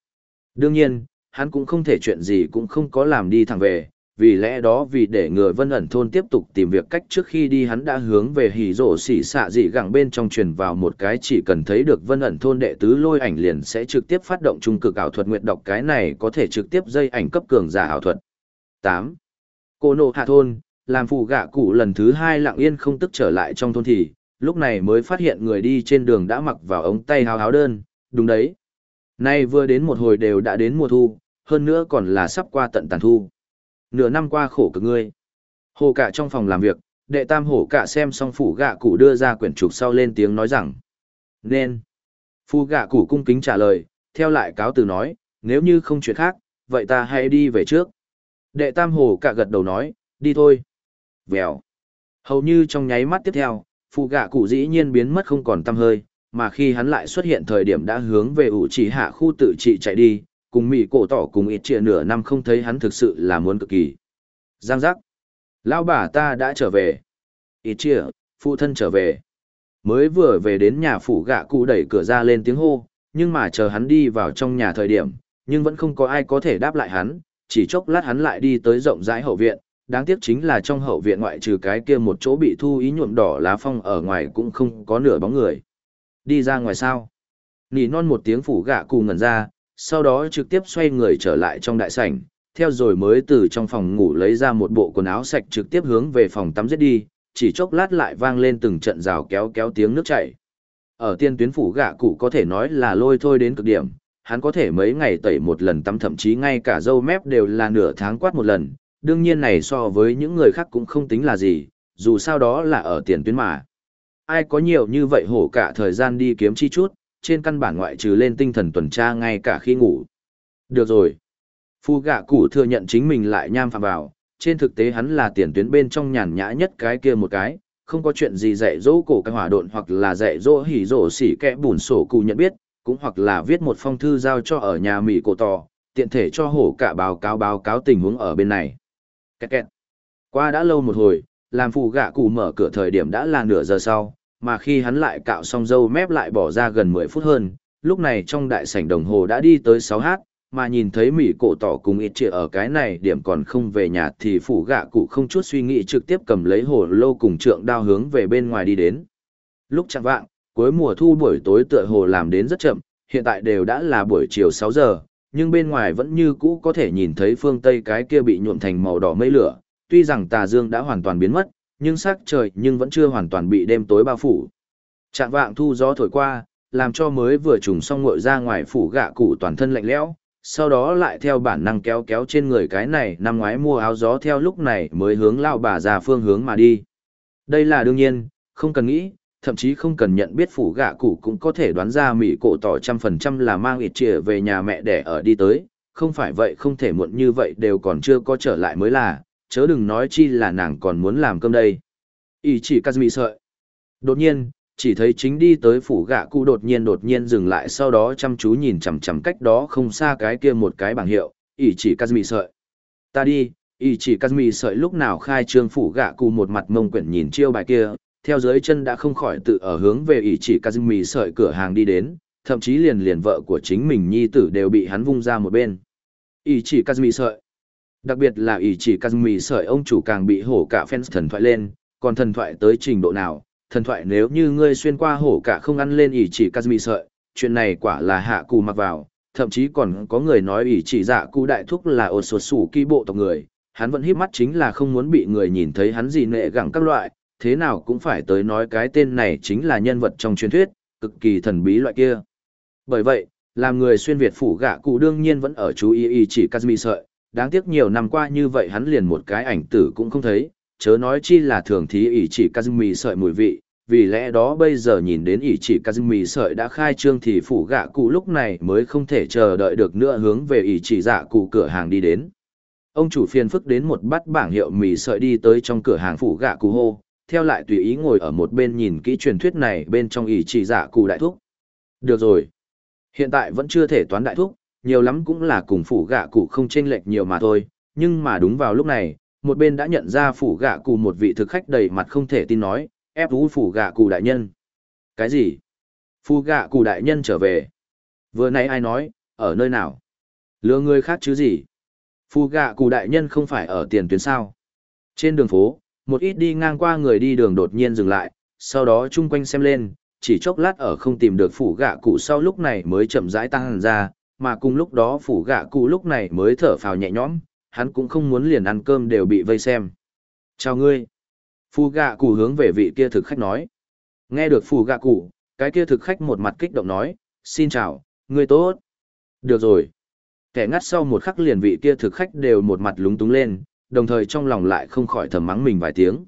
Đương nhiên, hắn cũng không thể chuyện gì cũng không có làm đi thẳng về, vì lẽ đó vì để người vân ẩn thôn tiếp tục tìm việc cách trước khi đi hắn đã hướng về hỉ rổ xỉ xạ dị gẳng bên trong truyền vào một cái chỉ cần thấy được vân ẩn thôn đệ tứ lôi ảnh liền sẽ trực tiếp phát động trung cực ảo thuật nguyện đọc cái này có thể trực tiếp dây ảnh cấp cường giả ảo thuật. 8. Cô nộ hạ thôn, làm phụ gạ cụ lần thứ hai lặng yên không tức trở lại trong thôn thì, lúc này mới phát hiện người đi trên đường đã mặc vào ống tay háo háo đơn, đúng đấy. Nay vừa đến một hồi đều đã đến mùa thu, hơn nữa còn là sắp qua tận tàn thu. Nửa năm qua khổ cực ngươi. Hồ cả trong phòng làm việc, đệ tam hổ cả xem xong phủ gạ cụ đưa ra quyển trục sau lên tiếng nói rằng. Nên. Phu gạ cụ cung kính trả lời, theo lại cáo từ nói, nếu như không chuyện khác, vậy ta hãy đi về trước. Đệ tam hồ cả gật đầu nói, đi thôi. Vèo. Hầu như trong nháy mắt tiếp theo, phu gạ cụ dĩ nhiên biến mất không còn tăm hơi, mà khi hắn lại xuất hiện thời điểm đã hướng về ủ chỉ hạ khu tự trị chạy đi, cùng mỹ cổ tỏ cùng ít trịa nửa năm không thấy hắn thực sự là muốn cực kỳ. Giang giác. Lao bà ta đã trở về. Ít trịa, phụ thân trở về. Mới vừa về đến nhà phủ gạ cụ đẩy cửa ra lên tiếng hô, nhưng mà chờ hắn đi vào trong nhà thời điểm, nhưng vẫn không có ai có thể đáp lại hắn, chỉ chốc lát hắn lại đi tới rộng rãi hậu viện, đáng tiếc chính là trong hậu viện ngoại trừ cái kia một chỗ bị thu ý nhuộm đỏ lá phong ở ngoài cũng không có nửa bóng người. Đi ra ngoài sao? Nỉ non một tiếng phủ gạ cù ngẩn ra, sau đó trực tiếp xoay người trở lại trong đại sảnh, theo rồi mới từ trong phòng ngủ lấy ra một bộ quần áo sạch trực tiếp hướng về phòng tắm giết đi, chỉ chốc lát lại vang lên từng trận rào kéo kéo tiếng nước chảy. Ở tiên tuyến phủ gạ cụ có thể nói là lôi thôi đến cực điểm, hắn có thể mấy ngày tẩy một lần tắm thậm chí ngay cả dâu mép đều là nửa tháng quát một lần, đương nhiên này so với những người khác cũng không tính là gì, dù sao đó là ở tiền tuyến mà. Ai có nhiều như vậy hổ cả thời gian đi kiếm chi chút, trên căn bản ngoại trừ lên tinh thần tuần tra ngay cả khi ngủ. Được rồi. Phu gạ cụ thừa nhận chính mình lại nham phạm vào, trên thực tế hắn là tiền tuyến bên trong nhàn nhã nhất cái kia một cái, không có chuyện gì dạy dỗ cổ cái hỏa độn hoặc là dạy dỗ hỉ dỗ xỉ kẽ bùn sổ cụ nhận biết, cũng hoặc là viết một phong thư giao cho ở nhà Mỹ cổ tò, tiện thể cho hổ cả báo cáo báo cáo tình huống ở bên này. Kẹt kẹt. Qua đã lâu một hồi, làm phù gạ cụ mở cửa thời điểm đã là nửa giờ sau, mà khi hắn lại cạo xong dâu mép lại bỏ ra gần 10 phút hơn, lúc này trong đại sảnh đồng hồ đã đi tới 6h, mà nhìn thấy Mỹ cổ tỏ cùng ít trịa ở cái này điểm còn không về nhà thì phủ gạ cụ không chút suy nghĩ trực tiếp cầm lấy hồ lô cùng trượng đao hướng về bên ngoài đi đến. Lúc chẳng vạng, cuối mùa thu buổi tối tựa hồ làm đến rất chậm, hiện tại đều đã là buổi chiều 6 giờ, nhưng bên ngoài vẫn như cũ có thể nhìn thấy phương Tây cái kia bị nhuộm thành màu đỏ mây lửa, tuy rằng tà dương đã hoàn toàn biến mất, nhưng sắc trời nhưng vẫn chưa hoàn toàn bị đêm tối bao phủ. Trạng vạng thu gió thổi qua, làm cho mới vừa trùng xong ngội ra ngoài phủ gạ cụ toàn thân lạnh lẽo, sau đó lại theo bản năng kéo kéo trên người cái này năm ngoái mua áo gió theo lúc này mới hướng lao bà già phương hướng mà đi. Đây là đương nhiên, không cần nghĩ, thậm chí không cần nhận biết phủ gạ cụ cũng có thể đoán ra mỹ cổ tỏ trăm phần trăm là mang ít trịa về nhà mẹ để ở đi tới, không phải vậy không thể muộn như vậy đều còn chưa có trở lại mới là, chớ đừng nói chi là nàng còn muốn làm cơm đây. Ý chỉ Kazumi sợi. Đột nhiên, chỉ thấy chính đi tới phủ gạ cụ đột nhiên đột nhiên dừng lại sau đó chăm chú nhìn chằm chằm cách đó không xa cái kia một cái bảng hiệu, ý chỉ Kazumi sợi. Ta đi, ý chỉ Kazumi sợi lúc nào khai trương phủ gạ cụ một mặt mông quyển nhìn chiêu bài kia, theo dưới chân đã không khỏi tự ở hướng về ý chỉ Kazumi sợi cửa hàng đi đến, thậm chí liền liền vợ của chính mình nhi tử đều bị hắn vung ra một bên. Ý chỉ Kazumi sợi. Đặc biệt là ý chỉ Kazumi sợi ông chủ càng bị hổ cả fans thần thoại lên, còn thần thoại tới trình độ nào, thần thoại nếu như ngươi xuyên qua hổ cả không ăn lên ý chỉ Kazumi sợi, chuyện này quả là hạ cù mặc vào, thậm chí còn có người nói ý chỉ dạ cụ đại thúc là ột sột sủ kỳ bộ tộc người, hắn vẫn híp mắt chính là không muốn bị người nhìn thấy hắn gì nệ gẳng các loại, thế nào cũng phải tới nói cái tên này chính là nhân vật trong truyền thuyết, cực kỳ thần bí loại kia. Bởi vậy, làm người xuyên Việt phủ gạ cụ đương nhiên vẫn ở chú ý ý chỉ Kazumi sợi, đáng tiếc nhiều năm qua như vậy hắn liền một cái ảnh tử cũng không thấy, chớ nói chi là thường thí ỷ chỉ Kazumi sợi mùi vị, vì lẽ đó bây giờ nhìn đến ỷ chỉ Kazumi sợi đã khai trương thì phủ gạ cụ lúc này mới không thể chờ đợi được nữa hướng về ỷ chỉ dạ cụ cửa hàng đi đến. Ông chủ phiền phức đến một bát bảng hiệu mì sợi đi tới trong cửa hàng phủ gạ cụ hô, theo lại tùy ý ngồi ở một bên nhìn kỹ truyền thuyết này bên trong ỷ chỉ dạ cụ đại thúc. Được rồi. Hiện tại vẫn chưa thể toán đại thúc, nhiều lắm cũng là cùng phủ gạ cụ không chênh lệch nhiều mà thôi, nhưng mà đúng vào lúc này, một bên đã nhận ra phủ gạ cụ một vị thực khách đầy mặt không thể tin nói, ép vũ phủ gạ cụ đại nhân. Cái gì? Phủ gạ cụ đại nhân trở về. Vừa nãy ai nói, ở nơi nào? Lừa người khác chứ gì? phủ gạ cụ đại nhân không phải ở tiền tuyến sao. Trên đường phố, một ít đi ngang qua người đi đường đột nhiên dừng lại, sau đó chung quanh xem lên, chỉ chốc lát ở không tìm được phủ gạ cụ sau lúc này mới chậm rãi tăng hẳn ra, mà cùng lúc đó phủ gạ cụ lúc này mới thở phào nhẹ nhõm, hắn cũng không muốn liền ăn cơm đều bị vây xem. Chào ngươi. Phù gạ cụ hướng về vị kia thực khách nói. Nghe được phù gạ cụ, cái kia thực khách một mặt kích động nói, xin chào, ngươi tốt. Được rồi kẻ ngắt sau một khắc liền vị kia thực khách đều một mặt lúng túng lên, đồng thời trong lòng lại không khỏi thầm mắng mình vài tiếng.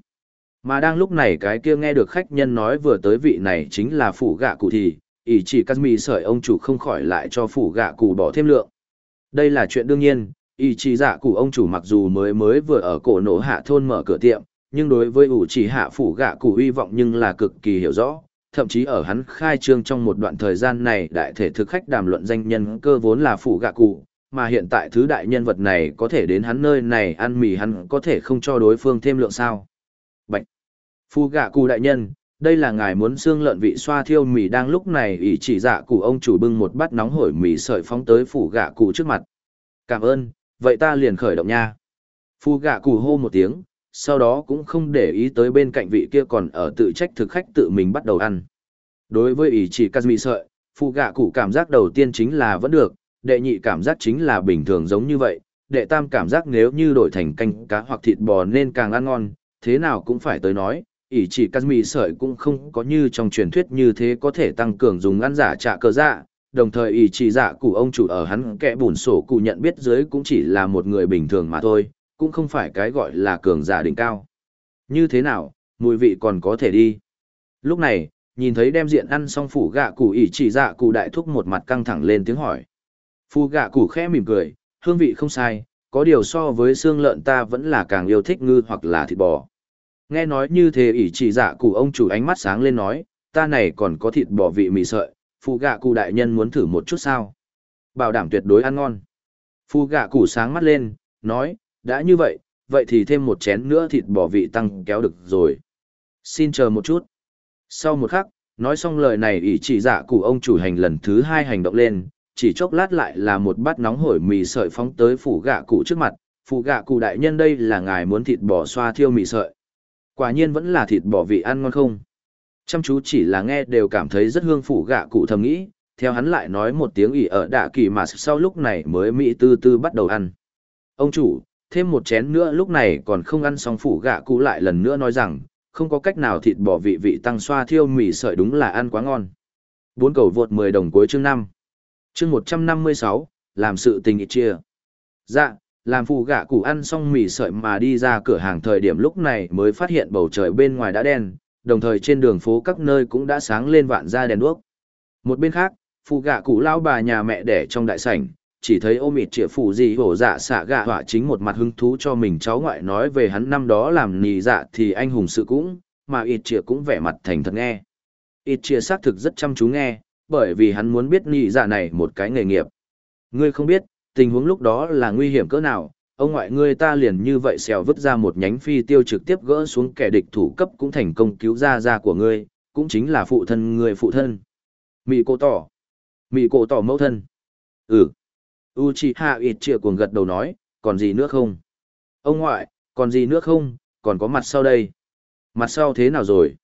Mà đang lúc này cái kia nghe được khách nhân nói vừa tới vị này chính là phủ gạ cụ thì, ỷ chỉ Kazumi sợi ông chủ không khỏi lại cho phủ gạ cụ bỏ thêm lượng. Đây là chuyện đương nhiên, ỷ chỉ dạ cụ ông chủ mặc dù mới mới vừa ở cổ nổ hạ thôn mở cửa tiệm, nhưng đối với ủ chỉ hạ phủ gạ cụ hy vọng nhưng là cực kỳ hiểu rõ. Thậm chí ở hắn khai trương trong một đoạn thời gian này đại thể thực khách đàm luận danh nhân cơ vốn là phủ gạ cụ, mà hiện tại thứ đại nhân vật này có thể đến hắn nơi này ăn mì hắn có thể không cho đối phương thêm lượng sao. Bạch! Phu gạ cụ đại nhân, đây là ngài muốn xương lợn vị xoa thiêu mì đang lúc này ỷ chỉ dạ cụ ông chủ bưng một bát nóng hổi mì sợi phóng tới phủ gạ cụ trước mặt. Cảm ơn, vậy ta liền khởi động nha. Phu gạ cụ hô một tiếng, sau đó cũng không để ý tới bên cạnh vị kia còn ở tự trách thực khách tự mình bắt đầu ăn. Đối với ỷ chỉ mì sợi, phu gạ cụ cảm giác đầu tiên chính là vẫn được, đệ nhị cảm giác chính là bình thường giống như vậy, đệ tam cảm giác nếu như đổi thành canh cá hoặc thịt bò nên càng ăn ngon, thế nào cũng phải tới nói, ỷ chỉ Kazumi sợi cũng không có như trong truyền thuyết như thế có thể tăng cường dùng ăn giả trả cờ dạ, đồng thời ỷ chỉ dạ cụ ông chủ ở hắn kẻ bùn sổ cụ nhận biết dưới cũng chỉ là một người bình thường mà thôi, cũng không phải cái gọi là cường giả đỉnh cao. Như thế nào, mùi vị còn có thể đi. Lúc này, nhìn thấy đem diện ăn xong phủ gạ cụ ỷ chỉ dạ cụ đại thúc một mặt căng thẳng lên tiếng hỏi. Phu gạ củ khẽ mỉm cười, hương vị không sai, có điều so với xương lợn ta vẫn là càng yêu thích ngư hoặc là thịt bò. Nghe nói như thế ỷ chỉ dạ cụ ông chủ ánh mắt sáng lên nói, ta này còn có thịt bò vị mì sợi, phu gạ cụ đại nhân muốn thử một chút sao. Bảo đảm tuyệt đối ăn ngon. Phu gạ cụ sáng mắt lên, nói, đã như vậy, vậy thì thêm một chén nữa thịt bò vị tăng kéo được rồi. Xin chờ một chút. Sau một khắc, nói xong lời này ỷ chỉ dạ cụ ông chủ hành lần thứ hai hành động lên, chỉ chốc lát lại là một bát nóng hổi mì sợi phóng tới phủ gạ cụ trước mặt, phụ gạ cụ đại nhân đây là ngài muốn thịt bò xoa thiêu mì sợi. Quả nhiên vẫn là thịt bò vị ăn ngon không? Chăm chú chỉ là nghe đều cảm thấy rất hương phủ gạ cụ thầm nghĩ, theo hắn lại nói một tiếng ỉ ở đạ kỳ mà sau lúc này mới mỹ tư tư bắt đầu ăn. Ông chủ, thêm một chén nữa lúc này còn không ăn xong phủ gạ cụ lại lần nữa nói rằng, không có cách nào thịt bò vị vị tăng xoa thiêu mì sợi đúng là ăn quá ngon. Bốn cầu vượt 10 đồng cuối chương 5 chương một trăm năm mươi sáu làm sự tình ít chia dạ làm phụ gạ cụ ăn xong mì sợi mà đi ra cửa hàng thời điểm lúc này mới phát hiện bầu trời bên ngoài đã đen đồng thời trên đường phố các nơi cũng đã sáng lên vạn ra đèn đuốc một bên khác phụ gạ cụ lao bà nhà mẹ đẻ trong đại sảnh chỉ thấy ôm ịt trịa phụ gì hổ dạ xạ gạ họa chính một mặt hứng thú cho mình cháu ngoại nói về hắn năm đó làm nì dạ thì anh hùng sự cũng mà ịt trịa cũng vẻ mặt thành thật nghe ịt chĩa xác thực rất chăm chú nghe bởi vì hắn muốn biết nhị dạ này một cái nghề nghiệp. Ngươi không biết, tình huống lúc đó là nguy hiểm cỡ nào, ông ngoại ngươi ta liền như vậy xèo vứt ra một nhánh phi tiêu trực tiếp gỡ xuống kẻ địch thủ cấp cũng thành công cứu ra ra của ngươi, cũng chính là phụ thân người phụ thân. Mị cổ tỏ. Mị cổ tỏ mẫu thân. Ừ. Uchiha Itchia cuồng gật đầu nói, còn gì nữa không? Ông ngoại, còn gì nữa không, còn có mặt sau đây. Mặt sau thế nào rồi?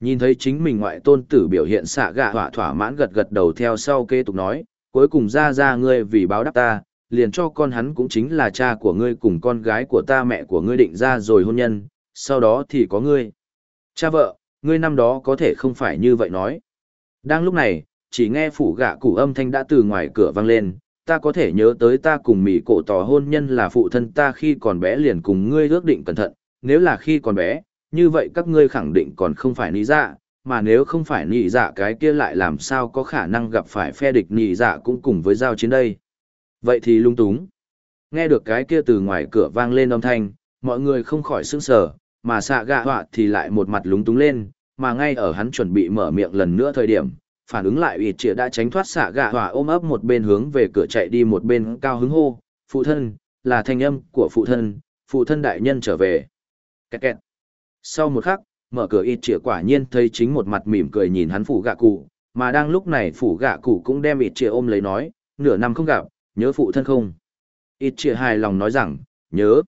Nhìn thấy chính mình ngoại tôn tử biểu hiện xạ gạ hỏa thỏa mãn gật gật đầu theo sau kế tục nói, cuối cùng ra ra ngươi vì báo đáp ta, liền cho con hắn cũng chính là cha của ngươi cùng con gái của ta mẹ của ngươi định ra rồi hôn nhân, sau đó thì có ngươi. Cha vợ, ngươi năm đó có thể không phải như vậy nói. Đang lúc này, chỉ nghe phủ gạ cụ âm thanh đã từ ngoài cửa vang lên, ta có thể nhớ tới ta cùng mỉ cổ tỏ hôn nhân là phụ thân ta khi còn bé liền cùng ngươi ước định cẩn thận, nếu là khi còn bé, như vậy các ngươi khẳng định còn không phải lý dạ, mà nếu không phải nhị dạ cái kia lại làm sao có khả năng gặp phải phe địch nhị dạ cũng cùng với giao chiến đây. Vậy thì lung túng. Nghe được cái kia từ ngoài cửa vang lên âm thanh, mọi người không khỏi sững sờ, mà xạ gạ họa thì lại một mặt lúng túng lên, mà ngay ở hắn chuẩn bị mở miệng lần nữa thời điểm, phản ứng lại ịt trịa đã tránh thoát xạ gạ họa ôm ấp một bên hướng về cửa chạy đi một bên cao hứng hô, phụ thân, là thanh âm của phụ thân, phụ thân đại nhân trở về. Kẹt kẹt. Sau một khắc, mở cửa ít chĩa quả nhiên thấy chính một mặt mỉm cười nhìn hắn phủ gạ cụ, mà đang lúc này phủ gạ cụ cũng đem ít chĩa ôm lấy nói, nửa năm không gặp, nhớ phụ thân không? Ít chĩa hài lòng nói rằng, nhớ.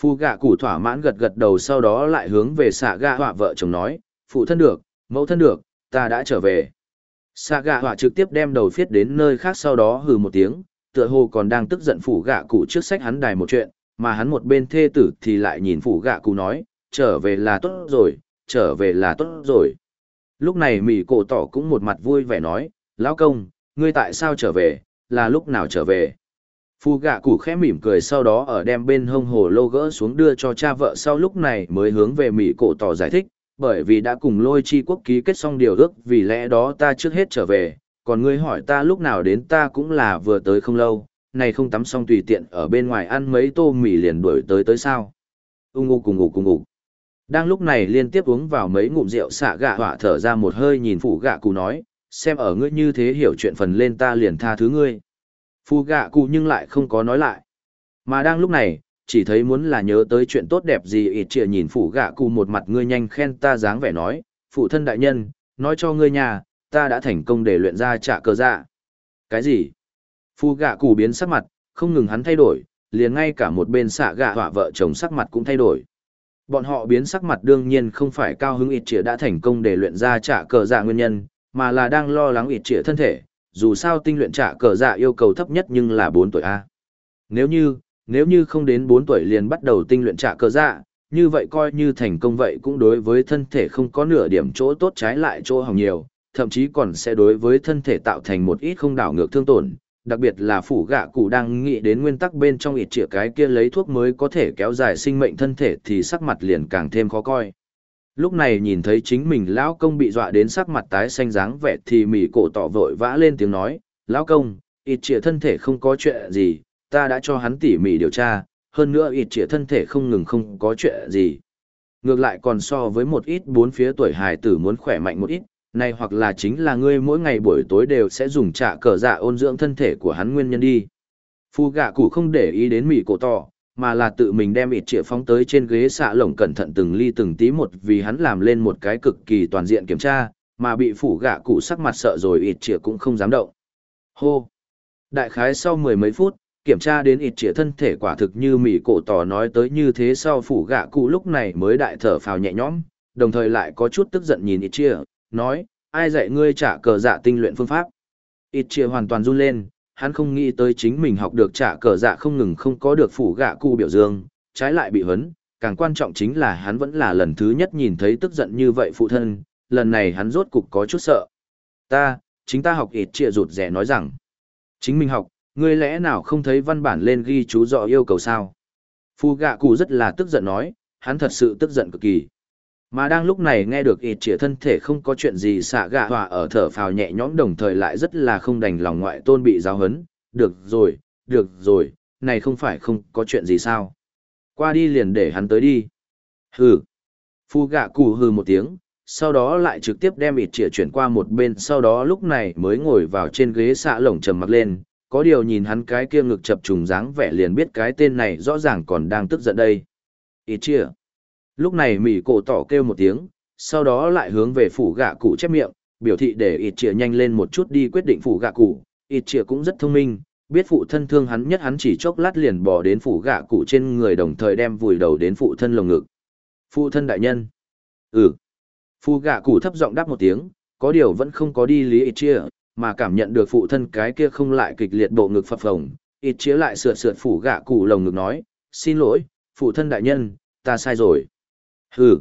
Phu gạ cụ thỏa mãn gật gật đầu sau đó lại hướng về xạ gạ họa vợ chồng nói, phụ thân được, mẫu thân được, ta đã trở về. Xạ gạ họa trực tiếp đem đầu phiết đến nơi khác sau đó hừ một tiếng, tựa hồ còn đang tức giận phủ gạ cụ trước sách hắn đài một chuyện, mà hắn một bên thê tử thì lại nhìn phủ gạ cụ nói, trở về là tốt rồi, trở về là tốt rồi. Lúc này Mỹ cổ tỏ cũng một mặt vui vẻ nói, lão công, ngươi tại sao trở về, là lúc nào trở về. Phu gạ cụ khẽ mỉm cười sau đó ở đem bên hông hồ lô gỡ xuống đưa cho cha vợ sau lúc này mới hướng về Mỹ cổ tỏ giải thích, bởi vì đã cùng lôi chi quốc ký kết xong điều ước vì lẽ đó ta trước hết trở về, còn ngươi hỏi ta lúc nào đến ta cũng là vừa tới không lâu, này không tắm xong tùy tiện ở bên ngoài ăn mấy tô mì liền đuổi tới tới sao. Ung ngục cùng ngủ cùng ngủ đang lúc này liên tiếp uống vào mấy ngụm rượu xạ gạ họa thở ra một hơi nhìn phụ gạ cụ nói, xem ở ngươi như thế hiểu chuyện phần lên ta liền tha thứ ngươi. Phụ gạ cụ nhưng lại không có nói lại. Mà đang lúc này, chỉ thấy muốn là nhớ tới chuyện tốt đẹp gì ít trịa nhìn phụ gạ cụ một mặt ngươi nhanh khen ta dáng vẻ nói, phụ thân đại nhân, nói cho ngươi nhà, ta đã thành công để luyện ra trả cơ dạ. Cái gì? Phụ gạ cụ biến sắc mặt, không ngừng hắn thay đổi, liền ngay cả một bên xạ gạ họa vợ chồng sắc mặt cũng thay đổi. Bọn họ biến sắc mặt đương nhiên không phải cao hứng ít trịa đã thành công để luyện ra trả cờ dạ nguyên nhân, mà là đang lo lắng ít trịa thân thể, dù sao tinh luyện trả cờ dạ yêu cầu thấp nhất nhưng là bốn tuổi A. Nếu như, nếu như không đến bốn tuổi liền bắt đầu tinh luyện trả cờ dạ, như vậy coi như thành công vậy cũng đối với thân thể không có nửa điểm chỗ tốt trái lại chỗ hỏng nhiều, thậm chí còn sẽ đối với thân thể tạo thành một ít không đảo ngược thương tổn, đặc biệt là phủ gạ cụ đang nghĩ đến nguyên tắc bên trong ít chĩa cái kia lấy thuốc mới có thể kéo dài sinh mệnh thân thể thì sắc mặt liền càng thêm khó coi. Lúc này nhìn thấy chính mình lão công bị dọa đến sắc mặt tái xanh dáng vẻ thì mỉ cổ tỏ vội vã lên tiếng nói, lão công, ít chĩa thân thể không có chuyện gì, ta đã cho hắn tỉ mỉ điều tra, hơn nữa ít chĩa thân thể không ngừng không có chuyện gì. Ngược lại còn so với một ít bốn phía tuổi hài tử muốn khỏe mạnh một ít, này hoặc là chính là ngươi mỗi ngày buổi tối đều sẽ dùng trả cờ dạ ôn dưỡng thân thể của hắn nguyên nhân đi. Phu gạ cụ không để ý đến mỉ cổ tỏ, mà là tự mình đem ít trịa phóng tới trên ghế xạ lồng cẩn thận từng ly từng tí một vì hắn làm lên một cái cực kỳ toàn diện kiểm tra, mà bị phủ gạ cụ sắc mặt sợ rồi ít trịa cũng không dám động. Hô! Đại khái sau mười mấy phút, kiểm tra đến ít trịa thân thể quả thực như mỉ cổ tỏ nói tới như thế sau phủ gạ cụ lúc này mới đại thở phào nhẹ nhõm, đồng thời lại có chút tức giận nhìn ít trịa, nói, ai dạy ngươi trả cờ dạ tinh luyện phương pháp. Ít chia hoàn toàn run lên, hắn không nghĩ tới chính mình học được trả cờ dạ không ngừng không có được phủ gạ cụ biểu dương, trái lại bị hấn, càng quan trọng chính là hắn vẫn là lần thứ nhất nhìn thấy tức giận như vậy phụ thân, lần này hắn rốt cục có chút sợ. Ta, chính ta học ít chia rụt rẻ nói rằng, chính mình học, ngươi lẽ nào không thấy văn bản lên ghi chú rõ yêu cầu sao? Phu gạ cụ rất là tức giận nói, hắn thật sự tức giận cực kỳ. Mà đang lúc này nghe được ịt trịa thân thể không có chuyện gì xạ gạ hòa ở thở phào nhẹ nhõm đồng thời lại rất là không đành lòng ngoại tôn bị giáo hấn. Được rồi, được rồi, này không phải không có chuyện gì sao. Qua đi liền để hắn tới đi. Hừ. Phu gạ cụ hừ một tiếng, sau đó lại trực tiếp đem ịt trịa chuyển qua một bên sau đó lúc này mới ngồi vào trên ghế xạ lồng trầm mặc lên. có điều nhìn hắn cái kia ngực chập trùng dáng vẻ liền biết cái tên này rõ ràng còn đang tức giận đây. Ít chia. Lúc này mỉ cổ tỏ kêu một tiếng, sau đó lại hướng về phủ gạ cụ chép miệng, biểu thị để ít chia nhanh lên một chút đi quyết định phủ gạ cụ. Ít chia cũng rất thông minh, biết phụ thân thương hắn nhất hắn chỉ chốc lát liền bỏ đến phủ gạ cụ trên người đồng thời đem vùi đầu đến phụ thân lồng ngực. Phụ thân đại nhân. Ừ. Phụ gạ cụ thấp giọng đáp một tiếng, có điều vẫn không có đi lý ít chia, mà cảm nhận được phụ thân cái kia không lại kịch liệt bộ ngực phập phồng, ít chia lại sượt sượt phủ gạ cụ lồng ngực nói, xin lỗi, phụ thân đại nhân, ta sai rồi. Hừ.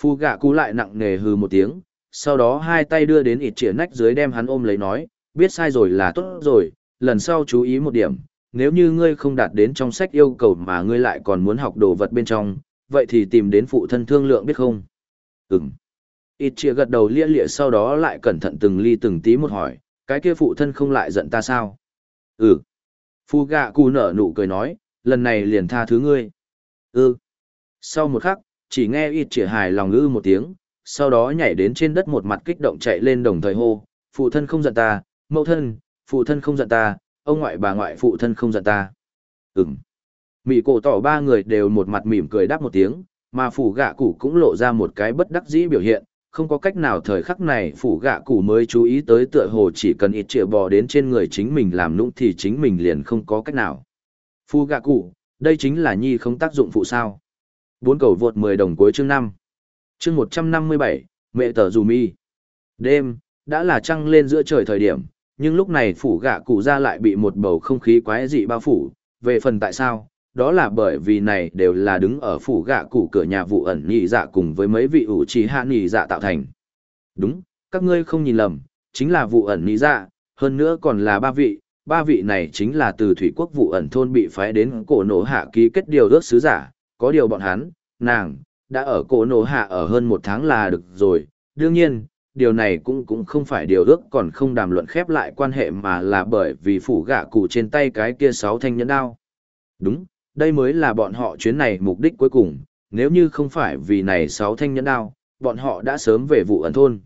phu gạ cụ lại nặng nề hừ một tiếng, sau đó hai tay đưa đến ít chia nách dưới đem hắn ôm lấy nói, biết sai rồi là tốt rồi, lần sau chú ý một điểm, nếu như ngươi không đạt đến trong sách yêu cầu mà ngươi lại còn muốn học đồ vật bên trong, vậy thì tìm đến phụ thân thương lượng biết không? Ừm. Ít chia gật đầu lia lịa sau đó lại cẩn thận từng ly từng tí một hỏi, cái kia phụ thân không lại giận ta sao? Ừ. Phu gạ cù nở nụ cười nói, lần này liền tha thứ ngươi. Ừ. Sau một khắc, chỉ nghe ít chỉ hài lòng ngư một tiếng, sau đó nhảy đến trên đất một mặt kích động chạy lên đồng thời hô, phụ thân không giận ta, mẫu thân, phụ thân không giận ta, ông ngoại bà ngoại phụ thân không giận ta. Ừm. Mị cổ tỏ ba người đều một mặt mỉm cười đáp một tiếng, mà phủ gạ cụ cũng lộ ra một cái bất đắc dĩ biểu hiện, không có cách nào thời khắc này phủ gạ cụ mới chú ý tới tựa hồ chỉ cần ít triệu bò đến trên người chính mình làm nũng thì chính mình liền không có cách nào. Phủ gạ cụ, đây chính là nhi không tác dụng phụ sao. Bốn cầu vượt 10 đồng cuối chương 5. Chương 157, mẹ tờ dù mi. Đêm, đã là trăng lên giữa trời thời điểm, nhưng lúc này phủ gạ cụ ra lại bị một bầu không khí quái dị bao phủ, về phần tại sao, đó là bởi vì này đều là đứng ở phủ gạ cụ cửa nhà vụ ẩn nhị dạ cùng với mấy vị ủ trì hạ nhị dạ tạo thành. Đúng, các ngươi không nhìn lầm, chính là vụ ẩn nhị dạ, hơn nữa còn là ba vị, ba vị này chính là từ thủy quốc vụ ẩn thôn bị phái đến cổ nổ hạ ký kết điều ước sứ giả, có điều bọn hắn, nàng, đã ở cổ nổ hạ ở hơn một tháng là được rồi, đương nhiên, điều này cũng cũng không phải điều ước còn không đàm luận khép lại quan hệ mà là bởi vì phủ gạ cụ trên tay cái kia sáu thanh nhẫn đao. Đúng, đây mới là bọn họ chuyến này mục đích cuối cùng, nếu như không phải vì này sáu thanh nhẫn đao, bọn họ đã sớm về vụ ẩn thôn.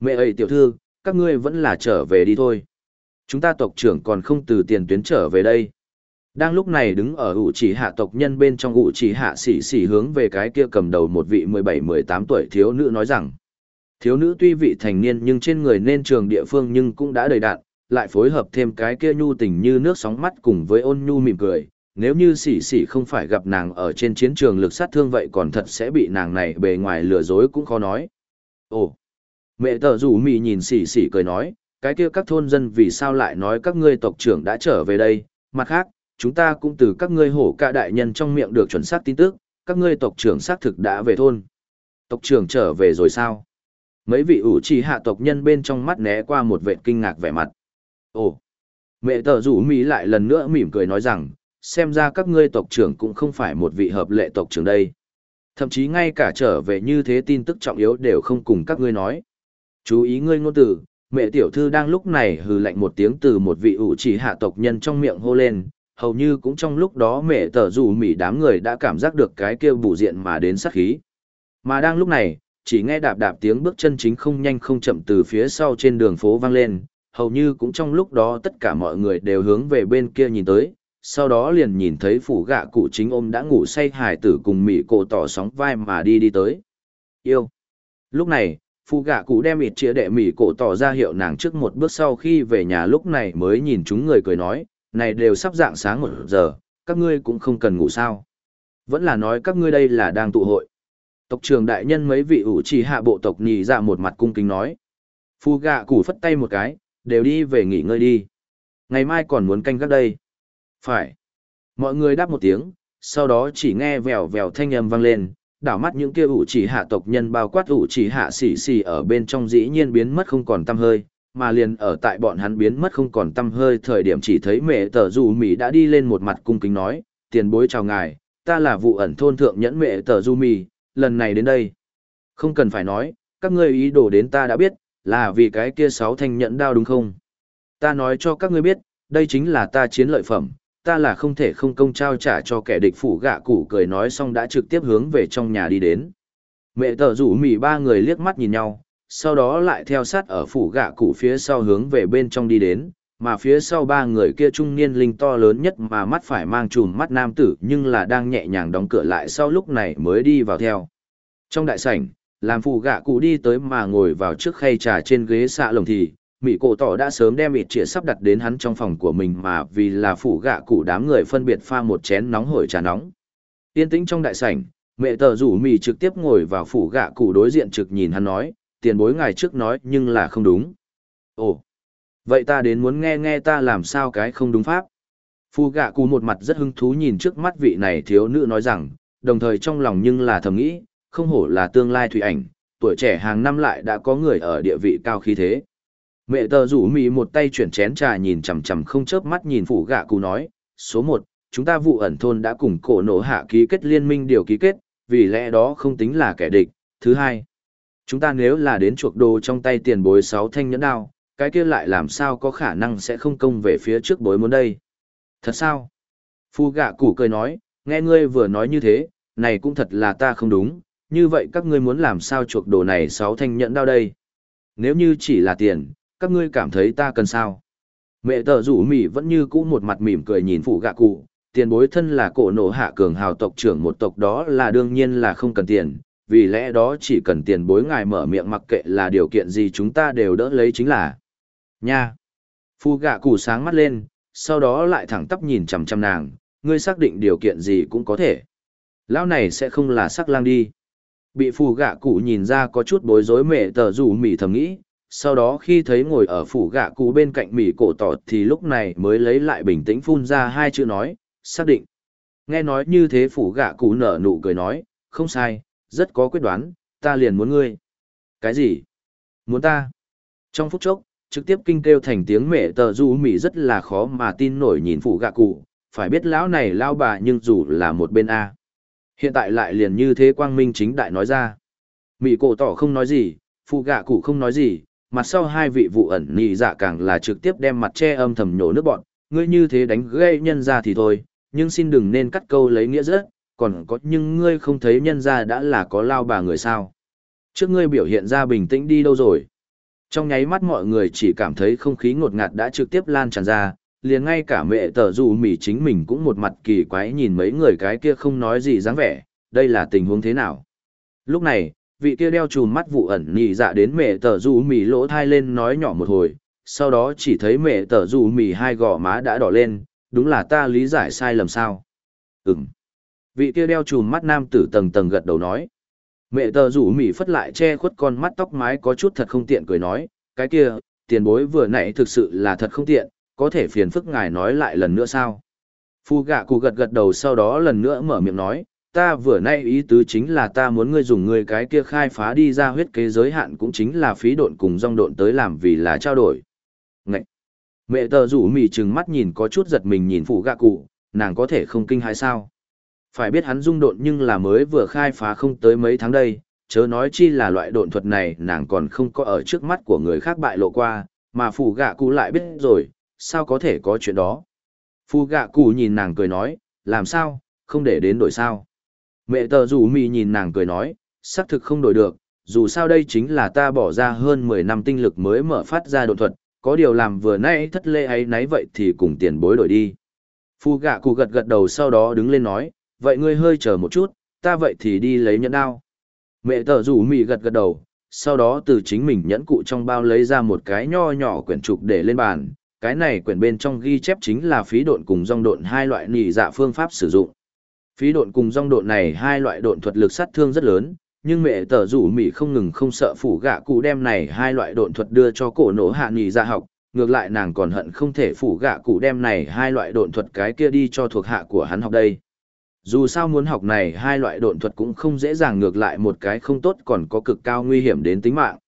Mẹ ơi tiểu thư, các ngươi vẫn là trở về đi thôi. Chúng ta tộc trưởng còn không từ tiền tuyến trở về đây. Đang lúc này đứng ở ủ chỉ hạ tộc nhân bên trong ủ chỉ hạ xỉ xỉ hướng về cái kia cầm đầu một vị 17-18 tuổi thiếu nữ nói rằng. Thiếu nữ tuy vị thành niên nhưng trên người nên trường địa phương nhưng cũng đã đầy đạn, lại phối hợp thêm cái kia nhu tình như nước sóng mắt cùng với ôn nhu mỉm cười. Nếu như sỉ sỉ không phải gặp nàng ở trên chiến trường lực sát thương vậy còn thật sẽ bị nàng này bề ngoài lừa dối cũng khó nói. Ồ, mẹ tờ rủ mì nhìn sỉ sỉ cười nói, cái kia các thôn dân vì sao lại nói các ngươi tộc trưởng đã trở về đây, mặt khác, chúng ta cũng từ các ngươi hổ ca đại nhân trong miệng được chuẩn xác tin tức, các ngươi tộc trưởng xác thực đã về thôn. Tộc trưởng trở về rồi sao? Mấy vị ủ trì hạ tộc nhân bên trong mắt né qua một vệ kinh ngạc vẻ mặt. Ồ! Mẹ tờ rủ mỹ lại lần nữa mỉm cười nói rằng, xem ra các ngươi tộc trưởng cũng không phải một vị hợp lệ tộc trưởng đây. Thậm chí ngay cả trở về như thế tin tức trọng yếu đều không cùng các ngươi nói. Chú ý ngươi ngôn từ, mẹ tiểu thư đang lúc này hừ lạnh một tiếng từ một vị ủ trì hạ tộc nhân trong miệng hô lên, hầu như cũng trong lúc đó mẹ tờ rủ mỉ đám người đã cảm giác được cái kia bù diện mà đến sát khí. Mà đang lúc này, chỉ nghe đạp đạp tiếng bước chân chính không nhanh không chậm từ phía sau trên đường phố vang lên, hầu như cũng trong lúc đó tất cả mọi người đều hướng về bên kia nhìn tới, sau đó liền nhìn thấy phủ gạ cụ chính ôm đã ngủ say hài tử cùng mỉ cổ tỏ sóng vai mà đi đi tới. Yêu. Lúc này, phụ gạ cụ đem ịt chia đệ mỉ cổ tỏ ra hiệu nàng trước một bước sau khi về nhà lúc này mới nhìn chúng người cười nói, này đều sắp dạng sáng một giờ, các ngươi cũng không cần ngủ sao. Vẫn là nói các ngươi đây là đang tụ hội. Tộc trưởng đại nhân mấy vị ủ trì hạ bộ tộc nhì ra một mặt cung kính nói. Phu gạ củ phất tay một cái, đều đi về nghỉ ngơi đi. Ngày mai còn muốn canh gác đây. Phải. Mọi người đáp một tiếng, sau đó chỉ nghe vèo vèo thanh âm vang lên, đảo mắt những kia ủ chỉ hạ tộc nhân bao quát ủ chỉ hạ xỉ xỉ ở bên trong dĩ nhiên biến mất không còn tăm hơi, mà liền ở tại bọn hắn biến mất không còn tâm hơi thời điểm chỉ thấy mẹ tờ dù mỹ đã đi lên một mặt cung kính nói, tiền bối chào ngài, ta là vụ ẩn thôn thượng nhẫn mẹ tờ du mì, lần này đến đây. Không cần phải nói, các ngươi ý đồ đến ta đã biết, là vì cái kia sáu thanh nhẫn đao đúng không? Ta nói cho các ngươi biết, đây chính là ta chiến lợi phẩm, ta là không thể không công trao trả cho kẻ địch phủ gạ củ cười nói xong đã trực tiếp hướng về trong nhà đi đến. Mẹ tờ rủ mỉ ba người liếc mắt nhìn nhau, sau đó lại theo sát ở phủ gạ cụ phía sau hướng về bên trong đi đến, mà phía sau ba người kia trung niên linh to lớn nhất mà mắt phải mang chùm mắt nam tử nhưng là đang nhẹ nhàng đóng cửa lại sau lúc này mới đi vào theo. Trong đại sảnh, làm phủ gạ cụ đi tới mà ngồi vào trước khay trà trên ghế xạ lồng thì, mỹ cổ tỏ đã sớm đem ịt trịa sắp đặt đến hắn trong phòng của mình mà vì là phủ gạ cụ đám người phân biệt pha một chén nóng hổi trà nóng. Yên tĩnh trong đại sảnh, mẹ tờ rủ mì trực tiếp ngồi vào phủ gạ cụ đối diện trực nhìn hắn nói, tiền bối ngài trước nói nhưng là không đúng. Ồ, vậy ta đến muốn nghe nghe ta làm sao cái không đúng pháp. Phu gạ cụ một mặt rất hứng thú nhìn trước mắt vị này thiếu nữ nói rằng, đồng thời trong lòng nhưng là thầm nghĩ, không hổ là tương lai thủy ảnh, tuổi trẻ hàng năm lại đã có người ở địa vị cao khí thế. Mẹ tờ rủ mì một tay chuyển chén trà nhìn chằm chằm không chớp mắt nhìn phủ gạ cụ nói, số một, chúng ta vụ ẩn thôn đã cùng cổ nổ hạ ký kết liên minh điều ký kết, vì lẽ đó không tính là kẻ địch. Thứ hai, chúng ta nếu là đến chuộc đồ trong tay tiền bối sáu thanh nhẫn đao, cái kia lại làm sao có khả năng sẽ không công về phía trước bối muốn đây. Thật sao? Phu gạ củ cười nói, nghe ngươi vừa nói như thế, này cũng thật là ta không đúng, như vậy các ngươi muốn làm sao chuộc đồ này sáu thanh nhẫn đao đây? Nếu như chỉ là tiền, các ngươi cảm thấy ta cần sao? Mẹ tờ rủ mỉ vẫn như cũ một mặt mỉm cười nhìn phụ gạ cụ, tiền bối thân là cổ nổ hạ cường hào tộc trưởng một tộc đó là đương nhiên là không cần tiền, vì lẽ đó chỉ cần tiền bối ngài mở miệng mặc kệ là điều kiện gì chúng ta đều đỡ lấy chính là. Nha! Phu gạ cụ sáng mắt lên, sau đó lại thẳng tắp nhìn chằm chằm nàng, ngươi xác định điều kiện gì cũng có thể. Lão này sẽ không là sắc lang đi. Bị phù gạ cụ nhìn ra có chút bối rối mẹ tờ rủ mỉ thầm nghĩ, sau đó khi thấy ngồi ở phủ gạ cụ bên cạnh mỉ cổ tỏ thì lúc này mới lấy lại bình tĩnh phun ra hai chữ nói, xác định. Nghe nói như thế phủ gạ cụ nở nụ cười nói, không sai, rất có quyết đoán, ta liền muốn ngươi. Cái gì? Muốn ta? Trong phút chốc, trực tiếp kinh kêu thành tiếng mẹ tờ du mỉ rất là khó mà tin nổi nhìn phụ gạ cụ, phải biết lão này lao bà nhưng dù là một bên A. Hiện tại lại liền như thế quang minh chính đại nói ra. Mỉ cổ tỏ không nói gì, phụ gạ cụ không nói gì, mặt sau hai vị vụ ẩn nì dạ càng là trực tiếp đem mặt che âm thầm nhổ nước bọn, ngươi như thế đánh gây nhân ra thì thôi, nhưng xin đừng nên cắt câu lấy nghĩa rất, còn có nhưng ngươi không thấy nhân ra đã là có lao bà người sao. Trước ngươi biểu hiện ra bình tĩnh đi đâu rồi. Trong nháy mắt mọi người chỉ cảm thấy không khí ngột ngạt đã trực tiếp lan tràn ra, liền ngay cả mẹ tờ dù mỉ chính mình cũng một mặt kỳ quái nhìn mấy người cái kia không nói gì dáng vẻ, đây là tình huống thế nào. Lúc này, vị kia đeo chùm mắt vụ ẩn nhị dạ đến mẹ tờ dù mỉ lỗ thai lên nói nhỏ một hồi, sau đó chỉ thấy mẹ tờ dù mỉ hai gò má đã đỏ lên, đúng là ta lý giải sai lầm sao. Ừm. Vị kia đeo chùm mắt nam tử tầng tầng gật đầu nói. Mẹ tờ rủ mỉ phất lại che khuất con mắt tóc mái có chút thật không tiện cười nói, cái kia, tiền bối vừa nãy thực sự là thật không tiện, có thể phiền phức ngài nói lại lần nữa sao? Phu gạ cụ gật gật đầu sau đó lần nữa mở miệng nói, ta vừa nay ý tứ chính là ta muốn ngươi dùng ngươi cái kia khai phá đi ra huyết kế giới hạn cũng chính là phí độn cùng dòng độn tới làm vì là trao đổi. Ngậy! Mẹ tờ rủ mỉ trừng mắt nhìn có chút giật mình nhìn phụ gạ cụ, nàng có thể không kinh hay sao? Phải biết hắn dung độn nhưng là mới vừa khai phá không tới mấy tháng đây, chớ nói chi là loại độn thuật này nàng còn không có ở trước mắt của người khác bại lộ qua, mà phù gạ cụ lại biết rồi, sao có thể có chuyện đó. Phù gạ cụ nhìn nàng cười nói, làm sao, không để đến đổi sao. Mẹ tờ rủ mì nhìn nàng cười nói, xác thực không đổi được, dù sao đây chính là ta bỏ ra hơn 10 năm tinh lực mới mở phát ra độn thuật, có điều làm vừa nãy thất lễ ấy nấy vậy thì cùng tiền bối đổi đi. Phu gạ cụ gật gật đầu sau đó đứng lên nói, vậy ngươi hơi chờ một chút, ta vậy thì đi lấy nhẫn đao. Mẹ tờ rủ mì gật gật đầu, sau đó từ chính mình nhẫn cụ trong bao lấy ra một cái nho nhỏ quyển trục để lên bàn. Cái này quyển bên trong ghi chép chính là phí độn cùng dòng độn hai loại nỉ dạ phương pháp sử dụng. Phí độn cùng dòng độn này hai loại độn thuật lực sát thương rất lớn, nhưng mẹ tờ rủ mì không ngừng không sợ phủ gạ cụ đem này hai loại độn thuật đưa cho cổ nổ hạ nỉ dạ học, ngược lại nàng còn hận không thể phủ gạ cụ đem này hai loại độn thuật cái kia đi cho thuộc hạ của hắn học đây. Dù sao muốn học này hai loại độn thuật cũng không dễ dàng ngược lại một cái không tốt còn có cực cao nguy hiểm đến tính mạng.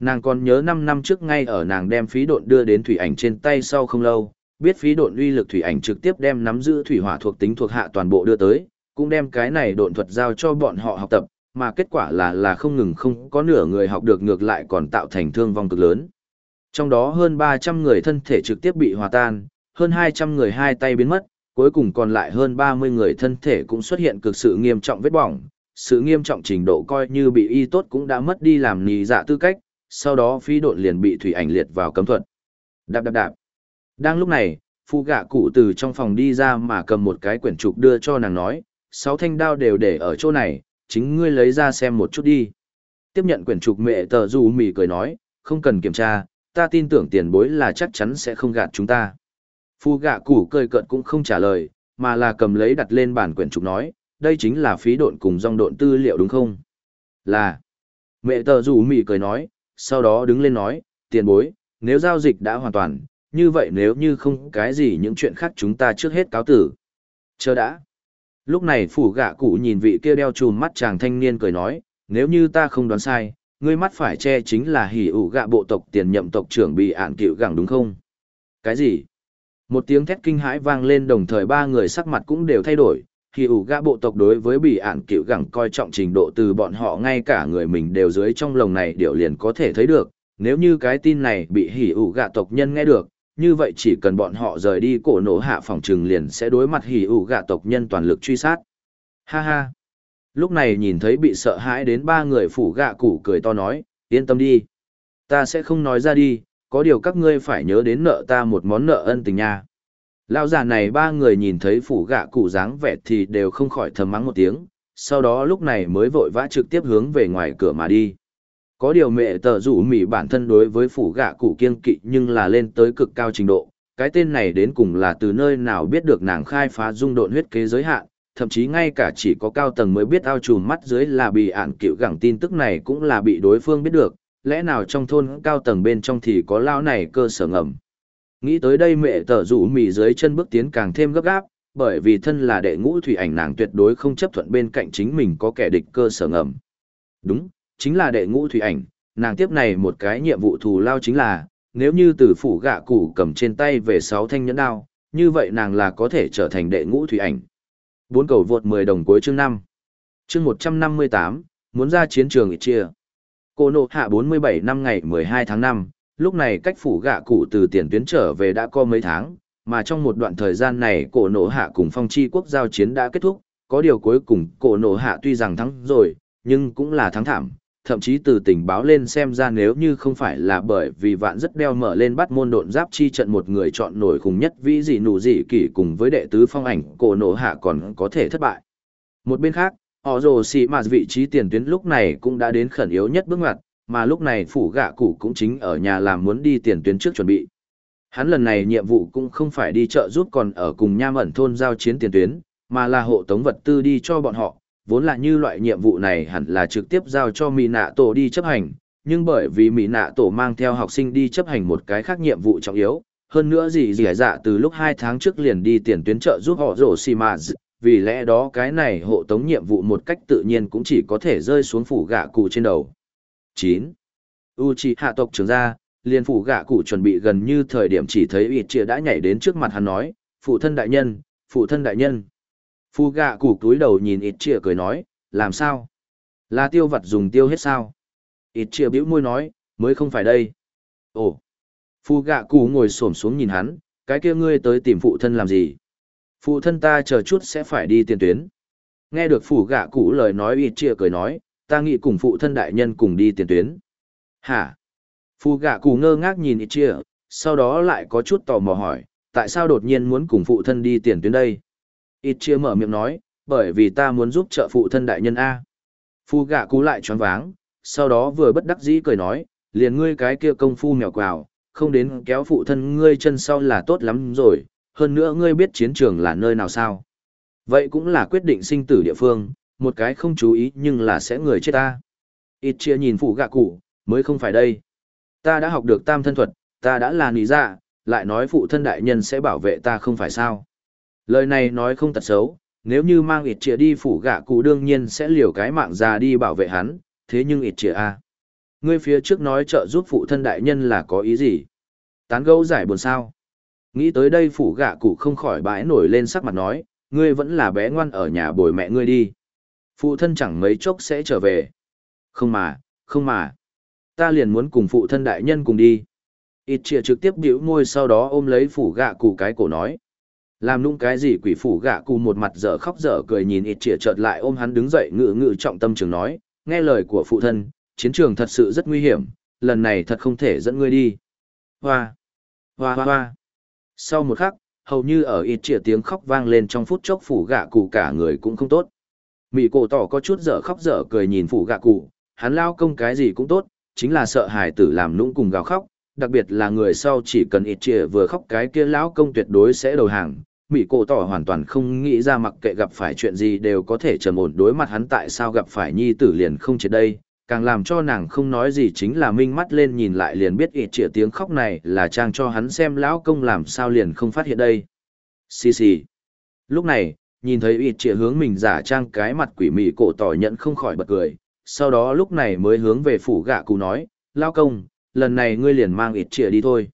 Nàng còn nhớ 5 năm trước ngay ở nàng đem phí độn đưa đến thủy ảnh trên tay sau không lâu, biết phí độn uy lực thủy ảnh trực tiếp đem nắm giữ thủy hỏa thuộc tính thuộc hạ toàn bộ đưa tới, cũng đem cái này độn thuật giao cho bọn họ học tập, mà kết quả là là không ngừng không có nửa người học được ngược lại còn tạo thành thương vong cực lớn. Trong đó hơn 300 người thân thể trực tiếp bị hòa tan, hơn 200 người hai tay biến mất, cuối cùng còn lại hơn 30 người thân thể cũng xuất hiện cực sự nghiêm trọng vết bỏng, sự nghiêm trọng trình độ coi như bị y tốt cũng đã mất đi làm nì dạ tư cách, sau đó phi độn liền bị thủy ảnh liệt vào cấm thuật. Đạp đạp đạp. Đang lúc này, phụ gạ cụ từ trong phòng đi ra mà cầm một cái quyển trục đưa cho nàng nói, sáu thanh đao đều để ở chỗ này, chính ngươi lấy ra xem một chút đi. Tiếp nhận quyển trục mẹ tờ dù mỉ cười nói, không cần kiểm tra, ta tin tưởng tiền bối là chắc chắn sẽ không gạt chúng ta. Phu gạ củ cười cợt cũng không trả lời, mà là cầm lấy đặt lên bàn quyển trục nói, đây chính là phí độn cùng dòng độn tư liệu đúng không? Là. Mẹ tờ rủ mỉ cười nói, sau đó đứng lên nói, tiền bối, nếu giao dịch đã hoàn toàn, như vậy nếu như không cái gì những chuyện khác chúng ta trước hết cáo tử. Chờ đã. Lúc này phủ gạ cụ nhìn vị kia đeo chùm mắt chàng thanh niên cười nói, nếu như ta không đoán sai, ngươi mắt phải che chính là hỉ ủ gạ bộ tộc tiền nhậm tộc trưởng bị ản cựu gẳng đúng không? Cái gì? Một tiếng thét kinh hãi vang lên đồng thời ba người sắc mặt cũng đều thay đổi, hỉ ủ gạ bộ tộc đối với bị ản cựu gẳng coi trọng trình độ từ bọn họ ngay cả người mình đều dưới trong lồng này điệu liền có thể thấy được, nếu như cái tin này bị hỉ ủ gạ tộc nhân nghe được, như vậy chỉ cần bọn họ rời đi cổ nổ hạ phòng trừng liền sẽ đối mặt hỉ ủ gạ tộc nhân toàn lực truy sát. Ha ha! Lúc này nhìn thấy bị sợ hãi đến ba người phủ gạ củ cười to nói, yên tâm đi. Ta sẽ không nói ra đi, có điều các ngươi phải nhớ đến nợ ta một món nợ ân tình nha. Lão già này ba người nhìn thấy phủ gạ cụ dáng vẻ thì đều không khỏi thầm mắng một tiếng, sau đó lúc này mới vội vã trực tiếp hướng về ngoài cửa mà đi. Có điều mẹ tờ rủ mỉ bản thân đối với phủ gạ cụ kiên kỵ nhưng là lên tới cực cao trình độ, cái tên này đến cùng là từ nơi nào biết được nàng khai phá dung độn huyết kế giới hạn, thậm chí ngay cả chỉ có cao tầng mới biết ao trùm mắt dưới là bị ản cựu gẳng tin tức này cũng là bị đối phương biết được, lẽ nào trong thôn cao tầng bên trong thì có lao này cơ sở ngầm. Nghĩ tới đây mẹ tờ rủ mì dưới chân bước tiến càng thêm gấp gáp, bởi vì thân là đệ ngũ thủy ảnh nàng tuyệt đối không chấp thuận bên cạnh chính mình có kẻ địch cơ sở ngầm. Đúng, chính là đệ ngũ thủy ảnh, nàng tiếp này một cái nhiệm vụ thù lao chính là, nếu như từ phủ gạ củ cầm trên tay về sáu thanh nhẫn đao, như vậy nàng là có thể trở thành đệ ngũ thủy ảnh. Bốn cầu vượt 10 đồng cuối chương 5. Chương 158, muốn ra chiến trường ít chia. Cô nộ hạ 47 năm ngày 12 tháng 5, lúc này cách phủ gạ cụ từ tiền tuyến trở về đã có mấy tháng, mà trong một đoạn thời gian này cổ nộ hạ cùng phong chi quốc giao chiến đã kết thúc, có điều cuối cùng cổ nộ hạ tuy rằng thắng rồi, nhưng cũng là thắng thảm, thậm chí từ tình báo lên xem ra nếu như không phải là bởi vì vạn rất đeo mở lên bắt môn độn giáp chi trận một người chọn nổi khủng nhất vĩ dị nụ dị kỷ cùng với đệ tứ phong ảnh cổ nộ hạ còn có thể thất bại. Một bên khác, họ rồ xì mà vị trí tiền tuyến lúc này cũng đã đến khẩn yếu nhất bước ngoặt, mà lúc này phủ gạ cụ cũng chính ở nhà làm muốn đi tiền tuyến trước chuẩn bị. Hắn lần này nhiệm vụ cũng không phải đi chợ giúp còn ở cùng nham ẩn thôn giao chiến tiền tuyến, mà là hộ tống vật tư đi cho bọn họ, vốn là như loại nhiệm vụ này hẳn là trực tiếp giao cho mỹ nạ tổ đi chấp hành, nhưng bởi vì mỹ nạ tổ mang theo học sinh đi chấp hành một cái khác nhiệm vụ trọng yếu, hơn nữa gì gì dạ từ lúc hai tháng trước liền đi tiền tuyến trợ giúp họ rổ xì mà vì lẽ đó cái này hộ tống nhiệm vụ một cách tự nhiên cũng chỉ có thể rơi xuống phủ gạ cụ trên đầu. 9. hạ tộc trưởng ra, liền phủ gạ cụ chuẩn bị gần như thời điểm chỉ thấy ịt chia đã nhảy đến trước mặt hắn nói, phụ thân đại nhân, phụ thân đại nhân. phủ gạ cụ túi đầu nhìn ít chia cười nói, làm sao? Là tiêu vật dùng tiêu hết sao? Ít chia bĩu môi nói, mới không phải đây. Ồ! phủ gạ cụ ngồi xổm xuống nhìn hắn, cái kia ngươi tới tìm phụ thân làm gì? Phụ thân ta chờ chút sẽ phải đi tiền tuyến. Nghe được phủ gạ cụ lời nói ít chia cười nói, ta nghĩ cùng phụ thân đại nhân cùng đi tiền tuyến. Hả? Phu gạ cụ ngơ ngác nhìn ít chia, sau đó lại có chút tò mò hỏi, tại sao đột nhiên muốn cùng phụ thân đi tiền tuyến đây? Ít chia mở miệng nói, bởi vì ta muốn giúp trợ phụ thân đại nhân A. Phu gạ cú lại choáng váng, sau đó vừa bất đắc dĩ cười nói, liền ngươi cái kia công phu mèo quào, không đến kéo phụ thân ngươi chân sau là tốt lắm rồi, hơn nữa ngươi biết chiến trường là nơi nào sao. Vậy cũng là quyết định sinh tử địa phương, một cái không chú ý nhưng là sẽ người chết ta. Ít chia nhìn phụ gạ cụ, mới không phải đây. Ta đã học được tam thân thuật, ta đã là nỉ dạ, lại nói phụ thân đại nhân sẽ bảo vệ ta không phải sao. Lời này nói không tật xấu, nếu như mang ít chia đi phủ gạ cụ đương nhiên sẽ liều cái mạng già đi bảo vệ hắn, thế nhưng ít chia a Ngươi phía trước nói trợ giúp phụ thân đại nhân là có ý gì? Tán gẫu giải buồn sao? Nghĩ tới đây phủ gạ cụ không khỏi bãi nổi lên sắc mặt nói, ngươi vẫn là bé ngoan ở nhà bồi mẹ ngươi đi. Phụ thân chẳng mấy chốc sẽ trở về. Không mà, không mà. Ta liền muốn cùng phụ thân đại nhân cùng đi. Ít trịa trực tiếp biểu môi sau đó ôm lấy phủ gạ cụ cái cổ nói. Làm nung cái gì quỷ phủ gạ cụ một mặt dở khóc dở cười nhìn ít trịa chợt lại ôm hắn đứng dậy ngự ngự trọng tâm trường nói, nghe lời của phụ thân, chiến trường thật sự rất nguy hiểm, lần này thật không thể dẫn ngươi đi. Hoa, hoa hoa hoa. Sau một khắc, hầu như ở ít chĩa tiếng khóc vang lên trong phút chốc phủ gạ cụ cả người cũng không tốt. Mị cổ tỏ có chút dở khóc dở cười nhìn phủ gạ cụ, hắn lao công cái gì cũng tốt, chính là sợ hài tử làm nũng cùng gào khóc, đặc biệt là người sau chỉ cần ít chĩa vừa khóc cái kia lão công tuyệt đối sẽ đầu hàng. Mị cổ tỏ hoàn toàn không nghĩ ra mặc kệ gặp phải chuyện gì đều có thể trầm ổn đối mặt hắn tại sao gặp phải nhi tử liền không chết đây, càng làm cho nàng không nói gì chính là minh mắt lên nhìn lại liền biết ít chĩa tiếng khóc này là trang cho hắn xem lão công làm sao liền không phát hiện đây. Xì xì. Lúc này, nhìn thấy ít chĩa hướng mình giả trang cái mặt quỷ mị cổ tỏ nhận không khỏi bật cười, sau đó lúc này mới hướng về phủ gạ cụ nói, lão công, lần này ngươi liền mang ít chĩa đi thôi.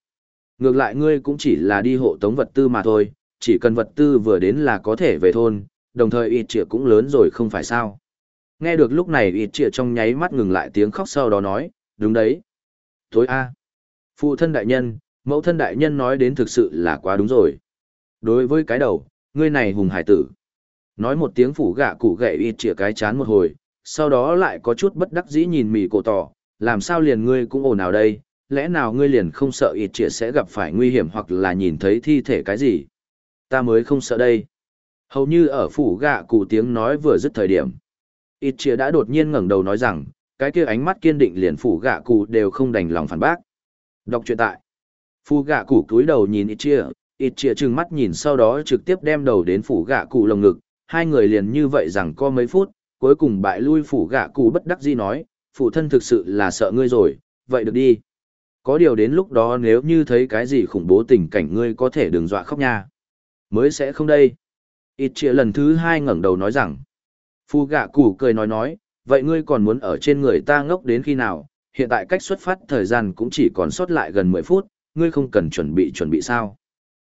Ngược lại ngươi cũng chỉ là đi hộ tống vật tư mà thôi, chỉ cần vật tư vừa đến là có thể về thôn, đồng thời ít chĩa cũng lớn rồi không phải sao. Nghe được lúc này ịt trịa trong nháy mắt ngừng lại tiếng khóc sau đó nói, đúng đấy. Tối a Phụ thân đại nhân, mẫu thân đại nhân nói đến thực sự là quá đúng rồi. Đối với cái đầu, ngươi này hùng hải tử. Nói một tiếng phủ gạ cụ gậy ịt trịa cái chán một hồi, sau đó lại có chút bất đắc dĩ nhìn mỉ cổ tỏ, làm sao liền ngươi cũng ổn nào đây, lẽ nào ngươi liền không sợ ịt trịa sẽ gặp phải nguy hiểm hoặc là nhìn thấy thi thể cái gì. Ta mới không sợ đây. Hầu như ở phủ gạ cụ tiếng nói vừa dứt thời điểm. Ít chia đã đột nhiên ngẩng đầu nói rằng, cái kia ánh mắt kiên định liền phủ gạ cụ đều không đành lòng phản bác. Đọc truyện tại. Phủ gạ cụ cúi đầu nhìn ít chia, ít chia trừng mắt nhìn sau đó trực tiếp đem đầu đến phủ gạ cụ lồng ngực, hai người liền như vậy rằng có mấy phút, cuối cùng bại lui phủ gạ cụ bất đắc dĩ nói, phụ thân thực sự là sợ ngươi rồi, vậy được đi. Có điều đến lúc đó nếu như thấy cái gì khủng bố tình cảnh ngươi có thể đừng dọa khóc nha. Mới sẽ không đây. Ít chia lần thứ hai ngẩng đầu nói rằng, Phu gạ củ cười nói nói, vậy ngươi còn muốn ở trên người ta ngốc đến khi nào, hiện tại cách xuất phát thời gian cũng chỉ còn sót lại gần 10 phút, ngươi không cần chuẩn bị chuẩn bị sao.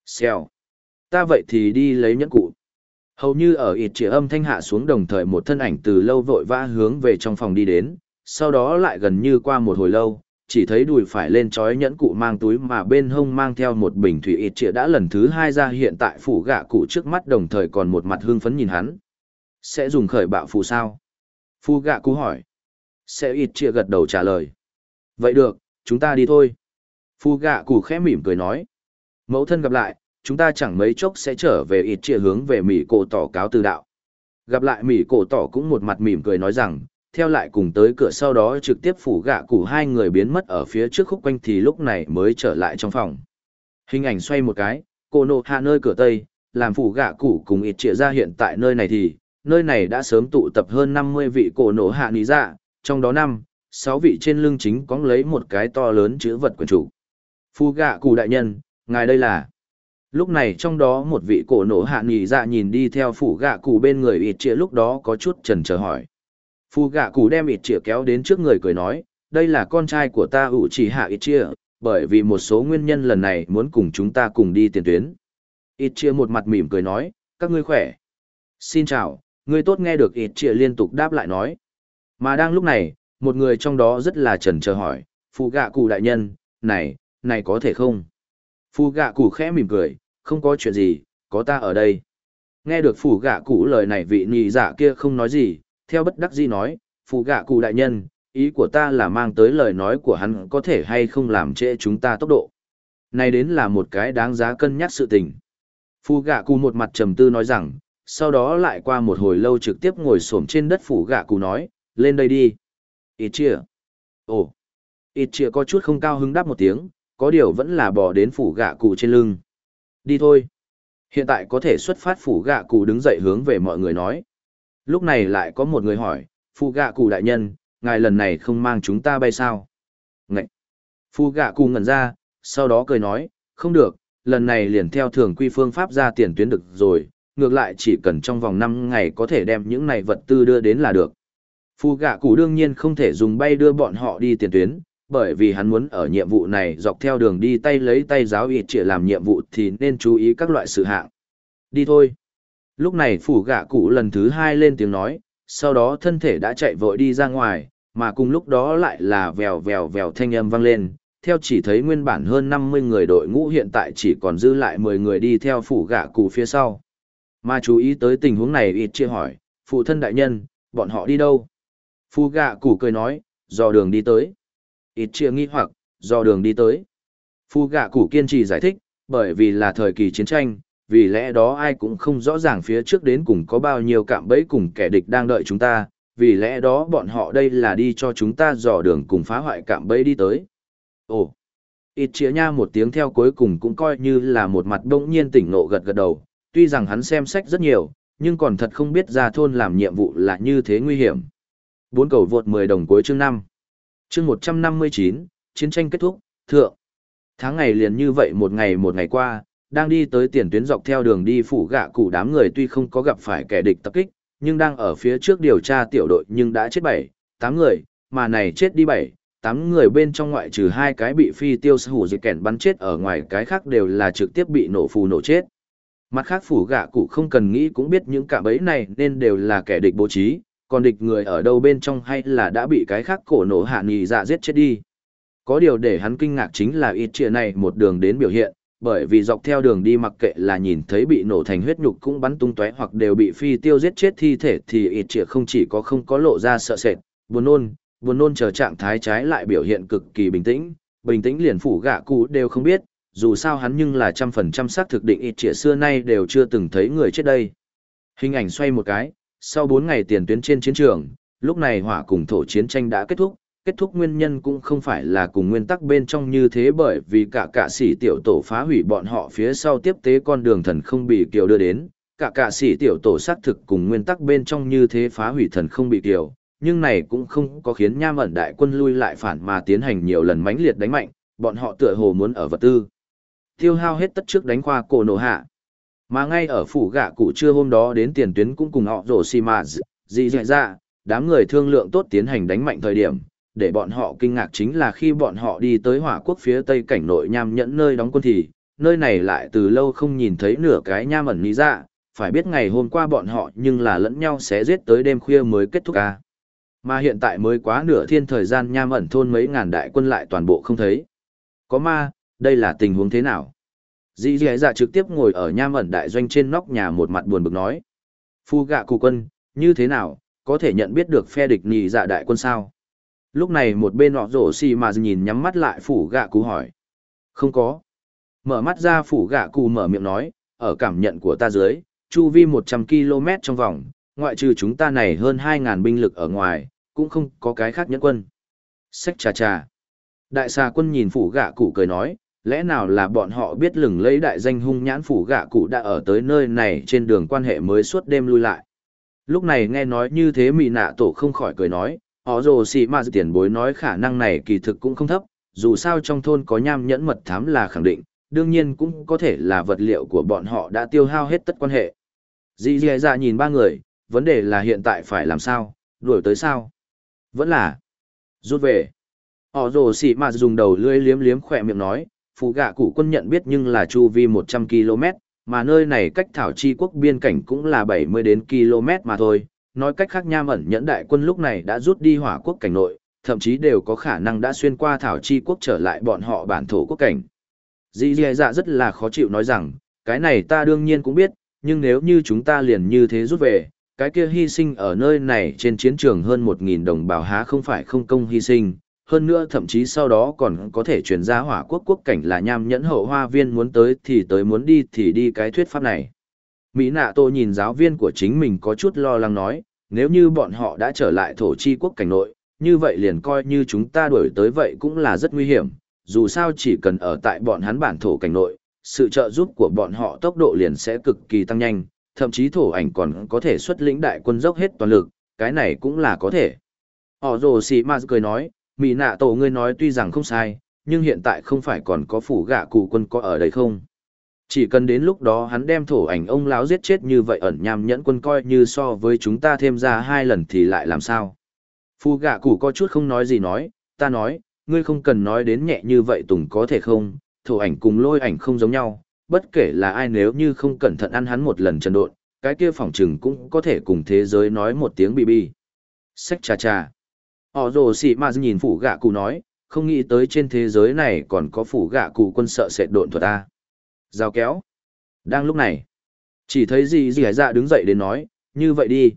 Xèo. Ta vậy thì đi lấy nhẫn cụ. Hầu như ở ịt chỉ âm thanh hạ xuống đồng thời một thân ảnh từ lâu vội vã hướng về trong phòng đi đến, sau đó lại gần như qua một hồi lâu, chỉ thấy đùi phải lên trói nhẫn cụ mang túi mà bên hông mang theo một bình thủy ịt chỉ đã lần thứ hai ra hiện tại phủ gạ cụ trước mắt đồng thời còn một mặt hương phấn nhìn hắn. Sẽ dùng khởi bạo phù sao? Phu gạ cú hỏi. Sẽ ít chia gật đầu trả lời. Vậy được, chúng ta đi thôi. Phu gạ cù khẽ mỉm cười nói. Mẫu thân gặp lại, chúng ta chẳng mấy chốc sẽ trở về ít chia hướng về Mỹ cổ tỏ cáo từ đạo. Gặp lại Mỹ cổ tỏ cũng một mặt mỉm cười nói rằng, theo lại cùng tới cửa sau đó trực tiếp phủ gạ củ hai người biến mất ở phía trước khúc quanh thì lúc này mới trở lại trong phòng. Hình ảnh xoay một cái, cô nộ hạ nơi cửa tây, làm phủ gạ củ cùng ít trịa ra hiện tại nơi này thì, nơi này đã sớm tụ tập hơn 50 vị cổ nổ hạ ní dạ, trong đó năm, sáu vị trên lưng chính có lấy một cái to lớn chữ vật quyền chủ. Phu gạ cụ đại nhân, ngài đây là... Lúc này trong đó một vị cổ nổ hạ nghỉ dạ nhìn đi theo phủ gạ cụ bên người ịt trịa lúc đó có chút trần chờ hỏi. Phu gạ cụ đem ịt trịa kéo đến trước người cười nói, đây là con trai của ta ủ chỉ hạ ịt trịa, bởi vì một số nguyên nhân lần này muốn cùng chúng ta cùng đi tiền tuyến. Ít chia một mặt mỉm cười nói, các ngươi khỏe. Xin chào, Ngươi tốt nghe được ít trịa liên tục đáp lại nói. Mà đang lúc này, một người trong đó rất là trần chờ hỏi, phụ gạ cụ đại nhân, này, này có thể không? Phụ gạ cụ khẽ mỉm cười, không có chuyện gì, có ta ở đây. Nghe được phụ gạ cụ lời này vị nhị giả dạ kia không nói gì, theo bất đắc dĩ nói, phụ gạ cụ đại nhân, ý của ta là mang tới lời nói của hắn có thể hay không làm trễ chúng ta tốc độ. Này đến là một cái đáng giá cân nhắc sự tình. Phu gạ cụ một mặt trầm tư nói rằng, sau đó lại qua một hồi lâu trực tiếp ngồi xổm trên đất phủ gạ cụ nói, lên đây đi. Ít chia. Ồ. Ít chia có chút không cao hứng đáp một tiếng, có điều vẫn là bỏ đến phủ gạ cụ trên lưng. Đi thôi. Hiện tại có thể xuất phát phủ gạ cụ đứng dậy hướng về mọi người nói. Lúc này lại có một người hỏi, phủ gạ cụ đại nhân, ngài lần này không mang chúng ta bay sao? Ngậy! Phụ gạ cụ ngẩn ra, sau đó cười nói, không được, lần này liền theo thường quy phương pháp ra tiền tuyến được rồi, ngược lại chỉ cần trong vòng 5 ngày có thể đem những này vật tư đưa đến là được. Phu gạ cụ đương nhiên không thể dùng bay đưa bọn họ đi tiền tuyến, bởi vì hắn muốn ở nhiệm vụ này dọc theo đường đi tay lấy tay giáo ịt chỉ làm nhiệm vụ thì nên chú ý các loại sự hạng. Đi thôi. Lúc này phủ gạ cụ lần thứ hai lên tiếng nói, sau đó thân thể đã chạy vội đi ra ngoài, mà cùng lúc đó lại là vèo vèo vèo thanh âm vang lên, theo chỉ thấy nguyên bản hơn 50 người đội ngũ hiện tại chỉ còn dư lại 10 người đi theo phủ gạ cụ phía sau. Mà chú ý tới tình huống này ít chia hỏi, phụ thân đại nhân, bọn họ đi đâu? Phu gạ củ cười nói, do đường đi tới. Ít chia nghi hoặc, do đường đi tới. Phu gạ củ kiên trì giải thích, Bởi vì là thời kỳ chiến tranh, vì lẽ đó ai cũng không rõ ràng phía trước đến cùng có bao nhiêu cạm bẫy cùng kẻ địch đang đợi chúng ta, vì lẽ đó bọn họ đây là đi cho chúng ta dò đường cùng phá hoại cạm bẫy đi tới. Ồ, ít chĩa nha một tiếng theo cuối cùng cũng coi như là một mặt đông nhiên tỉnh nộ gật gật đầu, tuy rằng hắn xem sách rất nhiều, nhưng còn thật không biết ra thôn làm nhiệm vụ là như thế nguy hiểm. Bốn cầu vượt 10 đồng cuối chương 5. Chương 159, chiến tranh kết thúc, thượng. Tháng ngày liền như vậy một ngày một ngày qua, đang đi tới tiền tuyến dọc theo đường đi phủ gạ cụ đám người tuy không có gặp phải kẻ địch tập kích, nhưng đang ở phía trước điều tra tiểu đội nhưng đã chết 7, 8 người, mà này chết đi 7, 8 người bên trong ngoại trừ hai cái bị phi tiêu hủ dịch kẻn bắn chết ở ngoài cái khác đều là trực tiếp bị nổ phù nổ chết. Mặt khác phủ gạ cụ không cần nghĩ cũng biết những cạm bẫy này nên đều là kẻ địch bố trí, còn địch người ở đâu bên trong hay là đã bị cái khác cổ nổ hạ nghỉ dạ giết chết đi. Có điều để hắn kinh ngạc chính là ít trịa này một đường đến biểu hiện, bởi vì dọc theo đường đi mặc kệ là nhìn thấy bị nổ thành huyết nhục cũng bắn tung tóe hoặc đều bị phi tiêu giết chết thi thể thì ít trịa không chỉ có không có lộ ra sợ sệt, buồn nôn, buồn nôn chờ trạng thái trái lại biểu hiện cực kỳ bình tĩnh, bình tĩnh liền phủ gạ cụ đều không biết, dù sao hắn nhưng là trăm phần trăm xác thực định ít trịa xưa nay đều chưa từng thấy người chết đây. Hình ảnh xoay một cái, sau 4 ngày tiền tuyến trên chiến trường, lúc này hỏa cùng thổ chiến tranh đã kết thúc, kết thúc nguyên nhân cũng không phải là cùng nguyên tắc bên trong như thế bởi vì cả cả sĩ tiểu tổ phá hủy bọn họ phía sau tiếp tế con đường thần không bị kiều đưa đến, cả cả sĩ tiểu tổ xác thực cùng nguyên tắc bên trong như thế phá hủy thần không bị kiều, nhưng này cũng không có khiến nham ẩn đại quân lui lại phản mà tiến hành nhiều lần mãnh liệt đánh mạnh, bọn họ tựa hồ muốn ở vật tư. Tiêu hao hết tất trước đánh khoa cổ nổ hạ. Mà ngay ở phủ gạ cụ trưa hôm đó đến tiền tuyến cũng cùng họ rổ xì mà dị dạy ra, dạ, đám người thương lượng tốt tiến hành đánh mạnh thời điểm, để bọn họ kinh ngạc chính là khi bọn họ đi tới hỏa quốc phía tây cảnh nội nham nhẫn nơi đóng quân thì, nơi này lại từ lâu không nhìn thấy nửa cái nham ẩn lý ra, phải biết ngày hôm qua bọn họ nhưng là lẫn nhau sẽ giết tới đêm khuya mới kết thúc ca. Mà hiện tại mới quá nửa thiên thời gian nham ẩn thôn mấy ngàn đại quân lại toàn bộ không thấy. Có ma, đây là tình huống thế nào? Dì dì dạ trực tiếp ngồi ở nham ẩn đại doanh trên nóc nhà một mặt buồn bực nói. Phu gạ cụ quân, như thế nào, có thể nhận biết được phe địch nhì dạ đại quân sao? Lúc này một bên họ rổ xì mà nhìn nhắm mắt lại phủ gạ cụ hỏi. Không có. Mở mắt ra phủ gạ cụ mở miệng nói, ở cảm nhận của ta dưới, chu vi 100 km trong vòng, ngoại trừ chúng ta này hơn hai ngàn binh lực ở ngoài, cũng không có cái khác nhẫn quân. Sách trà trà. Đại xà quân nhìn phủ gạ cụ cười nói, lẽ nào là bọn họ biết lừng lấy đại danh hung nhãn phủ gạ cụ đã ở tới nơi này trên đường quan hệ mới suốt đêm lui lại. Lúc này nghe nói như thế mị nạ tổ không khỏi cười nói, họ rồ xì mà tiền bối nói khả năng này kỳ thực cũng không thấp, dù sao trong thôn có nham nhẫn mật thám là khẳng định, đương nhiên cũng có thể là vật liệu của bọn họ đã tiêu hao hết tất quan hệ. Dì dì dạ nhìn ba người, vấn đề là hiện tại phải làm sao, đuổi tới sao? Vẫn là rút về. Họ rồ xì mà dùng đầu lưỡi liếm liếm khỏe miệng nói, phụ gạ cụ quân nhận biết nhưng là chu vi 100 km, mà nơi này cách thảo chi quốc biên cảnh cũng là 70 đến km mà thôi. Nói cách khác nham ẩn nhẫn đại quân lúc này đã rút đi hỏa quốc cảnh nội, thậm chí đều có khả năng đã xuyên qua thảo chi quốc trở lại bọn họ bản thổ quốc cảnh. Dì dì dạ rất là khó chịu nói rằng, cái này ta đương nhiên cũng biết, nhưng nếu như chúng ta liền như thế rút về, cái kia hy sinh ở nơi này trên chiến trường hơn 1.000 đồng bào há không phải không công hy sinh, hơn nữa thậm chí sau đó còn có thể chuyển ra hỏa quốc quốc cảnh là nham nhẫn hậu hoa viên muốn tới thì tới muốn đi thì đi cái thuyết pháp này. Mỹ nạ tô nhìn giáo viên của chính mình có chút lo lắng nói, nếu như bọn họ đã trở lại thổ chi quốc cảnh nội, như vậy liền coi như chúng ta đuổi tới vậy cũng là rất nguy hiểm, dù sao chỉ cần ở tại bọn hắn bản thổ cảnh nội, sự trợ giúp của bọn họ tốc độ liền sẽ cực kỳ tăng nhanh, thậm chí thổ ảnh còn có thể xuất lĩnh đại quân dốc hết toàn lực, cái này cũng là có thể. Họ rồ xì ma cười nói, mỹ nạ tổ ngươi nói tuy rằng không sai, nhưng hiện tại không phải còn có phủ gạ cụ quân có ở đây không? Chỉ cần đến lúc đó hắn đem thổ ảnh ông láo giết chết như vậy ẩn nham nhẫn quân coi như so với chúng ta thêm ra hai lần thì lại làm sao? Phù gạ cụ có chút không nói gì nói, ta nói, ngươi không cần nói đến nhẹ như vậy tùng có thể không? Thổ ảnh cùng lôi ảnh không giống nhau, bất kể là ai nếu như không cẩn thận ăn hắn một lần trần độn, cái kia phỏng chừng cũng có thể cùng thế giới nói một tiếng bị bi. Sách cha cha họ rồ xì mà nhìn phủ gạ cụ nói không nghĩ tới trên thế giới này còn có phủ gạ cụ quân sợ sệt độn thuật ta giao kéo. Đang lúc này chỉ thấy gì dì dạ đứng dậy đến nói như vậy đi.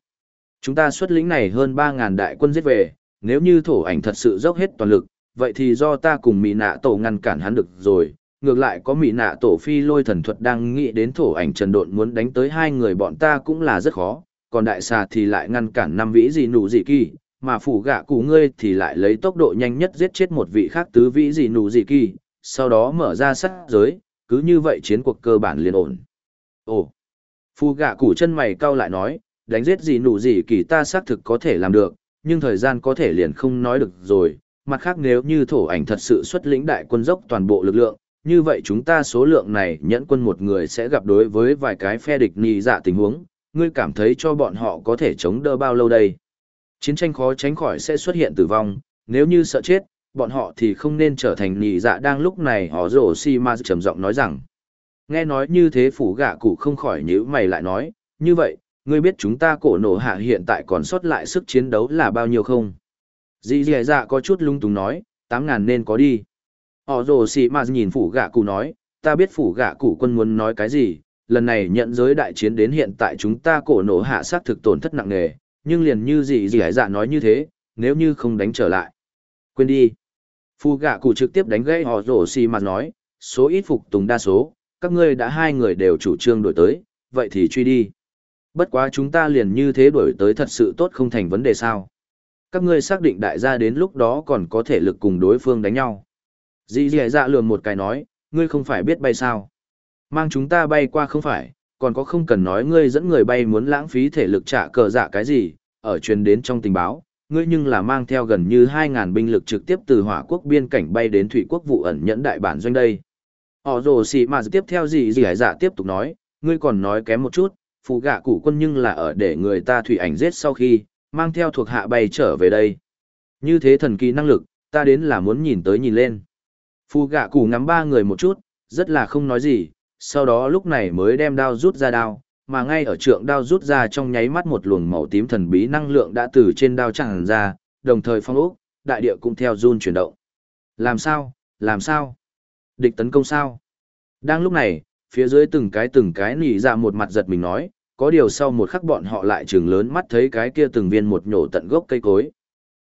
Chúng ta xuất lĩnh này hơn ba ngàn đại quân giết về nếu như thổ ảnh thật sự dốc hết toàn lực vậy thì do ta cùng mỹ nạ tổ ngăn cản hắn được rồi. Ngược lại có mỹ nạ tổ phi lôi thần thuật đang nghĩ đến thổ ảnh trần độn muốn đánh tới hai người bọn ta cũng là rất khó, còn đại xà thì lại ngăn cản năm vĩ gì nụ gì kỳ, mà phủ gạ cụ ngươi thì lại lấy tốc độ nhanh nhất giết chết một vị khác tứ vĩ gì nụ gì kỳ, sau đó mở ra sát giới, cứ như vậy chiến cuộc cơ bản liền ổn. Ồ, phủ gạ cụ chân mày cau lại nói, đánh giết gì nụ gì kỳ ta xác thực có thể làm được, nhưng thời gian có thể liền không nói được rồi. Mặt khác nếu như thổ ảnh thật sự xuất lĩnh đại quân dốc toàn bộ lực lượng, như vậy chúng ta số lượng này nhẫn quân một người sẽ gặp đối với vài cái phe địch nì dạ tình huống, ngươi cảm thấy cho bọn họ có thể chống đỡ bao lâu đây? Chiến tranh khó tránh khỏi sẽ xuất hiện tử vong, nếu như sợ chết, bọn họ thì không nên trở thành nhì dạ đang lúc này họ rổ si ma trầm giọng nói rằng. Nghe nói như thế phủ gạ cụ không khỏi nhíu mày lại nói, như vậy, ngươi biết chúng ta cổ nổ hạ hiện tại còn sót lại sức chiến đấu là bao nhiêu không? Dì dì dạ có chút lung túng nói, tám ngàn nên có đi. Họ rồ xì mà nhìn phủ gạ cụ nói, ta biết phủ gạ cụ quân muốn nói cái gì, lần này nhận giới đại chiến đến hiện tại chúng ta cổ nổ hạ sát thực tổn thất nặng nề, nhưng liền như gì gì hải dạ nói như thế, nếu như không đánh trở lại. Quên đi. Phu gạ cụ trực tiếp đánh gãy họ rổ xì mà nói, số ít phục tùng đa số, các ngươi đã hai người đều chủ trương đổi tới, vậy thì truy đi. Bất quá chúng ta liền như thế đổi tới thật sự tốt không thành vấn đề sao. Các ngươi xác định đại gia đến lúc đó còn có thể lực cùng đối phương đánh nhau. Dì dì dạ lườm một cái nói, ngươi không phải biết bay sao. Mang chúng ta bay qua không phải, còn có không cần nói ngươi dẫn người bay muốn lãng phí thể lực trả cờ dạ cái gì, ở truyền đến trong tình báo, ngươi nhưng là mang theo gần như 2.000 binh lực trực tiếp từ hỏa quốc biên cảnh bay đến thủy quốc vụ ẩn nhẫn đại bản doanh đây. Họ rồ xì mà tiếp theo gì gì hải dạ tiếp tục nói, ngươi còn nói kém một chút, phụ gạ cụ quân nhưng là ở để người ta thủy ảnh giết sau khi, mang theo thuộc hạ bay trở về đây. Như thế thần kỳ năng lực, ta đến là muốn nhìn tới nhìn lên. Phù gạ cụ ngắm ba người một chút, rất là không nói gì, sau đó lúc này mới đem đao rút ra đao, mà ngay ở trượng đao rút ra trong nháy mắt một luồng màu tím thần bí năng lượng đã từ trên đao tràn ra, đồng thời phong ốc, đại địa cũng theo run chuyển động. Làm sao? Làm sao? Địch tấn công sao? Đang lúc này, phía dưới từng cái từng cái nỉ ra một mặt giật mình nói, có điều sau một khắc bọn họ lại trừng lớn mắt thấy cái kia từng viên một nhổ tận gốc cây cối.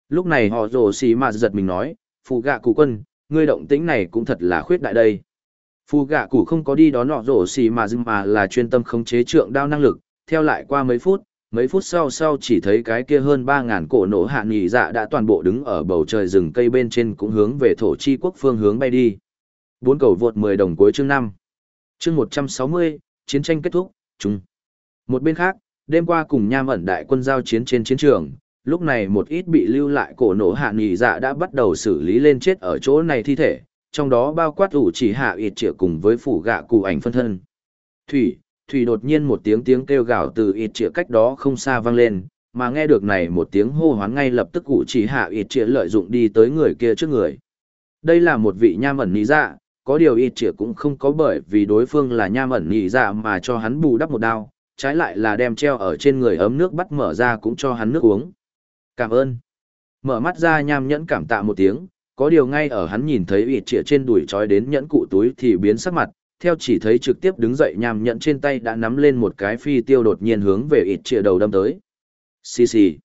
Lúc này họ rồ xì mà giật mình nói, phụ gạ cụ quân, ngươi động tĩnh này cũng thật là khuyết đại đây. Phù gạ cụ không có đi đón nọ rổ xì mà dưng mà là chuyên tâm khống chế trượng đao năng lực, theo lại qua mấy phút, mấy phút sau sau chỉ thấy cái kia hơn 3.000 cổ nổ hạ nghỉ dạ đã toàn bộ đứng ở bầu trời rừng cây bên trên cũng hướng về thổ chi quốc phương hướng bay đi. Bốn cầu vượt 10 đồng cuối chương 5. Chương 160, chiến tranh kết thúc, chung. Một bên khác, đêm qua cùng nham ẩn đại quân giao chiến trên chiến trường, lúc này một ít bị lưu lại cổ nổ hạ nghỉ dạ đã bắt đầu xử lý lên chết ở chỗ này thi thể, trong đó bao quát ủ chỉ hạ ịt trịa cùng với phủ gạ cụ ảnh phân thân. Thủy, Thủy đột nhiên một tiếng tiếng kêu gào từ ịt trịa cách đó không xa vang lên, mà nghe được này một tiếng hô hoán ngay lập tức ủ chỉ hạ ịt trịa lợi dụng đi tới người kia trước người. Đây là một vị nham ẩn nhị dạ, có điều ịt trịa cũng không có bởi vì đối phương là nham ẩn nhị dạ mà cho hắn bù đắp một đao, trái lại là đem treo ở trên người ấm nước bắt mở ra cũng cho hắn nước uống. Cảm ơn. Mở mắt ra nham nhẫn cảm tạ một tiếng, có điều ngay ở hắn nhìn thấy ịt chĩa trên đùi trói đến nhẫn cụ túi thì biến sắc mặt, theo chỉ thấy trực tiếp đứng dậy nhằm nhẫn trên tay đã nắm lên một cái phi tiêu đột nhiên hướng về ịt chĩa đầu đâm tới. Xì xì.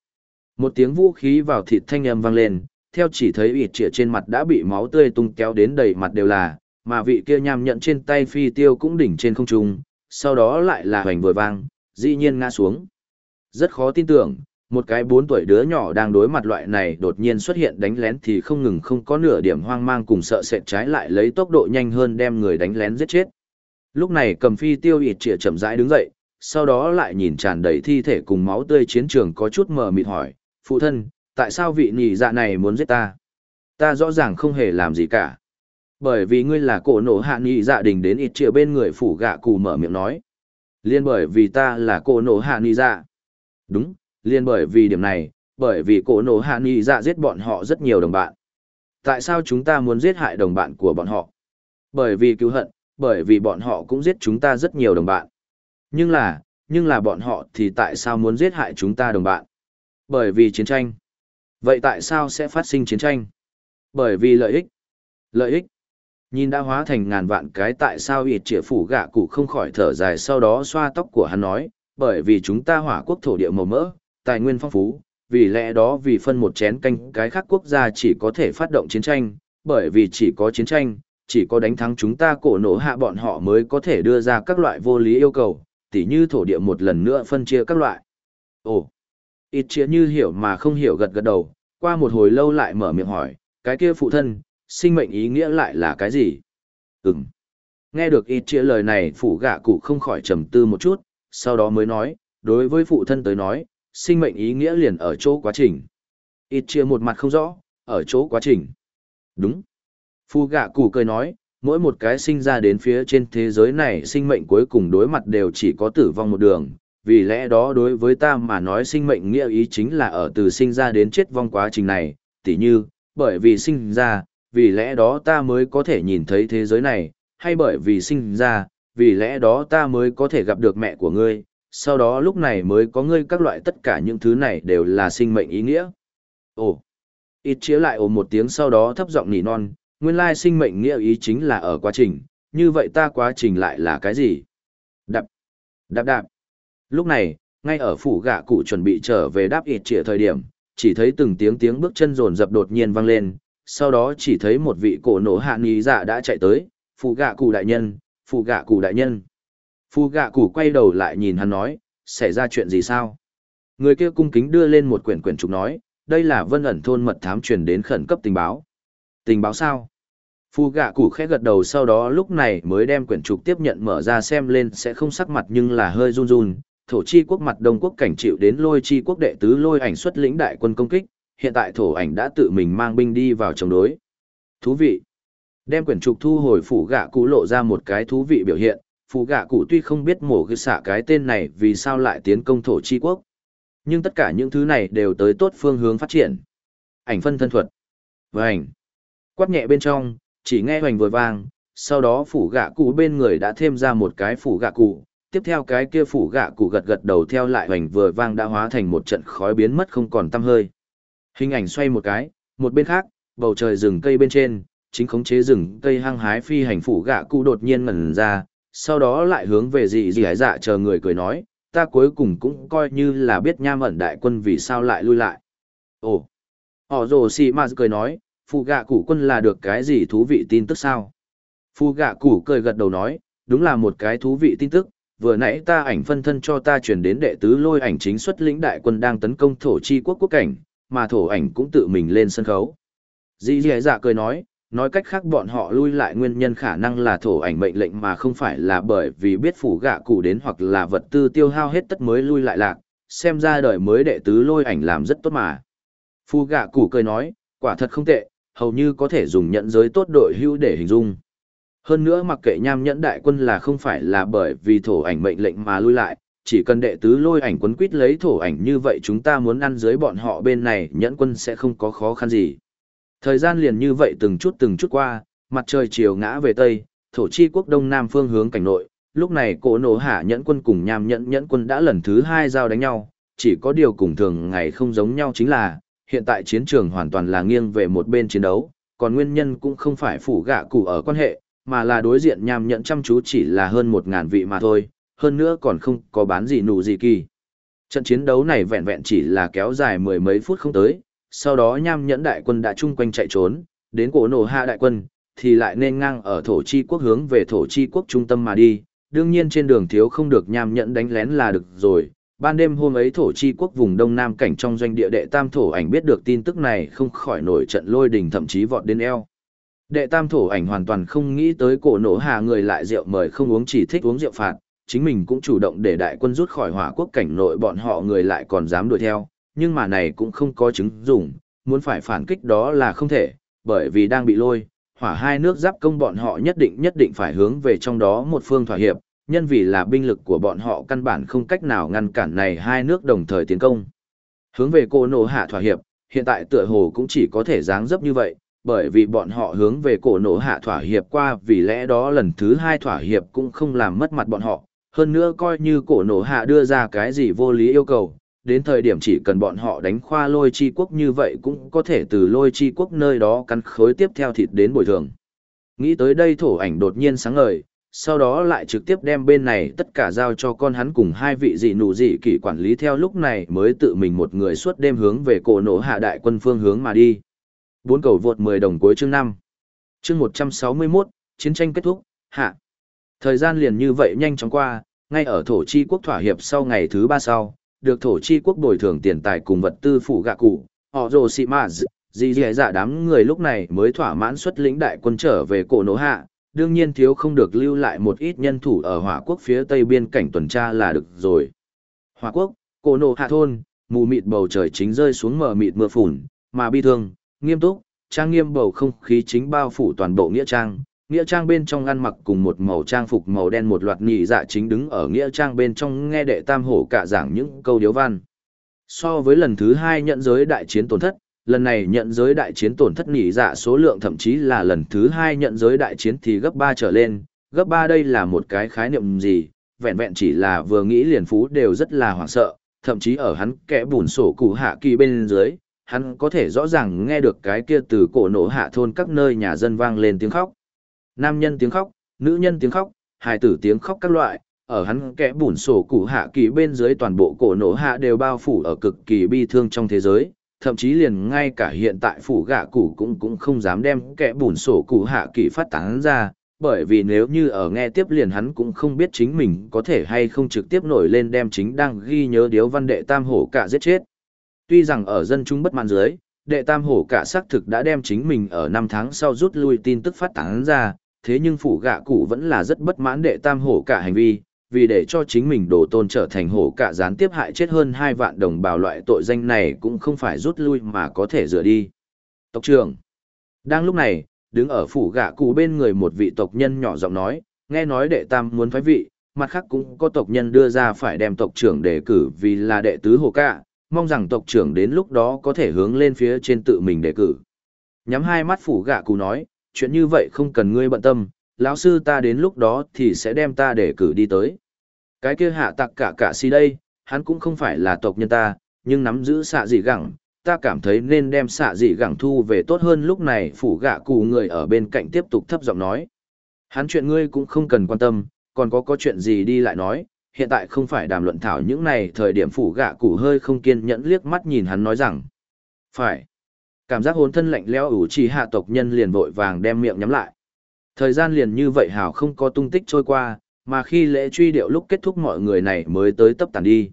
Một tiếng vũ khí vào thịt thanh âm vang lên, theo chỉ thấy ịt chĩa trên mặt đã bị máu tươi tung kéo đến đầy mặt đều là, mà vị kia nham nhẫn trên tay phi tiêu cũng đỉnh trên không trung, sau đó lại là hoành vừa vang, dĩ nhiên ngã xuống. Rất khó tin tưởng, một cái bốn tuổi đứa nhỏ đang đối mặt loại này đột nhiên xuất hiện đánh lén thì không ngừng không có nửa điểm hoang mang cùng sợ sệt trái lại lấy tốc độ nhanh hơn đem người đánh lén giết chết. Lúc này cầm phi tiêu ịt trịa chậm rãi đứng dậy, sau đó lại nhìn tràn đầy thi thể cùng máu tươi chiến trường có chút mờ mịt hỏi, phụ thân, tại sao vị nhị dạ này muốn giết ta? Ta rõ ràng không hề làm gì cả. Bởi vì ngươi là cổ nổ hạ nhị dạ đình đến ịt trịa bên người phủ gạ cù mở miệng nói. Liên bởi vì ta là cổ nổ hạ nhị dạ. Đúng, liên bởi vì điểm này, bởi vì cổ nổ hạ nghị dạ giết bọn họ rất nhiều đồng bạn. Tại sao chúng ta muốn giết hại đồng bạn của bọn họ? Bởi vì cứu hận, bởi vì bọn họ cũng giết chúng ta rất nhiều đồng bạn. Nhưng là, nhưng là bọn họ thì tại sao muốn giết hại chúng ta đồng bạn? Bởi vì chiến tranh. Vậy tại sao sẽ phát sinh chiến tranh? Bởi vì lợi ích. Lợi ích. Nhìn đã hóa thành ngàn vạn cái tại sao ịt trịa phủ gạ cụ không khỏi thở dài sau đó xoa tóc của hắn nói, bởi vì chúng ta hỏa quốc thổ địa màu mỡ, tài nguyên phong phú, vì lẽ đó vì phân một chén canh cái khác quốc gia chỉ có thể phát động chiến tranh, bởi vì chỉ có chiến tranh, chỉ có đánh thắng chúng ta cổ nổ hạ bọn họ mới có thể đưa ra các loại vô lý yêu cầu, tỉ như thổ địa một lần nữa phân chia các loại. Ồ, ít chia như hiểu mà không hiểu gật gật đầu, qua một hồi lâu lại mở miệng hỏi, cái kia phụ thân, sinh mệnh ý nghĩa lại là cái gì? Ừm. Nghe được ít chia lời này phủ gạ cụ không khỏi trầm tư một chút, sau đó mới nói, đối với phụ thân tới nói, sinh mệnh ý nghĩa liền ở chỗ quá trình. Ít chia một mặt không rõ, ở chỗ quá trình. Đúng. Phu gạ cụ cười nói, mỗi một cái sinh ra đến phía trên thế giới này sinh mệnh cuối cùng đối mặt đều chỉ có tử vong một đường. Vì lẽ đó đối với ta mà nói sinh mệnh nghĩa ý chính là ở từ sinh ra đến chết vong quá trình này, tỉ như, bởi vì sinh ra, vì lẽ đó ta mới có thể nhìn thấy thế giới này, hay bởi vì sinh ra, vì lẽ đó ta mới có thể gặp được mẹ của ngươi, sau đó lúc này mới có ngươi các loại tất cả những thứ này đều là sinh mệnh ý nghĩa. Ồ, ít chĩa lại ồ một tiếng sau đó thấp giọng nỉ non, nguyên lai sinh mệnh nghĩa ý chính là ở quá trình, như vậy ta quá trình lại là cái gì? Đạp, đạp đạp. Lúc này, ngay ở phủ gạ cụ chuẩn bị trở về đáp ít chĩa thời điểm, chỉ thấy từng tiếng tiếng bước chân rồn rập đột nhiên vang lên, sau đó chỉ thấy một vị cổ nổ hạ nghi dạ đã chạy tới, phủ gạ cụ đại nhân, phủ gạ cụ đại nhân. Phu gạ Củ quay đầu lại nhìn hắn nói, xảy ra chuyện gì sao? Người kia cung kính đưa lên một quyển quyển trục nói, đây là vân ẩn thôn mật thám truyền đến khẩn cấp tình báo. Tình báo sao? Phu gạ Củ khẽ gật đầu sau đó lúc này mới đem quyển trục tiếp nhận mở ra xem lên sẽ không sắc mặt nhưng là hơi run run. Thổ chi quốc mặt đông quốc cảnh chịu đến lôi chi quốc đệ tứ lôi ảnh xuất lĩnh đại quân công kích, hiện tại thổ ảnh đã tự mình mang binh đi vào chống đối. Thú vị. Đem quyển trục thu hồi phủ gạ cũ lộ ra một cái thú vị biểu hiện, Phụ gạ cụ tuy không biết mổ cái xạ cái tên này vì sao lại tiến công thổ chi quốc. Nhưng tất cả những thứ này đều tới tốt phương hướng phát triển. Ảnh phân thân thuật. Vành. Quát nhẹ bên trong, chỉ nghe hoành vừa vang, sau đó phủ gạ cụ bên người đã thêm ra một cái phủ gạ cụ. Tiếp theo cái kia phủ gạ cụ gật gật đầu theo lại hoành vừa vang đã hóa thành một trận khói biến mất không còn tăm hơi. Hình ảnh xoay một cái, một bên khác, bầu trời rừng cây bên trên, chính khống chế rừng cây hăng hái phi hành phủ gạ cụ đột nhiên ngẩn ra, sau đó lại hướng về dị dị hải dạ chờ người cười nói, ta cuối cùng cũng coi như là biết nham ẩn đại quân vì sao lại lui lại. Ồ, họ rồ xì mà cười nói, phụ gạ củ quân là được cái gì thú vị tin tức sao? Phụ gạ củ cười gật đầu nói, đúng là một cái thú vị tin tức, vừa nãy ta ảnh phân thân cho ta chuyển đến đệ tứ lôi ảnh chính xuất lĩnh đại quân đang tấn công thổ chi quốc quốc cảnh, mà thổ ảnh cũng tự mình lên sân khấu. Dĩ dì dạ cười nói, nói cách khác bọn họ lui lại nguyên nhân khả năng là thổ ảnh mệnh lệnh mà không phải là bởi vì biết phủ gạ cụ đến hoặc là vật tư tiêu hao hết tất mới lui lại lạc, xem ra đời mới đệ tứ lôi ảnh làm rất tốt mà. Phu gạ cụ cười nói, quả thật không tệ, hầu như có thể dùng nhận giới tốt đội hưu để hình dung. Hơn nữa mặc kệ nham nhẫn đại quân là không phải là bởi vì thổ ảnh mệnh lệnh mà lui lại, chỉ cần đệ tứ lôi ảnh quấn quýt lấy thổ ảnh như vậy chúng ta muốn ăn dưới bọn họ bên này nhẫn quân sẽ không có khó khăn gì. Thời gian liền như vậy từng chút từng chút qua, mặt trời chiều ngã về tây, thổ chi quốc đông nam phương hướng cảnh nội, lúc này cổ nổ hạ nhẫn quân cùng nham nhẫn nhẫn quân đã lần thứ hai giao đánh nhau, chỉ có điều cùng thường ngày không giống nhau chính là, hiện tại chiến trường hoàn toàn là nghiêng về một bên chiến đấu, còn nguyên nhân cũng không phải phủ gạ cụ ở quan hệ, mà là đối diện nham nhẫn chăm chú chỉ là hơn một ngàn vị mà thôi, hơn nữa còn không có bán gì nụ gì kỳ. Trận chiến đấu này vẹn vẹn chỉ là kéo dài mười mấy phút không tới, sau đó nham nhẫn đại quân đã chung quanh chạy trốn, đến cổ nổ hạ đại quân, thì lại nên ngang ở thổ chi quốc hướng về thổ chi quốc trung tâm mà đi, đương nhiên trên đường thiếu không được nham nhẫn đánh lén là được rồi. Ban đêm hôm ấy thổ chi quốc vùng đông nam cảnh trong doanh địa đệ tam thổ ảnh biết được tin tức này không khỏi nổi trận lôi đình thậm chí vọt đến eo. Đệ tam thổ ảnh hoàn toàn không nghĩ tới cổ nổ hạ người lại rượu mời không uống chỉ thích uống rượu phạt, chính mình cũng chủ động để đại quân rút khỏi hỏa quốc cảnh nội bọn họ người lại còn dám đuổi theo, nhưng mà này cũng không có chứng dùng, muốn phải phản kích đó là không thể, bởi vì đang bị lôi, hỏa hai nước giáp công bọn họ nhất định nhất định phải hướng về trong đó một phương thỏa hiệp, nhân vì là binh lực của bọn họ căn bản không cách nào ngăn cản này hai nước đồng thời tiến công. Hướng về cổ nổ hạ thỏa hiệp, hiện tại tựa hồ cũng chỉ có thể dáng dấp như vậy, bởi vì bọn họ hướng về cổ nổ hạ thỏa hiệp qua vì lẽ đó lần thứ hai thỏa hiệp cũng không làm mất mặt bọn họ, hơn nữa coi như cổ nổ hạ đưa ra cái gì vô lý yêu cầu, đến thời điểm chỉ cần bọn họ đánh khoa lôi chi quốc như vậy cũng có thể từ lôi chi quốc nơi đó cắn khối tiếp theo thịt đến bồi thường. Nghĩ tới đây thổ ảnh đột nhiên sáng ngời, sau đó lại trực tiếp đem bên này tất cả giao cho con hắn cùng hai vị dị nụ dị kỷ quản lý theo lúc này mới tự mình một người suốt đêm hướng về cổ nổ hạ đại quân phương hướng mà đi. Bốn cầu vượt 10 đồng cuối chương 5. Chương 161, chiến tranh kết thúc, hạ. Thời gian liền như vậy nhanh chóng qua, ngay ở thổ chi quốc thỏa hiệp sau ngày thứ ba sau, được thổ chi quốc bồi thường tiền tài cùng vật tư phụ gạ cụ, họ rồ xị mà gì dì dạ đám người lúc này mới thỏa mãn xuất lĩnh đại quân trở về cổ nổ hạ, đương nhiên thiếu không được lưu lại một ít nhân thủ ở hỏa quốc phía tây biên cảnh tuần tra là được rồi. Hỏa quốc, cổ nổ hạ thôn, mù mịt bầu trời chính rơi xuống mờ mịt mưa phùn, mà bi thương, nghiêm túc, trang nghiêm bầu không khí chính bao phủ toàn bộ nghĩa trang. Nghĩa trang bên trong ăn mặc cùng một màu trang phục màu đen một loạt nhị dạ chính đứng ở nghĩa trang bên trong nghe đệ tam hổ cả giảng những câu điếu văn. So với lần thứ hai nhận giới đại chiến tổn thất, lần này nhận giới đại chiến tổn thất nhị dạ số lượng thậm chí là lần thứ hai nhận giới đại chiến thì gấp ba trở lên. Gấp ba đây là một cái khái niệm gì, vẹn vẹn chỉ là vừa nghĩ liền phú đều rất là hoảng sợ, thậm chí ở hắn kẽ bùn sổ cụ hạ kỳ bên dưới, hắn có thể rõ ràng nghe được cái kia từ cổ nổ hạ thôn các nơi nhà dân vang lên tiếng khóc. Nam nhân tiếng khóc, nữ nhân tiếng khóc, hài tử tiếng khóc các loại, ở hắn kẽ bùn sổ cụ hạ kỳ bên dưới toàn bộ cổ nổ hạ đều bao phủ ở cực kỳ bi thương trong thế giới, thậm chí liền ngay cả hiện tại phủ gạ cụ cũng cũng không dám đem kẽ bùn sổ cụ hạ kỳ phát tán ra, bởi vì nếu như ở nghe tiếp liền hắn cũng không biết chính mình có thể hay không trực tiếp nổi lên đem chính đang ghi nhớ điếu văn đệ tam hổ cả giết chết. Tuy rằng ở dân chúng bất mãn dưới, đệ tam hổ cả xác thực đã đem chính mình ở năm tháng sau rút lui tin tức phát tán ra, thế nhưng phủ gạ cụ vẫn là rất bất mãn đệ tam hổ cả hành vi, vì để cho chính mình đổ tôn trở thành hổ cả gián tiếp hại chết hơn hai vạn đồng bào loại tội danh này cũng không phải rút lui mà có thể rửa đi. Tộc trưởng Đang lúc này, đứng ở phủ gạ cụ bên người một vị tộc nhân nhỏ giọng nói, nghe nói đệ tam muốn phái vị, mặt khác cũng có tộc nhân đưa ra phải đem tộc trưởng đề cử vì là đệ tứ hồ cả, mong rằng tộc trưởng đến lúc đó có thể hướng lên phía trên tự mình đề cử. Nhắm hai mắt phủ gạ cụ nói, chuyện như vậy không cần ngươi bận tâm, lão sư ta đến lúc đó thì sẽ đem ta để cử đi tới. Cái kia hạ tặc cả cả si đây, hắn cũng không phải là tộc nhân ta, nhưng nắm giữ xạ dị gẳng, ta cảm thấy nên đem xạ dị gẳng thu về tốt hơn lúc này phủ gạ cụ người ở bên cạnh tiếp tục thấp giọng nói. Hắn chuyện ngươi cũng không cần quan tâm, còn có có chuyện gì đi lại nói, hiện tại không phải đàm luận thảo những này thời điểm phủ gạ cụ hơi không kiên nhẫn liếc mắt nhìn hắn nói rằng. Phải. Cảm giác hồn thân lạnh leo ủ trì hạ tộc nhân liền vội vàng đem miệng nhắm lại. Thời gian liền như vậy hào không có tung tích trôi qua, mà khi lễ truy điệu lúc kết thúc mọi người này mới tới tấp tàn đi.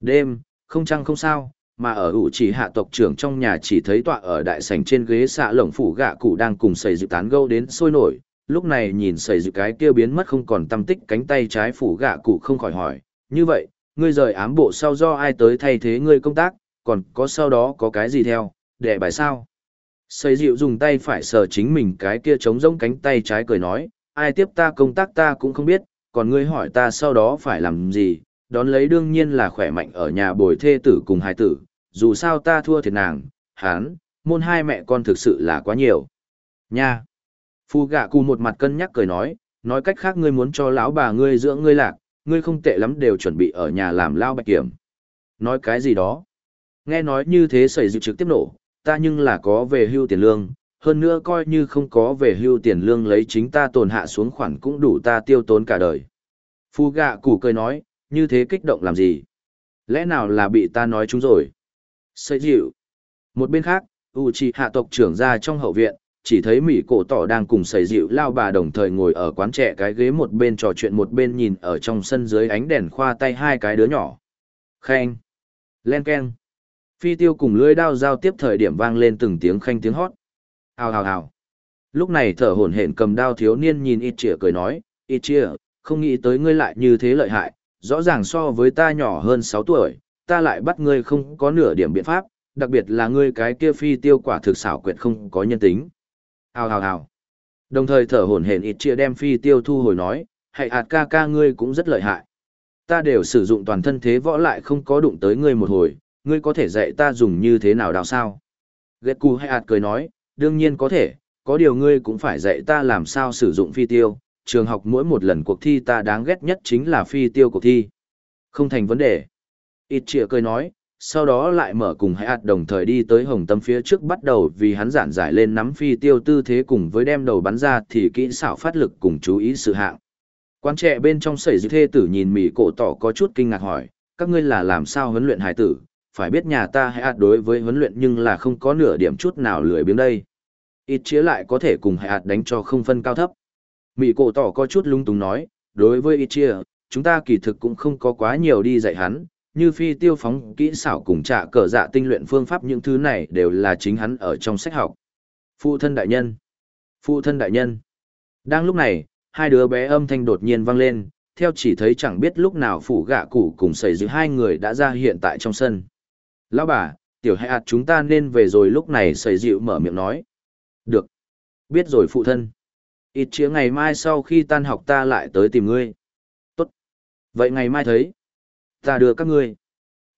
Đêm, không chăng không sao, mà ở ủ chỉ hạ tộc trưởng trong nhà chỉ thấy tọa ở đại sảnh trên ghế xạ lồng phủ gạ cụ đang cùng sầy dự tán gâu đến sôi nổi lúc này nhìn sầy dự cái kia biến mất không còn tâm tích cánh tay trái phủ gạ cụ không khỏi hỏi như vậy ngươi rời ám bộ sau do ai tới thay thế ngươi công tác còn có sau đó có cái gì theo đệ bài sao sầy dịu dùng tay phải sờ chính mình cái kia trống rỗng cánh tay trái cười nói ai tiếp ta công tác ta cũng không biết còn ngươi hỏi ta sau đó phải làm gì đón lấy đương nhiên là khỏe mạnh ở nhà bồi thê tử cùng hài tử dù sao ta thua thiệt nàng, hán, môn hai mẹ con thực sự là quá nhiều. Nha! Phu gạ cù một mặt cân nhắc cười nói, nói cách khác ngươi muốn cho lão bà ngươi dưỡng ngươi lạc, ngươi không tệ lắm đều chuẩn bị ở nhà làm lao bạch kiểm. Nói cái gì đó? Nghe nói như thế xảy dự trực tiếp nổ, ta nhưng là có về hưu tiền lương, hơn nữa coi như không có về hưu tiền lương lấy chính ta tồn hạ xuống khoản cũng đủ ta tiêu tốn cả đời. Phu gạ củ cười nói, như thế kích động làm gì? Lẽ nào là bị ta nói chúng rồi? Xây dịu. Một bên khác, u trì hạ tộc trưởng ra trong hậu viện, chỉ thấy mỹ cổ tỏ đang cùng sầy dịu lao bà đồng thời ngồi ở quán trẻ cái ghế một bên trò chuyện một bên nhìn ở trong sân dưới ánh đèn khoa tay hai cái đứa nhỏ. Khen, Len keng. Phi tiêu cùng lưỡi đao giao tiếp thời điểm vang lên từng tiếng khanh tiếng hót. Hào hào hào. Lúc này thở hổn hển cầm đao thiếu niên nhìn ít trịa cười nói, ít trịa, không nghĩ tới ngươi lại như thế lợi hại, rõ ràng so với ta nhỏ hơn 6 tuổi, ta lại bắt ngươi không có nửa điểm biện pháp, đặc biệt là ngươi cái kia phi tiêu quả thực xảo quyệt không có nhân tính. Hào hào hào. Đồng thời thở hổn hển ít chia đem phi tiêu thu hồi nói, hãy hạt ca ca ngươi cũng rất lợi hại. Ta đều sử dụng toàn thân thế võ lại không có đụng tới ngươi một hồi, ngươi có thể dạy ta dùng như thế nào đào sao? Ghét cù hay ạt cười nói, đương nhiên có thể, có điều ngươi cũng phải dạy ta làm sao sử dụng phi tiêu, trường học mỗi một lần cuộc thi ta đáng ghét nhất chính là phi tiêu cuộc thi. Không thành vấn đề. Ít trịa cười nói, sau đó lại mở cùng hai ạt đồng thời đi tới hồng tâm phía trước bắt đầu vì hắn giản giải lên nắm phi tiêu tư thế cùng với đem đầu bắn ra thì kỹ xảo phát lực cùng chú ý sự hạng. Quan trẻ bên trong sẩy dư thê tử nhìn mỉ cổ tỏ có chút kinh ngạc hỏi, các ngươi là làm sao huấn luyện hải tử, phải biết nhà ta hãy ạt đối với huấn luyện nhưng là không có nửa điểm chút nào lười biếng đây. Ít chĩa lại có thể cùng hãy ạt đánh cho không phân cao thấp. Mị cổ tỏ có chút lung túng nói, đối với ít chia, chúng ta kỳ thực cũng không có quá nhiều đi dạy hắn, như phi tiêu phóng kỹ xảo cùng trả cờ dạ tinh luyện phương pháp những thứ này đều là chính hắn ở trong sách học. Phụ thân đại nhân. Phụ thân đại nhân. Đang lúc này, hai đứa bé âm thanh đột nhiên vang lên, theo chỉ thấy chẳng biết lúc nào phủ gạ cụ cùng xảy giữ hai người đã ra hiện tại trong sân. Lão bà, tiểu hạ ạt chúng ta nên về rồi lúc này sầy dịu mở miệng nói. Được. Biết rồi phụ thân. Ít chĩa ngày mai sau khi tan học ta lại tới tìm ngươi. Tốt. Vậy ngày mai thấy. Ta đưa các ngươi.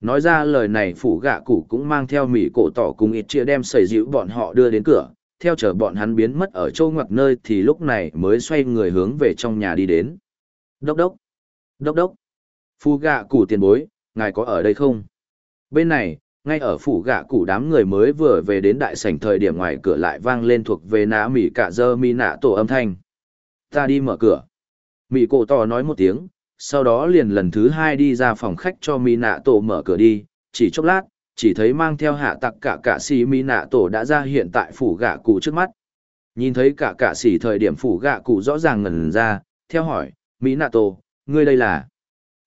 Nói ra lời này phủ gạ cụ cũng mang theo mỉ cổ tỏ cùng ít chia đem sầy dịu bọn họ đưa đến cửa, theo chờ bọn hắn biến mất ở châu ngoặc nơi thì lúc này mới xoay người hướng về trong nhà đi đến. Đốc đốc. Đốc đốc. Phu gạ cụ tiền bối, ngài có ở đây không? Bên này, ngay ở phủ gạ cụ đám người mới vừa về đến đại sảnh thời điểm ngoài cửa lại vang lên thuộc về nã mỉ cả dơ mi nạ tổ âm thanh. Ta đi mở cửa. Mỉ cổ to nói một tiếng, sau đó liền lần thứ hai đi ra phòng khách cho mi nạ tổ mở cửa đi, chỉ chốc lát, chỉ thấy mang theo hạ tặc cả cả xì mi nạ tổ đã ra hiện tại phủ gạ cụ trước mắt. Nhìn thấy cả cả xì thời điểm phủ gạ cụ rõ ràng ngần ra, theo hỏi, Mỹ nạ tổ, ngươi đây là...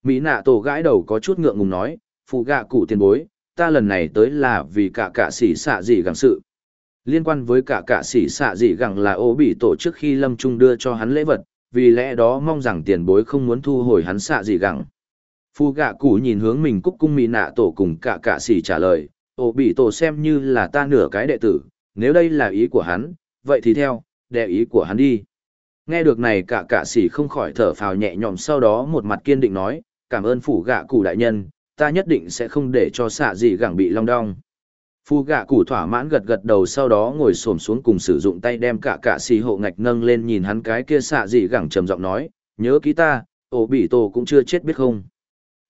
Mỹ nạ tổ gãi đầu có chút ngượng ngùng nói, phủ gạ cụ tiền bối, ta lần này tới là vì cả cả sĩ xạ gì gặng sự. Liên quan với cả cả sĩ xạ gì gặng là ô bị tổ trước khi Lâm Trung đưa cho hắn lễ vật, vì lẽ đó mong rằng tiền bối không muốn thu hồi hắn xạ gì gặng Phu gạ cụ nhìn hướng mình cúc cung mì nạ tổ cùng cả cả xỉ trả lời, ô bị tổ xem như là ta nửa cái đệ tử, nếu đây là ý của hắn, vậy thì theo, đệ ý của hắn đi. Nghe được này cả cả xỉ không khỏi thở phào nhẹ nhõm sau đó một mặt kiên định nói, cảm ơn phủ gạ cụ đại nhân, ta nhất định sẽ không để cho xạ gì gẳng bị long đong. Phu gạ củ thỏa mãn gật gật đầu sau đó ngồi xổm xuống cùng sử dụng tay đem cả cả xì hộ ngạch nâng lên nhìn hắn cái kia xạ gì gẳng trầm giọng nói, nhớ ký ta, ổ bị tổ cũng chưa chết biết không.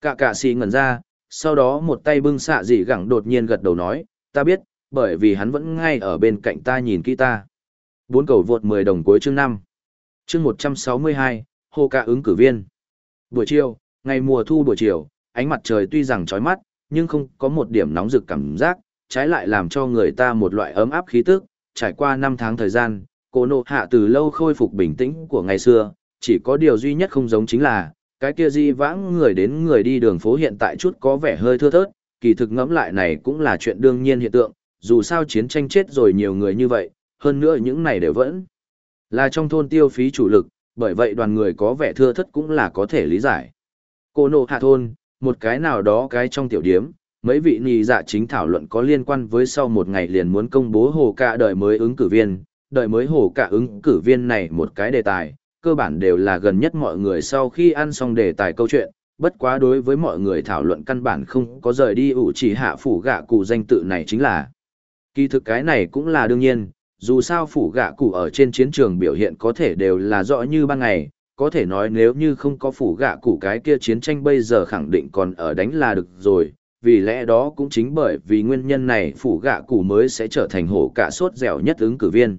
Cả cả xì ngẩn ra, sau đó một tay bưng xạ gì gẳng đột nhiên gật đầu nói, ta biết, bởi vì hắn vẫn ngay ở bên cạnh ta nhìn kỹ ta. Bốn cầu vượt 10 đồng cuối chương 5. Chương 162, hồ cả ứng cử viên. Buổi chiều, ngày mùa thu buổi chiều, ánh mặt trời tuy rằng chói mắt, nhưng không có một điểm nóng rực cảm giác, trái lại làm cho người ta một loại ấm áp khí tức. Trải qua 5 tháng thời gian, cô nộ hạ từ lâu khôi phục bình tĩnh của ngày xưa, chỉ có điều duy nhất không giống chính là, cái kia di vãng người đến người đi đường phố hiện tại chút có vẻ hơi thưa thớt, kỳ thực ngẫm lại này cũng là chuyện đương nhiên hiện tượng, dù sao chiến tranh chết rồi nhiều người như vậy, hơn nữa những này đều vẫn là trong thôn tiêu phí chủ lực, bởi vậy đoàn người có vẻ thưa thất cũng là có thể lý giải. Cô nộ hạ thôn, một cái nào đó cái trong tiểu điếm, mấy vị nì dạ chính thảo luận có liên quan với sau một ngày liền muốn công bố hồ cả đời mới ứng cử viên, đời mới hồ cả ứng cử viên này một cái đề tài, cơ bản đều là gần nhất mọi người sau khi ăn xong đề tài câu chuyện, bất quá đối với mọi người thảo luận căn bản không có rời đi ủ chỉ hạ phủ gạ cụ danh tự này chính là. Kỳ thực cái này cũng là đương nhiên, dù sao phủ gạ cụ ở trên chiến trường biểu hiện có thể đều là rõ như ban ngày, có thể nói nếu như không có phủ gạ cụ cái kia chiến tranh bây giờ khẳng định còn ở đánh là được rồi, vì lẽ đó cũng chính bởi vì nguyên nhân này phủ gạ cụ mới sẽ trở thành hổ cả sốt dẻo nhất ứng cử viên.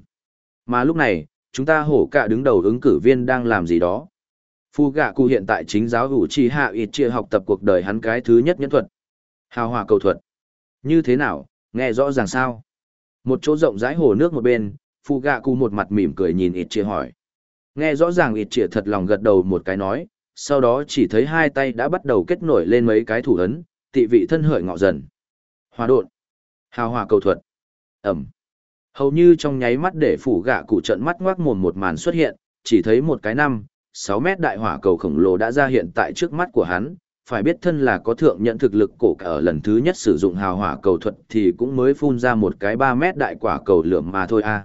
Mà lúc này, chúng ta hổ cả đứng đầu ứng cử viên đang làm gì đó. Phu gạ cụ hiện tại chính giáo hữu chi hạ ít chia học tập cuộc đời hắn cái thứ nhất nhân thuật. Hào hòa cầu thuật. Như thế nào, nghe rõ ràng sao? Một chỗ rộng rãi hồ nước một bên, phu gạ cụ một mặt mỉm cười nhìn ít chia hỏi. Nghe rõ ràng ịt trịa thật lòng gật đầu một cái nói, sau đó chỉ thấy hai tay đã bắt đầu kết nổi lên mấy cái thủ ấn, tị vị thân hợi ngọ dần. Hòa đột, hào hòa cầu thuật, ẩm. Hầu như trong nháy mắt để phủ gạ cụ trận mắt ngoác mồm một màn xuất hiện, chỉ thấy một cái năm, 6 mét đại hỏa cầu khổng lồ đã ra hiện tại trước mắt của hắn, phải biết thân là có thượng nhận thực lực cổ cả ở lần thứ nhất sử dụng hào hỏa cầu thuật thì cũng mới phun ra một cái 3 mét đại quả cầu lượm mà thôi a.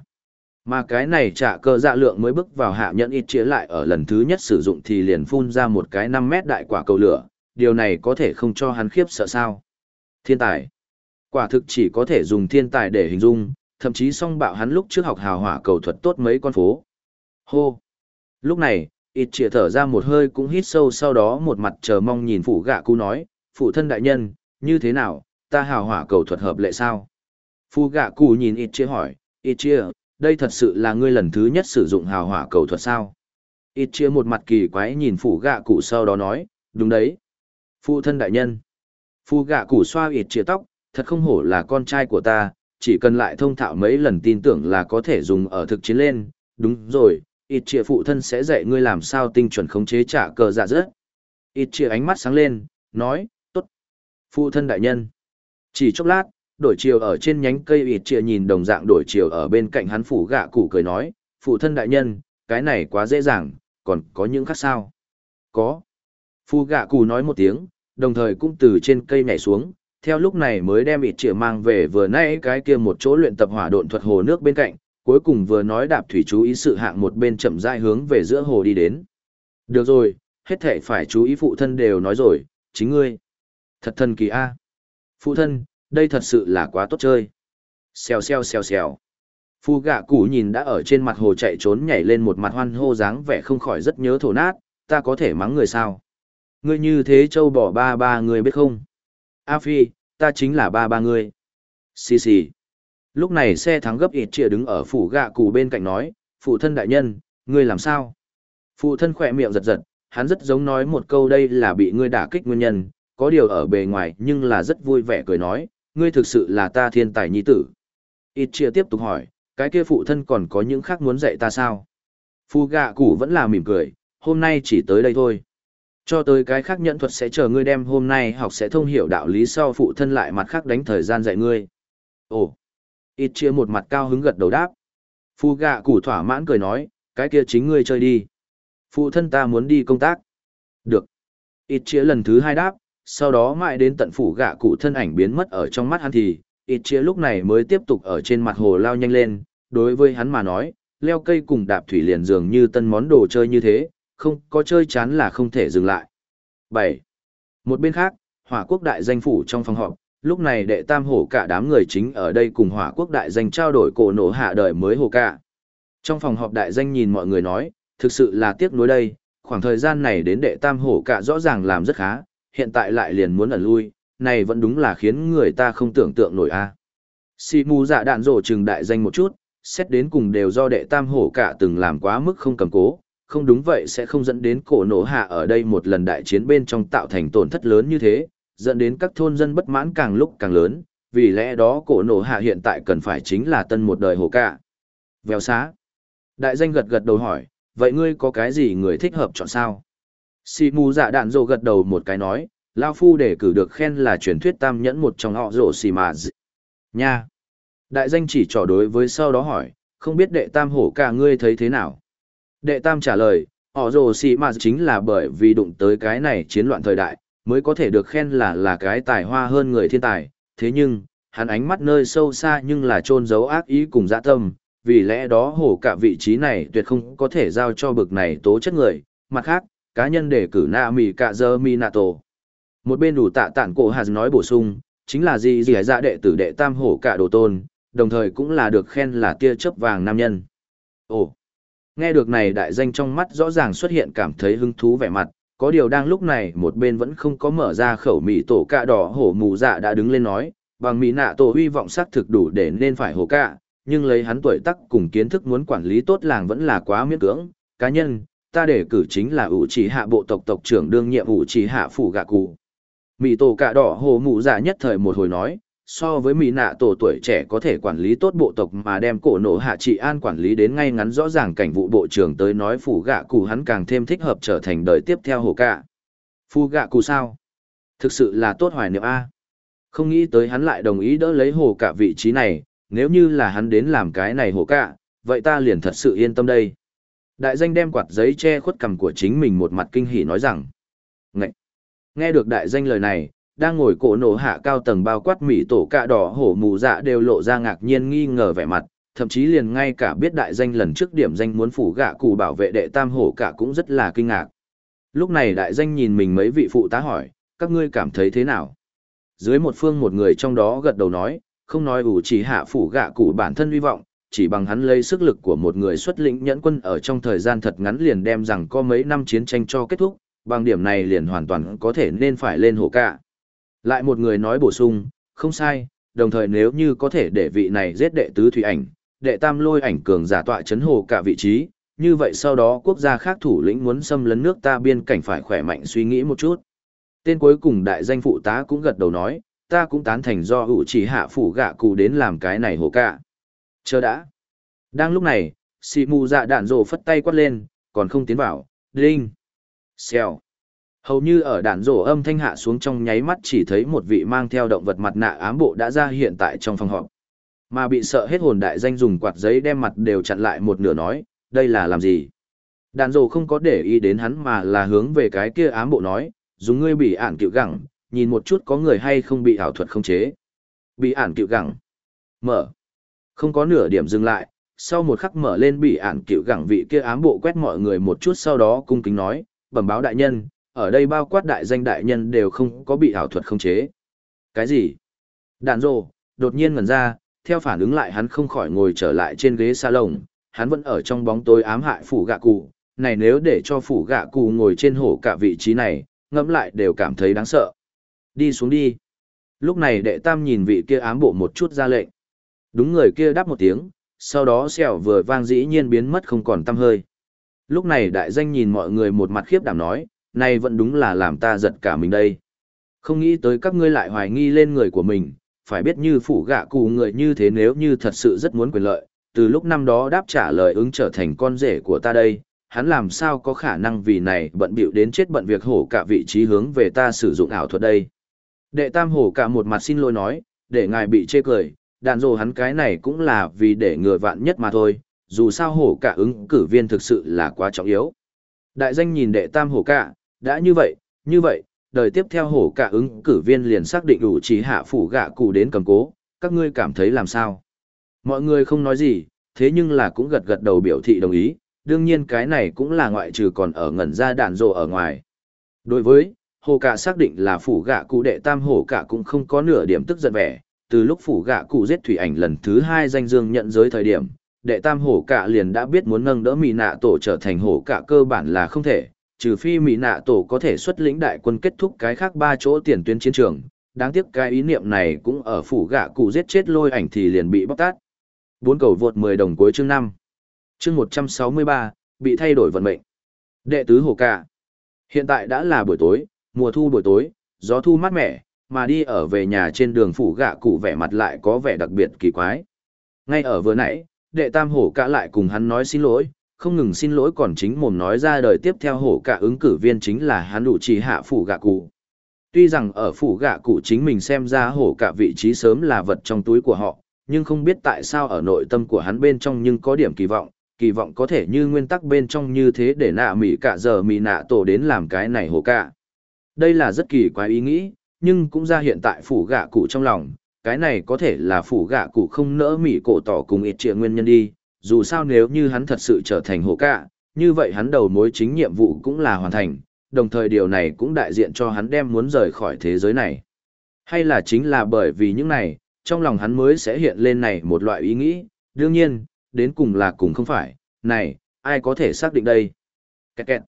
Mà cái này trả cơ dạ lượng mới bước vào hạ nhẫn ít chĩa lại ở lần thứ nhất sử dụng thì liền phun ra một cái 5 mét đại quả cầu lửa, điều này có thể không cho hắn khiếp sợ sao. Thiên tài. Quả thực chỉ có thể dùng thiên tài để hình dung, thậm chí song bạo hắn lúc trước học hào hỏa cầu thuật tốt mấy con phố. Hô. Lúc này, ít chĩa thở ra một hơi cũng hít sâu sau đó một mặt chờ mong nhìn phủ gạ cu nói, phụ thân đại nhân, như thế nào, ta hào hỏa cầu thuật hợp lệ sao? Phu gạ cụ nhìn ít chia hỏi, ít chia, đây thật sự là ngươi lần thứ nhất sử dụng hào hỏa cầu thuật sao? Ít chia một mặt kỳ quái nhìn phủ gạ cụ sau đó nói, đúng đấy. Phụ thân đại nhân. Phu gạ cụ xoa ít chia tóc, thật không hổ là con trai của ta, chỉ cần lại thông thạo mấy lần tin tưởng là có thể dùng ở thực chiến lên. Đúng rồi, ít chia phụ thân sẽ dạy ngươi làm sao tinh chuẩn khống chế trả cờ dạ rớt. Ít chia ánh mắt sáng lên, nói, tốt. Phụ thân đại nhân. Chỉ chốc lát, đổi chiều ở trên nhánh cây ịt chia nhìn đồng dạng đổi chiều ở bên cạnh hắn phủ gạ cụ cười nói, phụ thân đại nhân, cái này quá dễ dàng, còn có những khác sao? Có. Phu gạ cụ nói một tiếng, đồng thời cũng từ trên cây nhảy xuống, theo lúc này mới đem ịt chia mang về vừa nãy cái kia một chỗ luyện tập hỏa độn thuật hồ nước bên cạnh, cuối cùng vừa nói đạp thủy chú ý sự hạng một bên chậm rãi hướng về giữa hồ đi đến. Được rồi, hết thể phải chú ý phụ thân đều nói rồi, chính ngươi. Thật thần kỳ a. Phụ thân, đây thật sự là quá tốt chơi. Xèo xèo xèo xèo. Phu gạ cụ nhìn đã ở trên mặt hồ chạy trốn nhảy lên một mặt hoan hô dáng vẻ không khỏi rất nhớ thổ nát, ta có thể mắng người sao? Ngươi như thế châu bỏ ba ba người biết không? A Phi, ta chính là ba ba người. Xì xì. Lúc này xe thắng gấp ịt trịa đứng ở phủ gạ cụ bên cạnh nói, phụ thân đại nhân, ngươi làm sao? Phụ thân khỏe miệng giật giật, hắn rất giống nói một câu đây là bị ngươi đả kích nguyên nhân, có điều ở bề ngoài nhưng là rất vui vẻ cười nói, ngươi thực sự là ta thiên tài nhi tử. Ít chia tiếp tục hỏi, cái kia phụ thân còn có những khác muốn dạy ta sao? Phu gạ Củ vẫn là mỉm cười, hôm nay chỉ tới đây thôi. Cho tới cái khác nhận thuật sẽ chờ ngươi đem hôm nay học sẽ thông hiểu đạo lý sau phụ thân lại mặt khác đánh thời gian dạy ngươi. Ồ! Ít chia một mặt cao hứng gật đầu đáp. Phu gạ Củ thỏa mãn cười nói, cái kia chính ngươi chơi đi. Phụ thân ta muốn đi công tác. Được. Ít chia lần thứ hai đáp, sau đó mãi đến tận phủ gạ cụ thân ảnh biến mất ở trong mắt hắn thì, ít chia lúc này mới tiếp tục ở trên mặt hồ lao nhanh lên, đối với hắn mà nói, leo cây cùng đạp thủy liền dường như tân món đồ chơi như thế, không có chơi chán là không thể dừng lại. bảy Một bên khác, hỏa quốc đại danh phủ trong phòng họp, lúc này đệ tam hổ cả đám người chính ở đây cùng hỏa quốc đại danh trao đổi cổ nổ hạ đời mới hồ cả. Trong phòng họp đại danh nhìn mọi người nói, thực sự là tiếc nuối đây, khoảng thời gian này đến đệ tam hổ cả rõ ràng làm rất khá, hiện tại lại liền muốn ẩn lui, này vẫn đúng là khiến người ta không tưởng tượng nổi a. À. Xì mù dạ đạn rổ trừng đại danh một chút, xét đến cùng đều do đệ tam hổ cả từng làm quá mức không cầm cố, không đúng vậy sẽ không dẫn đến cổ nổ hạ ở đây một lần đại chiến bên trong tạo thành tổn thất lớn như thế, dẫn đến các thôn dân bất mãn càng lúc càng lớn, vì lẽ đó cổ nổ hạ hiện tại cần phải chính là tân một đời hổ cả. Vèo xá. Đại danh gật gật đầu hỏi, vậy ngươi có cái gì người thích hợp chọn sao? Sì mù dạ đạn rồ gật đầu một cái nói, Lao Phu để cử được khen là truyền thuyết tam nhẫn một trong họ rổ xì mà dị. Nha! Đại danh chỉ trò đối với sau đó hỏi, không biết đệ tam hổ cả ngươi thấy thế nào? Đệ tam trả lời, họ rồ xì mà chính là bởi vì đụng tới cái này chiến loạn thời đại, mới có thể được khen là là cái tài hoa hơn người thiên tài. Thế nhưng, hắn ánh mắt nơi sâu xa nhưng là trôn giấu ác ý cùng dã tâm, vì lẽ đó hổ cả vị trí này tuyệt không có thể giao cho bực này tố chất người. Mặt khác, cá nhân đề cử Na Mì Cạ Dơ Mi Nạ Tổ. Một bên đủ tạ tản cổ hạt nói bổ sung, chính là gì gì dạ đệ tử đệ tam hổ cả đồ tôn, đồng thời cũng là được khen là tia chớp vàng nam nhân. Ồ, nghe được này đại danh trong mắt rõ ràng xuất hiện cảm thấy hứng thú vẻ mặt, có điều đang lúc này một bên vẫn không có mở ra khẩu mì tổ cạ đỏ hổ mù dạ đã đứng lên nói, bằng mì nạ tổ huy vọng xác thực đủ để nên phải hổ cạ, nhưng lấy hắn tuổi tác cùng kiến thức muốn quản lý tốt làng vẫn là quá miễn cưỡng, cá nhân, ta để cử chính là ủ trì hạ bộ tộc tộc trưởng đương nhiệm ủ trì hạ phủ gạ cụ. Mị tổ cạ đỏ hồ mụ dạ nhất thời một hồi nói, so với mỹ nạ tổ tuổi trẻ có thể quản lý tốt bộ tộc mà đem cổ nổ hạ trị an quản lý đến ngay ngắn rõ ràng cảnh vụ bộ trưởng tới nói phủ gạ cụ hắn càng thêm thích hợp trở thành đời tiếp theo hồ cạ. Phu gạ cụ sao? Thực sự là tốt hoài niệm A. Không nghĩ tới hắn lại đồng ý đỡ lấy hồ cạ vị trí này, nếu như là hắn đến làm cái này hồ cạ, vậy ta liền thật sự yên tâm đây. Đại danh đem quạt giấy che khuất cằm của chính mình một mặt kinh hỉ nói rằng. Ngậy! Nghe được đại danh lời này, đang ngồi cổ nổ hạ cao tầng bao quát mỹ tổ cạ đỏ hổ mù dạ đều lộ ra ngạc nhiên nghi ngờ vẻ mặt, thậm chí liền ngay cả biết đại danh lần trước điểm danh muốn phủ gạ cụ bảo vệ đệ tam hổ cả cũng rất là kinh ngạc. Lúc này đại danh nhìn mình mấy vị phụ tá hỏi, các ngươi cảm thấy thế nào? Dưới một phương một người trong đó gật đầu nói, không nói ủ chỉ hạ phủ gạ cụ bản thân hy vọng, chỉ bằng hắn lấy sức lực của một người xuất lĩnh nhẫn quân ở trong thời gian thật ngắn liền đem rằng có mấy năm chiến tranh cho kết thúc, bằng điểm này liền hoàn toàn có thể nên phải lên hổ cả. Lại một người nói bổ sung, không sai, đồng thời nếu như có thể để vị này giết đệ tứ thủy ảnh, đệ tam lôi ảnh cường giả tọa chấn hồ cả vị trí, như vậy sau đó quốc gia khác thủ lĩnh muốn xâm lấn nước ta biên cảnh phải khỏe mạnh suy nghĩ một chút. Tên cuối cùng đại danh phụ tá cũng gật đầu nói, ta cũng tán thành do hữu chỉ hạ phủ gạ cụ đến làm cái này hồ cả. Chờ đã. Đang lúc này, xì mù dạ đạn rồ phất tay quát lên, còn không tiến vào, đinh. Xèo. Hầu như ở đạn rổ âm thanh hạ xuống trong nháy mắt chỉ thấy một vị mang theo động vật mặt nạ ám bộ đã ra hiện tại trong phòng họp. Mà bị sợ hết hồn đại danh dùng quạt giấy đem mặt đều chặn lại một nửa nói, đây là làm gì? Đạn rổ không có để ý đến hắn mà là hướng về cái kia ám bộ nói, dùng ngươi bị ản cựu gẳng, nhìn một chút có người hay không bị ảo thuật không chế. Bị ản cựu gẳng. Mở. Không có nửa điểm dừng lại, sau một khắc mở lên bị ản cựu gẳng vị kia ám bộ quét mọi người một chút sau đó cung kính nói, bẩm báo đại nhân, ở đây bao quát đại danh đại nhân đều không có bị ảo thuật không chế. Cái gì? Đạn rồ, đột nhiên ngẩn ra, theo phản ứng lại hắn không khỏi ngồi trở lại trên ghế salon, hắn vẫn ở trong bóng tối ám hại phủ gạ cụ, này nếu để cho phủ gạ cụ ngồi trên hổ cả vị trí này, ngẫm lại đều cảm thấy đáng sợ. Đi xuống đi. Lúc này đệ tam nhìn vị kia ám bộ một chút ra lệnh. Đúng người kia đáp một tiếng, sau đó xèo vừa vang dĩ nhiên biến mất không còn tăm hơi. Lúc này đại danh nhìn mọi người một mặt khiếp đảm nói, này vẫn đúng là làm ta giật cả mình đây. Không nghĩ tới các ngươi lại hoài nghi lên người của mình, phải biết như phủ gạ cụ người như thế nếu như thật sự rất muốn quyền lợi, từ lúc năm đó đáp trả lời ứng trở thành con rể của ta đây, hắn làm sao có khả năng vì này bận bịu đến chết bận việc hổ cả vị trí hướng về ta sử dụng ảo thuật đây. Đệ tam hổ cả một mặt xin lỗi nói, để ngài bị chê cười, đàn dồ hắn cái này cũng là vì để ngừa vạn nhất mà thôi, dù sao hổ cả ứng cử viên thực sự là quá trọng yếu. Đại danh nhìn đệ tam hổ cả, đã như vậy, như vậy, đời tiếp theo hổ cả ứng cử viên liền xác định đủ chỉ hạ phủ gạ cụ đến cầm cố, các ngươi cảm thấy làm sao? Mọi người không nói gì, thế nhưng là cũng gật gật đầu biểu thị đồng ý, đương nhiên cái này cũng là ngoại trừ còn ở ngẩn ra đàn rồ ở ngoài. Đối với, hồ cả xác định là phủ gạ cụ đệ tam hổ cả cũng không có nửa điểm tức giận vẻ, từ lúc phủ gạ cụ giết thủy ảnh lần thứ hai danh dương nhận giới thời điểm, đệ tam hổ cả liền đã biết muốn nâng đỡ mỹ nạ tổ trở thành hổ cả cơ bản là không thể, trừ phi mỹ nạ tổ có thể xuất lĩnh đại quân kết thúc cái khác ba chỗ tiền tuyến chiến trường. Đáng tiếc cái ý niệm này cũng ở phủ gạ cụ giết chết lôi ảnh thì liền bị bóc tát. Bốn cầu vượt 10 đồng cuối chương năm Chương 163, bị thay đổi vận mệnh. Đệ tứ hổ cả. Hiện tại đã là buổi tối, mùa thu buổi tối, gió thu mát mẻ, mà đi ở về nhà trên đường phủ gạ cụ vẻ mặt lại có vẻ đặc biệt kỳ quái. Ngay ở vừa nãy, đệ tam hổ cả lại cùng hắn nói xin lỗi, không ngừng xin lỗi còn chính mồm nói ra đời tiếp theo hổ cả ứng cử viên chính là hắn đủ chỉ hạ phủ gạ cụ. Tuy rằng ở phủ gạ cụ chính mình xem ra hổ cả vị trí sớm là vật trong túi của họ, nhưng không biết tại sao ở nội tâm của hắn bên trong nhưng có điểm kỳ vọng, kỳ vọng có thể như nguyên tắc bên trong như thế để nạ mỉ cả giờ mỉ nạ tổ đến làm cái này hổ cả. Đây là rất kỳ quái ý nghĩ, nhưng cũng ra hiện tại phủ gạ cụ trong lòng, cái này có thể là phủ gạ cụ không nỡ mỉ cổ tỏ cùng ít trịa nguyên nhân đi, dù sao nếu như hắn thật sự trở thành hổ cả, như vậy hắn đầu mối chính nhiệm vụ cũng là hoàn thành, đồng thời điều này cũng đại diện cho hắn đem muốn rời khỏi thế giới này. Hay là chính là bởi vì những này, trong lòng hắn mới sẽ hiện lên này một loại ý nghĩ, đương nhiên, đến cùng là cùng không phải, này, ai có thể xác định đây? Kẹt kẹt.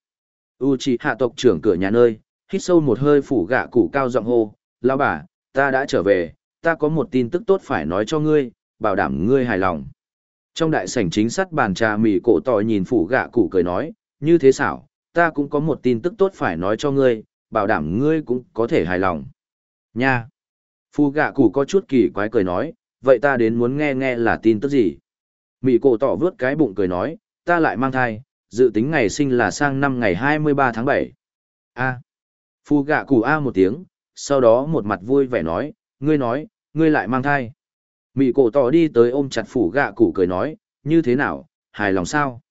hạ tộc trưởng cửa nhà nơi, hít sâu một hơi phủ gạ cụ cao giọng hô, lao bà, ta đã trở về, ta có một tin tức tốt phải nói cho ngươi, bảo đảm ngươi hài lòng. Trong đại sảnh chính sắt bàn trà mì cổ tỏ nhìn phủ gạ cụ cười nói, như thế xảo, ta cũng có một tin tức tốt phải nói cho ngươi, bảo đảm ngươi cũng có thể hài lòng. Nha! Phủ gạ cụ có chút kỳ quái cười nói, vậy ta đến muốn nghe nghe là tin tức gì? mỹ cổ tỏ vướt cái bụng cười nói, ta lại mang thai, dự tính ngày sinh là sang năm ngày 23 tháng 7. A. Phu gạ cụ A một tiếng, sau đó một mặt vui vẻ nói, ngươi nói, ngươi lại mang thai. Mị cổ tỏ đi tới ôm chặt phủ gạ cụ cười nói, như thế nào, hài lòng sao?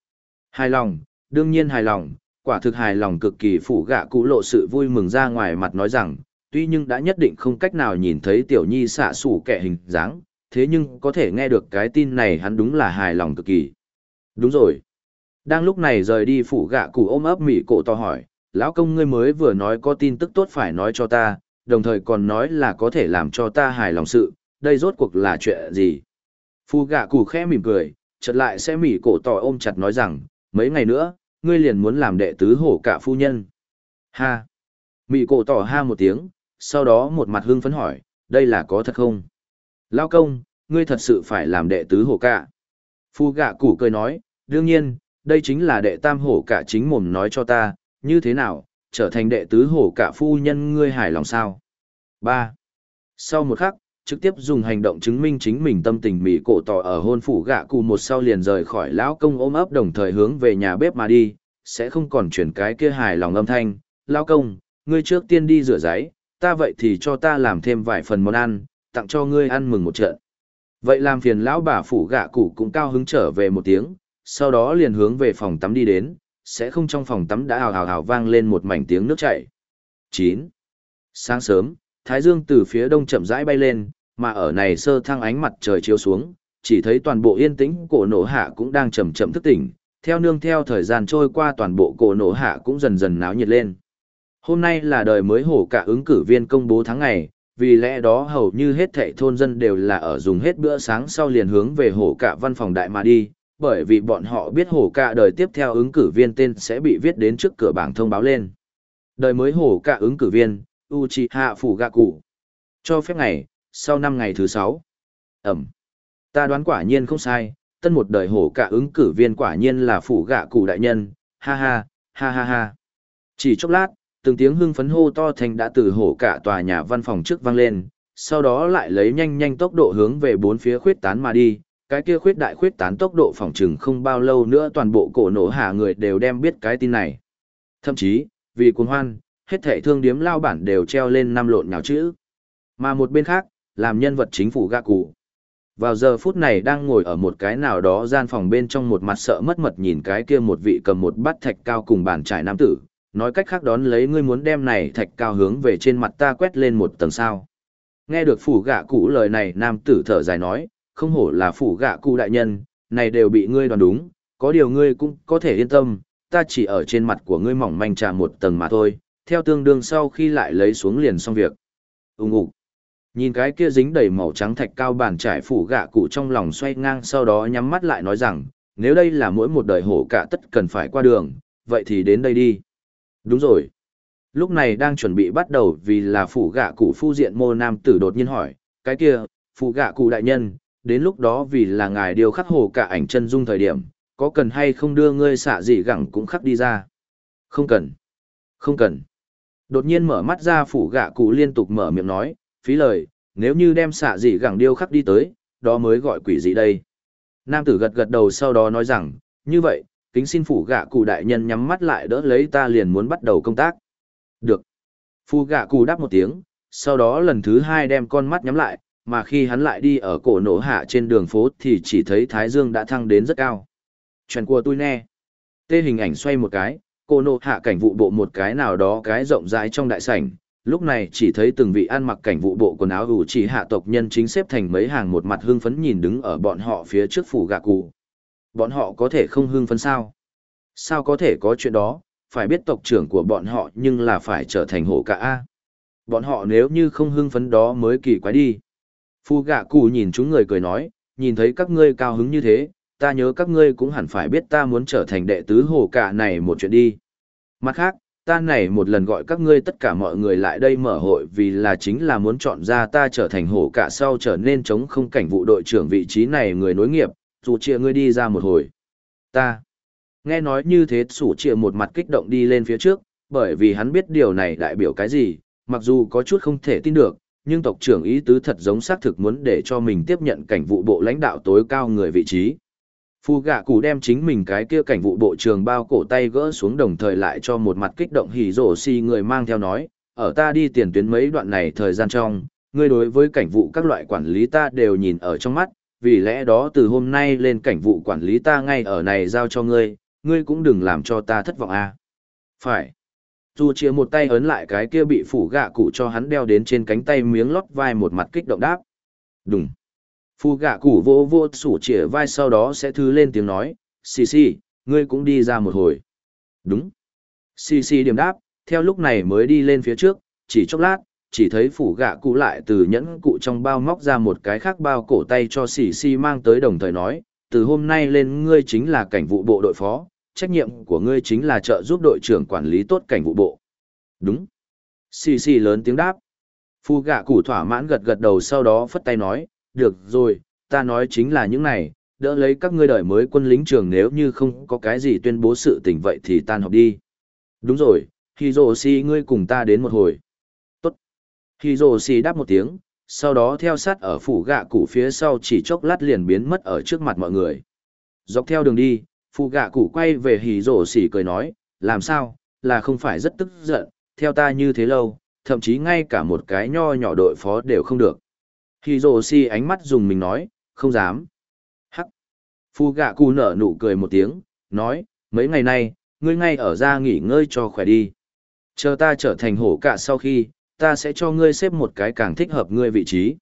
Hài lòng, đương nhiên hài lòng, quả thực hài lòng cực kỳ phủ gạ cụ lộ sự vui mừng ra ngoài mặt nói rằng, tuy nhưng đã nhất định không cách nào nhìn thấy tiểu nhi xạ sủ kẻ hình dáng, thế nhưng có thể nghe được cái tin này hắn đúng là hài lòng cực kỳ. Đúng rồi. Đang lúc này rời đi phủ gạ cụ ôm ấp mị cổ to hỏi, lão công ngươi mới vừa nói có tin tức tốt phải nói cho ta, đồng thời còn nói là có thể làm cho ta hài lòng sự, đây rốt cuộc là chuyện gì? Phu gạ củ khẽ mỉm cười, chợt lại sẽ mỉ cổ tỏ ôm chặt nói rằng, mấy ngày nữa, ngươi liền muốn làm đệ tứ hổ cả phu nhân. Ha! Mỉ cổ tỏ ha một tiếng, sau đó một mặt hưng phấn hỏi, đây là có thật không? Lao công, ngươi thật sự phải làm đệ tứ hổ cả. Phu gạ củ cười nói, đương nhiên, đây chính là đệ tam hổ cả chính mồm nói cho ta, như thế nào, trở thành đệ tứ hổ cả phu nhân ngươi hài lòng sao? 3. Sau một khắc, trực tiếp dùng hành động chứng minh chính mình tâm tình mỹ cổ tỏ ở hôn phủ gạ cụ một sau liền rời khỏi lão công ôm ấp đồng thời hướng về nhà bếp mà đi, sẽ không còn chuyển cái kia hài lòng âm thanh, lão công, ngươi trước tiên đi rửa giấy, ta vậy thì cho ta làm thêm vài phần món ăn, tặng cho ngươi ăn mừng một trận. Vậy làm phiền lão bà phủ gạ cụ cũng cao hứng trở về một tiếng, sau đó liền hướng về phòng tắm đi đến, sẽ không trong phòng tắm đã hào hào hào vang lên một mảnh tiếng nước chảy. 9. Sáng sớm, Thái Dương từ phía đông chậm rãi bay lên, mà ở này sơ thăng ánh mặt trời chiếu xuống, chỉ thấy toàn bộ yên tĩnh cổ nổ hạ cũng đang chậm chậm thức tỉnh, theo nương theo thời gian trôi qua toàn bộ cổ nổ hạ cũng dần dần náo nhiệt lên. Hôm nay là đời mới hổ cả ứng cử viên công bố tháng ngày, vì lẽ đó hầu như hết thảy thôn dân đều là ở dùng hết bữa sáng sau liền hướng về hổ cả văn phòng đại mà đi, bởi vì bọn họ biết hổ cả đời tiếp theo ứng cử viên tên sẽ bị viết đến trước cửa bảng thông báo lên. Đời mới hổ cả ứng cử viên, Uchiha cụ Cho phép ngày, sau năm ngày thứ sáu. Ẩm. Ta đoán quả nhiên không sai, tân một đời hổ cả ứng cử viên quả nhiên là phủ gạ cụ đại nhân, ha ha, ha ha ha. Chỉ chốc lát, từng tiếng hưng phấn hô to thành đã từ hổ cả tòa nhà văn phòng trước vang lên, sau đó lại lấy nhanh nhanh tốc độ hướng về bốn phía khuyết tán mà đi, cái kia khuyết đại khuyết tán tốc độ phòng trừng không bao lâu nữa toàn bộ cổ nổ hạ người đều đem biết cái tin này. Thậm chí, vì cuồng hoan, hết thảy thương điếm lao bản đều treo lên năm lộn nhào chữ. Mà một bên khác, làm nhân vật chính phủ gạ cụ. Vào giờ phút này đang ngồi ở một cái nào đó gian phòng bên trong một mặt sợ mất mật nhìn cái kia một vị cầm một bát thạch cao cùng bàn trải nam tử, nói cách khác đón lấy ngươi muốn đem này thạch cao hướng về trên mặt ta quét lên một tầng sao. Nghe được phủ gạ cụ lời này nam tử thở dài nói, không hổ là phủ gạ cụ đại nhân, này đều bị ngươi đoán đúng, có điều ngươi cũng có thể yên tâm, ta chỉ ở trên mặt của ngươi mỏng manh trà một tầng mà thôi, theo tương đương sau khi lại lấy xuống liền xong việc. Úng ục. Nhìn cái kia dính đầy màu trắng thạch cao bàn trải phủ gạ cụ trong lòng xoay ngang sau đó nhắm mắt lại nói rằng, nếu đây là mỗi một đời hổ cả tất cần phải qua đường, vậy thì đến đây đi. Đúng rồi. Lúc này đang chuẩn bị bắt đầu vì là phủ gạ cụ phu diện mô nam tử đột nhiên hỏi, cái kia, phủ gạ cụ đại nhân, đến lúc đó vì là ngài điều khắc hồ cả ảnh chân dung thời điểm, có cần hay không đưa ngươi xạ gì gẳng cũng khắc đi ra? Không cần. Không cần. Đột nhiên mở mắt ra phủ gạ cụ liên tục mở miệng nói, phí lời, nếu như đem xạ gì gẳng điêu khắc đi tới, đó mới gọi quỷ gì đây. Nam tử gật gật đầu sau đó nói rằng, như vậy, kính xin phủ gạ cụ đại nhân nhắm mắt lại đỡ lấy ta liền muốn bắt đầu công tác. Được. Phu gạ cụ đáp một tiếng, sau đó lần thứ hai đem con mắt nhắm lại, mà khi hắn lại đi ở cổ nổ hạ trên đường phố thì chỉ thấy Thái Dương đã thăng đến rất cao. Chuyện của tôi nè. Tê hình ảnh xoay một cái, cổ nổ hạ cảnh vụ bộ một cái nào đó cái rộng rãi trong đại sảnh, lúc này chỉ thấy từng vị ăn mặc cảnh vụ bộ quần áo ủ chỉ hạ tộc nhân chính xếp thành mấy hàng một mặt hưng phấn nhìn đứng ở bọn họ phía trước phủ gạ cụ. Bọn họ có thể không hưng phấn sao? Sao có thể có chuyện đó, phải biết tộc trưởng của bọn họ nhưng là phải trở thành hổ cả A. Bọn họ nếu như không hưng phấn đó mới kỳ quái đi. Phu gạ cụ nhìn chúng người cười nói, nhìn thấy các ngươi cao hứng như thế, ta nhớ các ngươi cũng hẳn phải biết ta muốn trở thành đệ tứ hổ cả này một chuyện đi. Mặt khác, ta này một lần gọi các ngươi tất cả mọi người lại đây mở hội vì là chính là muốn chọn ra ta trở thành hổ cả sau trở nên chống không cảnh vụ đội trưởng vị trí này người nối nghiệp, dù chia ngươi đi ra một hồi. Ta. Nghe nói như thế sủ chia một mặt kích động đi lên phía trước, bởi vì hắn biết điều này đại biểu cái gì, mặc dù có chút không thể tin được, nhưng tộc trưởng ý tứ thật giống xác thực muốn để cho mình tiếp nhận cảnh vụ bộ lãnh đạo tối cao người vị trí. Phu gạ cụ đem chính mình cái kia cảnh vụ bộ trường bao cổ tay gỡ xuống đồng thời lại cho một mặt kích động hỉ rổ si người mang theo nói, ở ta đi tiền tuyến mấy đoạn này thời gian trong, ngươi đối với cảnh vụ các loại quản lý ta đều nhìn ở trong mắt, vì lẽ đó từ hôm nay lên cảnh vụ quản lý ta ngay ở này giao cho ngươi, ngươi cũng đừng làm cho ta thất vọng a. À. Phải. Dù chia một tay ấn lại cái kia bị phủ gạ cụ cho hắn đeo đến trên cánh tay miếng lót vai một mặt kích động đáp. Đúng. Phu gạ cụ vô vô sủ chĩa vai sau đó sẽ thư lên tiếng nói, xì xì, ngươi cũng đi ra một hồi. Đúng. Xì xì điểm đáp, theo lúc này mới đi lên phía trước, chỉ chốc lát, chỉ thấy phủ gạ cụ lại từ nhẫn cụ trong bao móc ra một cái khác bao cổ tay cho xì xì mang tới đồng thời nói, từ hôm nay lên ngươi chính là cảnh vụ bộ đội phó, trách nhiệm của ngươi chính là trợ giúp đội trưởng quản lý tốt cảnh vụ bộ. Đúng. Xì xì lớn tiếng đáp. Phu gạ củ thỏa mãn gật gật đầu sau đó phất tay nói, được rồi, ta nói chính là những này, đỡ lấy các ngươi đời mới quân lính trường nếu như không có cái gì tuyên bố sự tình vậy thì tan họp đi. Đúng rồi, Hiroshi ngươi cùng ta đến một hồi. Tốt. Hiroshi đáp một tiếng, sau đó theo sát ở phủ gạ củ phía sau chỉ chốc lát liền biến mất ở trước mặt mọi người. Dọc theo đường đi, phụ gạ cụ quay về hỉ rổ xỉ cười nói, làm sao, là không phải rất tức giận, theo ta như thế lâu, thậm chí ngay cả một cái nho nhỏ đội phó đều không được. Hỉ rổ xỉ ánh mắt dùng mình nói, không dám. Hắc. Phụ gạ cụ nở nụ cười một tiếng, nói, mấy ngày nay, ngươi ngay ở ra nghỉ ngơi cho khỏe đi. Chờ ta trở thành hổ cả sau khi, ta sẽ cho ngươi xếp một cái càng thích hợp ngươi vị trí.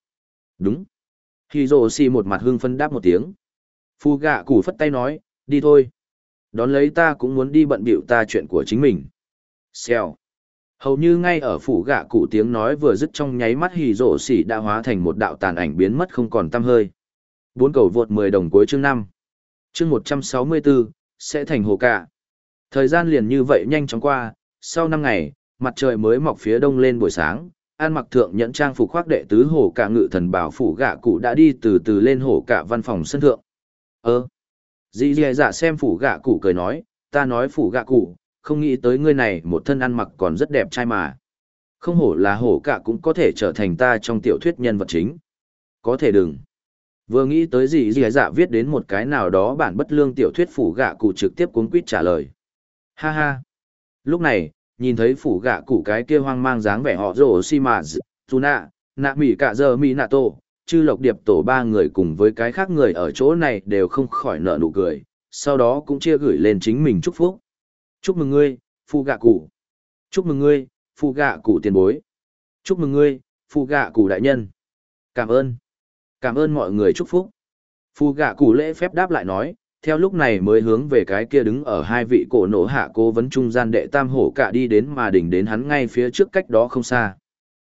Đúng. Hì rổ xỉ một mặt hưng phân đáp một tiếng. Phu gạ củ phất tay nói, đi thôi. Đón lấy ta cũng muốn đi bận bịu ta chuyện của chính mình. Xèo. Hầu như ngay ở phủ gạ cụ tiếng nói vừa dứt trong nháy mắt hì rổ xỉ đã hóa thành một đạo tàn ảnh biến mất không còn tăm hơi. Bốn cầu vượt 10 đồng cuối chương 5. Chương 164, sẽ thành hồ cả. Thời gian liền như vậy nhanh chóng qua, sau 5 ngày, mặt trời mới mọc phía đông lên buổi sáng, an mặc thượng nhẫn trang phục khoác đệ tứ hồ cả ngự thần bảo phủ gạ cụ đã đi từ từ lên hồ cả văn phòng sân thượng. Ơ, dì dì dạ xem phủ gạ cụ cười nói, ta nói phủ gạ cụ, không nghĩ tới ngươi này một thân ăn mặc còn rất đẹp trai mà. Không hổ là hổ cả cũng có thể trở thành ta trong tiểu thuyết nhân vật chính. Có thể đừng. Vừa nghĩ tới gì dì dạ viết đến một cái nào đó bản bất lương tiểu thuyết phủ gạ cụ trực tiếp cuốn quýt trả lời. Ha ha. Lúc này, nhìn thấy phủ gạ cụ cái kia hoang mang dáng vẻ họ rổ xi mà nạ, nạ mỉ cả giờ mỉ nạ tổ, chư lộc điệp tổ ba người cùng với cái khác người ở chỗ này đều không khỏi nợ nụ cười, sau đó cũng chia gửi lên chính mình chúc phúc. Chúc mừng ngươi, phu gạ cụ. Chúc mừng ngươi, phu gạ cụ tiền bối. Chúc mừng ngươi, phu gạ cụ đại nhân. Cảm ơn. Cảm ơn mọi người chúc phúc. Phu gạ cụ lễ phép đáp lại nói, theo lúc này mới hướng về cái kia đứng ở hai vị cổ nổ hạ cố vấn trung gian đệ tam hổ cả đi đến mà đỉnh đến hắn ngay phía trước cách đó không xa.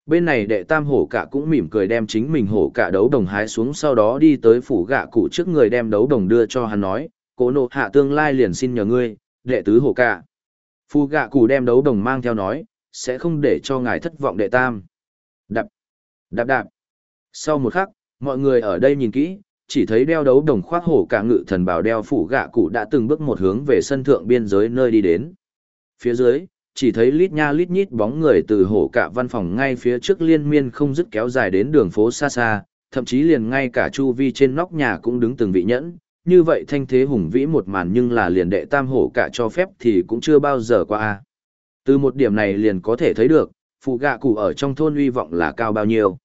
Bên này đệ tam hổ cả cũng mỉm cười đem chính mình hổ cả đấu đồng hái xuống sau đó đi tới phủ gạ cụ trước người đem đấu đồng đưa cho hắn nói, cố nộ hạ tương lai liền xin nhờ ngươi, đệ tứ hổ cả. Phu gạ cụ đem đấu đồng mang theo nói, sẽ không để cho ngài thất vọng đệ tam. Đạp, đạp đạp. Sau một khắc, mọi người ở đây nhìn kỹ, chỉ thấy đeo đấu đồng khoác hổ cả ngự thần bảo đeo phủ gạ cụ đã từng bước một hướng về sân thượng biên giới nơi đi đến. Phía dưới, chỉ thấy lít nha lít nhít bóng người từ hổ cả văn phòng ngay phía trước liên miên không dứt kéo dài đến đường phố xa xa, thậm chí liền ngay cả chu vi trên nóc nhà cũng đứng từng vị nhẫn. Như vậy thanh thế hùng vĩ một màn nhưng là liền đệ tam hổ cả cho phép thì cũng chưa bao giờ qua. a Từ một điểm này liền có thể thấy được, phụ gạ cụ ở trong thôn uy vọng là cao bao nhiêu.